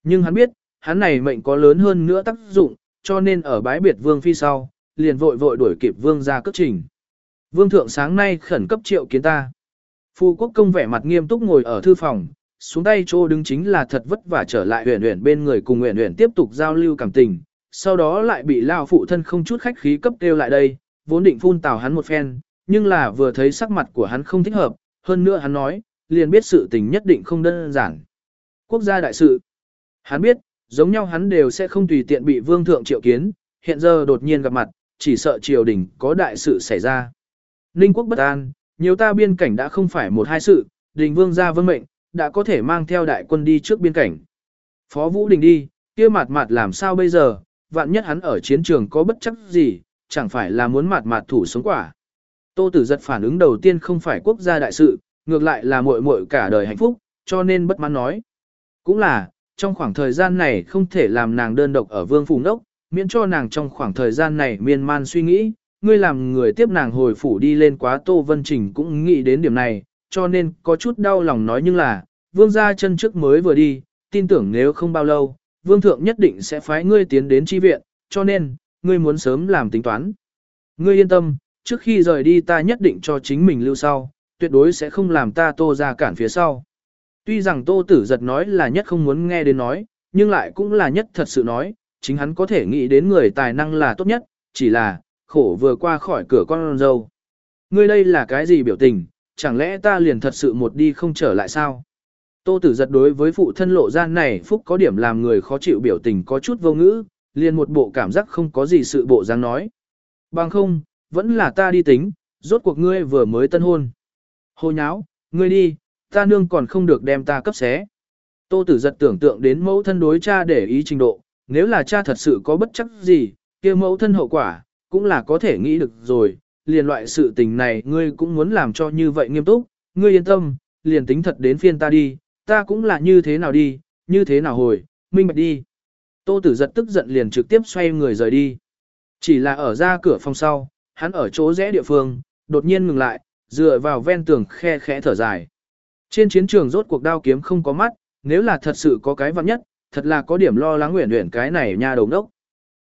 Nhưng hắn biết, hắn này mệnh có lớn hơn nữa tác dụng, cho nên ở bái biệt vương phi sau, liền vội vội đuổi kịp vương ra cất trình. Vương thượng sáng nay khẩn cấp triệu kiến ta. Phu quốc công vẻ mặt nghiêm túc ngồi ở thư phòng, xuống tay chỗ đứng chính là thật vất vả trở lại huyền huyền bên người cùng huyền huyền tiếp tục giao lưu cảm tình, sau đó lại bị lao phụ thân không chút khách khí cấp kêu lại đây, vốn định phun tào hắn một phen, nhưng là vừa thấy sắc mặt của hắn không thích hợp, hơn nữa hắn nói, liền biết sự tình nhất định không đơn giản. Quốc gia đại sự. Hắn biết, giống nhau hắn đều sẽ không tùy tiện bị vương thượng triệu kiến, hiện giờ đột nhiên gặp mặt, chỉ sợ triều đình có đại sự xảy ra. Ninh quốc bất an, nhiều ta biên cảnh đã không phải một hai sự, đình vương gia vân mệnh, đã có thể mang theo đại quân đi trước biên cảnh. Phó Vũ Đình đi, kia mạt mạt làm sao bây giờ, vạn nhất hắn ở chiến trường có bất chấp gì, chẳng phải là muốn mạt mạt thủ sống quả. Tô Tử giật phản ứng đầu tiên không phải quốc gia đại sự, ngược lại là muội muội cả đời hạnh phúc, cho nên bất mãn nói. Cũng là, trong khoảng thời gian này không thể làm nàng đơn độc ở vương phủ nốc, miễn cho nàng trong khoảng thời gian này miên man suy nghĩ, ngươi làm người tiếp nàng hồi phủ đi lên quá Tô Vân Trình cũng nghĩ đến điểm này, cho nên có chút đau lòng nói nhưng là, vương gia chân trước mới vừa đi, tin tưởng nếu không bao lâu, vương thượng nhất định sẽ phái ngươi tiến đến chi viện, cho nên, ngươi muốn sớm làm tính toán. Ngươi yên tâm, trước khi rời đi ta nhất định cho chính mình lưu sau, tuyệt đối sẽ không làm ta tô ra cản phía sau. Tuy rằng tô tử giật nói là nhất không muốn nghe đến nói, nhưng lại cũng là nhất thật sự nói, chính hắn có thể nghĩ đến người tài năng là tốt nhất, chỉ là, khổ vừa qua khỏi cửa con dâu. Ngươi đây là cái gì biểu tình, chẳng lẽ ta liền thật sự một đi không trở lại sao? Tô tử giật đối với phụ thân lộ gian này phúc có điểm làm người khó chịu biểu tình có chút vô ngữ, liền một bộ cảm giác không có gì sự bộ dáng nói. Bằng không, vẫn là ta đi tính, rốt cuộc ngươi vừa mới tân hôn. Hồ nháo, ngươi đi, ta nương còn không được đem ta cấp xé. Tô tử giật tưởng tượng đến mẫu thân đối cha để ý trình độ, nếu là cha thật sự có bất chắc gì, kia mẫu thân hậu quả, cũng là có thể nghĩ được rồi, liền loại sự tình này ngươi cũng muốn làm cho như vậy nghiêm túc, ngươi yên tâm, liền tính thật đến phiên ta đi, ta cũng là như thế nào đi, như thế nào hồi, minh bạch đi. Tô tử giật tức giận liền trực tiếp xoay người rời đi. Chỉ là ở ra cửa phòng sau, hắn ở chỗ rẽ địa phương, đột nhiên ngừng lại, dựa vào ven tường khe khẽ thở dài. Trên chiến trường rốt cuộc đao kiếm không có mắt, nếu là thật sự có cái vặn nhất, thật là có điểm lo lắng nguyện nguyện cái này nha đồng đốc.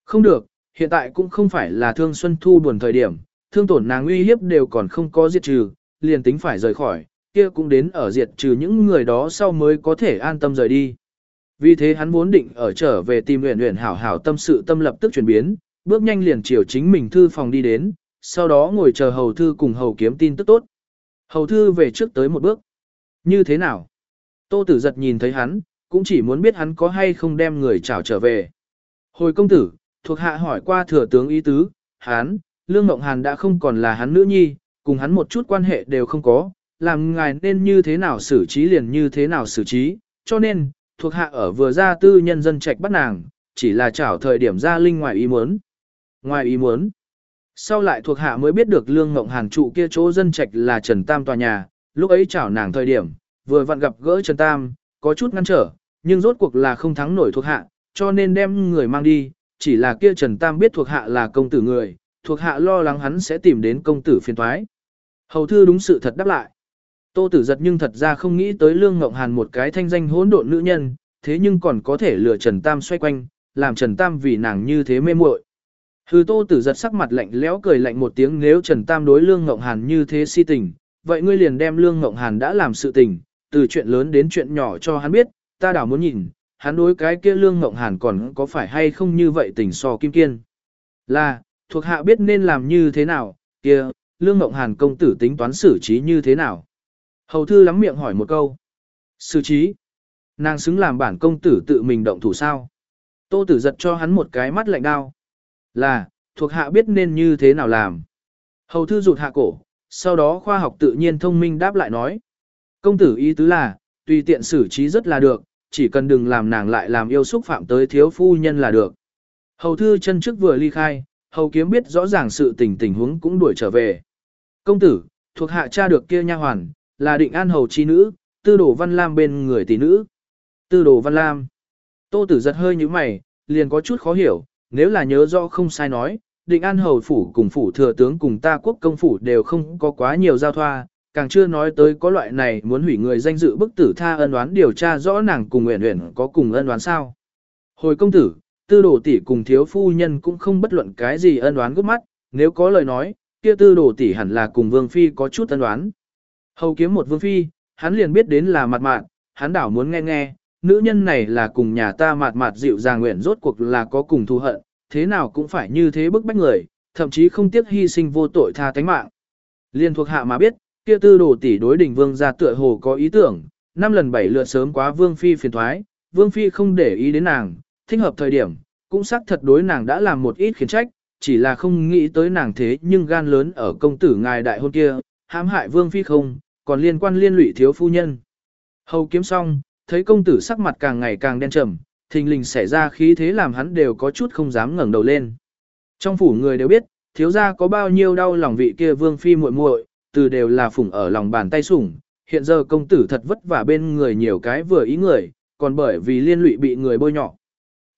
Không được, hiện tại cũng không phải là thương xuân thu buồn thời điểm, thương tổn nàng uy hiếp đều còn không có diệt trừ, liền tính phải rời khỏi, kia cũng đến ở diệt trừ những người đó sau mới có thể an tâm rời đi. Vì thế hắn vốn định ở trở về tìm luyện luyện hảo hảo tâm sự tâm lập tức chuyển biến, bước nhanh liền chiều chính mình thư phòng đi đến, sau đó ngồi chờ hầu thư cùng hầu kiếm tin tức tốt. Hầu thư về trước tới một bước. Như thế nào? Tô tử giật nhìn thấy hắn, cũng chỉ muốn biết hắn có hay không đem người chào trở về. Hồi công tử, thuộc hạ hỏi qua thừa tướng ý tứ, hắn, Lương Ngộng Hàn đã không còn là hắn nữ nhi, cùng hắn một chút quan hệ đều không có, làm ngài nên như thế nào xử trí liền như thế nào xử trí, cho nên, thuộc hạ ở vừa ra tư nhân dân trạch bắt nàng, chỉ là chảo thời điểm ra linh ngoài ý muốn. Ngoài ý muốn, sau lại thuộc hạ mới biết được Lương Ngộng Hàn trụ kia chỗ dân trạch là Trần Tam tòa nhà, lúc ấy chảo nàng thời điểm, vừa vặn gặp gỡ Trần Tam, có chút ngăn trở, nhưng rốt cuộc là không thắng nổi thuộc hạ, cho nên đem người mang đi, chỉ là kia Trần Tam biết thuộc hạ là công tử người, thuộc hạ lo lắng hắn sẽ tìm đến công tử phiền thoái. Hầu thư đúng sự thật đáp lại. Tô tử giật nhưng thật ra không nghĩ tới Lương Ngộng Hàn một cái thanh danh hỗn độn nữ nhân, thế nhưng còn có thể lừa Trần Tam xoay quanh, làm Trần Tam vì nàng như thế mê muội. Hư Tô tử giật sắc mặt lạnh lẽo cười lạnh một tiếng nếu Trần Tam đối Lương Ngộng Hàn như thế si tình, vậy ngươi liền đem Lương Ngộng Hàn đã làm sự tình, từ chuyện lớn đến chuyện nhỏ cho hắn biết, ta đảo muốn nhìn, hắn đối cái kia Lương Ngộng Hàn còn có phải hay không như vậy tình so kim kiên. Là, thuộc hạ biết nên làm như thế nào, kia, Lương Ngộng Hàn công tử tính toán xử trí như thế nào. Hầu thư lắm miệng hỏi một câu. Xử trí. Nàng xứng làm bản công tử tự mình động thủ sao. Tô tử giật cho hắn một cái mắt lạnh đao. Là, thuộc hạ biết nên như thế nào làm. Hầu thư rụt hạ cổ, sau đó khoa học tự nhiên thông minh đáp lại nói. Công tử ý tứ là, tùy tiện xử trí rất là được, chỉ cần đừng làm nàng lại làm yêu xúc phạm tới thiếu phu nhân là được. Hầu thư chân trước vừa ly khai, hầu kiếm biết rõ ràng sự tình tình huống cũng đuổi trở về. Công tử, thuộc hạ cha được kia nha hoàn, là định an hầu chi nữ, tư đồ văn lam bên người tỷ nữ. Tư đồ văn lam. Tô tử giật hơi như mày, liền có chút khó hiểu, nếu là nhớ rõ không sai nói, định an hầu phủ cùng phủ thừa tướng cùng ta quốc công phủ đều không có quá nhiều giao thoa, càng chưa nói tới có loại này muốn hủy người danh dự bức tử tha ân oán điều tra rõ nàng cùng nguyện nguyện có cùng ân oán sao. Hồi công tử, tư đồ tỷ cùng thiếu phu nhân cũng không bất luận cái gì ân oán gấp mắt, nếu có lời nói, kia tư đồ tỷ hẳn là cùng vương phi có chút ân oán. Hầu kiếm một vương phi, hắn liền biết đến là mặt mạn, hắn đảo muốn nghe nghe, nữ nhân này là cùng nhà ta mạt mạt dịu dàng nguyện rốt cuộc là có cùng thù hận, thế nào cũng phải như thế bức bách người, thậm chí không tiếc hy sinh vô tội tha tánh mạng. Liên thuộc hạ mà biết, kia tư đồ tỷ đối đỉnh vương gia tựa hồ có ý tưởng, năm lần bảy lượt sớm quá vương phi phiền thoái, vương phi không để ý đến nàng, thích hợp thời điểm, cũng xác thật đối nàng đã làm một ít khiến trách, chỉ là không nghĩ tới nàng thế nhưng gan lớn ở công tử ngài đại hôn kia, hãm hại vương phi không, còn liên quan liên lụy thiếu phu nhân. Hầu kiếm xong, thấy công tử sắc mặt càng ngày càng đen trầm, thình lình xảy ra khí thế làm hắn đều có chút không dám ngẩng đầu lên. Trong phủ người đều biết, thiếu gia có bao nhiêu đau lòng vị kia vương phi muội muội, từ đều là phủng ở lòng bàn tay sủng, hiện giờ công tử thật vất vả bên người nhiều cái vừa ý người, còn bởi vì liên lụy bị người bôi nhọ.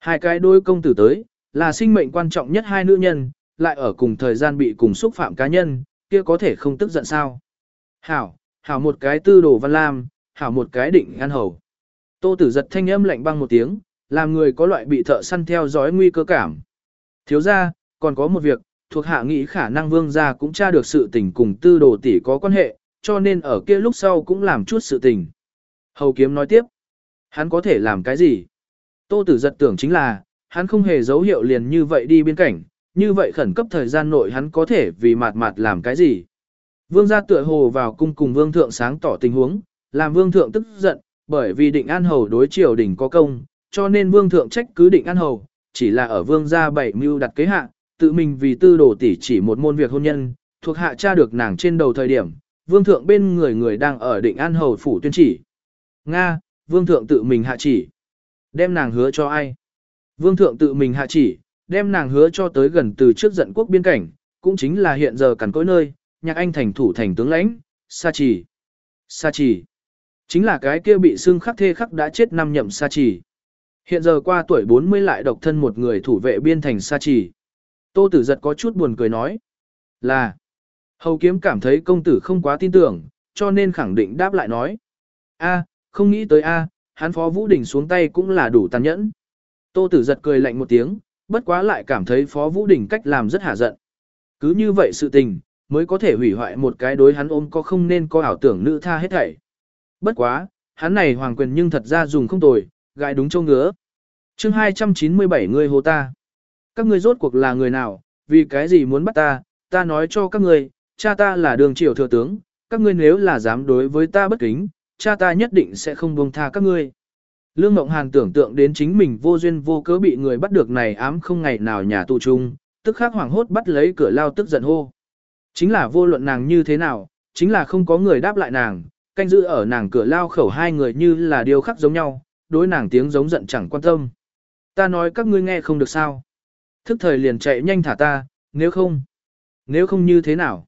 Hai cái đôi công tử tới, là sinh mệnh quan trọng nhất hai nữ nhân, lại ở cùng thời gian bị cùng xúc phạm cá nhân, kia có thể không tức giận sao. Hảo, hảo một cái tư đồ văn lam, hảo một cái định ngăn hầu. Tô tử giật thanh âm lạnh băng một tiếng, làm người có loại bị thợ săn theo dõi nguy cơ cảm. Thiếu ra, còn có một việc, thuộc hạ nghĩ khả năng vương gia cũng tra được sự tình cùng tư đồ tỷ có quan hệ, cho nên ở kia lúc sau cũng làm chút sự tình. Hầu kiếm nói tiếp, hắn có thể làm cái gì? Tô tử giật tưởng chính là, hắn không hề dấu hiệu liền như vậy đi biên cảnh, như vậy khẩn cấp thời gian nội hắn có thể vì mạt mạt làm cái gì? Vương gia tựa hồ vào cung cùng vương thượng sáng tỏ tình huống, làm vương thượng tức giận, bởi vì định an hầu đối triều đình có công, cho nên vương thượng trách cứ định an hầu, chỉ là ở vương gia bảy mưu đặt kế hạ, tự mình vì tư đồ tỷ chỉ một môn việc hôn nhân, thuộc hạ tra được nàng trên đầu thời điểm, vương thượng bên người người đang ở định an hầu phủ tuyên chỉ. Nga, vương thượng tự mình hạ chỉ. Đem nàng hứa cho ai? Vương thượng tự mình hạ chỉ, đem nàng hứa cho tới gần từ trước giận quốc biên cảnh, cũng chính là hiện giờ cằn cối nơi, nhạc anh thành thủ thành tướng lãnh, Sa Chỉ. Sa Chỉ. Chính là cái kia bị xương khắc thê khắc đã chết năm nhậm Sa Chỉ. Hiện giờ qua tuổi 40 lại độc thân một người thủ vệ biên thành Sa Chỉ. Tô Tử giật có chút buồn cười nói. Là. Hầu kiếm cảm thấy công tử không quá tin tưởng, cho nên khẳng định đáp lại nói. A, không nghĩ tới A, hắn phó Vũ Đình xuống tay cũng là đủ tàn nhẫn. Tô Tử giật cười lạnh một tiếng, bất quá lại cảm thấy phó Vũ Đình cách làm rất hả giận. Cứ như vậy sự tình, mới có thể hủy hoại một cái đối hắn ôm có không nên có ảo tưởng nữ tha hết thảy. Bất quá, hắn này hoàng quyền nhưng thật ra dùng không tồi, gãi đúng châu ngứa. chương 297 người hồ ta. Các ngươi rốt cuộc là người nào, vì cái gì muốn bắt ta, ta nói cho các ngươi, cha ta là đường triều thừa tướng, các ngươi nếu là dám đối với ta bất kính, cha ta nhất định sẽ không buông tha các ngươi. Lương Ngộng Hàn tưởng tượng đến chính mình vô duyên vô cớ bị người bắt được này ám không ngày nào nhà tù chung, tức khắc hoảng hốt bắt lấy cửa lao tức giận hô. Chính là vô luận nàng như thế nào, chính là không có người đáp lại nàng, canh giữ ở nàng cửa lao khẩu hai người như là điều khắc giống nhau, đối nàng tiếng giống giận chẳng quan tâm. Ta nói các ngươi nghe không được sao. Thức thời liền chạy nhanh thả ta, nếu không. Nếu không như thế nào?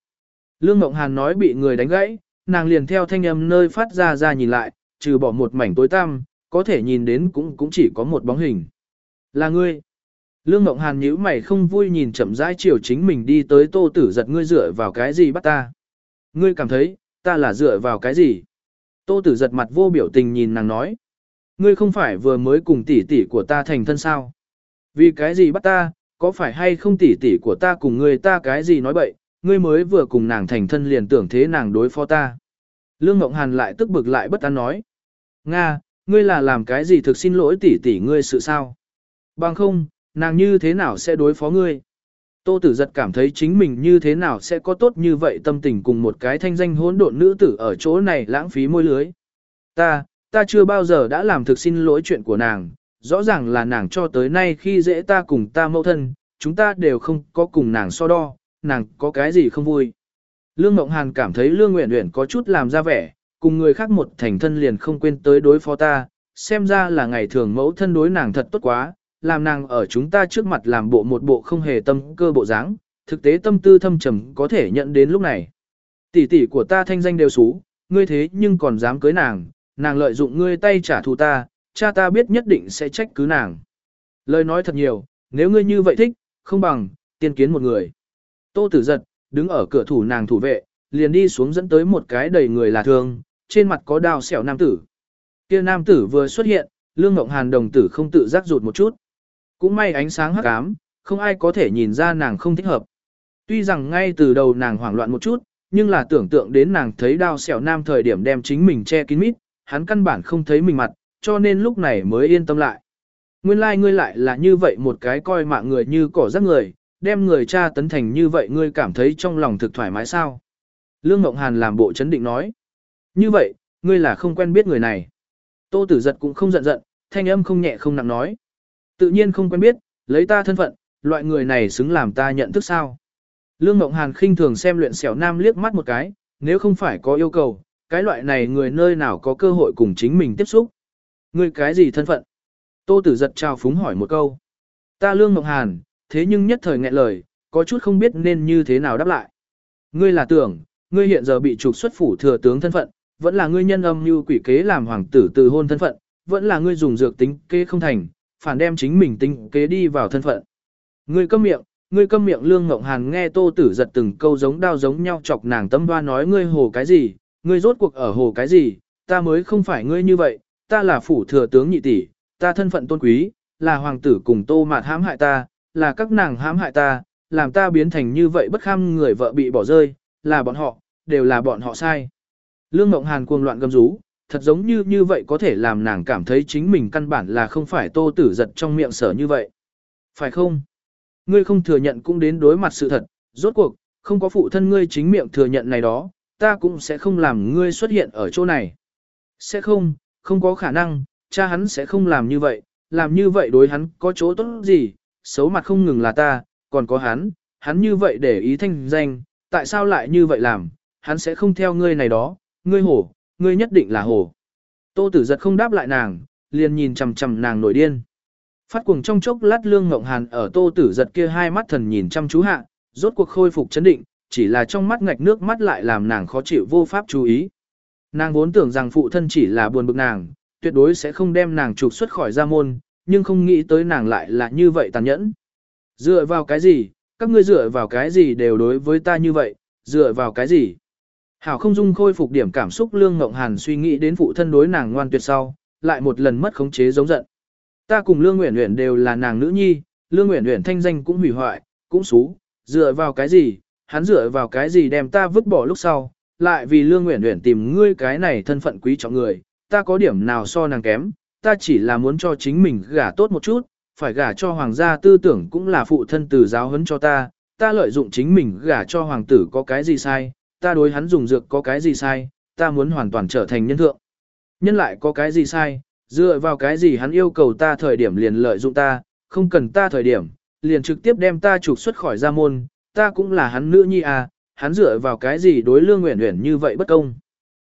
Lương Mộng Hàn nói bị người đánh gãy, nàng liền theo thanh âm nơi phát ra ra nhìn lại, trừ bỏ một mảnh tối tăm, có thể nhìn đến cũng cũng chỉ có một bóng hình. Là ngươi. Lương Mộng Hàn nhíu mày không vui nhìn chậm rãi chiều chính mình đi tới tô tử giật ngươi dựa vào cái gì bắt ta. Ngươi cảm thấy, ta là dựa vào cái gì? Tô tử giật mặt vô biểu tình nhìn nàng nói. Ngươi không phải vừa mới cùng tỷ tỷ của ta thành thân sao? Vì cái gì bắt ta, có phải hay không tỷ tỷ của ta cùng ngươi ta cái gì nói bậy, ngươi mới vừa cùng nàng thành thân liền tưởng thế nàng đối phó ta. Lương Ngộng Hàn lại tức bực lại bất an nói. Nga, ngươi là làm cái gì thực xin lỗi tỷ tỷ ngươi sự sao? Bằng không, nàng như thế nào sẽ đối phó ngươi? Tô tử giật cảm thấy chính mình như thế nào sẽ có tốt như vậy tâm tình cùng một cái thanh danh hỗn độn nữ tử ở chỗ này lãng phí môi lưới. Ta, ta chưa bao giờ đã làm thực xin lỗi chuyện của nàng, rõ ràng là nàng cho tới nay khi dễ ta cùng ta mẫu thân, chúng ta đều không có cùng nàng so đo, nàng có cái gì không vui. Lương Mộng Hàn cảm thấy Lương Nguyện Nguyện có chút làm ra vẻ, cùng người khác một thành thân liền không quên tới đối phó ta, xem ra là ngày thường mẫu thân đối nàng thật tốt quá, làm nàng ở chúng ta trước mặt làm bộ một bộ không hề tâm cơ bộ dáng, thực tế tâm tư thâm trầm có thể nhận đến lúc này. Tỷ tỷ của ta thanh danh đều xú, ngươi thế nhưng còn dám cưới nàng, nàng lợi dụng ngươi tay trả thù ta, cha ta biết nhất định sẽ trách cứ nàng. Lời nói thật nhiều, nếu ngươi như vậy thích, không bằng, tiên kiến một người. Tô tử giật, đứng ở cửa thủ nàng thủ vệ, liền đi xuống dẫn tới một cái đầy người là thương, trên mặt có đao xẻo nam tử. Kia nam tử vừa xuất hiện, lương ngộng hàn đồng tử không tự giác rụt một chút. Cũng may ánh sáng hắc ám, không ai có thể nhìn ra nàng không thích hợp. Tuy rằng ngay từ đầu nàng hoảng loạn một chút, nhưng là tưởng tượng đến nàng thấy đao xẻo nam thời điểm đem chính mình che kín mít, hắn căn bản không thấy mình mặt, cho nên lúc này mới yên tâm lại. Nguyên lai like ngươi lại là như vậy một cái coi mạng người như cỏ rác người, đem người cha tấn thành như vậy ngươi cảm thấy trong lòng thực thoải mái sao? Lương Ngộng Hàn làm bộ chấn định nói. Như vậy, ngươi là không quen biết người này. Tô Tử Giật cũng không giận giận, thanh âm không nhẹ không nặng nói. Tự nhiên không quen biết, lấy ta thân phận, loại người này xứng làm ta nhận thức sao. Lương Ngộng Hàn khinh thường xem luyện xẻo nam liếc mắt một cái, nếu không phải có yêu cầu, cái loại này người nơi nào có cơ hội cùng chính mình tiếp xúc. Ngươi cái gì thân phận? Tô tử giật trao phúng hỏi một câu. Ta lương Ngộng hàn, thế nhưng nhất thời nghẹn lời, có chút không biết nên như thế nào đáp lại. Ngươi là tưởng, ngươi hiện giờ bị trục xuất phủ thừa tướng thân phận, vẫn là ngươi nhân âm như quỷ kế làm hoàng tử từ hôn thân phận, vẫn là ngươi dùng dược tính kế không thành, phản đem chính mình tính kế đi vào thân phận. Ngươi câm miệng, ngươi câm miệng lương ngộng hàn nghe tô tử giật từng câu giống đao giống nhau chọc nàng tâm hoa nói ngươi hồ cái gì, ngươi rốt cuộc ở hồ cái gì, ta mới không phải ngươi như vậy, ta là phủ thừa tướng nhị tỷ, ta thân phận tôn quý, là hoàng tử cùng tô mạt hãm hại ta, là các nàng hãm hại ta, làm ta biến thành như vậy bất kham người vợ bị bỏ rơi, là bọn họ, đều là bọn họ sai. Lương Mộng Hàn cuồng loạn gầm rú, thật giống như như vậy có thể làm nàng cảm thấy chính mình căn bản là không phải tô tử giật trong miệng sở như vậy. Phải không? Ngươi không thừa nhận cũng đến đối mặt sự thật, rốt cuộc, không có phụ thân ngươi chính miệng thừa nhận này đó, ta cũng sẽ không làm ngươi xuất hiện ở chỗ này. Sẽ không, không có khả năng, cha hắn sẽ không làm như vậy, làm như vậy đối hắn có chỗ tốt gì, xấu mặt không ngừng là ta, còn có hắn, hắn như vậy để ý thanh danh, tại sao lại như vậy làm, hắn sẽ không theo ngươi này đó, ngươi hổ, ngươi nhất định là hổ. Tô tử giật không đáp lại nàng, liền nhìn chằm chằm nàng nổi điên. Phát cuồng trong chốc lát lương ngộng hàn ở tô tử giật kia hai mắt thần nhìn chăm chú hạ, rốt cuộc khôi phục chấn định, chỉ là trong mắt ngạch nước mắt lại làm nàng khó chịu vô pháp chú ý. Nàng vốn tưởng rằng phụ thân chỉ là buồn bực nàng, tuyệt đối sẽ không đem nàng trục xuất khỏi gia môn, nhưng không nghĩ tới nàng lại là như vậy tàn nhẫn. Dựa vào cái gì, các ngươi dựa vào cái gì đều đối với ta như vậy, dựa vào cái gì? Hảo không dung khôi phục điểm cảm xúc lương ngộng hàn suy nghĩ đến phụ thân đối nàng ngoan tuyệt sau, lại một lần mất khống chế giống giận. Ta cùng lương nguyện nguyện đều là nàng nữ nhi, lương nguyện nguyện thanh danh cũng hủy hoại, cũng xú, dựa vào cái gì, hắn dựa vào cái gì đem ta vứt bỏ lúc sau, lại vì lương nguyện nguyện tìm ngươi cái này thân phận quý trọng người, ta có điểm nào so nàng kém, ta chỉ là muốn cho chính mình gả tốt một chút, phải gả cho hoàng gia tư tưởng cũng là phụ thân từ giáo huấn cho ta, ta lợi dụng chính mình gả cho hoàng tử có cái gì sai, ta đối hắn dùng dược có cái gì sai, ta muốn hoàn toàn trở thành nhân thượng. Nhân lại có cái gì sai, dựa vào cái gì hắn yêu cầu ta thời điểm liền lợi dụng ta, không cần ta thời điểm, liền trực tiếp đem ta trục xuất khỏi gia môn, ta cũng là hắn nữ nhi à, hắn dựa vào cái gì đối lương nguyện nguyện như vậy bất công.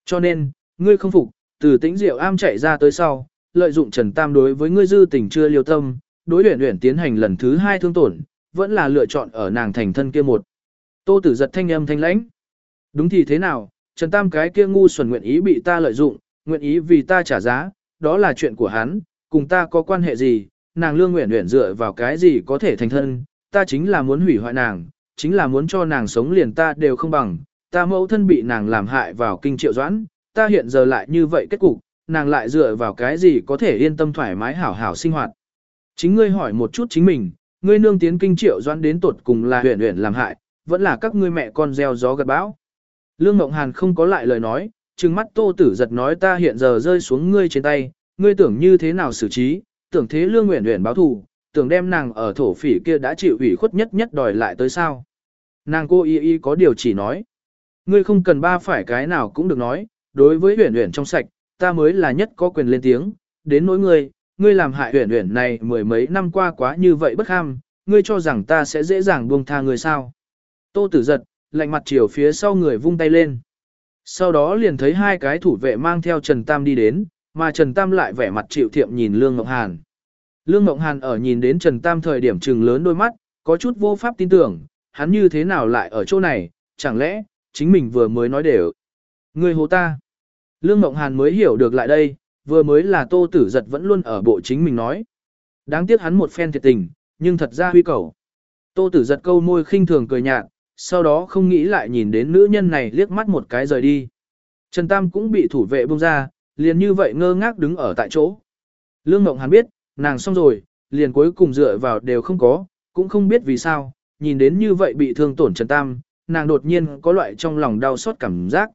Cho nên, ngươi không phục, từ tĩnh diệu am chạy ra tới sau, lợi dụng Trần Tam đối với ngươi dư tình chưa liêu tâm, đối luyện luyện tiến hành lần thứ hai thương tổn, vẫn là lựa chọn ở nàng thành thân kia một. Tô tử giật thanh âm thanh lãnh. Đúng thì thế nào, Trần Tam cái kia ngu xuẩn nguyện ý bị ta lợi dụng, nguyện ý vì ta trả giá, đó là chuyện của hắn, cùng ta có quan hệ gì, nàng lương nguyện nguyện dựa vào cái gì có thể thành thân, ta chính là muốn hủy hoại nàng, chính là muốn cho nàng sống liền ta đều không bằng, ta mẫu thân bị nàng làm hại vào kinh triệu doãn, ta hiện giờ lại như vậy kết cục, nàng lại dựa vào cái gì có thể yên tâm thoải mái hảo hảo sinh hoạt. Chính ngươi hỏi một chút chính mình, ngươi nương tiến kinh triệu doãn đến tột cùng là huyện huyện làm hại, vẫn là các ngươi mẹ con gieo gió gặt bão. Lương Mộng Hàn không có lại lời nói, trừng mắt tô tử giật nói ta hiện giờ rơi xuống ngươi trên tay, ngươi tưởng như thế nào xử trí, tưởng thế lương nguyện nguyện báo thù, tưởng đem nàng ở thổ phỉ kia đã chịu ủy khuất nhất nhất đòi lại tới sao. Nàng cô y y có điều chỉ nói. Ngươi không cần ba phải cái nào cũng được nói, đối với huyền huyền trong sạch, ta mới là nhất có quyền lên tiếng, đến nỗi ngươi, ngươi làm hại huyền huyền này mười mấy năm qua quá như vậy bất ham, ngươi cho rằng ta sẽ dễ dàng buông tha ngươi sao. Tô tử giật, lạnh mặt chiều phía sau người vung tay lên. Sau đó liền thấy hai cái thủ vệ mang theo Trần Tam đi đến, mà Trần Tam lại vẻ mặt chịu thiệm nhìn Lương Ngọc Hàn. Lương Ngọc Hàn ở nhìn đến Trần Tam thời điểm trừng lớn đôi mắt, có chút vô pháp tin tưởng, hắn như thế nào lại ở chỗ này, chẳng lẽ, chính mình vừa mới nói đều. Người hồ ta. Lương Ngọc Hàn mới hiểu được lại đây, vừa mới là tô tử giật vẫn luôn ở bộ chính mình nói. Đáng tiếc hắn một phen thiệt tình, nhưng thật ra huy cầu. Tô tử giật câu môi khinh thường cười nhạt, sau đó không nghĩ lại nhìn đến nữ nhân này liếc mắt một cái rời đi. Trần Tam cũng bị thủ vệ buông ra, liền như vậy ngơ ngác đứng ở tại chỗ. Lương Ngộng Hàn biết, nàng xong rồi, liền cuối cùng dựa vào đều không có, cũng không biết vì sao, nhìn đến như vậy bị thương tổn Trần Tam, nàng đột nhiên có loại trong lòng đau xót cảm giác.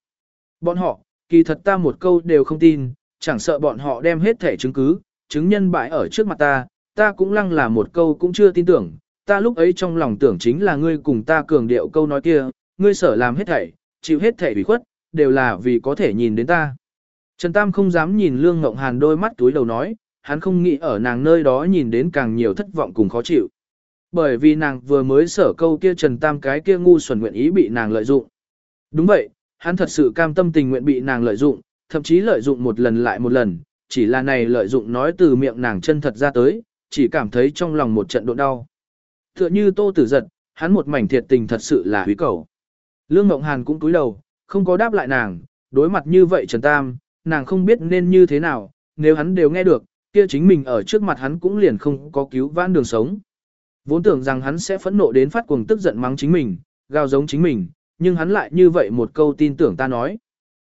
Bọn họ, kỳ thật ta một câu đều không tin, chẳng sợ bọn họ đem hết thể chứng cứ, chứng nhân bại ở trước mặt ta, ta cũng lăng là một câu cũng chưa tin tưởng, ta lúc ấy trong lòng tưởng chính là ngươi cùng ta cường điệu câu nói kia, ngươi sở làm hết thảy, chịu hết thảy bị khuất, đều là vì có thể nhìn đến ta. Trần Tam không dám nhìn Lương Ngộng Hàn đôi mắt túi đầu nói, hắn không nghĩ ở nàng nơi đó nhìn đến càng nhiều thất vọng cùng khó chịu. Bởi vì nàng vừa mới sở câu kia Trần Tam cái kia ngu xuẩn nguyện ý bị nàng lợi dụng. Đúng vậy, hắn thật sự cam tâm tình nguyện bị nàng lợi dụng, thậm chí lợi dụng một lần lại một lần, chỉ là này lợi dụng nói từ miệng nàng chân thật ra tới, chỉ cảm thấy trong lòng một trận độ đau. Tựa như tô tử giật, hắn một mảnh thiệt tình thật sự là hủy cầu. Lương Ngộng Hàn cũng cúi đầu, không có đáp lại nàng, đối mặt như vậy Trần Tam, nàng không biết nên như thế nào, nếu hắn đều nghe được, kia chính mình ở trước mặt hắn cũng liền không có cứu vãn đường sống. Vốn tưởng rằng hắn sẽ phẫn nộ đến phát cuồng tức giận mắng chính mình, gào giống chính mình, nhưng hắn lại như vậy một câu tin tưởng ta nói.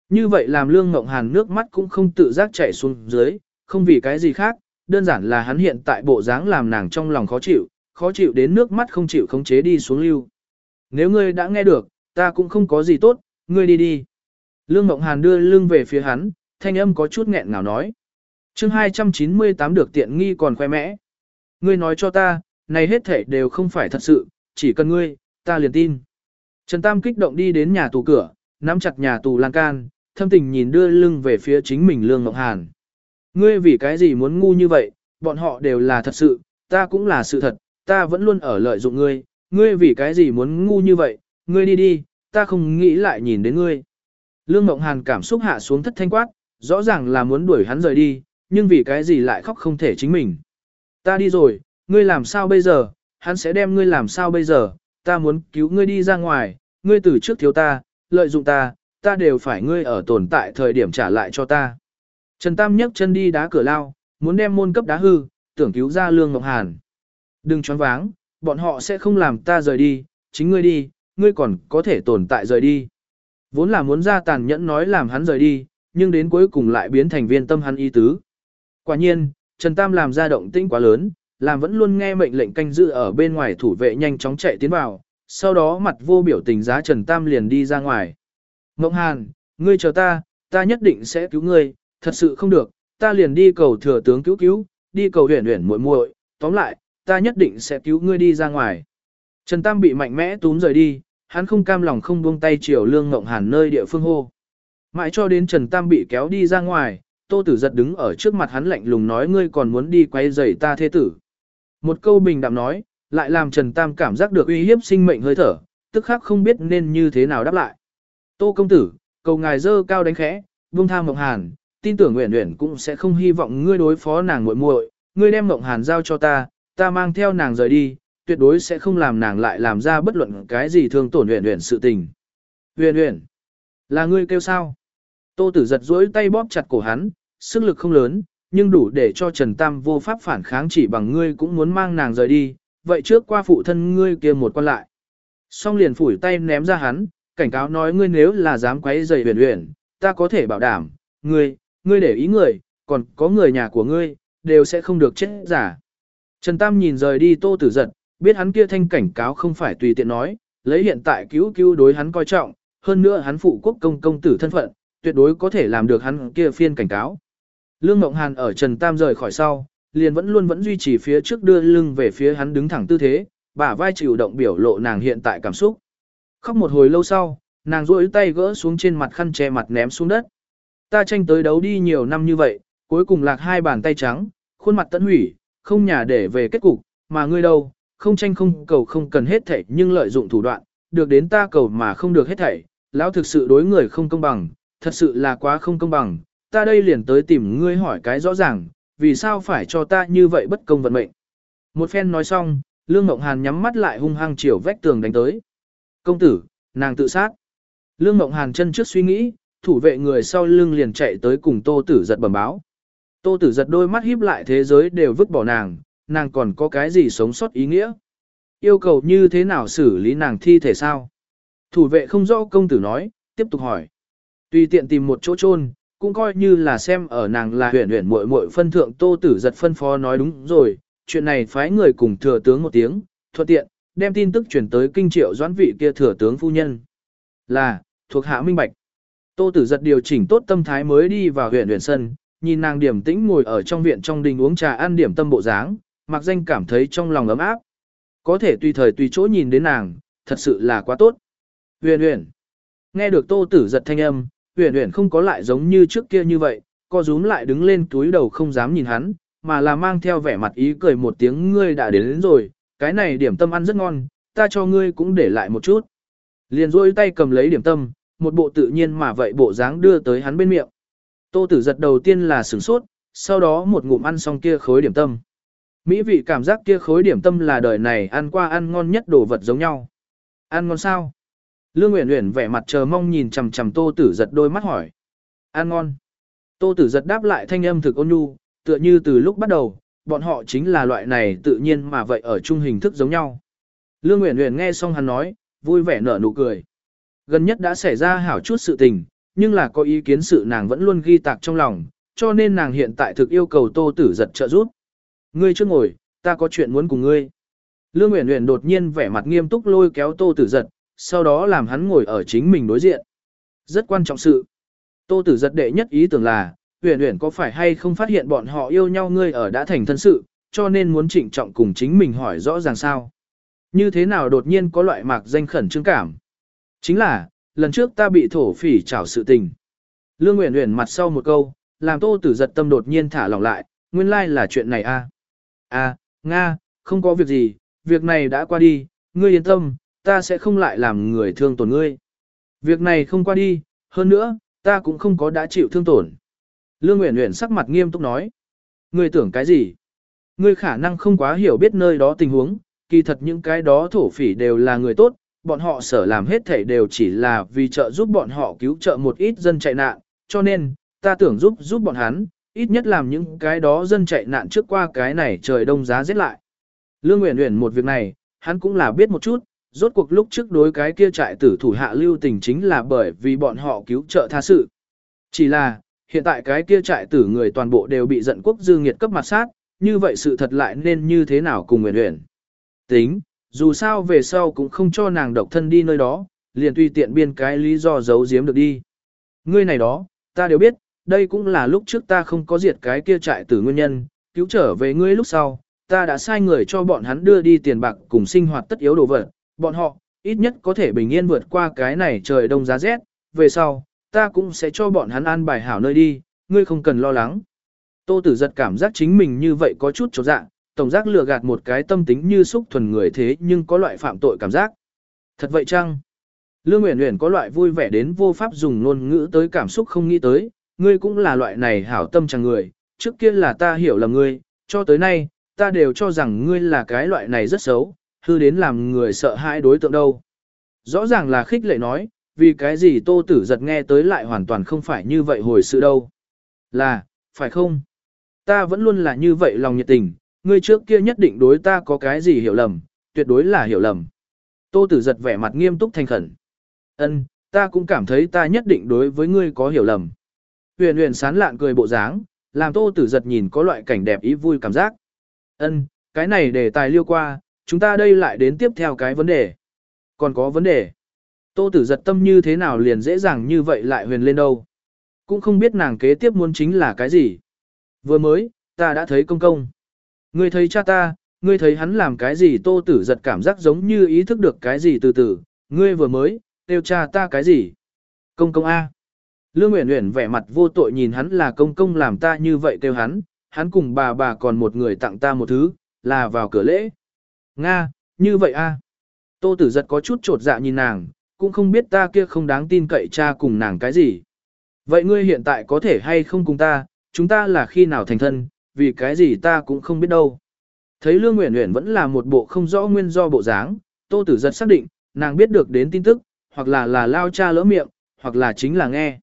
Như vậy làm Lương Ngộng Hàn nước mắt cũng không tự giác chảy xuống dưới, không vì cái gì khác, đơn giản là hắn hiện tại bộ dáng làm nàng trong lòng khó chịu, khó chịu đến nước mắt không chịu khống chế đi xuống lưu. Nếu ngươi đã nghe được, ta cũng không có gì tốt, ngươi đi đi. Lương Ngộng Hàn đưa lưng về phía hắn, thanh âm có chút nghẹn ngào nói. chương 298 được tiện nghi còn khoe mẽ. Ngươi nói cho ta, này hết thể đều không phải thật sự, chỉ cần ngươi, ta liền tin. Trần Tam kích động đi đến nhà tù cửa, nắm chặt nhà tù lan can, thâm tình nhìn đưa lưng về phía chính mình Lương Ngọc Hàn. Ngươi vì cái gì muốn ngu như vậy, bọn họ đều là thật sự, ta cũng là sự thật, ta vẫn luôn ở lợi dụng ngươi, ngươi vì cái gì muốn ngu như vậy, ngươi đi đi, ta không nghĩ lại nhìn đến ngươi. Lương Ngọc Hàn cảm xúc hạ xuống thất thanh quát, rõ ràng là muốn đuổi hắn rời đi, nhưng vì cái gì lại khóc không thể chính mình. Ta đi rồi, ngươi làm sao bây giờ, hắn sẽ đem ngươi làm sao bây giờ, ta muốn cứu ngươi đi ra ngoài, ngươi từ trước thiếu ta, lợi dụng ta, ta đều phải ngươi ở tồn tại thời điểm trả lại cho ta. Trần Tam nhấc chân đi đá cửa lao, muốn đem môn cấp đá hư, tưởng cứu ra Lương Ngọc Hàn. Đừng choáng váng, bọn họ sẽ không làm ta rời đi, chính ngươi đi, ngươi còn có thể tồn tại rời đi. Vốn là muốn ra tàn nhẫn nói làm hắn rời đi, nhưng đến cuối cùng lại biến thành viên tâm hắn y tứ. Quả nhiên, Trần Tam làm ra động tĩnh quá lớn, làm vẫn luôn nghe mệnh lệnh canh giữ ở bên ngoài thủ vệ nhanh chóng chạy tiến vào, sau đó mặt vô biểu tình giá Trần Tam liền đi ra ngoài. Mộng Hàn, ngươi chờ ta, ta nhất định sẽ cứu ngươi, thật sự không được, ta liền đi cầu thừa tướng cứu cứu, đi cầu huyền huyền muội muội, tóm lại, ta nhất định sẽ cứu ngươi đi ra ngoài. Trần Tam bị mạnh mẽ túm rời đi, hắn không cam lòng không buông tay chiều Lương Ngộng Hàn nơi địa phương hô. Mãi cho đến Trần Tam bị kéo đi ra ngoài, Tô Tử giật đứng ở trước mặt hắn lạnh lùng nói ngươi còn muốn đi quay rầy ta thế tử. Một câu bình đạm nói, lại làm Trần Tam cảm giác được uy hiếp sinh mệnh hơi thở, tức khắc không biết nên như thế nào đáp lại. Tô công tử, cầu ngài dơ cao đánh khẽ, buông tha Mộng Hàn, tin tưởng Uyển Uyển cũng sẽ không hy vọng ngươi đối phó nàng muội muội, ngươi đem Mộng Hàn giao cho ta, ta mang theo nàng rời đi, tuyệt đối sẽ không làm nàng lại làm ra bất luận cái gì thương tổn Uyển Uyển sự tình. Uyển Uyển, là ngươi kêu sao? Tô Tử giật duỗi tay bóp chặt cổ hắn, sức lực không lớn, nhưng đủ để cho Trần Tam vô pháp phản kháng chỉ bằng ngươi cũng muốn mang nàng rời đi, vậy trước qua phụ thân ngươi kia một quan lại. Xong liền phủi tay ném ra hắn, cảnh cáo nói ngươi nếu là dám quấy rầy huyền huyền, ta có thể bảo đảm, ngươi, ngươi để ý người, còn có người nhà của ngươi, đều sẽ không được chết giả. Trần Tam nhìn rời đi tô tử giật, biết hắn kia thanh cảnh cáo không phải tùy tiện nói, lấy hiện tại cứu cứu đối hắn coi trọng, hơn nữa hắn phụ quốc công công tử thân phận, tuyệt đối có thể làm được hắn kia phiên cảnh cáo. Lương Ngộng Hàn ở Trần Tam rời khỏi sau, liền vẫn luôn vẫn duy trì phía trước đưa lưng về phía hắn đứng thẳng tư thế, bả vai chịu động biểu lộ nàng hiện tại cảm xúc. Khóc một hồi lâu sau, nàng duỗi tay gỡ xuống trên mặt khăn che mặt ném xuống đất. Ta tranh tới đấu đi nhiều năm như vậy, cuối cùng lạc hai bàn tay trắng, khuôn mặt tận hủy, không nhà để về kết cục, mà ngươi đâu, không tranh không cầu không cần hết thảy nhưng lợi dụng thủ đoạn, được đến ta cầu mà không được hết thảy, lão thực sự đối người không công bằng, thật sự là quá không công bằng, ta đây liền tới tìm ngươi hỏi cái rõ ràng, vì sao phải cho ta như vậy bất công vận mệnh. Một phen nói xong, Lương Ngộng Hàn nhắm mắt lại hung hăng chiều vách tường đánh tới. Công tử, nàng tự sát. Lương Ngộng Hàn chân trước suy nghĩ, thủ vệ người sau lưng liền chạy tới cùng Tô Tử giật bẩm báo. Tô Tử giật đôi mắt híp lại thế giới đều vứt bỏ nàng, nàng còn có cái gì sống sót ý nghĩa. Yêu cầu như thế nào xử lý nàng thi thể sao? Thủ vệ không rõ công tử nói, tiếp tục hỏi. Tùy tiện tìm một chỗ chôn, cũng coi như là xem ở nàng là huyền huyền muội muội phân thượng tô tử giật phân phó nói đúng rồi, chuyện này phái người cùng thừa tướng một tiếng, thuận tiện, đem tin tức chuyển tới kinh triệu doãn vị kia thừa tướng phu nhân. Là, thuộc hạ minh bạch. Tô tử giật điều chỉnh tốt tâm thái mới đi vào huyện huyện sân, nhìn nàng điểm tĩnh ngồi ở trong viện trong đình uống trà ăn điểm tâm bộ dáng, mặc danh cảm thấy trong lòng ấm áp. Có thể tùy thời tùy chỗ nhìn đến nàng, thật sự là quá tốt. Huyền huyền. Nghe được tô tử giật thanh âm, Uyển Uyển không có lại giống như trước kia như vậy, co rúm lại đứng lên túi đầu không dám nhìn hắn, mà là mang theo vẻ mặt ý cười một tiếng ngươi đã đến, đến rồi, cái này điểm tâm ăn rất ngon, ta cho ngươi cũng để lại một chút. Liền rôi tay cầm lấy điểm tâm, một bộ tự nhiên mà vậy bộ dáng đưa tới hắn bên miệng. Tô tử giật đầu tiên là sửng sốt, sau đó một ngụm ăn xong kia khối điểm tâm. Mỹ vị cảm giác kia khối điểm tâm là đời này ăn qua ăn ngon nhất đồ vật giống nhau. Ăn ngon sao? Lương Uyển Uyển vẻ mặt chờ mong nhìn chằm chằm Tô Tử giật đôi mắt hỏi. Ăn ngon. Tô Tử giật đáp lại thanh âm thực ôn nhu, tựa như từ lúc bắt đầu, bọn họ chính là loại này tự nhiên mà vậy ở chung hình thức giống nhau. Lương Uyển Uyển nghe xong hắn nói, vui vẻ nở nụ cười. Gần nhất đã xảy ra hảo chút sự tình, nhưng là có ý kiến sự nàng vẫn luôn ghi tạc trong lòng, cho nên nàng hiện tại thực yêu cầu Tô Tử giật trợ giúp. Ngươi chưa ngồi, ta có chuyện muốn cùng ngươi. Lương Uyển Uyển đột nhiên vẻ mặt nghiêm túc lôi kéo Tô Tử giật, sau đó làm hắn ngồi ở chính mình đối diện. Rất quan trọng sự. Tô Tử giật đệ nhất ý tưởng là, Uyển Uyển có phải hay không phát hiện bọn họ yêu nhau ngươi ở đã thành thân sự, cho nên muốn trịnh trọng cùng chính mình hỏi rõ ràng sao. Như thế nào đột nhiên có loại mạc danh khẩn trương cảm. Chính là, lần trước ta bị thổ phỉ trảo sự tình. Lương Uyển Uyển mặt sau một câu, làm Tô Tử giật tâm đột nhiên thả lỏng lại, nguyên lai like là chuyện này a. À? à, Nga, không có việc gì, việc này đã qua đi, ngươi yên tâm, ta sẽ không lại làm người thương tổn ngươi. Việc này không qua đi, hơn nữa, ta cũng không có đã chịu thương tổn. Lương Uyển Uyển sắc mặt nghiêm túc nói. Ngươi tưởng cái gì? Ngươi khả năng không quá hiểu biết nơi đó tình huống, kỳ thật những cái đó thổ phỉ đều là người tốt, bọn họ sở làm hết thảy đều chỉ là vì trợ giúp bọn họ cứu trợ một ít dân chạy nạn, cho nên, ta tưởng giúp giúp bọn hắn, ít nhất làm những cái đó dân chạy nạn trước qua cái này trời đông giá rét lại. Lương Uyển Uyển một việc này, hắn cũng là biết một chút, rốt cuộc lúc trước đối cái kia trại tử thủ hạ lưu tình chính là bởi vì bọn họ cứu trợ tha sự. Chỉ là, hiện tại cái kia trại tử người toàn bộ đều bị giận quốc dư nghiệt cấp mặt sát, như vậy sự thật lại nên như thế nào cùng nguyện huyền. Tính, dù sao về sau cũng không cho nàng độc thân đi nơi đó, liền tùy tiện biên cái lý do giấu giếm được đi. Ngươi này đó, ta đều biết, đây cũng là lúc trước ta không có diệt cái kia trại tử nguyên nhân, cứu trở về ngươi lúc sau, ta đã sai người cho bọn hắn đưa đi tiền bạc cùng sinh hoạt tất yếu đồ vật, bọn họ, ít nhất có thể bình yên vượt qua cái này trời đông giá rét, về sau, ta cũng sẽ cho bọn hắn an bài hảo nơi đi, ngươi không cần lo lắng. Tô tử giật cảm giác chính mình như vậy có chút chỗ dạ, tổng giác lừa gạt một cái tâm tính như xúc thuần người thế nhưng có loại phạm tội cảm giác. Thật vậy chăng? Lương Uyển Uyển có loại vui vẻ đến vô pháp dùng ngôn ngữ tới cảm xúc không nghĩ tới, ngươi cũng là loại này hảo tâm chẳng người, trước kia là ta hiểu là ngươi, cho tới nay, ta đều cho rằng ngươi là cái loại này rất xấu, hư đến làm người sợ hãi đối tượng đâu. Rõ ràng là khích lệ nói, vì cái gì tô tử giật nghe tới lại hoàn toàn không phải như vậy hồi sự đâu. Là, phải không? Ta vẫn luôn là như vậy lòng nhiệt tình, ngươi trước kia nhất định đối ta có cái gì hiểu lầm, tuyệt đối là hiểu lầm. Tô tử giật vẻ mặt nghiêm túc thành khẩn. Ân, ta cũng cảm thấy ta nhất định đối với ngươi có hiểu lầm. Huyền huyền sán lạn cười bộ dáng, làm tô tử giật nhìn có loại cảnh đẹp ý vui cảm giác. Ân, cái này để tài liêu qua, chúng ta đây lại đến tiếp theo cái vấn đề. Còn có vấn đề. Tô tử giật tâm như thế nào liền dễ dàng như vậy lại huyền lên đâu. Cũng không biết nàng kế tiếp muốn chính là cái gì. Vừa mới, ta đã thấy công công. Ngươi thấy cha ta, ngươi thấy hắn làm cái gì tô tử giật cảm giác giống như ý thức được cái gì từ từ, ngươi vừa mới, tiêu cha ta cái gì. Công công A. Lương Uyển Uyển vẻ mặt vô tội nhìn hắn là công công làm ta như vậy kêu hắn, hắn cùng bà bà còn một người tặng ta một thứ, là vào cửa lễ. Nga, như vậy a. Tô Tử giật có chút trột dạ nhìn nàng, cũng không biết ta kia không đáng tin cậy cha cùng nàng cái gì. Vậy ngươi hiện tại có thể hay không cùng ta, chúng ta là khi nào thành thân, vì cái gì ta cũng không biết đâu. Thấy Lương nguyễn nguyễn vẫn là một bộ không rõ nguyên do bộ dáng, Tô Tử giật xác định, nàng biết được đến tin tức, hoặc là là lao cha lỡ miệng, hoặc là chính là nghe.